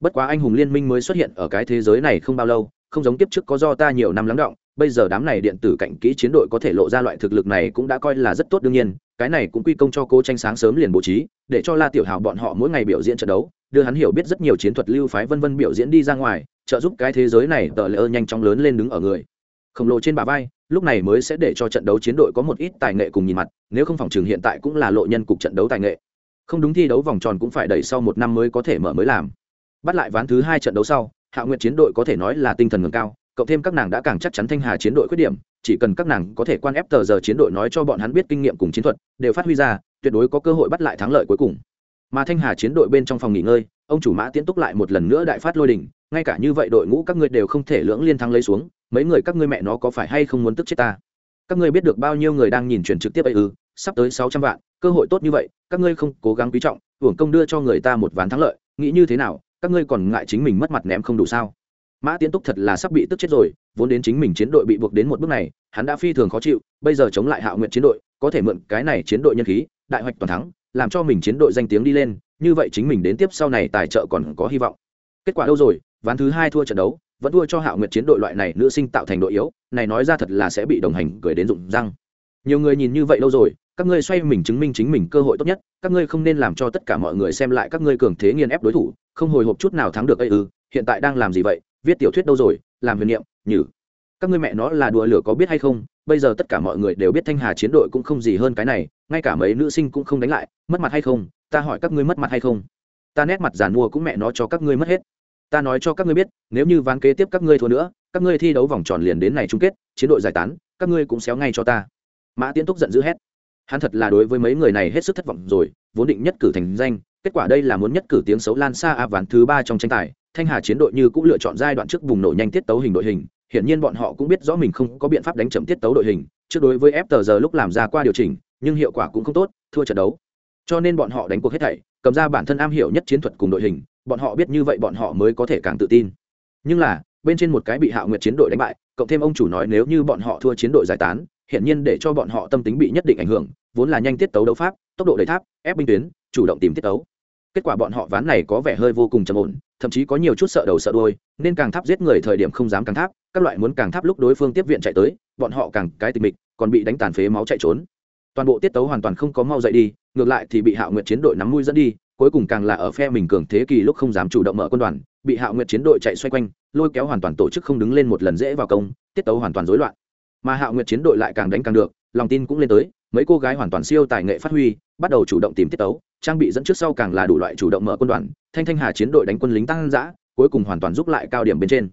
Bất quá anh hùng liên minh mới xuất hiện ở cái thế giới này không bao lâu, không giống kiếp trước có do ta nhiều năm lắng động, bây giờ đám này điện tử cạnh kỹ chiến đội có thể lộ ra loại thực lực này cũng đã coi là rất tốt đương nhiên, cái này cũng quy công cho cố tranh sáng sớm liền bố trí, để cho la tiểu hào bọn họ mỗi ngày biểu diễn trận đấu, đưa hắn hiểu biết rất nhiều chiến thuật lưu phái vân vân biểu diễn đi ra ngoài trợ giúp cái thế giới này, tờ lỡ nhanh chóng lớn lên đứng ở người. Khổng lồ trên bà vai, lúc này mới sẽ để cho trận đấu chiến đội có một ít tài nghệ cùng nhìn mặt, nếu không phòng trường hiện tại cũng là lộ nhân cục trận đấu tài nghệ. Không đúng thi đấu vòng tròn cũng phải đẩy sau một năm mới có thể mở mới làm. Bắt lại ván thứ hai trận đấu sau, hạ nguyện chiến đội có thể nói là tinh thần ngừng cao, cộng thêm các nàng đã càng chắc chắn thanh hà chiến đội khuyết điểm, chỉ cần các nàng có thể quan ép tờ giờ chiến đội nói cho bọn hắn biết kinh nghiệm cùng chiến thuật, đều phát huy ra, tuyệt đối có cơ hội bắt lại thắng lợi cuối cùng. Mà thanh hà chiến đội bên trong phòng nghỉ ngơi, ông chủ mã tiến túc lại một lần nữa đại phát lôi đình ngay cả như vậy đội ngũ các ngươi đều không thể lưỡng liên thắng lấy xuống, mấy người các ngươi mẹ nó có phải hay không muốn tức chết ta? Các ngươi biết được bao nhiêu người đang nhìn truyền trực tiếp ấy ư? Sắp tới sáu trăm vạn, cơ hội tốt như vậy, các ngươi không cố gắng quý trọng, hưởng công đưa cho người ta một ván thắng lợi, nghĩ như thế nào, các ngươi còn ngại chính mình mất mặt ném không đủ sao? Mã tiến túc thật là sắp bị tức chết rồi, vốn đến chính mình chiến đội bị buộc đến một bước này, hắn đã phi thường khó chịu, bây giờ chống lại hạo nguyện chiến đội, có thể mượn cái này chiến đội nhân khí, đại hoạch toàn thắng, làm cho mình chiến đội danh tiếng đi lên, như vậy chính mình đến tiếp sau này tài trợ còn có hy vọng. Kết quả đâu rồi? Ván thứ hai thua trận đấu, vẫn thua cho hạo nguyệt chiến đội loại này nữ sinh tạo thành đội yếu, này nói ra thật là sẽ bị đồng hành cười đến rụng răng. Nhiều người nhìn như vậy lâu rồi, các ngươi xoay mình chứng minh chính mình cơ hội tốt nhất, các ngươi không nên làm cho tất cả mọi người xem lại các ngươi cường thế nghiền ép đối thủ, không hồi hộp chút nào thắng được ây ư, hiện tại đang làm gì vậy, viết tiểu thuyết đâu rồi, làm huyền niệm, nhử. Các ngươi mẹ nó là đùa lửa có biết hay không, bây giờ tất cả mọi người đều biết thanh hà chiến đội cũng không gì hơn cái này, ngay cả mấy nữ sinh cũng không đánh lại, mất mặt hay không, ta hỏi các ngươi mất mặt hay không? Ta nét mặt giàn mua cũng mẹ nó cho các ngươi mất hết ta nói cho các ngươi biết, nếu như ván kế tiếp các ngươi thua nữa, các ngươi thi đấu vòng tròn liền đến này chung kết, chiến đội giải tán, các ngươi cũng xéo ngay cho ta. Mã tiến túc giận dữ hét. Hắn thật là đối với mấy người này hết sức thất vọng rồi, vốn định nhất cử thành danh, kết quả đây là muốn nhất cử tiếng xấu lan xa a ván thứ ba trong tranh tài, thanh hà chiến đội như cũng lựa chọn giai đoạn trước bùng nổ nhanh tiết tấu hình đội hình, hiển nhiên bọn họ cũng biết rõ mình không có biện pháp đánh chậm tiết tấu đội hình, trước đối với ép tờ giờ lúc làm ra qua điều chỉnh, nhưng hiệu quả cũng không tốt, thua trận đấu. Cho nên bọn họ đánh cuộc hết thảy, cầm ra bản thân am hiểu nhất chiến thuật cùng đội hình bọn họ biết như vậy bọn họ mới có thể càng tự tin. Nhưng là bên trên một cái bị hạo nguyệt chiến đội đánh bại cộng thêm ông chủ nói nếu như bọn họ thua chiến đội giải tán hiện nhiên để cho bọn họ tâm tính bị nhất định ảnh hưởng vốn là nhanh tiết tấu đấu pháp tốc độ đầy tháp ép binh tuyến chủ động tìm tiết tấu. Kết quả bọn họ ván này có vẻ hơi vô cùng trầm ổn thậm chí có nhiều chút sợ đầu sợ đuôi, nên càng tháp giết người thời điểm không dám càng tháp các loại muốn càng tháp lúc đối phương tiếp viện chạy tới bọn họ càng cái tình mịch còn bị đánh tàn phế máu chạy trốn. Toàn bộ tiết tấu hoàn toàn không có mau dậy đi ngược lại thì bị hạo nguyệt chiến đội nắm mũi dẫn đi cuối cùng càng là ở phe mình cường thế kỳ lúc không dám chủ động mở quân đoàn, bị hạo nguyệt chiến đội chạy xoay quanh, lôi kéo hoàn toàn tổ chức không đứng lên một lần dễ vào công, tiết tấu hoàn toàn rối loạn. Mà hạo nguyệt chiến đội lại càng đánh càng được, lòng tin cũng lên tới, mấy cô gái hoàn toàn siêu tài nghệ phát huy, bắt đầu chủ động tìm tiết tấu, trang bị dẫn trước sau càng là đủ loại chủ động mở quân đoàn, thanh thanh hà chiến đội đánh quân lính tăng giã cuối cùng hoàn toàn giúp lại cao điểm bên trên.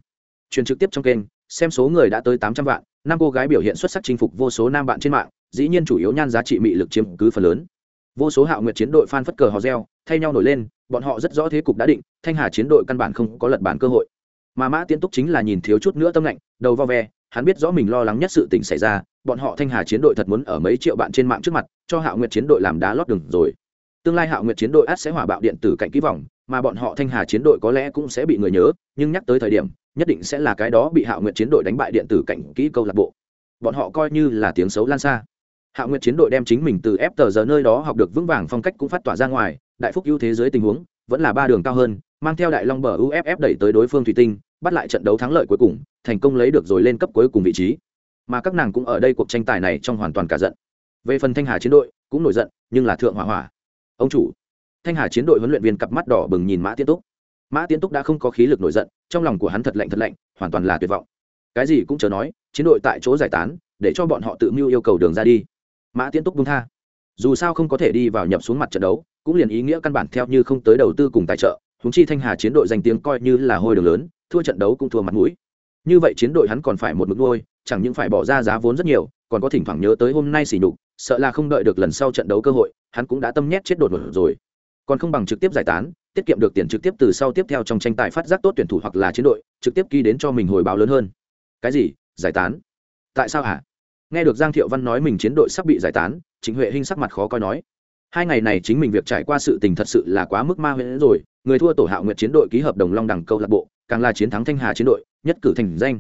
Truyền trực tiếp trong kênh, xem số người đã tới tám trăm vạn, năm cô gái biểu hiện xuất sắc chinh phục vô số nam bạn trên mạng, dĩ nhiên chủ yếu nhan giá trị mị lực chiếm cứ phần lớn vô số hạo nguyệt chiến đội fan phất cờ hò reo, thay nhau nổi lên, bọn họ rất rõ thế cục đã định, thanh hà chiến đội căn bản không có lật bản cơ hội. Mà mã tiến túc chính là nhìn thiếu chút nữa tâm lạnh, đầu vo ve, hắn biết rõ mình lo lắng nhất sự tình xảy ra, bọn họ thanh hà chiến đội thật muốn ở mấy triệu bạn trên mạng trước mặt, cho hạo nguyệt chiến đội làm đá lót đường rồi. Tương lai hạo nguyệt chiến đội át sẽ hỏa bạo điện tử cạnh ký vòng, mà bọn họ thanh hà chiến đội có lẽ cũng sẽ bị người nhớ, nhưng nhắc tới thời điểm, nhất định sẽ là cái đó bị hạo nguyệt chiến đội đánh bại điện tử cạnh kỹ câu lạc bộ. Bọn họ coi như là tiếng xấu lan xa hạo nguyệt chiến đội đem chính mình từ ép tờ giờ nơi đó học được vững vàng phong cách cũng phát tỏa ra ngoài, đại phúc ưu thế giới tình huống, vẫn là ba đường cao hơn, mang theo đại long bờ uff đẩy tới đối phương thủy tinh, bắt lại trận đấu thắng lợi cuối cùng, thành công lấy được rồi lên cấp cuối cùng vị trí. Mà các nàng cũng ở đây cuộc tranh tài này trong hoàn toàn cả giận. Về phần thanh hà chiến đội, cũng nổi giận, nhưng là thượng hỏa hỏa. Ông chủ. Thanh hà chiến đội huấn luyện viên cặp mắt đỏ bừng nhìn mã tiến túc. Mã tiến túc đã không có khí lực nổi giận, trong lòng của hắn thật lạnh thật lạnh, hoàn toàn là tuyệt vọng. Cái gì cũng chờ nói, chiến đội tại chỗ giải tán, để cho bọn họ tự mưu yêu cầu đường ra đi mã tiến túc bung tha. Dù sao không có thể đi vào nhập xuống mặt trận đấu, cũng liền ý nghĩa căn bản theo như không tới đầu tư cùng tài trợ húng chi thanh hà chiến đội danh tiếng coi như là hôi đường lớn, thua trận đấu cũng thua mặt mũi. Như vậy chiến đội hắn còn phải một mực nuôi, chẳng những phải bỏ ra giá vốn rất nhiều, còn có thỉnh thoảng nhớ tới hôm nay xỉ nhục, sợ là không đợi được lần sau trận đấu cơ hội, hắn cũng đã tâm nhét chết đột ngột rồi. Còn không bằng trực tiếp giải tán, tiết kiệm được tiền trực tiếp từ sau tiếp theo trong tranh tài phát giác tốt tuyển thủ hoặc là chiến đội, trực tiếp ghi đến cho mình hồi báo lớn hơn. Cái gì? Giải tán. Tại sao hả? Nghe được giang thiệu văn nói mình chiến đội sắp bị giải tán chính huệ hinh sắc mặt khó coi nói, hai ngày này chính mình việc trải qua sự tình thật sự là quá mức ma huyễn rồi, người thua tổ hạo nguyệt chiến đội ký hợp đồng long đẳng câu lạc bộ, càng là chiến thắng thanh hà chiến đội, nhất cử thành danh.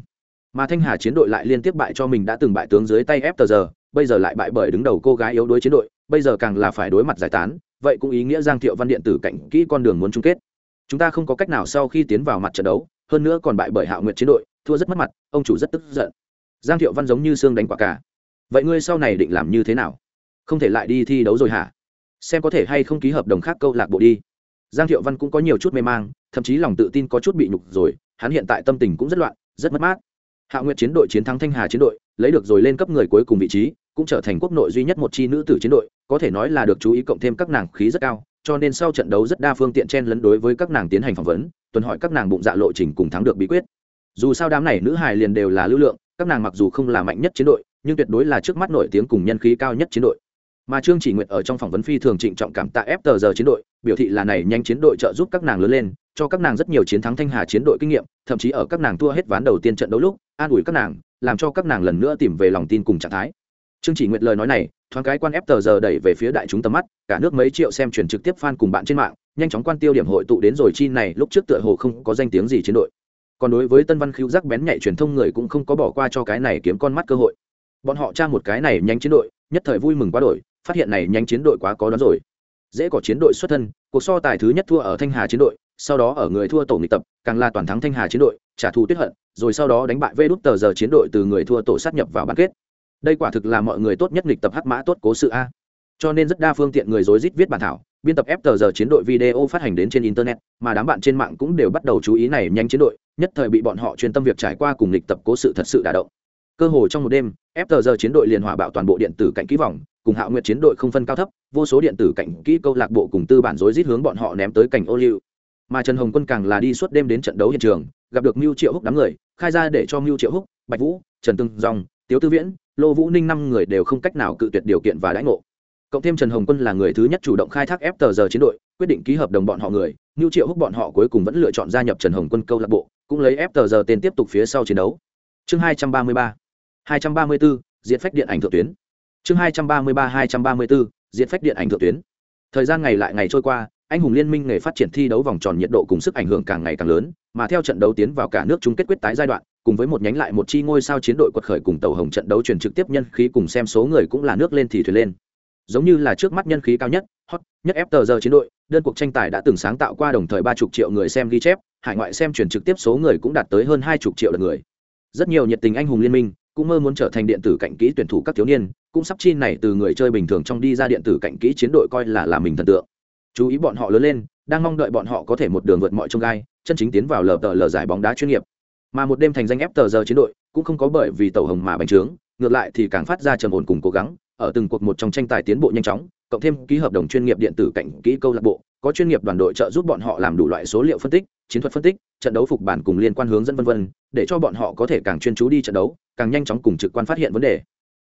Mà thanh hà chiến đội lại liên tiếp bại cho mình đã từng bại tướng dưới tay ép tờ giờ, bây giờ lại bại bởi đứng đầu cô gái yếu đuối chiến đội, bây giờ càng là phải đối mặt giải tán, vậy cũng ý nghĩa giang thiệu văn điện tử cạnh kỹ con đường muốn chung kết. Chúng ta không có cách nào sau khi tiến vào mặt trận đấu, hơn nữa còn bại bởi hạo nguyệt chiến đội, thua rất mất mặt, ông chủ rất tức giận giang thiệu văn giống như xương đánh quả cả. Vậy ngươi sau này định làm như thế nào? Không thể lại đi thi đấu rồi hả? Xem có thể hay không ký hợp đồng khác câu lạc bộ đi. Giang thiệu văn cũng có nhiều chút mê mang, thậm chí lòng tự tin có chút bị nhục rồi, hắn hiện tại tâm tình cũng rất loạn, rất mất mát. Hạ nguyệt chiến đội chiến thắng thanh hà chiến đội, lấy được rồi lên cấp người cuối cùng vị trí, cũng trở thành quốc nội duy nhất một chi nữ tử chiến đội, có thể nói là được chú ý cộng thêm các nàng khí rất cao, cho nên sau trận đấu rất đa phương tiện chen lấn đối với các nàng tiến hành phỏng vấn, tuần hỏi các nàng bụng dạ lộ trình cùng thắng được bí quyết. Dù sao đám này nữ hài liền đều là lưu lượng các nàng mặc dù không là mạnh nhất chiến đội, nhưng tuyệt đối là trước mắt nổi tiếng cùng nhân khí cao nhất chiến đội. Mà trương chỉ nguyện ở trong phỏng vấn phi thường trịnh trọng cảm tạ ép tờ giờ chiến đội, biểu thị là này nhanh chiến đội trợ giúp các nàng lớn lên, cho các nàng rất nhiều chiến thắng thanh hà chiến đội kinh nghiệm, thậm chí ở các nàng thua hết ván đầu tiên trận đấu lúc, an ủi các nàng, làm cho các nàng lần nữa tìm về lòng tin cùng trạng thái. Trương chỉ nguyện lời nói này, thoáng cái quan ép tờ giờ đẩy về phía đại chúng tầm mắt, cả nước mấy triệu xem truyền trực tiếp fan cùng bạn trên mạng, nhanh chóng quan tiêu điểm hội tụ đến rồi chi này, lúc trước tựa hồ không có danh tiếng gì chiến đội còn đối với tân văn khiêu giác bén nhạy truyền thông người cũng không có bỏ qua cho cái này kiếm con mắt cơ hội. Bọn họ tra một cái này nhanh chiến đội, nhất thời vui mừng quá đổi, phát hiện này nhanh chiến đội quá có đón rồi. Dễ có chiến đội xuất thân, cuộc so tài thứ nhất thua ở thanh hà chiến đội, sau đó ở người thua tổ nghị tập, càng là toàn thắng thanh hà chiến đội, trả thù tuyết hận, rồi sau đó đánh bại vê đút tờ giờ chiến đội từ người thua tổ sát nhập vào bán kết. Đây quả thực là mọi người tốt nhất nghịch tập hắc mã tốt cố sự a. Cho nên rất đa phương tiện người dối rít viết bản thảo, biên tập ép tờ giờ chiến đội video phát hành đến trên internet, mà đám bạn trên mạng cũng đều bắt đầu chú ý này nhanh chiến đội nhất thời bị bọn họ chuyên tâm việc trải qua cùng lịch tập cố sự thật sự đả động. Cơ hội trong một đêm ép giờ chiến đội liền hỏa bạo toàn bộ điện tử cạnh kỹ vòng, cùng hạo nguyệt chiến đội không phân cao thấp, vô số điện tử cạnh kỹ câu lạc bộ cùng tư bản rối rít hướng bọn họ ném tới cảnh ô liu. Mà trần hồng quân càng là đi suốt đêm đến trận đấu hiện trường, gặp được mưu triệu húc đám người, khai ra để cho mưu triệu húc, bạch vũ, trần tương dòng, tiếu tư viễn, lô vũ ninh năm người đều không cách nào cự tuyệt điều kiện và đãi ngộ. Cộng thêm trần hồng quân là người thứ nhất chủ động khai thác ép giờ chiến đội, quyết định ký hợp đồng bọn họ người, mưu triệu húc bọn họ cuối cùng vẫn lựa chọn gia nhập trần hồng quân câu lạc bộ cũng lấy ép tờ giờ tên tiếp tục phía sau chiến đấu. Chương hai trăm ba mươi ba, hai trăm ba mươi bốn diện phách điện ảnh thượng tuyến. Chương hai trăm ba mươi ba, hai trăm ba mươi bốn diện phách điện ảnh thượng tuyến. Thời gian ngày lại ngày trôi qua, anh hùng liên minh nghề phát triển thi đấu vòng tròn nhiệt độ cùng sức ảnh hưởng càng ngày càng lớn, mà theo trận đấu tiến vào cả nước chung kết quyết tái giai đoạn, cùng với một nhánh lại một chi ngôi sao chiến đội quật khởi cùng tàu hồng trận đấu truyền trực tiếp nhân khí cùng xem số người cũng là nước lên thì thuyền lên. Giống như là trước mắt nhân khí cao nhất, hot nhất ép tờ giờ chiến đội đơn cuộc tranh tài đã từng sáng tạo qua đồng thời ba chục triệu người xem ghi chép, hải ngoại xem chuyển trực tiếp số người cũng đạt tới hơn hai chục triệu lượt người. Rất nhiều nhiệt tình anh hùng liên minh cũng mơ muốn trở thành điện tử cạnh kỹ tuyển thủ các thiếu niên, cũng sắp chi này từ người chơi bình thường trong đi ra điện tử cạnh kỹ chiến đội coi là là mình thần tượng. Chú ý bọn họ lớn lên, đang mong đợi bọn họ có thể một đường vượt mọi trông gai, chân chính tiến vào lờ tờ lờ giải bóng đá chuyên nghiệp. Mà một đêm thành danh ép tờ giờ chiến đội cũng không có bởi vì tàu hồng mà bành trướng, ngược lại thì càng phát ra trầm ổn cùng cố gắng, ở từng cuộc một trong tranh tài tiến bộ nhanh chóng cộng thêm ký hợp đồng chuyên nghiệp điện tử cạnh kỹ câu lạc bộ, có chuyên nghiệp đoàn đội trợ giúp bọn họ làm đủ loại số liệu phân tích, chiến thuật phân tích, trận đấu phục bản cùng liên quan hướng dẫn vân vân, để cho bọn họ có thể càng chuyên chú đi trận đấu, càng nhanh chóng cùng trực quan phát hiện vấn đề.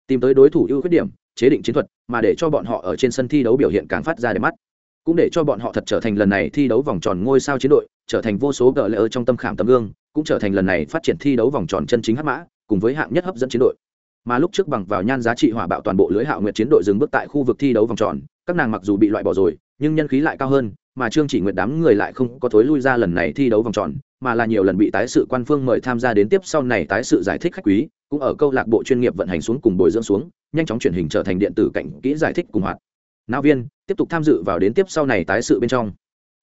Tìm tới đối thủ ưu khuyết điểm, chế định chiến thuật, mà để cho bọn họ ở trên sân thi đấu biểu hiện càng phát ra để mắt. Cũng để cho bọn họ thật trở thành lần này thi đấu vòng tròn ngôi sao chiến đội, trở thành vô số gờ lỡ trong tâm khảm tấm gương, cũng trở thành lần này phát triển thi đấu vòng tròn chân chính hắc mã, cùng với hạng nhất hấp dẫn chiến đội mà lúc trước bằng vào nhan giá trị hỏa bạo toàn bộ lưới hạo nguyệt chiến đội dừng bước tại khu vực thi đấu vòng tròn, các nàng mặc dù bị loại bỏ rồi, nhưng nhân khí lại cao hơn, mà trương chỉ nguyệt đám người lại không có thối lui ra lần này thi đấu vòng tròn, mà là nhiều lần bị tái sự quan phương mời tham gia đến tiếp sau này tái sự giải thích khách quý, cũng ở câu lạc bộ chuyên nghiệp vận hành xuống cùng bồi dưỡng xuống, nhanh chóng chuyển hình trở thành điện tử cảnh kỹ giải thích cùng hoạt. Não viên, tiếp tục tham dự vào đến tiếp sau này tái sự bên trong.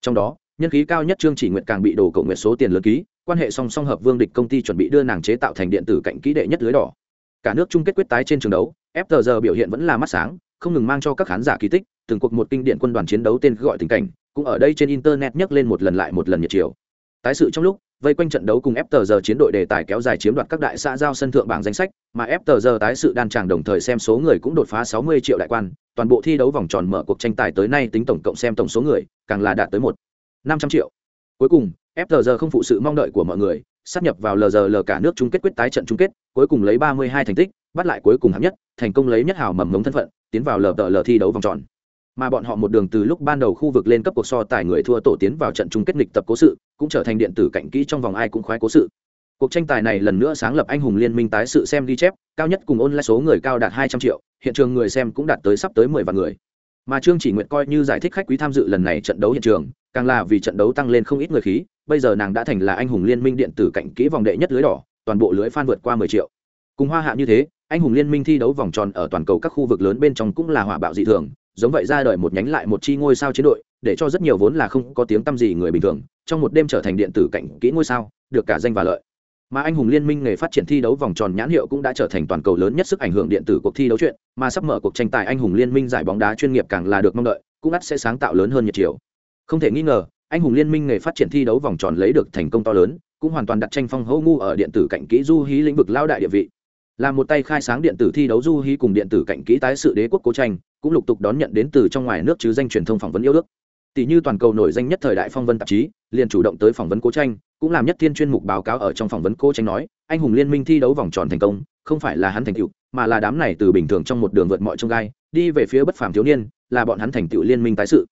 Trong đó, nhân khí cao nhất trương chỉ nguyệt càng bị đổ cầu nguyệt số tiền lớn ký, quan hệ song song hợp vương địch công ty chuẩn bị đưa nàng chế tạo thành điện tử cảnh kỹ đệ nhất lưới đỏ cả nước chung kết quyết tái trên trường đấu ftg biểu hiện vẫn là mắt sáng, không ngừng mang cho các khán giả kỳ tích, từng cuộc một kinh điện quân đoàn chiến đấu tên gọi tình cảnh, cũng ở đây trên internet nhắc lên một lần lại một lần nhiệt chiều. Tái sự trong lúc, vây quanh trận đấu cùng ftg chiến đội đề tài kéo dài chiếm đoạt các đại xã giao sân thượng bảng danh sách, mà ftg tái sự đan tràng đồng thời xem số người cũng đột phá 60 triệu đại quan, toàn bộ thi đấu vòng tròn mở cuộc tranh tài tới nay tính tổng cộng xem tổng số người, càng là đạt tới một năm trăm triệu. Cuối cùng ftg không phụ sự mong đợi của mọi người sắp nhập vào lgl cả nước chung kết quyết tái trận chung kết, cuối cùng lấy 32 thành tích, bắt lại cuối cùng hạng nhất, thành công lấy nhất hào mầm ngống thân phận, tiến vào lgl thi đấu vòng tròn. Mà bọn họ một đường từ lúc ban đầu khu vực lên cấp cuộc so tài người thua tổ tiến vào trận chung kết nghịch tập cố sự, cũng trở thành điện tử cạnh kỹ trong vòng ai cũng khoái cố sự. Cuộc tranh tài này lần nữa sáng lập anh hùng liên minh tái sự xem ghi chép, cao nhất cùng online số người cao đạt hai trăm triệu, hiện trường người xem cũng đạt tới sắp tới mười vạn người. Mà trương chỉ nguyện coi như giải thích khách quý tham dự lần này trận đấu hiện trường càng là vì trận đấu tăng lên không ít người khí, bây giờ nàng đã thành là anh hùng liên minh điện tử cạnh kỹ vòng đệ nhất lưới đỏ, toàn bộ lưới fan vượt qua mười triệu. Cùng hoa hạ như thế, anh hùng liên minh thi đấu vòng tròn ở toàn cầu các khu vực lớn bên trong cũng là hỏa bạo dị thường, giống vậy ra đời một nhánh lại một chi ngôi sao chiến đội, để cho rất nhiều vốn là không có tiếng tăm gì người bình thường, trong một đêm trở thành điện tử cảnh kỹ ngôi sao, được cả danh và lợi. Mà anh hùng liên minh nghề phát triển thi đấu vòng tròn nhãn hiệu cũng đã trở thành toàn cầu lớn nhất sức ảnh hưởng điện tử cuộc thi đấu chuyện, mà sắp mở cuộc tranh tài anh hùng liên minh giải bóng đá chuyên nghiệp càng là được mong đợi, cũng ắt sẽ sáng tạo lớn hơn nhiệt chiều không thể nghi ngờ, anh hùng liên minh nghề phát triển thi đấu vòng tròn lấy được thành công to lớn, cũng hoàn toàn đặt tranh phong hô ngu ở điện tử cạnh kỹ du hí lĩnh vực lao đại địa vị. Là một tay khai sáng điện tử thi đấu du hí cùng điện tử cạnh kỹ tái sự đế quốc cố tranh, cũng lục tục đón nhận đến từ trong ngoài nước chứ danh truyền thông phỏng vấn yêu nước tỷ như toàn cầu nổi danh nhất thời đại phong vân tạp chí, liền chủ động tới phỏng vấn cố tranh, cũng làm nhất thiên chuyên mục báo cáo ở trong phỏng vấn cố tranh nói, anh hùng liên minh thi đấu vòng tròn thành công, không phải là hắn thành tựu, mà là đám này từ bình thường trong một đường vượt mọi trông gai, đi về phía bất phàm thiếu niên, là bọn hắn thành tựu liên minh tái sự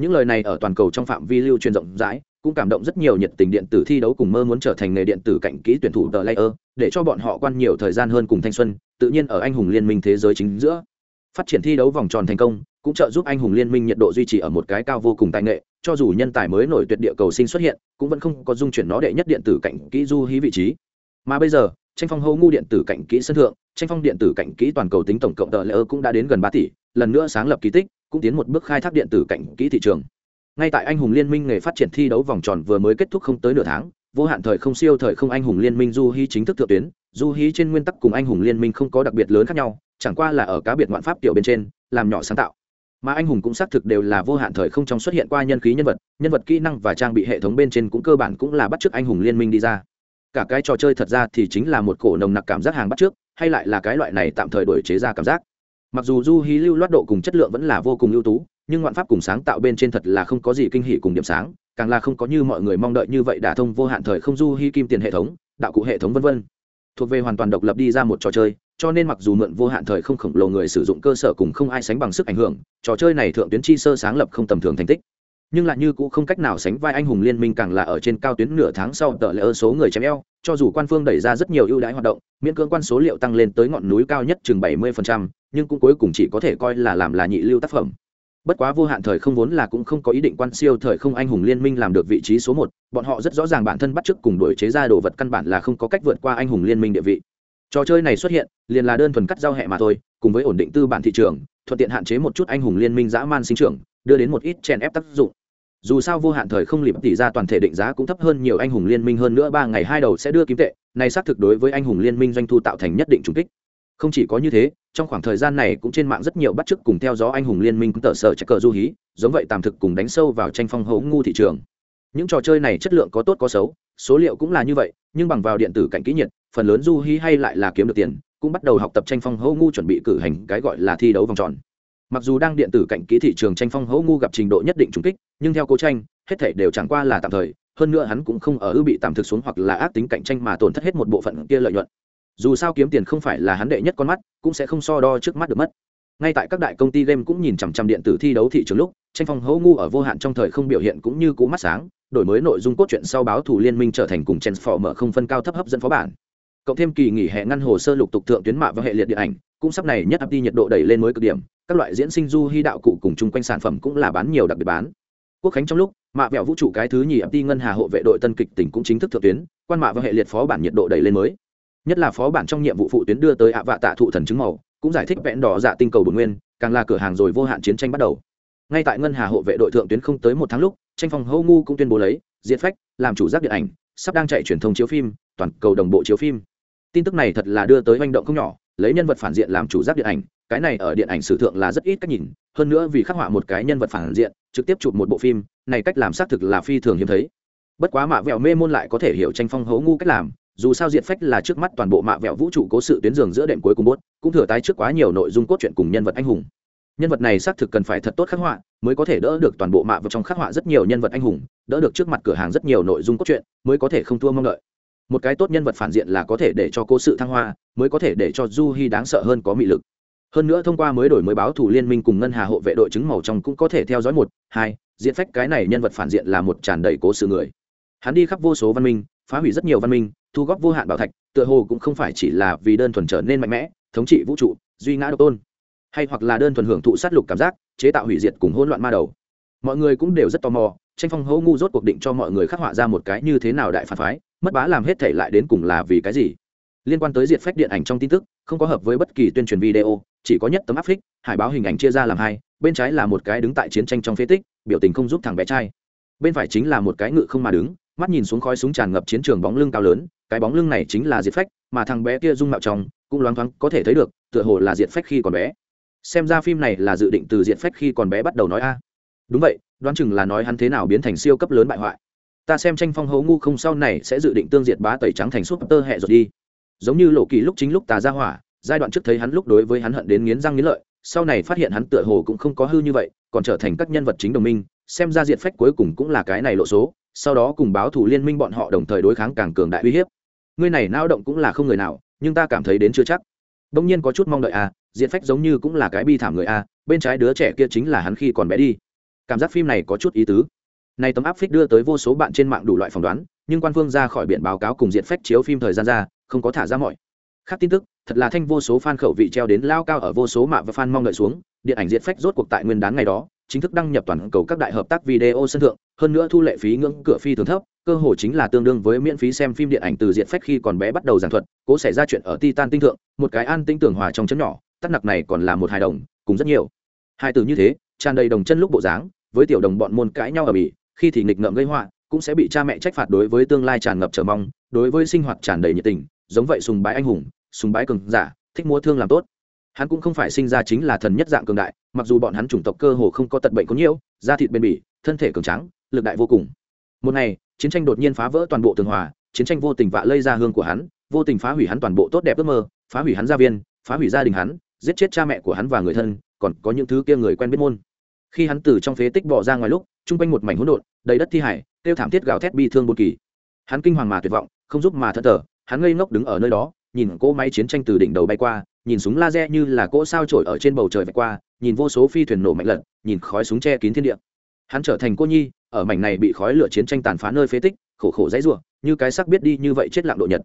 những lời này ở toàn cầu trong phạm vi lưu truyền rộng rãi, cũng cảm động rất nhiều nhiệt tình điện tử thi đấu cùng mơ muốn trở thành nghề điện tử cạnh kỹ tuyển thủ tờ layer, để cho bọn họ quan nhiều thời gian hơn cùng thanh xuân, tự nhiên ở anh hùng liên minh thế giới chính giữa. Phát triển thi đấu vòng tròn thành công, cũng trợ giúp anh hùng liên minh nhiệt độ duy trì ở một cái cao vô cùng tài nghệ, cho dù nhân tài mới nổi tuyệt địa cầu sinh xuất hiện, cũng vẫn không có dung chuyển nó đệ nhất điện tử cạnh kỹ du hí vị trí. Mà bây giờ, tranh phong hô ngu điện tử cạnh kỹ sân thượng, tranh phong điện tử cạnh kỹ toàn cầu tính tổng cộng tờ lỡ cũng đã đến gần ba tỷ, lần nữa sáng lập kỳ tích cũng tiến một bước khai thác điện tử cạnh kỹ thị trường. Ngay tại anh hùng liên minh nghề phát triển thi đấu vòng tròn vừa mới kết thúc không tới nửa tháng, vô hạn thời không siêu thời không anh hùng liên minh du hy chính thức thượng tuyến. Du hy trên nguyên tắc cùng anh hùng liên minh không có đặc biệt lớn khác nhau, chẳng qua là ở cá biệt ngoạn pháp tiểu bên trên, làm nhỏ sáng tạo. Mà anh hùng cũng xác thực đều là vô hạn thời không trong xuất hiện qua nhân khí nhân vật nhân vật kỹ năng và trang bị hệ thống bên trên cũng cơ bản cũng là bắt chước anh hùng liên minh đi ra. Cả cái trò chơi thật ra thì chính là một cổ nồng nặc cảm giác hàng bắt trước hay lại là cái loại này tạm thời đổi chế ra cảm giác mặc dù du hí lưu loát độ cùng chất lượng vẫn là vô cùng ưu tú, nhưng ngoạn pháp cùng sáng tạo bên trên thật là không có gì kinh hỉ cùng điểm sáng, càng là không có như mọi người mong đợi như vậy đả thông vô hạn thời không du hí kim tiền hệ thống, đạo cụ hệ thống vân vân. Thuộc về hoàn toàn độc lập đi ra một trò chơi, cho nên mặc dù mượn vô hạn thời không khổng lồ người sử dụng cơ sở cùng không ai sánh bằng sức ảnh hưởng, trò chơi này thượng tuyến chi sơ sáng lập không tầm thường thành tích. Nhưng lại như cũng không cách nào sánh vai anh hùng liên minh càng là ở trên cao tuyến nửa tháng sau tờ lỡ số người chém eo cho dù quan phương đẩy ra rất nhiều ưu đãi hoạt động miễn cưỡng quan số liệu tăng lên tới ngọn núi cao nhất chừng 70%, nhưng cũng cuối cùng chỉ có thể coi là làm là nhị lưu tác phẩm. Bất quá vô hạn thời không vốn là cũng không có ý định quan siêu thời không anh hùng liên minh làm được vị trí số một bọn họ rất rõ ràng bản thân bắt chước cùng đổi chế ra đồ vật căn bản là không có cách vượt qua anh hùng liên minh địa vị. Trò chơi này xuất hiện liền là đơn thuần cắt giao hẹ mà thôi cùng với ổn định tư bản thị trường thuận tiện hạn chế một chút anh hùng liên minh dã man sinh trưởng đưa đến một ít chèn ép tác dụng dù sao vô hạn thời không lịp tỷ ra toàn thể định giá cũng thấp hơn nhiều anh hùng liên minh hơn nữa ba ngày hai đầu sẽ đưa kiếm tệ, này xác thực đối với anh hùng liên minh doanh thu tạo thành nhất định trùng kích. Không chỉ có như thế, trong khoảng thời gian này cũng trên mạng rất nhiều bắt chước cùng theo dõi anh hùng liên minh cũng tờ sở chắc cờ du hí, giống vậy tạm thực cùng đánh sâu vào tranh phong hấu ngu thị trường. Những trò chơi này chất lượng có tốt có xấu, số liệu cũng là như vậy, nhưng bằng vào điện tử cạnh kỹ nhiệt, phần lớn du hí hay lại là kiếm được tiền, cũng bắt đầu học tập tranh phong hấu ngu chuẩn bị cử hành cái gọi là thi đấu vòng tròn mặc dù đang điện tử cạnh kỹ thị trường tranh phong hấu ngu gặp trình độ nhất định trùng kích, nhưng theo cố tranh, hết thể đều chẳng qua là tạm thời, hơn nữa hắn cũng không ở ư bị tạm thực xuống hoặc là ác tính cạnh tranh mà tổn thất hết một bộ phận kia lợi nhuận. Dù sao kiếm tiền không phải là hắn đệ nhất con mắt, cũng sẽ không so đo trước mắt được mất. Ngay tại các đại công ty game cũng nhìn chằm chằm điện tử thi đấu thị trường lúc, tranh phong hấu ngu ở vô hạn trong thời không biểu hiện cũng như cú mắt sáng, đổi mới nội dung cốt truyện sau báo thủ liên minh trở thành cùng mở không phân cao thấp hấp dẫn phó bản. Cộng thêm kỳ nghỉ hè ngăn hồ sơ lục tục thượng tuyến mạ và hệ liệt điện ảnh, cũng sắp này nhất áp đi nhiệt độ đẩy lên mới cực điểm các loại diễn sinh du hy đạo cụ cùng chung quanh sản phẩm cũng là bán nhiều đặc biệt bán. Quốc khánh trong lúc, mạ vẹo vũ trụ cái thứ nhì ập đi ngân hà hộ vệ đội tân kịch tỉnh cũng chính thức thượng tuyến, quan mạ và hệ liệt phó bản nhiệt độ đẩy lên mới. Nhất là phó bản trong nhiệm vụ phụ tuyến đưa tới ạ vạ tạ thụ thần chứng màu, cũng giải thích vẽn đỏ dạ tinh cầu bồn nguyên, càng là cửa hàng rồi vô hạn chiến tranh bắt đầu. Ngay tại ngân hà hộ vệ đội thượng tuyến không tới một tháng lúc, tranh phòng hâu ngu cũng tuyên bố lấy, diệt phách, làm chủ giác điện ảnh, sắp đang chạy truyền thông chiếu phim, toàn cầu đồng bộ chiếu phim. Tin tức này thật là đưa tới manh động không nhỏ lấy nhân vật phản diện làm chủ giác điện ảnh, cái này ở điện ảnh sử thượng là rất ít cách nhìn, hơn nữa vì khắc họa một cái nhân vật phản diện, trực tiếp chụp một bộ phim, này cách làm xác thực là phi thường hiếm thấy. Bất quá mạ vẹo mê môn lại có thể hiểu tranh phong hấu ngu cách làm, dù sao diện phách là trước mắt toàn bộ mạ vẹo vũ trụ cố sự tuyến giường giữa đệm cuối cùng bốt, cũng thừa tái trước quá nhiều nội dung cốt truyện cùng nhân vật anh hùng. Nhân vật này xác thực cần phải thật tốt khắc họa, mới có thể đỡ được toàn bộ mạ vào trong khắc họa rất nhiều nhân vật anh hùng, đỡ được trước mặt cửa hàng rất nhiều nội dung cốt truyện, mới có thể không thua mong đợi một cái tốt nhân vật phản diện là có thể để cho cố sự thăng hoa, mới có thể để cho du hy đáng sợ hơn có mị lực. Hơn nữa thông qua mới đổi mới báo thủ liên minh cùng ngân hà hộ vệ đội chứng màu trong cũng có thể theo dõi một, hai diện phách cái này nhân vật phản diện là một tràn đầy cố sự người. Hắn đi khắp vô số văn minh, phá hủy rất nhiều văn minh, thu góp vô hạn bảo thạch, tựa hồ cũng không phải chỉ là vì đơn thuần trở nên mạnh mẽ, thống trị vũ trụ, duy ngã độc tôn, hay hoặc là đơn thuần hưởng thụ sát lục cảm giác, chế tạo hủy diệt cùng hỗn loạn ma đầu. Mọi người cũng đều rất tò mò tranh phong hấu ngu rốt cuộc định cho mọi người khắc họa ra một cái như thế nào đại phản phái, mất bá làm hết thể lại đến cùng là vì cái gì? Liên quan tới diệt phách điện ảnh trong tin tức, không có hợp với bất kỳ tuyên truyền video, chỉ có nhất tấm áp phích, hải báo hình ảnh chia ra làm hai, bên trái là một cái đứng tại chiến tranh trong phế tích, biểu tình không giúp thằng bé trai. Bên phải chính là một cái ngự không mà đứng, mắt nhìn xuống khói súng tràn ngập chiến trường bóng lưng cao lớn, cái bóng lưng này chính là diệt phách, mà thằng bé kia dung mạo trong, cũng loáng thoáng có thể thấy được, tựa hồ là diệt phách khi còn bé. Xem ra phim này là dự định từ diệt phách khi còn bé bắt đầu nói a. Đúng vậy đoán chừng là nói hắn thế nào biến thành siêu cấp lớn bại hoại. Ta xem tranh phong hấu ngu không sau này sẽ dự định tương diệt bá tẩy trắng thành súp tơ hẹ rồi đi. Giống như lộ kỳ lúc chính lúc tà ra hỏa, giai đoạn trước thấy hắn lúc đối với hắn hận đến nghiến răng nghiến lợi, sau này phát hiện hắn tựa hồ cũng không có hư như vậy, còn trở thành các nhân vật chính đồng minh, xem ra diệt phách cuối cùng cũng là cái này lộ số, sau đó cùng báo thủ liên minh bọn họ đồng thời đối kháng càng cường đại uy hiếp. Ngươi này nao động cũng là không người nào, nhưng ta cảm thấy đến chưa chắc. Đông nhiên có chút mong đợi à diệt phách giống như cũng là cái bi thảm người a bên trái đứa trẻ kia chính là hắn khi còn bé đi cảm giác phim này có chút ý tứ. Này tấm áp phích đưa tới vô số bạn trên mạng đủ loại phỏng đoán, nhưng quan phương ra khỏi biển báo cáo cùng diện phách chiếu phim thời gian ra, không có thả ra mọi. Khác tin tức, thật là thanh vô số fan khẩu vị treo đến lao cao ở vô số mạng và fan mong đợi xuống, điện ảnh diện phách rốt cuộc tại nguyên đán ngày đó, chính thức đăng nhập toàn cầu các đại hợp tác video sân thượng, hơn nữa thu lệ phí ngưỡng cửa phi thường thấp, cơ hồ chính là tương đương với miễn phí xem phim điện ảnh từ diện phách khi còn bé bắt đầu giảng thuật, cố xảy ra chuyện ở titan tinh thượng, một cái an tinh tưởng hòa trong chấm nhỏ tắc nặc này còn là một hài đồng, cùng rất nhiều. Hai từ như thế tràn đầy đồng chân lúc bộ dáng, với tiểu đồng bọn môn cãi nhau ở bỉ, khi thì nghịch ngợm gây họa, cũng sẽ bị cha mẹ trách phạt đối với tương lai tràn ngập trở mong, đối với sinh hoạt tràn đầy nhiệt tình, giống vậy sùng bái anh hùng, sùng bái cường giả, thích mua thương làm tốt. Hắn cũng không phải sinh ra chính là thần nhất dạng cường đại, mặc dù bọn hắn chủng tộc cơ hồ không có tật bệnh có nhiễu da thịt bền bỉ, thân thể cường trắng lực đại vô cùng. Một ngày, chiến tranh đột nhiên phá vỡ toàn bộ tường hòa, chiến tranh vô tình vạ lây ra hương của hắn, vô tình phá hủy hắn toàn bộ tốt đẹp ước mơ, phá hủy hắn gia viên, phá hủy gia đình hắn, giết chết cha mẹ của hắn và người thân còn có những thứ kia người quen biết môn. Khi hắn từ trong phế tích bỏ ra ngoài lúc, chung quanh một mảnh hỗn độn, đầy đất thi hải, tiêu thảm thiết gào thét bi thương bột kỳ. Hắn kinh hoàng mà tuyệt vọng, không giúp mà thất thờ, hắn ngây ngốc đứng ở nơi đó, nhìn cỗ máy chiến tranh từ đỉnh đầu bay qua, nhìn súng laser như là cỗ sao trổi ở trên bầu trời vạch qua, nhìn vô số phi thuyền nổ mạnh lật, nhìn khói súng che kín thiên địa. Hắn trở thành cô nhi, ở mảnh này bị khói lửa chiến tranh tàn phá nơi phế tích, khổ khổ dãy ruộng như cái sắc biết đi như vậy chết lặng độ nhật.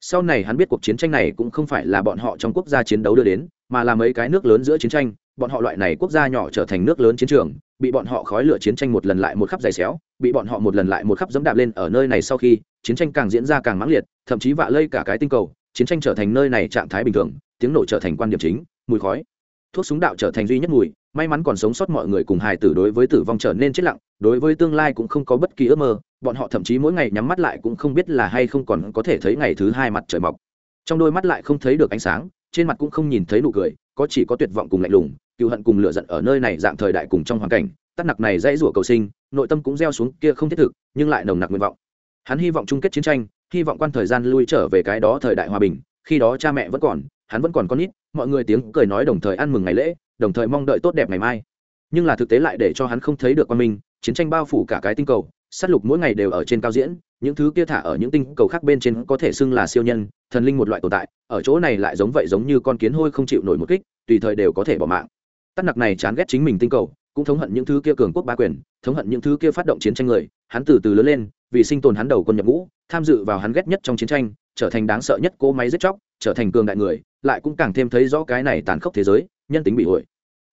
Sau này hắn biết cuộc chiến tranh này cũng không phải là bọn họ trong quốc gia chiến đấu đưa đến, mà là mấy cái nước lớn giữa chiến tranh bọn họ loại này quốc gia nhỏ trở thành nước lớn chiến trường, bị bọn họ khói lửa chiến tranh một lần lại một khắp giày xéo, bị bọn họ một lần lại một khắp dẫm đạp lên ở nơi này sau khi, chiến tranh càng diễn ra càng mãng liệt, thậm chí vạ lây cả cái tinh cầu, chiến tranh trở thành nơi này trạng thái bình thường, tiếng nổ trở thành quan điểm chính, mùi khói. Thuốc súng đạo trở thành duy nhất mùi, may mắn còn sống sót mọi người cùng hài tử đối với tử vong trở nên chết lặng, đối với tương lai cũng không có bất kỳ ước mơ, bọn họ thậm chí mỗi ngày nhắm mắt lại cũng không biết là hay không còn có thể thấy ngày thứ hai mặt trời mọc. Trong đôi mắt lại không thấy được ánh sáng, trên mặt cũng không nhìn thấy nụ cười, có chỉ có tuyệt vọng cùng lạnh lùng cựu hận cùng lựa giận ở nơi này dạng thời đại cùng trong hoàn cảnh, tắt nặc này dãy rủa cầu sinh, nội tâm cũng gieo xuống kia không thiết thực, nhưng lại nồng nặc nguyện vọng. Hắn hy vọng chung kết chiến tranh, hy vọng quan thời gian lui trở về cái đó thời đại hòa bình, khi đó cha mẹ vẫn còn, hắn vẫn còn con nít, mọi người tiếng cười nói đồng thời ăn mừng ngày lễ, đồng thời mong đợi tốt đẹp ngày mai. Nhưng là thực tế lại để cho hắn không thấy được quan minh, chiến tranh bao phủ cả cái tinh cầu s á t lục mỗi ngày đều ở trên cao diễn, những thứ kia thả ở những tinh cầu khác bên trên có thể xưng là siêu nhân, thần linh một loại tồn tại, ở chỗ này lại giống vậy giống như con kiến hôi không chịu nổi một kích, tùy thời đều có thể bỏ mạng tắt nặc này chán ghét chính mình tinh cầu, cũng thống hận những thứ kia cường quốc ba quyền, thống hận những thứ kia phát động chiến tranh người. Hắn từ từ lớn lên, vì sinh tồn hắn đầu quân nhập ngũ, tham dự vào hắn ghét nhất trong chiến tranh, trở thành đáng sợ nhất cỗ máy giết chóc, trở thành cường đại người, lại cũng càng thêm thấy rõ cái này tàn khốc thế giới, nhân tính bị hội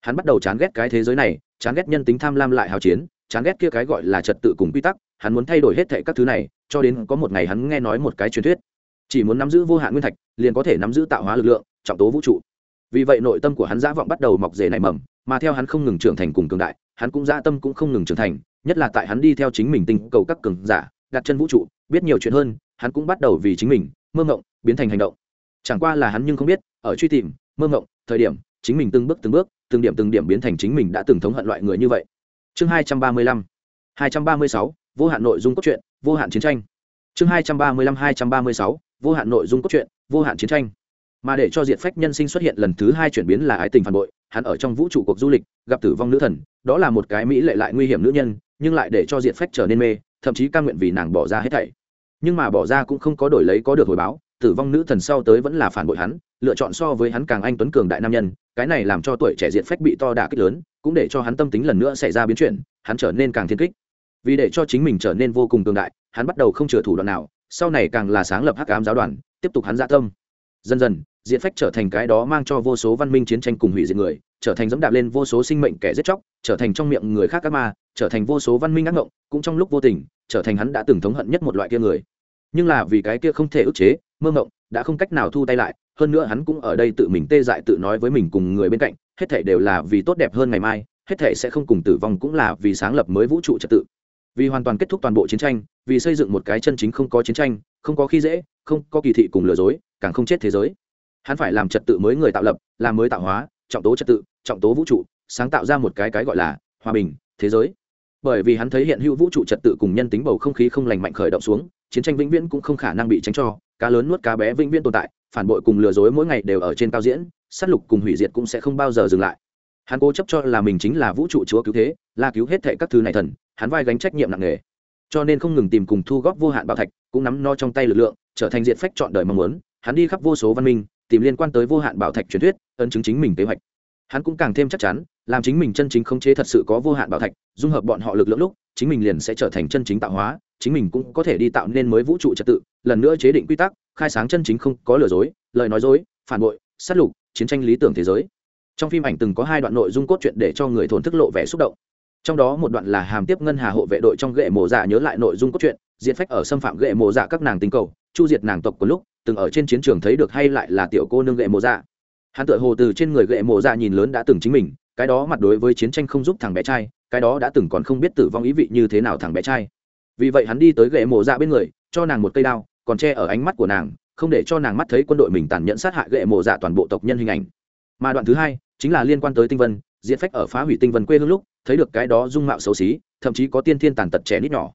hắn bắt đầu chán ghét cái thế giới này, chán ghét nhân tính tham lam lại hào chiến, chán ghét kia cái gọi là trật tự cùng quy tắc. Hắn muốn thay đổi hết thệ các thứ này, cho đến có một ngày hắn nghe nói một cái truyền thuyết. Chỉ muốn nắm giữ vô hạn nguyên thạch, liền có thể nắm giữ tạo hóa lực lượng, trọng tố vũ trụ vì vậy nội tâm của hắn dã vọng bắt đầu mọc rể nảy mầm, mà theo hắn không ngừng trưởng thành cùng cường đại, hắn cũng dã tâm cũng không ngừng trưởng thành, nhất là tại hắn đi theo chính mình tinh cầu các cường giả, đặt chân vũ trụ, biết nhiều chuyện hơn, hắn cũng bắt đầu vì chính mình, mơ ngộng biến thành hành động. Chẳng qua là hắn nhưng không biết, ở truy tìm, mơ ngộng thời điểm, chính mình từng bước từng bước, từng điểm từng điểm biến thành chính mình đã từng thống hận loại người như vậy. Chương hai trăm ba mươi lăm, hai trăm ba mươi sáu, vô hạn nội dung cốt truyện, vô hạn chiến tranh. Chương hai trăm ba mươi lăm, hai trăm ba mươi sáu, vô hạn nội dung cốt truyện, vô hạn chiến tranh mà để cho diện phách nhân sinh xuất hiện lần thứ hai chuyển biến là ái tình phản bội, hắn ở trong vũ trụ cuộc du lịch, gặp tử vong nữ thần, đó là một cái mỹ lệ lại nguy hiểm nữ nhân, nhưng lại để cho diện phách trở nên mê, thậm chí ca nguyện vì nàng bỏ ra hết thảy. Nhưng mà bỏ ra cũng không có đổi lấy có được hồi báo, tử vong nữ thần sau tới vẫn là phản bội hắn, lựa chọn so với hắn càng anh tuấn cường đại nam nhân, cái này làm cho tuổi trẻ diện phách bị to đả kích lớn, cũng để cho hắn tâm tính lần nữa xảy ra biến chuyển, hắn trở nên càng thiên kích. Vì để cho chính mình trở nên vô cùng cường đại, hắn bắt đầu không chừa thủ đoạn nào, sau này càng là sáng lập hắc ám giáo đoàn, tiếp tục hắn dạ tâm dần dần diện phách trở thành cái đó mang cho vô số văn minh chiến tranh cùng hủy diệt người, trở thành dẫm đạp lên vô số sinh mệnh kẻ giết chóc, trở thành trong miệng người khác các ma, trở thành vô số văn minh ác ngộng, cũng trong lúc vô tình, trở thành hắn đã từng thống hận nhất một loại kia người. Nhưng là vì cái kia không thể ức chế, mơ ngộng, đã không cách nào thu tay lại, hơn nữa hắn cũng ở đây tự mình tê dại tự nói với mình cùng người bên cạnh, hết thể đều là vì tốt đẹp hơn ngày mai, hết thể sẽ không cùng tử vong cũng là vì sáng lập mới vũ trụ trật tự. Vì hoàn toàn kết thúc toàn bộ chiến tranh, vì xây dựng một cái chân chính không có chiến tranh, không có khi dễ, không có kỳ thị cùng lừa dối càng không chết thế giới. Hắn phải làm trật tự mới người tạo lập, làm mới tạo hóa, trọng tố trật tự, trọng tố vũ trụ, sáng tạo ra một cái cái gọi là hòa bình, thế giới. Bởi vì hắn thấy hiện hữu vũ trụ trật tự cùng nhân tính bầu không khí không lành mạnh khởi động xuống, chiến tranh vĩnh viễn cũng không khả năng bị tránh cho, cá lớn nuốt cá bé vĩnh viễn tồn tại, phản bội cùng lừa dối mỗi ngày đều ở trên cao diễn, sát lục cùng hủy diệt cũng sẽ không bao giờ dừng lại. Hắn cố chấp cho là mình chính là vũ trụ chúa cứu thế là cứu hết thệ các thứ này thần, hắn vai gánh trách nhiệm nặng nề. Cho nên không ngừng tìm cùng thu góp vô hạn bảo thạch, cũng nắm no trong tay lực lượng, trở thành diện phách chọn đời mong muốn hắn đi khắp vô số văn minh, tìm liên quan tới vô hạn bảo thạch truyền thuyết, ấn chứng chính mình kế hoạch. Hắn cũng càng thêm chắc chắn, làm chính mình chân chính khống chế thật sự có vô hạn bảo thạch, dung hợp bọn họ lực lượng lúc, chính mình liền sẽ trở thành chân chính tạo hóa, chính mình cũng có thể đi tạo nên mới vũ trụ trật tự, lần nữa chế định quy tắc, khai sáng chân chính không có lừa dối, lời nói dối, phản bội, sát lục, chiến tranh lý tưởng thế giới. Trong phim ảnh từng có hai đoạn nội dung cốt truyện để cho người thổn thức lộ vẻ xúc động. Trong đó một đoạn là hàm tiếp ngân hà hộ vệ đội trong ghệ mộ dạ nhớ lại nội dung cốt truyện, diệt phách ở xâm phạm ghệ mộ dạ các nàng tinh cầu, chu diệt nàng tộc của lúc từng ở trên chiến trường thấy được hay lại là tiểu cô nương gậy mộ dạ. Hắn tự hồ từ trên người gậy mộ dạ nhìn lớn đã từng chính mình, cái đó mặt đối với chiến tranh không giúp thằng bé trai, cái đó đã từng còn không biết tử vong ý vị như thế nào thằng bé trai. Vì vậy hắn đi tới gậy mộ dạ bên người, cho nàng một cây đao, còn che ở ánh mắt của nàng, không để cho nàng mắt thấy quân đội mình tàn nhẫn sát hại gậy mộ dạ toàn bộ tộc nhân hình ảnh. Mà đoạn thứ hai, chính là liên quan tới tinh vân diện phách ở phá hủy tinh vân quê hương lúc, thấy được cái đó dung mạo xấu xí, thậm chí có tiên thiên tàn tật trẻ nít nhỏ.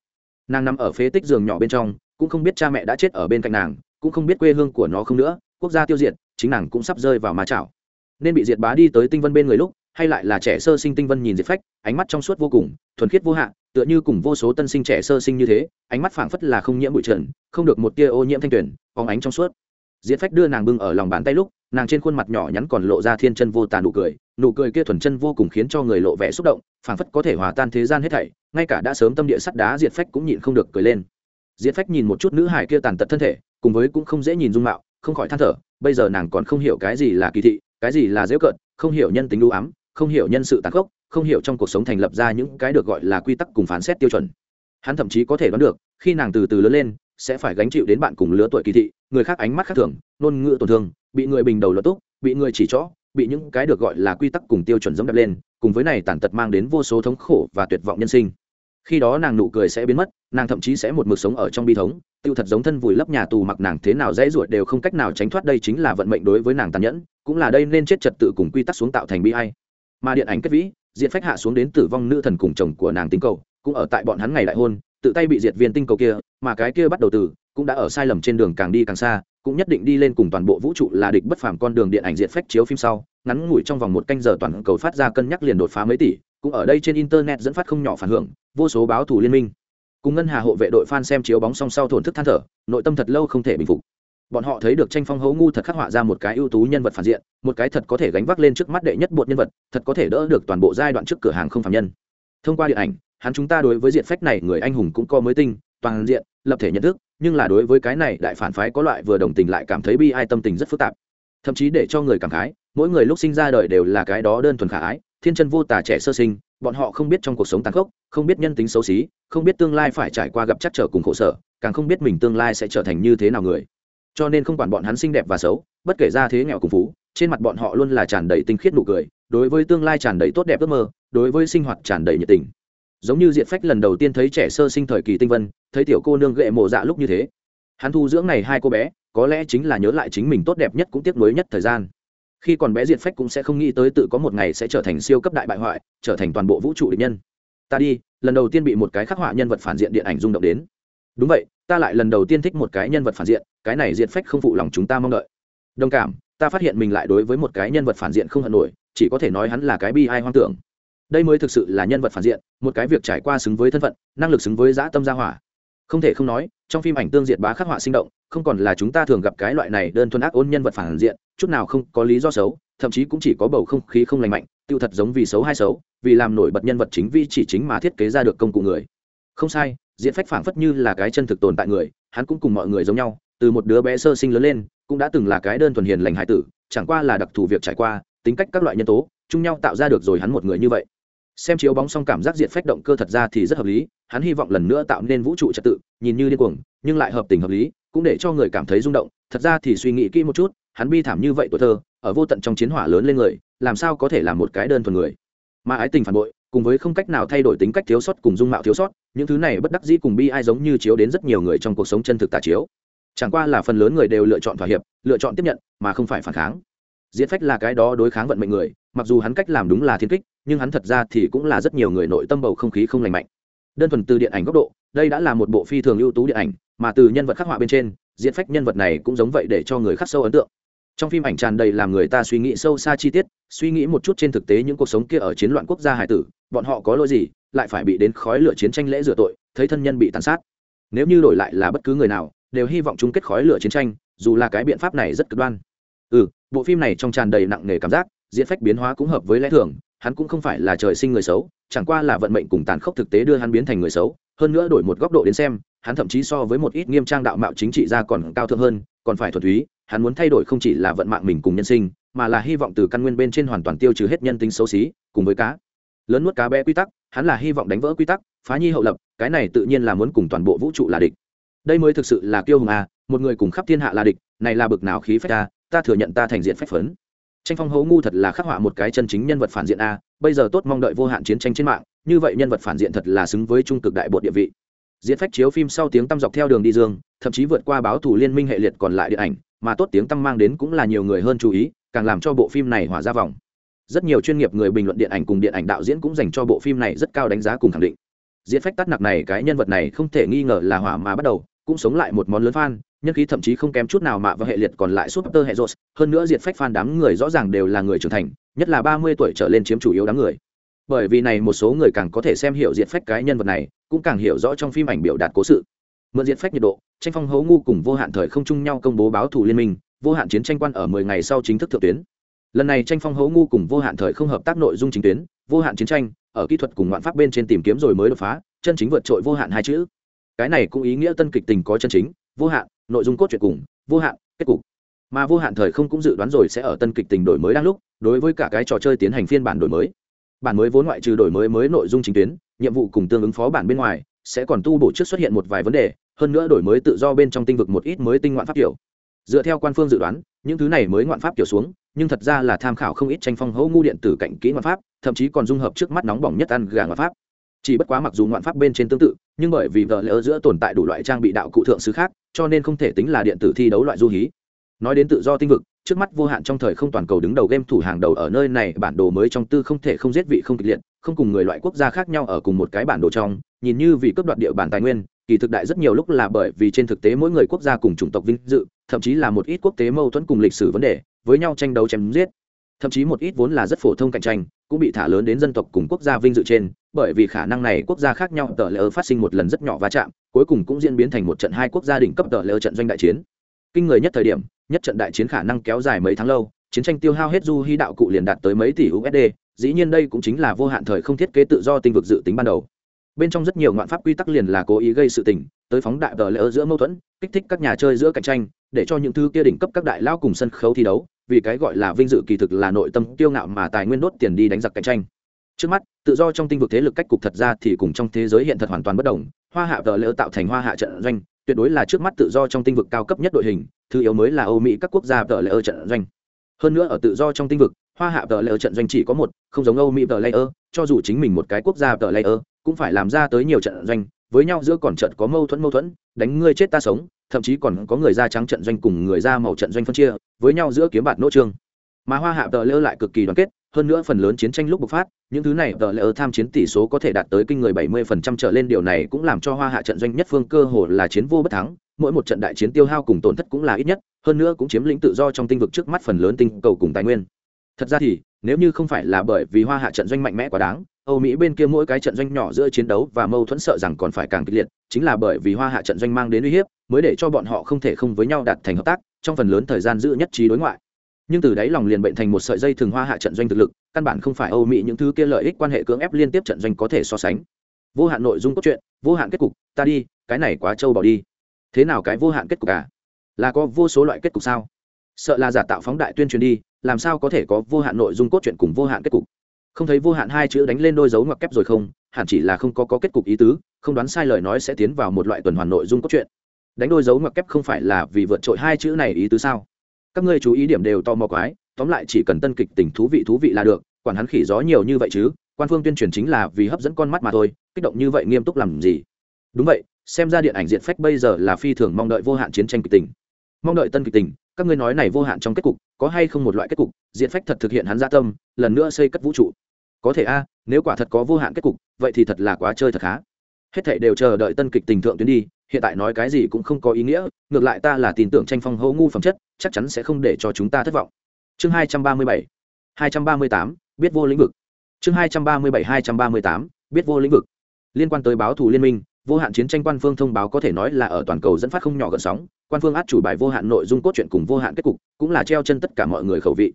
Nàng nằm ở phế tích giường nhỏ bên trong, cũng không biết cha mẹ đã chết ở bên cạnh nàng cũng không biết quê hương của nó không nữa, quốc gia tiêu diệt, chính nàng cũng sắp rơi vào ma chảo. Nên bị diệt bá đi tới tinh vân bên người lúc, hay lại là trẻ sơ sinh tinh vân nhìn diệt phách, ánh mắt trong suốt vô cùng, thuần khiết vô hạn, tựa như cùng vô số tân sinh trẻ sơ sinh như thế, ánh mắt phảng phất là không nhiễm bụi trần, không được một tia ô nhiễm thanh tuyển phóng ánh trong suốt. Diệt phách đưa nàng bưng ở lòng bàn tay lúc, nàng trên khuôn mặt nhỏ nhắn còn lộ ra thiên chân vô tàn nụ cười nụ cười kia thuần chân vô cùng khiến cho người lộ vẻ xúc động, phảng phất có thể hòa tan thế gian hết thảy, ngay cả đã sớm tâm địa sắt đá diệt phách cũng nhịn không được cười lên. Diệt phách nhìn một chút nữ hải kia tàn tật thân thể cùng với cũng không dễ nhìn dung mạo không khỏi than thở bây giờ nàng còn không hiểu cái gì là kỳ thị cái gì là dễ cợt, không hiểu nhân tính ưu ám không hiểu nhân sự tàn khốc không hiểu trong cuộc sống thành lập ra những cái được gọi là quy tắc cùng phán xét tiêu chuẩn. Hắn thậm chí có thể đoán được khi nàng từ từ lớn lên sẽ phải gánh chịu đến bạn cùng lứa tuổi kỳ thị người khác ánh mắt khác thường ngôn ngữ tổn thương bị người bình đầu lọt túc bị người chỉ trỏ bị những cái được gọi là quy tắc cùng tiêu chuẩn giống đập lên cùng với này tàn tật mang đến vô số thống khổ và tuyệt vọng nhân sinh. Khi đó nàng nụ cười sẽ biến mất nàng thậm chí sẽ một mực sống ở trong bi thống, tiêu thật giống thân vùi lấp nhà tù mặc nàng thế nào dễ ruột đều không cách nào tránh thoát đây chính là vận mệnh đối với nàng tàn nhẫn, cũng là đây nên chết trật tự cùng quy tắc xuống tạo thành bi hay mà điện ảnh kết vĩ diện phách hạ xuống đến tử vong nữ thần cùng chồng của nàng tinh cầu, cũng ở tại bọn hắn ngày đại hôn, tự tay bị diệt viên tinh cầu kia, mà cái kia bắt đầu từ, cũng đã ở sai lầm trên đường càng đi càng xa, cũng nhất định đi lên cùng toàn bộ vũ trụ là địch bất phàm con đường điện ảnh diện phách chiếu phim sau, ngắn ngủi trong vòng một canh giờ toàn cầu phát ra cân nhắc liền đột phá mấy tỷ, cũng ở đây trên internet dẫn phát không nhỏ phản hưởng, vô số báo thủ liên minh cùng ngân hà hộ vệ đội fan xem chiếu bóng song sau thổn thức than thở, nội tâm thật lâu không thể bình phục. Bọn họ thấy được tranh phong hấu ngu thật khắc họa ra một cái ưu tú nhân vật phản diện, một cái thật có thể gánh vác lên trước mắt đệ nhất bột nhân vật, thật có thể đỡ được toàn bộ giai đoạn trước cửa hàng không phạm nhân. Thông qua điện ảnh, hắn chúng ta đối với diện phách này người anh hùng cũng có mới tinh, toàn diện, lập thể nhận thức, nhưng là đối với cái này đại phản phái có loại vừa đồng tình lại cảm thấy bi ai tâm tình rất phức tạp. Thậm chí để cho người cảm khái, mỗi người lúc sinh ra đời đều là cái đó đơn thuần khả ái, thiên chân vô tà trẻ sơ sinh bọn họ không biết trong cuộc sống tàn khốc, không biết nhân tính xấu xí, không biết tương lai phải trải qua gặp chắc trở cùng khổ sở, càng không biết mình tương lai sẽ trở thành như thế nào người. Cho nên không quản bọn hắn xinh đẹp và xấu, bất kể ra thế nghèo cùng phú, trên mặt bọn họ luôn là tràn đầy tinh khiết nụ cười, đối với tương lai tràn đầy tốt đẹp ước mơ, đối với sinh hoạt tràn đầy nhiệt tình. Giống như diện phách lần đầu tiên thấy trẻ sơ sinh thời kỳ tinh vân, thấy tiểu cô nương gệ mộ dạ lúc như thế. Hắn thu dưỡng này hai cô bé, có lẽ chính là nhớ lại chính mình tốt đẹp nhất cũng tiếc nuối nhất thời gian khi còn bé diệt phách cũng sẽ không nghĩ tới tự có một ngày sẽ trở thành siêu cấp đại bại hoại, trở thành toàn bộ vũ trụ địch nhân. Ta đi, lần đầu tiên bị một cái khắc họa nhân vật phản diện điện ảnh rung động đến. Đúng vậy, ta lại lần đầu tiên thích một cái nhân vật phản diện, cái này diệt phách không phụ lòng chúng ta mong đợi. Đồng cảm, ta phát hiện mình lại đối với một cái nhân vật phản diện không hận nổi, chỉ có thể nói hắn là cái bi ai hoang tưởng. Đây mới thực sự là nhân vật phản diện, một cái việc trải qua xứng với thân phận, năng lực xứng với dã tâm gia hỏa không thể không nói, trong phim ảnh tương diện bá khắc họa sinh động, không còn là chúng ta thường gặp cái loại này đơn thuần ác ôn nhân vật phản diện, chút nào không có lý do xấu, thậm chí cũng chỉ có bầu không khí không lành mạnh, tiêu thật giống vì xấu hay xấu, vì làm nổi bật nhân vật chính vi chỉ chính mà thiết kế ra được công cụ người. Không sai diện phách phảng phất như là cái chân thực tồn tại người, hắn cũng cùng mọi người giống nhau, từ một đứa bé sơ sinh lớn lên, cũng đã từng là cái đơn thuần hiền lành hải tử, chẳng qua là đặc thù việc trải qua, tính cách các loại nhân tố, chung nhau tạo ra được rồi hắn một người như vậy xem chiếu bóng xong cảm giác diện phách động cơ thật ra thì rất hợp lý, hắn hy vọng lần nữa tạo nên vũ trụ trật tự, nhìn như điên cuồng, nhưng lại hợp tình hợp lý, cũng để cho người cảm thấy rung động. Thật ra thì suy nghĩ kỹ một chút, hắn bi thảm như vậy tuổi thơ, ở vô tận trong chiến hỏa lớn lên người, làm sao có thể là một cái đơn thuần người? Mà ái tình phản bội, cùng với không cách nào thay đổi tính cách thiếu sót cùng dung mạo thiếu sót, những thứ này bất đắc dĩ cùng bi ai giống như chiếu đến rất nhiều người trong cuộc sống chân thực tà chiếu. Chẳng qua là phần lớn người đều lựa chọn thỏa hiệp, lựa chọn tiếp nhận, mà không phải phản kháng. Diễn phách là cái đó đối kháng vận mệnh người mặc dù hắn cách làm đúng là thiên kích, nhưng hắn thật ra thì cũng là rất nhiều người nội tâm bầu không khí không lành mạnh. Đơn thuần từ điện ảnh góc độ, đây đã là một bộ phi thường ưu tú điện ảnh, mà từ nhân vật khắc họa bên trên, diễn phách nhân vật này cũng giống vậy để cho người khắc sâu ấn tượng. Trong phim ảnh tràn đầy làm người ta suy nghĩ sâu xa chi tiết, suy nghĩ một chút trên thực tế những cuộc sống kia ở chiến loạn quốc gia hải tử, bọn họ có lỗi gì, lại phải bị đến khói lửa chiến tranh lễ rửa tội, thấy thân nhân bị tàn sát. Nếu như đổi lại là bất cứ người nào, đều hy vọng chung kết khói lửa chiến tranh, dù là cái biện pháp này rất cực đoan. Ừ bộ phim này trong tràn đầy nặng nề cảm giác diễn phách biến hóa cũng hợp với lẽ thường, hắn cũng không phải là trời sinh người xấu, chẳng qua là vận mệnh cùng tàn khốc thực tế đưa hắn biến thành người xấu, hơn nữa đổi một góc độ đến xem, hắn thậm chí so với một ít nghiêm trang đạo mạo chính trị ra còn cao thượng hơn, còn phải thuần túy, hắn muốn thay đổi không chỉ là vận mạng mình cùng nhân sinh, mà là hy vọng từ căn nguyên bên trên hoàn toàn tiêu trừ hết nhân tính xấu xí, cùng với cá. Lớn nuốt cá bé quy tắc, hắn là hy vọng đánh vỡ quy tắc, phá nhi hậu lập, cái này tự nhiên là muốn cùng toàn bộ vũ trụ là địch. Đây mới thực sự là kiêu hùng à một người cùng khắp thiên hạ là địch, này là bực nào khí phách ta ta thừa nhận ta thành diện phách phấn tranh phong hấu ngu thật là khắc họa một cái chân chính nhân vật phản diện a, bây giờ tốt mong đợi vô hạn chiến tranh trên mạng, như vậy nhân vật phản diện thật là xứng với trung cực đại bột địa vị. Diễn phách chiếu phim sau tiếng tăm dọc theo đường đi dương, thậm chí vượt qua báo thủ liên minh hệ liệt còn lại điện ảnh, mà tốt tiếng tăm mang đến cũng là nhiều người hơn chú ý, càng làm cho bộ phim này hỏa ra vòng. Rất nhiều chuyên nghiệp người bình luận điện ảnh cùng điện ảnh đạo diễn cũng dành cho bộ phim này rất cao đánh giá cùng khẳng định. Diễn phách tắt nặc này cái nhân vật này không thể nghi ngờ là hỏa mà bắt đầu cũng sống lại một món lớn fan, nhân khí thậm chí không kém chút nào mạ và hệ liệt còn lại suốt tơ hệ rột hơn nữa diệt phách fan đám người rõ ràng đều là người trưởng thành, nhất là ba mươi tuổi trở lên chiếm chủ yếu đám người. Bởi vì này một số người càng có thể xem hiểu diệt phách cái nhân vật này, cũng càng hiểu rõ trong phim ảnh biểu đạt cố sự. Mượn diệt phách nhiệt độ, tranh phong hấu ngu cùng vô hạn thời không chung nhau công bố báo thủ liên minh, vô hạn chiến tranh quan ở mười ngày sau chính thức thượng tuyến. Lần này tranh phong hấu ngu cùng vô hạn thời không hợp tác nội dung chính tuyến, vô hạn chiến tranh, ở kỹ thuật cùng ngoạn pháp bên trên tìm kiếm rồi mới đột phá, chân chính vượt trội vô hạn hai chữ cái này cũng ý nghĩa tân kịch tình có chân chính, vô hạn, nội dung cốt truyện cùng, vô hạn, kết cục. Mà vô hạn thời không cũng dự đoán rồi sẽ ở tân kịch tình đổi mới đang lúc, đối với cả cái trò chơi tiến hành phiên bản đổi mới. Bản mới vốn ngoại trừ đổi mới mới nội dung chính tuyến, nhiệm vụ cùng tương ứng phó bản bên ngoài, sẽ còn tu bổ trước xuất hiện một vài vấn đề, hơn nữa đổi mới tự do bên trong tinh vực một ít mới tinh ngoạn pháp kiểu. Dựa theo quan phương dự đoán, những thứ này mới ngoạn pháp kiểu xuống, nhưng thật ra là tham khảo không ít tranh phong hấu ngu điện tử cạnh kỹ ngoạn pháp, thậm chí còn dung hợp trước mắt nóng bỏng nhất ăn gà ngoạn pháp chỉ bất quá mặc dù ngoạn pháp bên trên tương tự, nhưng bởi vì vợ lỡ giữa tồn tại đủ loại trang bị đạo cụ thượng sứ khác, cho nên không thể tính là điện tử thi đấu loại du hí. Nói đến tự do tinh vực, trước mắt vô hạn trong thời không toàn cầu đứng đầu game thủ hàng đầu ở nơi này, bản đồ mới trong tư không thể không giết vị không kịch liệt, không cùng người loại quốc gia khác nhau ở cùng một cái bản đồ trong, nhìn như vì cướp đoạt địa bàn tài nguyên, kỳ thực đại rất nhiều lúc là bởi vì trên thực tế mỗi người quốc gia cùng chủng tộc vinh dự, thậm chí là một ít quốc tế mâu thuẫn cùng lịch sử vấn đề, với nhau tranh đấu chém giết. Thậm chí một ít vốn là rất phổ thông cạnh tranh cũng bị thả lớn đến dân tộc cùng quốc gia vinh dự trên, bởi vì khả năng này quốc gia khác nhau tờ lỡ phát sinh một lần rất nhỏ va chạm, cuối cùng cũng diễn biến thành một trận hai quốc gia đỉnh cấp tờ lỡ trận doanh đại chiến. Kinh người nhất thời điểm, nhất trận đại chiến khả năng kéo dài mấy tháng lâu, chiến tranh tiêu hao hết du hy đạo cụ liền đạt tới mấy tỷ usd dĩ nhiên đây cũng chính là vô hạn thời không thiết kế tự do tinh vực dự tính ban đầu. Bên trong rất nhiều ngoạn pháp quy tắc liền là cố ý gây sự tình, tới phóng đại tờ lỡ giữa mâu thuẫn, kích thích các nhà chơi giữa cạnh tranh, để cho những thứ kia đỉnh cấp các đại lao cùng sân khấu thi đấu vì cái gọi là vinh dự kỳ thực là nội tâm tiêu ngạo mà tài nguyên đốt tiền đi đánh giặc cạnh tranh. Trước mắt, tự do trong tinh vực thế lực cách cục thật ra thì cùng trong thế giới hiện thật hoàn toàn bất đồng, hoa hạ tờ lỡ tạo thành hoa hạ trận doanh, tuyệt đối là trước mắt tự do trong tinh vực cao cấp nhất đội hình, thứ yếu mới là âu mỹ các quốc gia tờ lỡ trận doanh. Hơn nữa ở tự do trong tinh vực, hoa hạ tờ lỡ trận doanh chỉ có một, không giống âu mỹ tờ lỡ cho dù chính mình một cái quốc gia tờ lỡ cũng phải làm ra tới nhiều trận doanh với nhau giữa còn trận có mâu thuẫn mâu thuẫn, đánh ngươi chết ta sống, thậm chí còn có người da trắng trận doanh cùng người da màu trận doanh phân chia, với nhau giữa kiếm bạt nỗ trương. Mà hoa hạ tờ lơ lại cực kỳ đoàn kết, hơn nữa phần lớn chiến tranh lúc bộc phát, những thứ này tờ lơ tham chiến tỷ số có thể đạt tới kinh người 70% trở lên, điều này cũng làm cho hoa hạ trận doanh nhất phương cơ hồ là chiến vô bất thắng, mỗi một trận đại chiến tiêu hao cùng tổn thất cũng là ít nhất, hơn nữa cũng chiếm lĩnh tự do trong tinh vực trước mắt phần lớn tinh cầu cùng tài nguyên. Thật ra thì, nếu như không phải là bởi vì hoa hạ trận doanh mạnh mẽ quá đáng âu mỹ bên kia mỗi cái trận doanh nhỏ giữa chiến đấu và mâu thuẫn sợ rằng còn phải càng kịch liệt, chính là bởi vì hoa hạ trận doanh mang đến uy hiếp, mới để cho bọn họ không thể không với nhau đạt thành hợp tác, trong phần lớn thời gian giữ nhất trí đối ngoại. Nhưng từ đấy lòng liền bệnh thành một sợi dây thường hoa hạ trận doanh thực lực, căn bản không phải âu mỹ những thứ kia lợi ích quan hệ cưỡng ép liên tiếp trận doanh có thể so sánh. Vô hạn nội dung cốt truyện, vô hạn kết cục, ta đi, cái này quá trâu bỏ đi. Thế nào cái vô hạn kết cục à? Là có vô số loại kết cục sao? Sợ là giả tạo phóng đại tuyên truyền đi, làm sao có thể có vô hạn nội dung cốt truyện cùng vô hạn kết cục? Không thấy vô hạn hai chữ đánh lên đôi dấu ngoặc kép rồi không? Hẳn chỉ là không có, có kết cục ý tứ không đoán sai lời nói sẽ tiến vào một loại tuần hoàn nội dung cốt truyện. Đánh đôi dấu ngoặc kép không phải là vì vượt trội hai chữ này ý tứ sao? Các ngươi chú ý điểm đều to mò quái tóm lại chỉ cần tân kịch tình thú vị thú vị là được quản hắn khỉ gió nhiều như vậy chứ quan phương tuyên truyền chính là vì hấp dẫn con mắt mà thôi kích động như vậy nghiêm túc làm gì? Đúng vậy xem ra điện ảnh diện phách bây giờ là phi thường mong đợi vô hạn chiến tranh kịch tình. Mong đợi tân kịch tình các ngươi nói này vô hạn trong kết cục có hay không một loại kết cục? Diện phách thật thực hiện hắn gia tâm lần nữa xây cất vũ trụ có thể a, nếu quả thật có vô hạn kết cục, vậy thì thật là quá chơi thật khá. Hết thảy đều chờ đợi tân kịch tình thượng tuyến đi, hiện tại nói cái gì cũng không có ý nghĩa, ngược lại ta là tin tưởng tranh phong hô ngu phẩm chất, chắc chắn sẽ không để cho chúng ta thất vọng. Chương hai trăm ba mươi bảy, hai trăm ba mươi tám, biết vô lĩnh vực. Chương hai trăm ba mươi bảy, hai trăm ba mươi tám, biết vô lĩnh vực. Liên quan tới báo thù liên minh, vô hạn chiến tranh quan phương thông báo có thể nói là ở toàn cầu dẫn phát không nhỏ gần sóng, quan phương át chủ bài vô hạn nội dung cốt truyện cùng vô hạn kết cục, cũng là treo chân tất cả mọi người khẩu vị.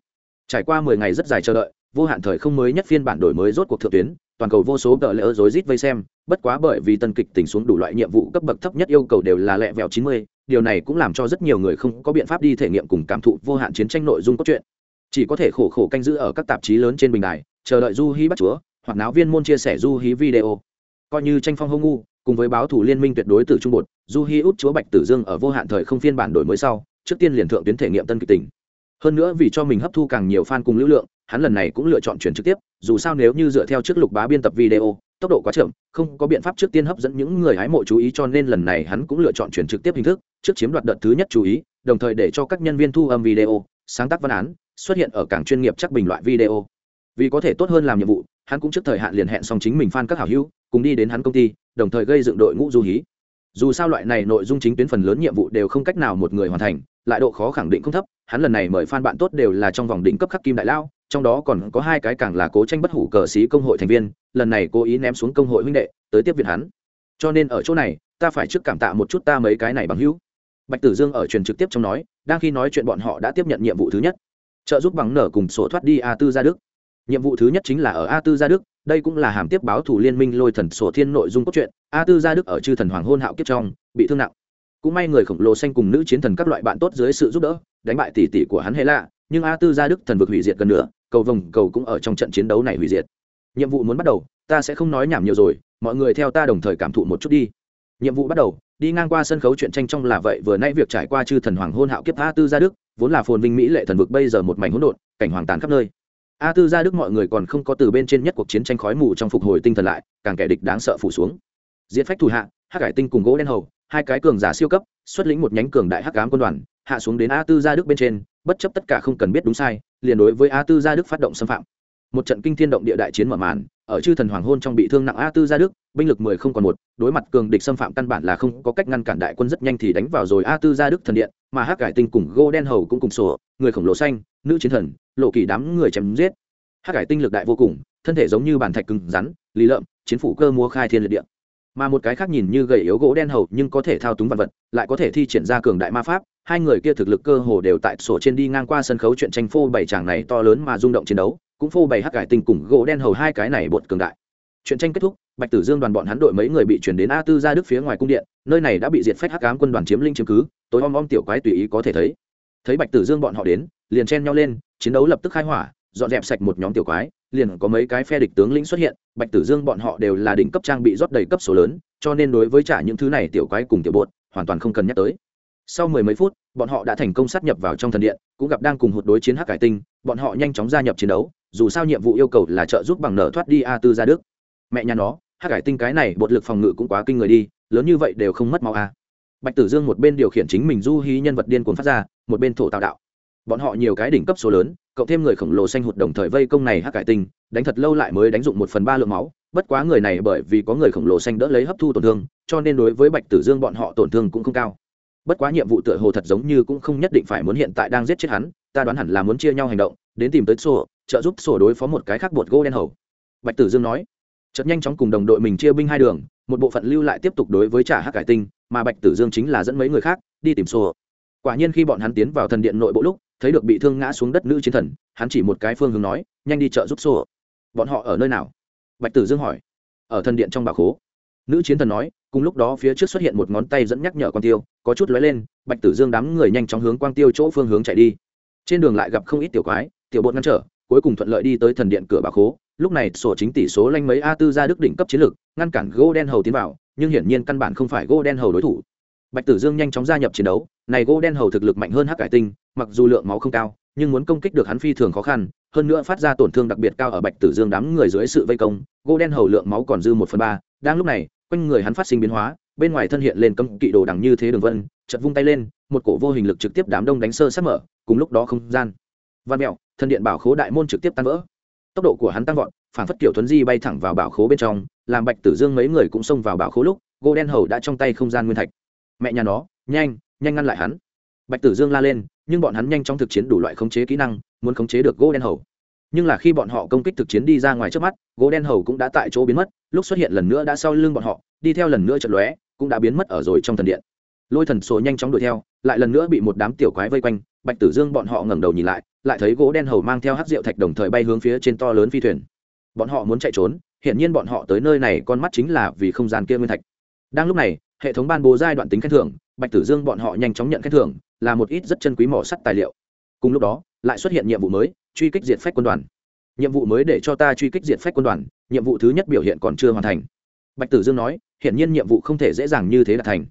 Trải qua mười ngày rất dài chờ đợi vô hạn thời không mới nhất phiên bản đổi mới rốt cuộc thượng tuyến, toàn cầu vô số tờ lỡ rối rít vây xem, bất quá bởi vì tân kịch tình xuống đủ loại nhiệm vụ cấp bậc thấp nhất yêu cầu đều là lẹ vẹo chín mươi, điều này cũng làm cho rất nhiều người không có biện pháp đi thể nghiệm cùng cảm thụ vô hạn chiến tranh nội dung cốt truyện. Chỉ có thể khổ khổ canh giữ ở các tạp chí lớn trên bình đài, chờ đợi du hí bắt chúa, hoặc náo viên môn chia sẻ du hí video. Coi như tranh phong hông ngu, cùng với báo thủ liên minh tuyệt đối từ trung bột, du hí út chúa bạch tử dương ở vô hạn thời không phiên bản đổi mới sau, trước tiên liền thượng tuyến thể nghiệm tân kịch tình. Hơn nữa vì cho mình hấp thu càng nhiều fan cùng lưu lượng hắn lần này cũng lựa chọn chuyển trực tiếp, dù sao nếu như dựa theo trước lục bá biên tập video, tốc độ quá chậm, không có biện pháp trước tiên hấp dẫn những người hái mộ chú ý cho nên lần này hắn cũng lựa chọn chuyển trực tiếp hình thức, trước chiếm đoạt đợt thứ nhất chú ý, đồng thời để cho các nhân viên thu âm video, sáng tác văn án, xuất hiện ở cảng chuyên nghiệp chắc bình loại video. Vì có thể tốt hơn làm nhiệm vụ, hắn cũng trước thời hạn liền hẹn xong chính mình fan các hảo hữu, cùng đi đến hắn công ty, đồng thời gây dựng đội ngũ du hí. Dù sao loại này nội dung chính tuyến phần lớn nhiệm vụ đều không cách nào một người hoàn thành, lại độ khó khẳng định không thấp, hắn lần này mời fan bạn tốt đều là trong vòng đỉnh cấp khắc kim đại lao trong đó còn có hai cái càng là cố tranh bất hủ cờ sĩ công hội thành viên, lần này cố ý ném xuống công hội huynh đệ, tới tiếp viện hắn. Cho nên ở chỗ này, ta phải trước cảm tạ một chút ta mấy cái này bằng hữu. Bạch tử dương ở truyền trực tiếp trong nói, đang khi nói chuyện bọn họ đã tiếp nhận nhiệm vụ thứ nhất. Trợ giúp bằng nở cùng sổ thoát đi a tư gia đức. Nhiệm vụ thứ nhất chính là ở a tư gia đức, đây cũng là hàm tiếp báo thủ liên minh lôi thần sổ thiên nội dung cốt truyện, a tư gia đức ở chư thần hoàng hôn hạo kiếp trong, bị thương nặng. Cũng may người khổng lồ xanh cùng nữ chiến thần các loại bạn tốt dưới sự giúp đỡ, đánh bại tỷ tỷ của hắn hệ lạ, nhưng a tư gia đức thần vực hủy diệt gần nữa cầu vồng, cầu cũng ở trong trận chiến đấu này hủy diệt. Nhiệm vụ muốn bắt đầu, ta sẽ không nói nhảm nhiều rồi, mọi người theo ta đồng thời cảm thụ một chút đi. Nhiệm vụ bắt đầu, đi ngang qua sân khấu chuyện tranh trong là vậy, vừa nãy việc trải qua chư thần hoàng hôn hạo kiếp a tư gia đức, vốn là phồn vinh mỹ lệ thần vực, bây giờ một mảnh hỗn độn, cảnh hoàng tàn khắp nơi. A tư gia đức mọi người còn không có từ bên trên nhất cuộc chiến tranh khói mù trong phục hồi tinh thần lại, càng kẻ địch đáng sợ phủ xuống. Diễn phách thủ hạ, hắc cải tinh cùng gỗ đen hầu, hai cái cường giả siêu cấp, xuất lĩnh một nhánh cường đại hắc cám quân đoàn hạ xuống đến a tư gia đức bên trên, bất chấp tất cả không cần biết đúng sai, liền đối với a tư gia đức phát động xâm phạm. Một trận kinh thiên động địa đại chiến mở màn, ở chư thần hoàng hôn trong bị thương nặng a tư gia đức, binh lực mười không còn một, đối mặt cường địch xâm phạm căn bản là không có cách ngăn cản đại quân rất nhanh thì đánh vào rồi a tư gia đức thần điện, mà hắc cải tinh cùng gô đen hầu cũng cùng sổ, người khổng lồ xanh, nữ chiến thần, lộ kỳ đám người chém giết. Hắc cải tinh lực đại vô cùng, thân thể giống như bản thạch cứng rắn lý lợm, chiến phủ cơ múa khai thiên liệt địa. Mà một cái khác nhìn như gầy yếu gỗ đen hầu nhưng có thể thao túng vật vật, lại có thể thi triển ra cường đại ma pháp hai người kia thực lực cơ hồ đều tại sổ trên đi ngang qua sân khấu chuyện tranh phô bảy chàng này to lớn mà rung động chiến đấu, cũng phô bày hắc cải tinh cùng gỗ đen hầu hai cái này bột cường đại. Chuyện tranh kết thúc, bạch tử dương đoàn bọn hắn đội mấy người bị chuyển đến a tư ra đức phía ngoài cung điện, nơi này đã bị diệt phách hắc ám quân đoàn chiếm linh chiếm cứ, tối om om tiểu quái tùy ý có thể thấy. Thấy bạch tử dương bọn họ đến, liền chen nhau lên, chiến đấu lập tức khai hỏa, dọn dẹp sạch một nhóm tiểu quái, liền có mấy cái phe địch tướng lĩnh xuất hiện, bạch tử dương bọn họ đều là đỉnh cấp trang bị rót đầy cấp số lớn, cho nên đối với trả những thứ này tiểu quái cùng tiểu bột, hoàn toàn không cần nhắc tới sau mười mấy phút, bọn họ đã thành công sát nhập vào trong thần điện, cũng gặp đang cùng hụt đối chiến hắc cải tinh, bọn họ nhanh chóng gia nhập chiến đấu, dù sao nhiệm vụ yêu cầu là trợ giúp bằng nở thoát đi a tư ra đức. Mẹ nhà nó, hắc cải tinh cái này bột lực phòng ngự cũng quá kinh người đi, lớn như vậy đều không mất máu a. Bạch tử dương một bên điều khiển chính mình du hí nhân vật điên cuồng phát ra, một bên thổ tạo đạo. Bọn họ nhiều cái đỉnh cấp số lớn, cộng thêm người khổng lồ xanh hụt đồng thời vây công này hắc cải tinh, đánh thật lâu lại mới đánh dụng một phần ba lượng máu, bất quá người này bởi vì có người khổng lồ xanh đỡ lấy hấp thu tổn thương, cho nên đối với bạch tử dương bọn họ tổn thương cũng không cao bất quá nhiệm vụ tựa hồ thật giống như cũng không nhất định phải muốn hiện tại đang giết chết hắn, ta đoán hẳn là muốn chia nhau hành động, đến tìm tới sổ, trợ giúp sổ đối phó một cái khác bột gỗ đen hầu. Bạch tử dương nói, chợt nhanh chóng cùng đồng đội mình chia binh hai đường, một bộ phận lưu lại tiếp tục đối với trả hắc cải tinh, mà bạch tử dương chính là dẫn mấy người khác, đi tìm sổ. Quả nhiên khi bọn hắn tiến vào thần điện nội bộ lúc, thấy được bị thương ngã xuống đất nữ chiến thần, hắn chỉ một cái phương hướng nói, nhanh đi trợ giúp sổ. Bọn họ ở nơi nào? Bạch tử dương hỏi. Ở thần điện trong bà khố. Nữ chiến thần nói, cùng lúc đó phía trước xuất hiện một ngón tay dẫn nhắc nhở con tiêu có chút lóe lên, bạch tử dương đám người nhanh chóng hướng quang tiêu chỗ phương hướng chạy đi. Trên đường lại gặp không ít tiểu quái, tiểu bột ngăn trở, cuối cùng thuận lợi đi tới thần điện cửa bà khố. Lúc này, sổ chính tỷ số lanh mấy a tư ra đức đỉnh cấp chiến lược, ngăn cản gỗ đen hầu tiến vào, nhưng hiển nhiên căn bản không phải gỗ đen hầu đối thủ. Bạch tử dương nhanh chóng gia nhập chiến đấu, này gỗ đen hầu thực lực mạnh hơn hắc cải tinh, mặc dù lượng máu không cao, nhưng muốn công kích được hắn phi thường khó khăn, hơn nữa phát ra tổn thương đặc biệt cao ở bạch tử dương đám người dưới sự vây công, gỗ đen hầu lượng máu còn dư một phần ba, đang lúc này, quanh người hắn phát sinh biến hóa bên ngoài thân hiện lên cấm kỵ đồ đằng như thế đường vân chật vung tay lên, một cổ vô hình lực trực tiếp đám đông đánh sơ sát mở, cùng lúc đó không gian. Văn mẹo, thân điện bảo khố đại môn trực tiếp tan vỡ. Tốc độ của hắn tăng vọt, phản phất kiểu thuấn di bay thẳng vào bảo khố bên trong, làm bạch tử dương mấy người cũng xông vào bảo khố lúc, gỗ đen hầu đã trong tay không gian nguyên thạch. Mẹ nhà nó, nhanh nhanh ngăn lại hắn. Bạch tử dương la lên, nhưng bọn hắn nhanh chóng thực chiến đủ loại khống chế kỹ năng, muốn khống chế được gỗ đen hầu. Nhưng là khi bọn họ công kích thực chiến đi ra ngoài trước mắt, gỗ đen hầu cũng đã tại chỗ biến mất, lúc xuất hiện lần nữa đã sau lưng bọn họ, đi theo lần nữa trận lóe cũng đã biến mất ở rồi trong thần điện. Lôi thần sổ nhanh chóng đuổi theo, lại lần nữa bị một đám tiểu quái vây quanh, bạch tử dương bọn họ ngẩng đầu nhìn lại lại thấy gỗ đen hầu mang theo hát rượu thạch đồng thời bay hướng phía trên to lớn phi thuyền. Bọn họ muốn chạy trốn hiện nhiên bọn họ tới nơi này con mắt chính là vì không gian kia nguyên thạch. Đang lúc này, hệ thống ban bố giai đoạn tính khen thưởng, bạch tử dương bọn họ nhanh chóng nhận khen thưởng, là một ít rất chân quý mỏ sắt tài liệu. Cùng lúc đó, lại xuất hiện nhiệm vụ mới, truy kích diệt phách quân đoàn. Nhiệm vụ mới để cho ta truy kích diệt phách quân đoàn, nhiệm vụ thứ nhất biểu hiện còn chưa hoàn thành. Bạch tử dương nói hiện nhiên nhiệm vụ không thể dễ dàng như thế đạt thành.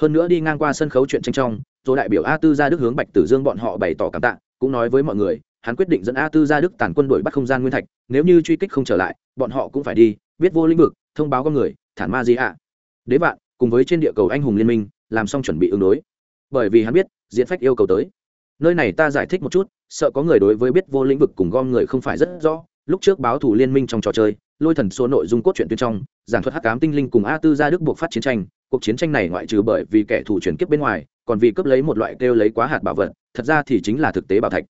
Hơn nữa đi ngang qua sân khấu chuyện tranh trong, rồi đại biểu a tư gia đức hướng bạch tử dương bọn họ bày tỏ cảm tạ, cũng nói với mọi người, hắn quyết định dẫn a tư gia đức tàn quân đuổi bắt không gian nguyên thạch, nếu như truy kích không trở lại, bọn họ cũng phải đi, biết vô lĩnh vực, thông báo con người thản ma gì ạ. Đế vạn, cùng với trên địa cầu anh hùng liên minh, làm xong chuẩn bị ứng đối. Bởi vì hắn biết, diễn phách yêu cầu tới. Nơi này ta giải thích một chút, sợ có người đối với biết vô lĩnh vực cùng gom người không phải rất rõ, lúc trước báo thủ liên minh trong trò chơi lôi thần số nội dung cốt truyện tuyên trong, giảng thuật hắc cám tinh linh cùng a tư gia đức buộc phát chiến tranh. Cuộc chiến tranh này ngoại trừ bởi vì kẻ thù chuyển kiếp bên ngoài, còn vì cướp lấy một loại kêu lấy quá hạt bảo vật, thật ra thì chính là thực tế bảo thạch.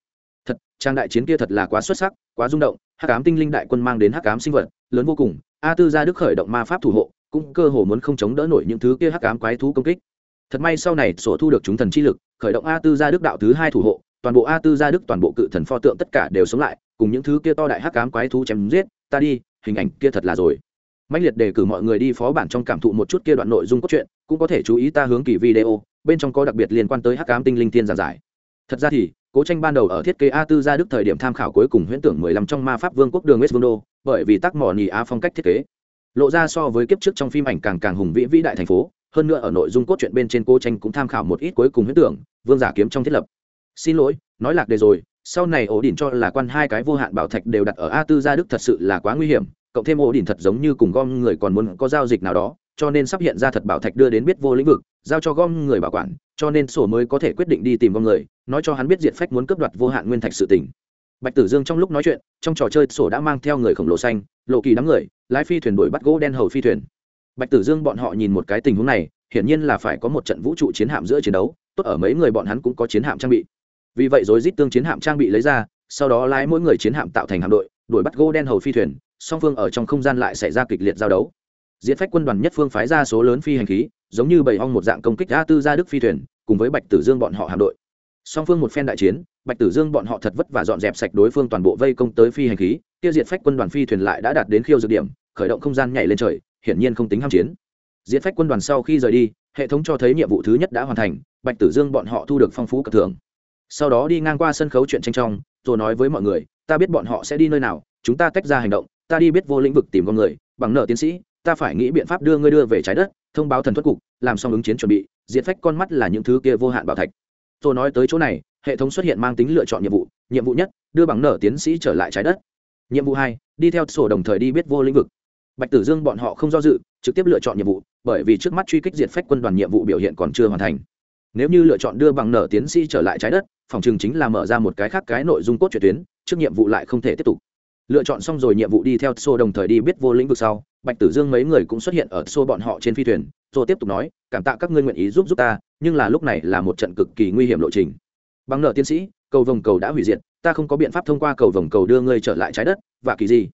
Thật, trang đại chiến kia thật là quá xuất sắc, quá rung động, hắc cám tinh linh đại quân mang đến hắc cám sinh vật, lớn vô cùng, a tư gia đức khởi động ma pháp thủ hộ, cũng cơ hồ muốn không chống đỡ nổi những thứ kia hắc cám quái thú công kích. Thật may sau này sổ thu được chúng thần chi lực, khởi động a tư gia đức đạo thứ hai thủ hộ, toàn bộ a tư gia đức toàn bộ cự thần pho tượng tất cả đều sống lại, cùng những thứ kia to đại hắc cám quái thú chém giết, ta đi hình ảnh kia thật là rồi. Mạnh liệt đề cử mọi người đi phó bản trong cảm thụ một chút kia đoạn nội dung cốt truyện, cũng có thể chú ý ta hướng kỳ video, bên trong có đặc biệt liên quan tới hắc ám tinh linh tiên giảng giải. Thật ra thì, cố tranh ban đầu ở thiết kế a tư gia đức thời điểm tham khảo cuối cùng huyễn tưởng mười lăm trong ma pháp vương quốc đường west vương bởi vì tác mỏ nhì a phong cách thiết kế. Lộ ra so với kiếp trước trong phim ảnh càng càng hùng vĩ vĩ đại thành phố, hơn nữa ở nội dung cốt truyện bên trên cố tranh cũng tham khảo một ít cuối cùng huyễn tưởng, vương giả kiếm trong thiết lập. Xin lỗi, nói lạc đề rồi sau này ổ đỉnh cho là quan hai cái vô hạn bảo thạch đều đặt ở a tư gia đức thật sự là quá nguy hiểm, cộng thêm ổ đỉnh thật giống như cùng gom người còn muốn có giao dịch nào đó, cho nên sắp hiện ra thật bảo thạch đưa đến biết vô lĩnh vực, giao cho gom người bảo quản, cho nên sổ mới có thể quyết định đi tìm gom người, nói cho hắn biết diệt phách muốn cướp đoạt vô hạn nguyên thạch sự tình. Bạch tử dương trong lúc nói chuyện, trong trò chơi sổ đã mang theo người khổng lồ xanh, lộ kỳ đám người, lái phi thuyền đuổi bắt gỗ đen hầu phi thuyền. Bạch tử dương bọn họ nhìn một cái tình huống này, hiển nhiên là phải có một trận vũ trụ chiến hạm giữa chiến đấu, tốt ở mấy người bọn hắn cũng có chiến hạm trang bị vì vậy rồi rít tương chiến hạm trang bị lấy ra, sau đó lái mỗi người chiến hạm tạo thành hạm đội, đuổi bắt gỗ đen hầu phi thuyền, song phương ở trong không gian lại xảy ra kịch liệt giao đấu. Diễn phách quân đoàn nhất phương phái ra số lớn phi hành khí, giống như bầy ong một dạng công kích a tư gia đức phi thuyền, cùng với bạch tử dương bọn họ hạm đội. Song phương một phen đại chiến, bạch tử dương bọn họ thật vất và dọn dẹp sạch đối phương toàn bộ vây công tới phi hành khí tiêu diệt phách quân đoàn phi thuyền lại đã đạt đến khiêu dược điểm, khởi động không gian nhảy lên trời, hiển nhiên không tính ham chiến. Diễn phách quân đoàn sau khi rời đi, hệ thống cho thấy nhiệm vụ thứ nhất đã hoàn thành, bạch tử dương bọn họ thu được phong phú cất thưởng sau đó đi ngang qua sân khấu chuyện tranh trong, rồi nói với mọi người, ta biết bọn họ sẽ đi nơi nào, chúng ta tách ra hành động, ta đi biết vô lĩnh vực tìm con người, bằng nợ tiến sĩ, ta phải nghĩ biện pháp đưa ngươi đưa về trái đất, thông báo thần thuật cục, làm xong ứng chiến chuẩn bị, diệt phách con mắt là những thứ kia vô hạn bảo thạch. Tôi nói tới chỗ này, hệ thống xuất hiện mang tính lựa chọn nhiệm vụ nhiệm vụ nhất, đưa bằng nợ tiến sĩ trở lại trái đất. Nhiệm vụ hai, đi theo sổ đồng thời đi biết vô lĩnh vực. Bạch tử dương bọn họ không do dự, trực tiếp lựa chọn nhiệm vụ, bởi vì trước mắt truy kích diệt phách quân đoàn nhiệm vụ biểu hiện còn chưa hoàn thành nếu như lựa chọn đưa bằng nợ tiến sĩ trở lại trái đất, phòng trường chính là mở ra một cái khác cái nội dung cốt truyện tuyến, trước nhiệm vụ lại không thể tiếp tục. Lựa chọn xong rồi nhiệm vụ đi theo xô đồng thời đi biết vô lĩnh vực sau, bạch tử dương mấy người cũng xuất hiện ở xô bọn họ trên phi thuyền rồi tiếp tục nói, cảm tạ các ngươi nguyện ý giúp giúp ta, nhưng là lúc này là một trận cực kỳ nguy hiểm lộ trình. Bằng nợ tiến sĩ, cầu vồng cầu đã hủy diệt, ta không có biện pháp thông qua cầu vồng cầu đưa ngươi trở lại trái đất, và kỳ gì?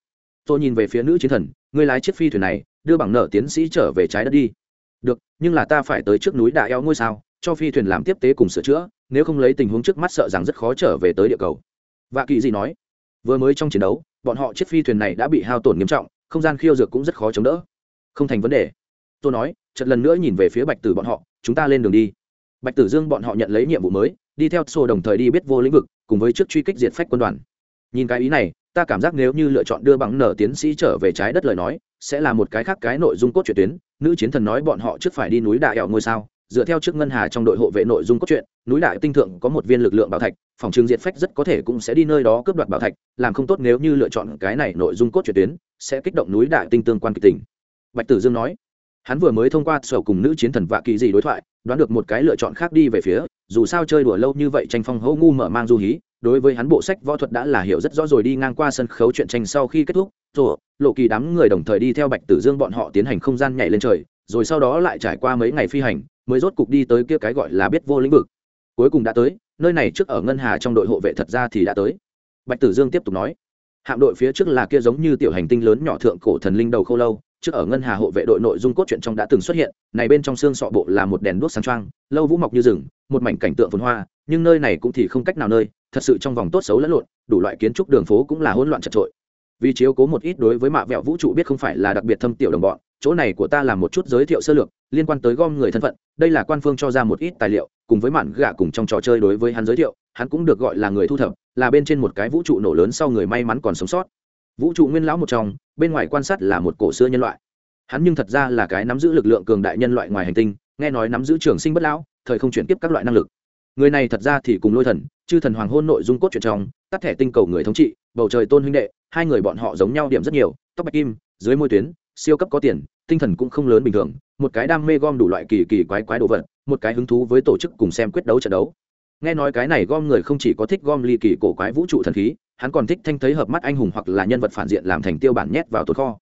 Tôi nhìn về phía nữ chiến thần, ngươi lái chiếc phi thuyền này, đưa bằng nợ tiến sĩ trở về trái đất đi. Được, nhưng là ta phải tới trước núi đại eo ngôi sao cho phi thuyền làm tiếp tế cùng sửa chữa, nếu không lấy tình huống trước mắt sợ rằng rất khó trở về tới địa cầu. Và kỳ gì nói, vừa mới trong chiến đấu, bọn họ chiếc phi thuyền này đã bị hao tổn nghiêm trọng, không gian khiêu dược cũng rất khó chống đỡ. Không thành vấn đề. Tôi nói, chợt lần nữa nhìn về phía bạch tử bọn họ, chúng ta lên đường đi. Bạch tử dương bọn họ nhận lấy nhiệm vụ mới, đi theo xô đồng thời đi biết vô lĩnh vực, cùng với trước truy kích diệt phách quân đoàn. Nhìn cái ý này, ta cảm giác nếu như lựa chọn đưa bằng nở tiến sĩ trở về trái đất lời nói, sẽ là một cái khác cái nội dung cốt truyện tuyến. Nữ chiến thần nói bọn họ trước phải đi núi đại ẻo ngôi sao dựa theo trước ngân hà trong đội hộ vệ nội dung cốt truyện, núi đại tinh thượng có một viên lực lượng bảo thạch, phòng trường diệt phách rất có thể cũng sẽ đi nơi đó cướp đoạt bảo thạch, làm không tốt nếu như lựa chọn cái này nội dung cốt truyện tuyến, sẽ kích động núi đại tinh tương quan kịch tình. Bạch tử dương nói, hắn vừa mới thông qua sở cùng nữ chiến thần vạ kỳ gì đối thoại, đoán được một cái lựa chọn khác đi về phía, dù sao chơi đùa lâu như vậy tranh phong hô ngu mở mang du hí, đối với hắn bộ sách võ thuật đã là hiểu rất rõ rồi đi ngang qua sân khấu chuyện tranh sau khi kết thúc rồi lộ kỳ đám người đồng thời đi theo bạch tử dương bọn họ tiến hành không gian nhảy lên trời, rồi sau đó lại trải qua mấy ngày phi hành mới rốt cục đi tới kia cái gọi là biết vô lĩnh vực. Cuối cùng đã tới nơi này trước ở ngân hà trong đội hộ vệ thật ra thì đã tới. Bạch tử dương tiếp tục nói hạm đội phía trước là kia giống như tiểu hành tinh lớn nhỏ thượng cổ thần linh đầu khâu lâu trước ở ngân hà hộ vệ đội nội dung cốt truyện trong đã từng xuất hiện này bên trong xương sọ bộ là một đèn đuốc sáng trang, lâu vũ mọc như rừng một mảnh cảnh tượng phồn hoa nhưng nơi này cũng thì không cách nào nơi thật sự trong vòng tốt xấu lẫn lộn đủ loại kiến trúc đường phố cũng là hỗn loạn chật trội vì chiếu cố một ít đối với mạ vẹo vũ trụ biết không phải là đặc biệt thâm tiểu đồng bọn chỗ này của ta làm một chút giới thiệu sơ lược, liên quan tới gom người thân phận, đây là quan phương cho ra một ít tài liệu, cùng với mạn gạ cùng trong trò chơi đối với hắn giới thiệu, hắn cũng được gọi là người thu thập, là bên trên một cái vũ trụ nổ lớn sau người may mắn còn sống sót. Vũ trụ nguyên lão một trong, bên ngoài quan sát là một cổ xưa nhân loại. Hắn nhưng thật ra là cái nắm giữ lực lượng cường đại nhân loại ngoài hành tinh, nghe nói nắm giữ trường sinh bất lão, thời không chuyển tiếp các loại năng lực. Người này thật ra thì cùng lôi thần, chư thần hoàng hôn nội dung cốt truyện trong, tắt thẻ tinh cầu người thống trị, bầu trời tôn huynh đệ, hai người bọn họ giống nhau điểm rất nhiều, tóc bạch kim, dưới môi tuyến, siêu cấp có tiền tinh thần cũng không lớn bình thường, một cái đam mê gom đủ loại kỳ kỳ quái quái đồ vật, một cái hứng thú với tổ chức cùng xem quyết đấu trận đấu. Nghe nói cái này gom người không chỉ có thích gom ly kỳ cổ quái vũ trụ thần khí, hắn còn thích thanh thấy hợp mắt anh hùng hoặc là nhân vật phản diện làm thành tiêu bản nhét vào tồn kho.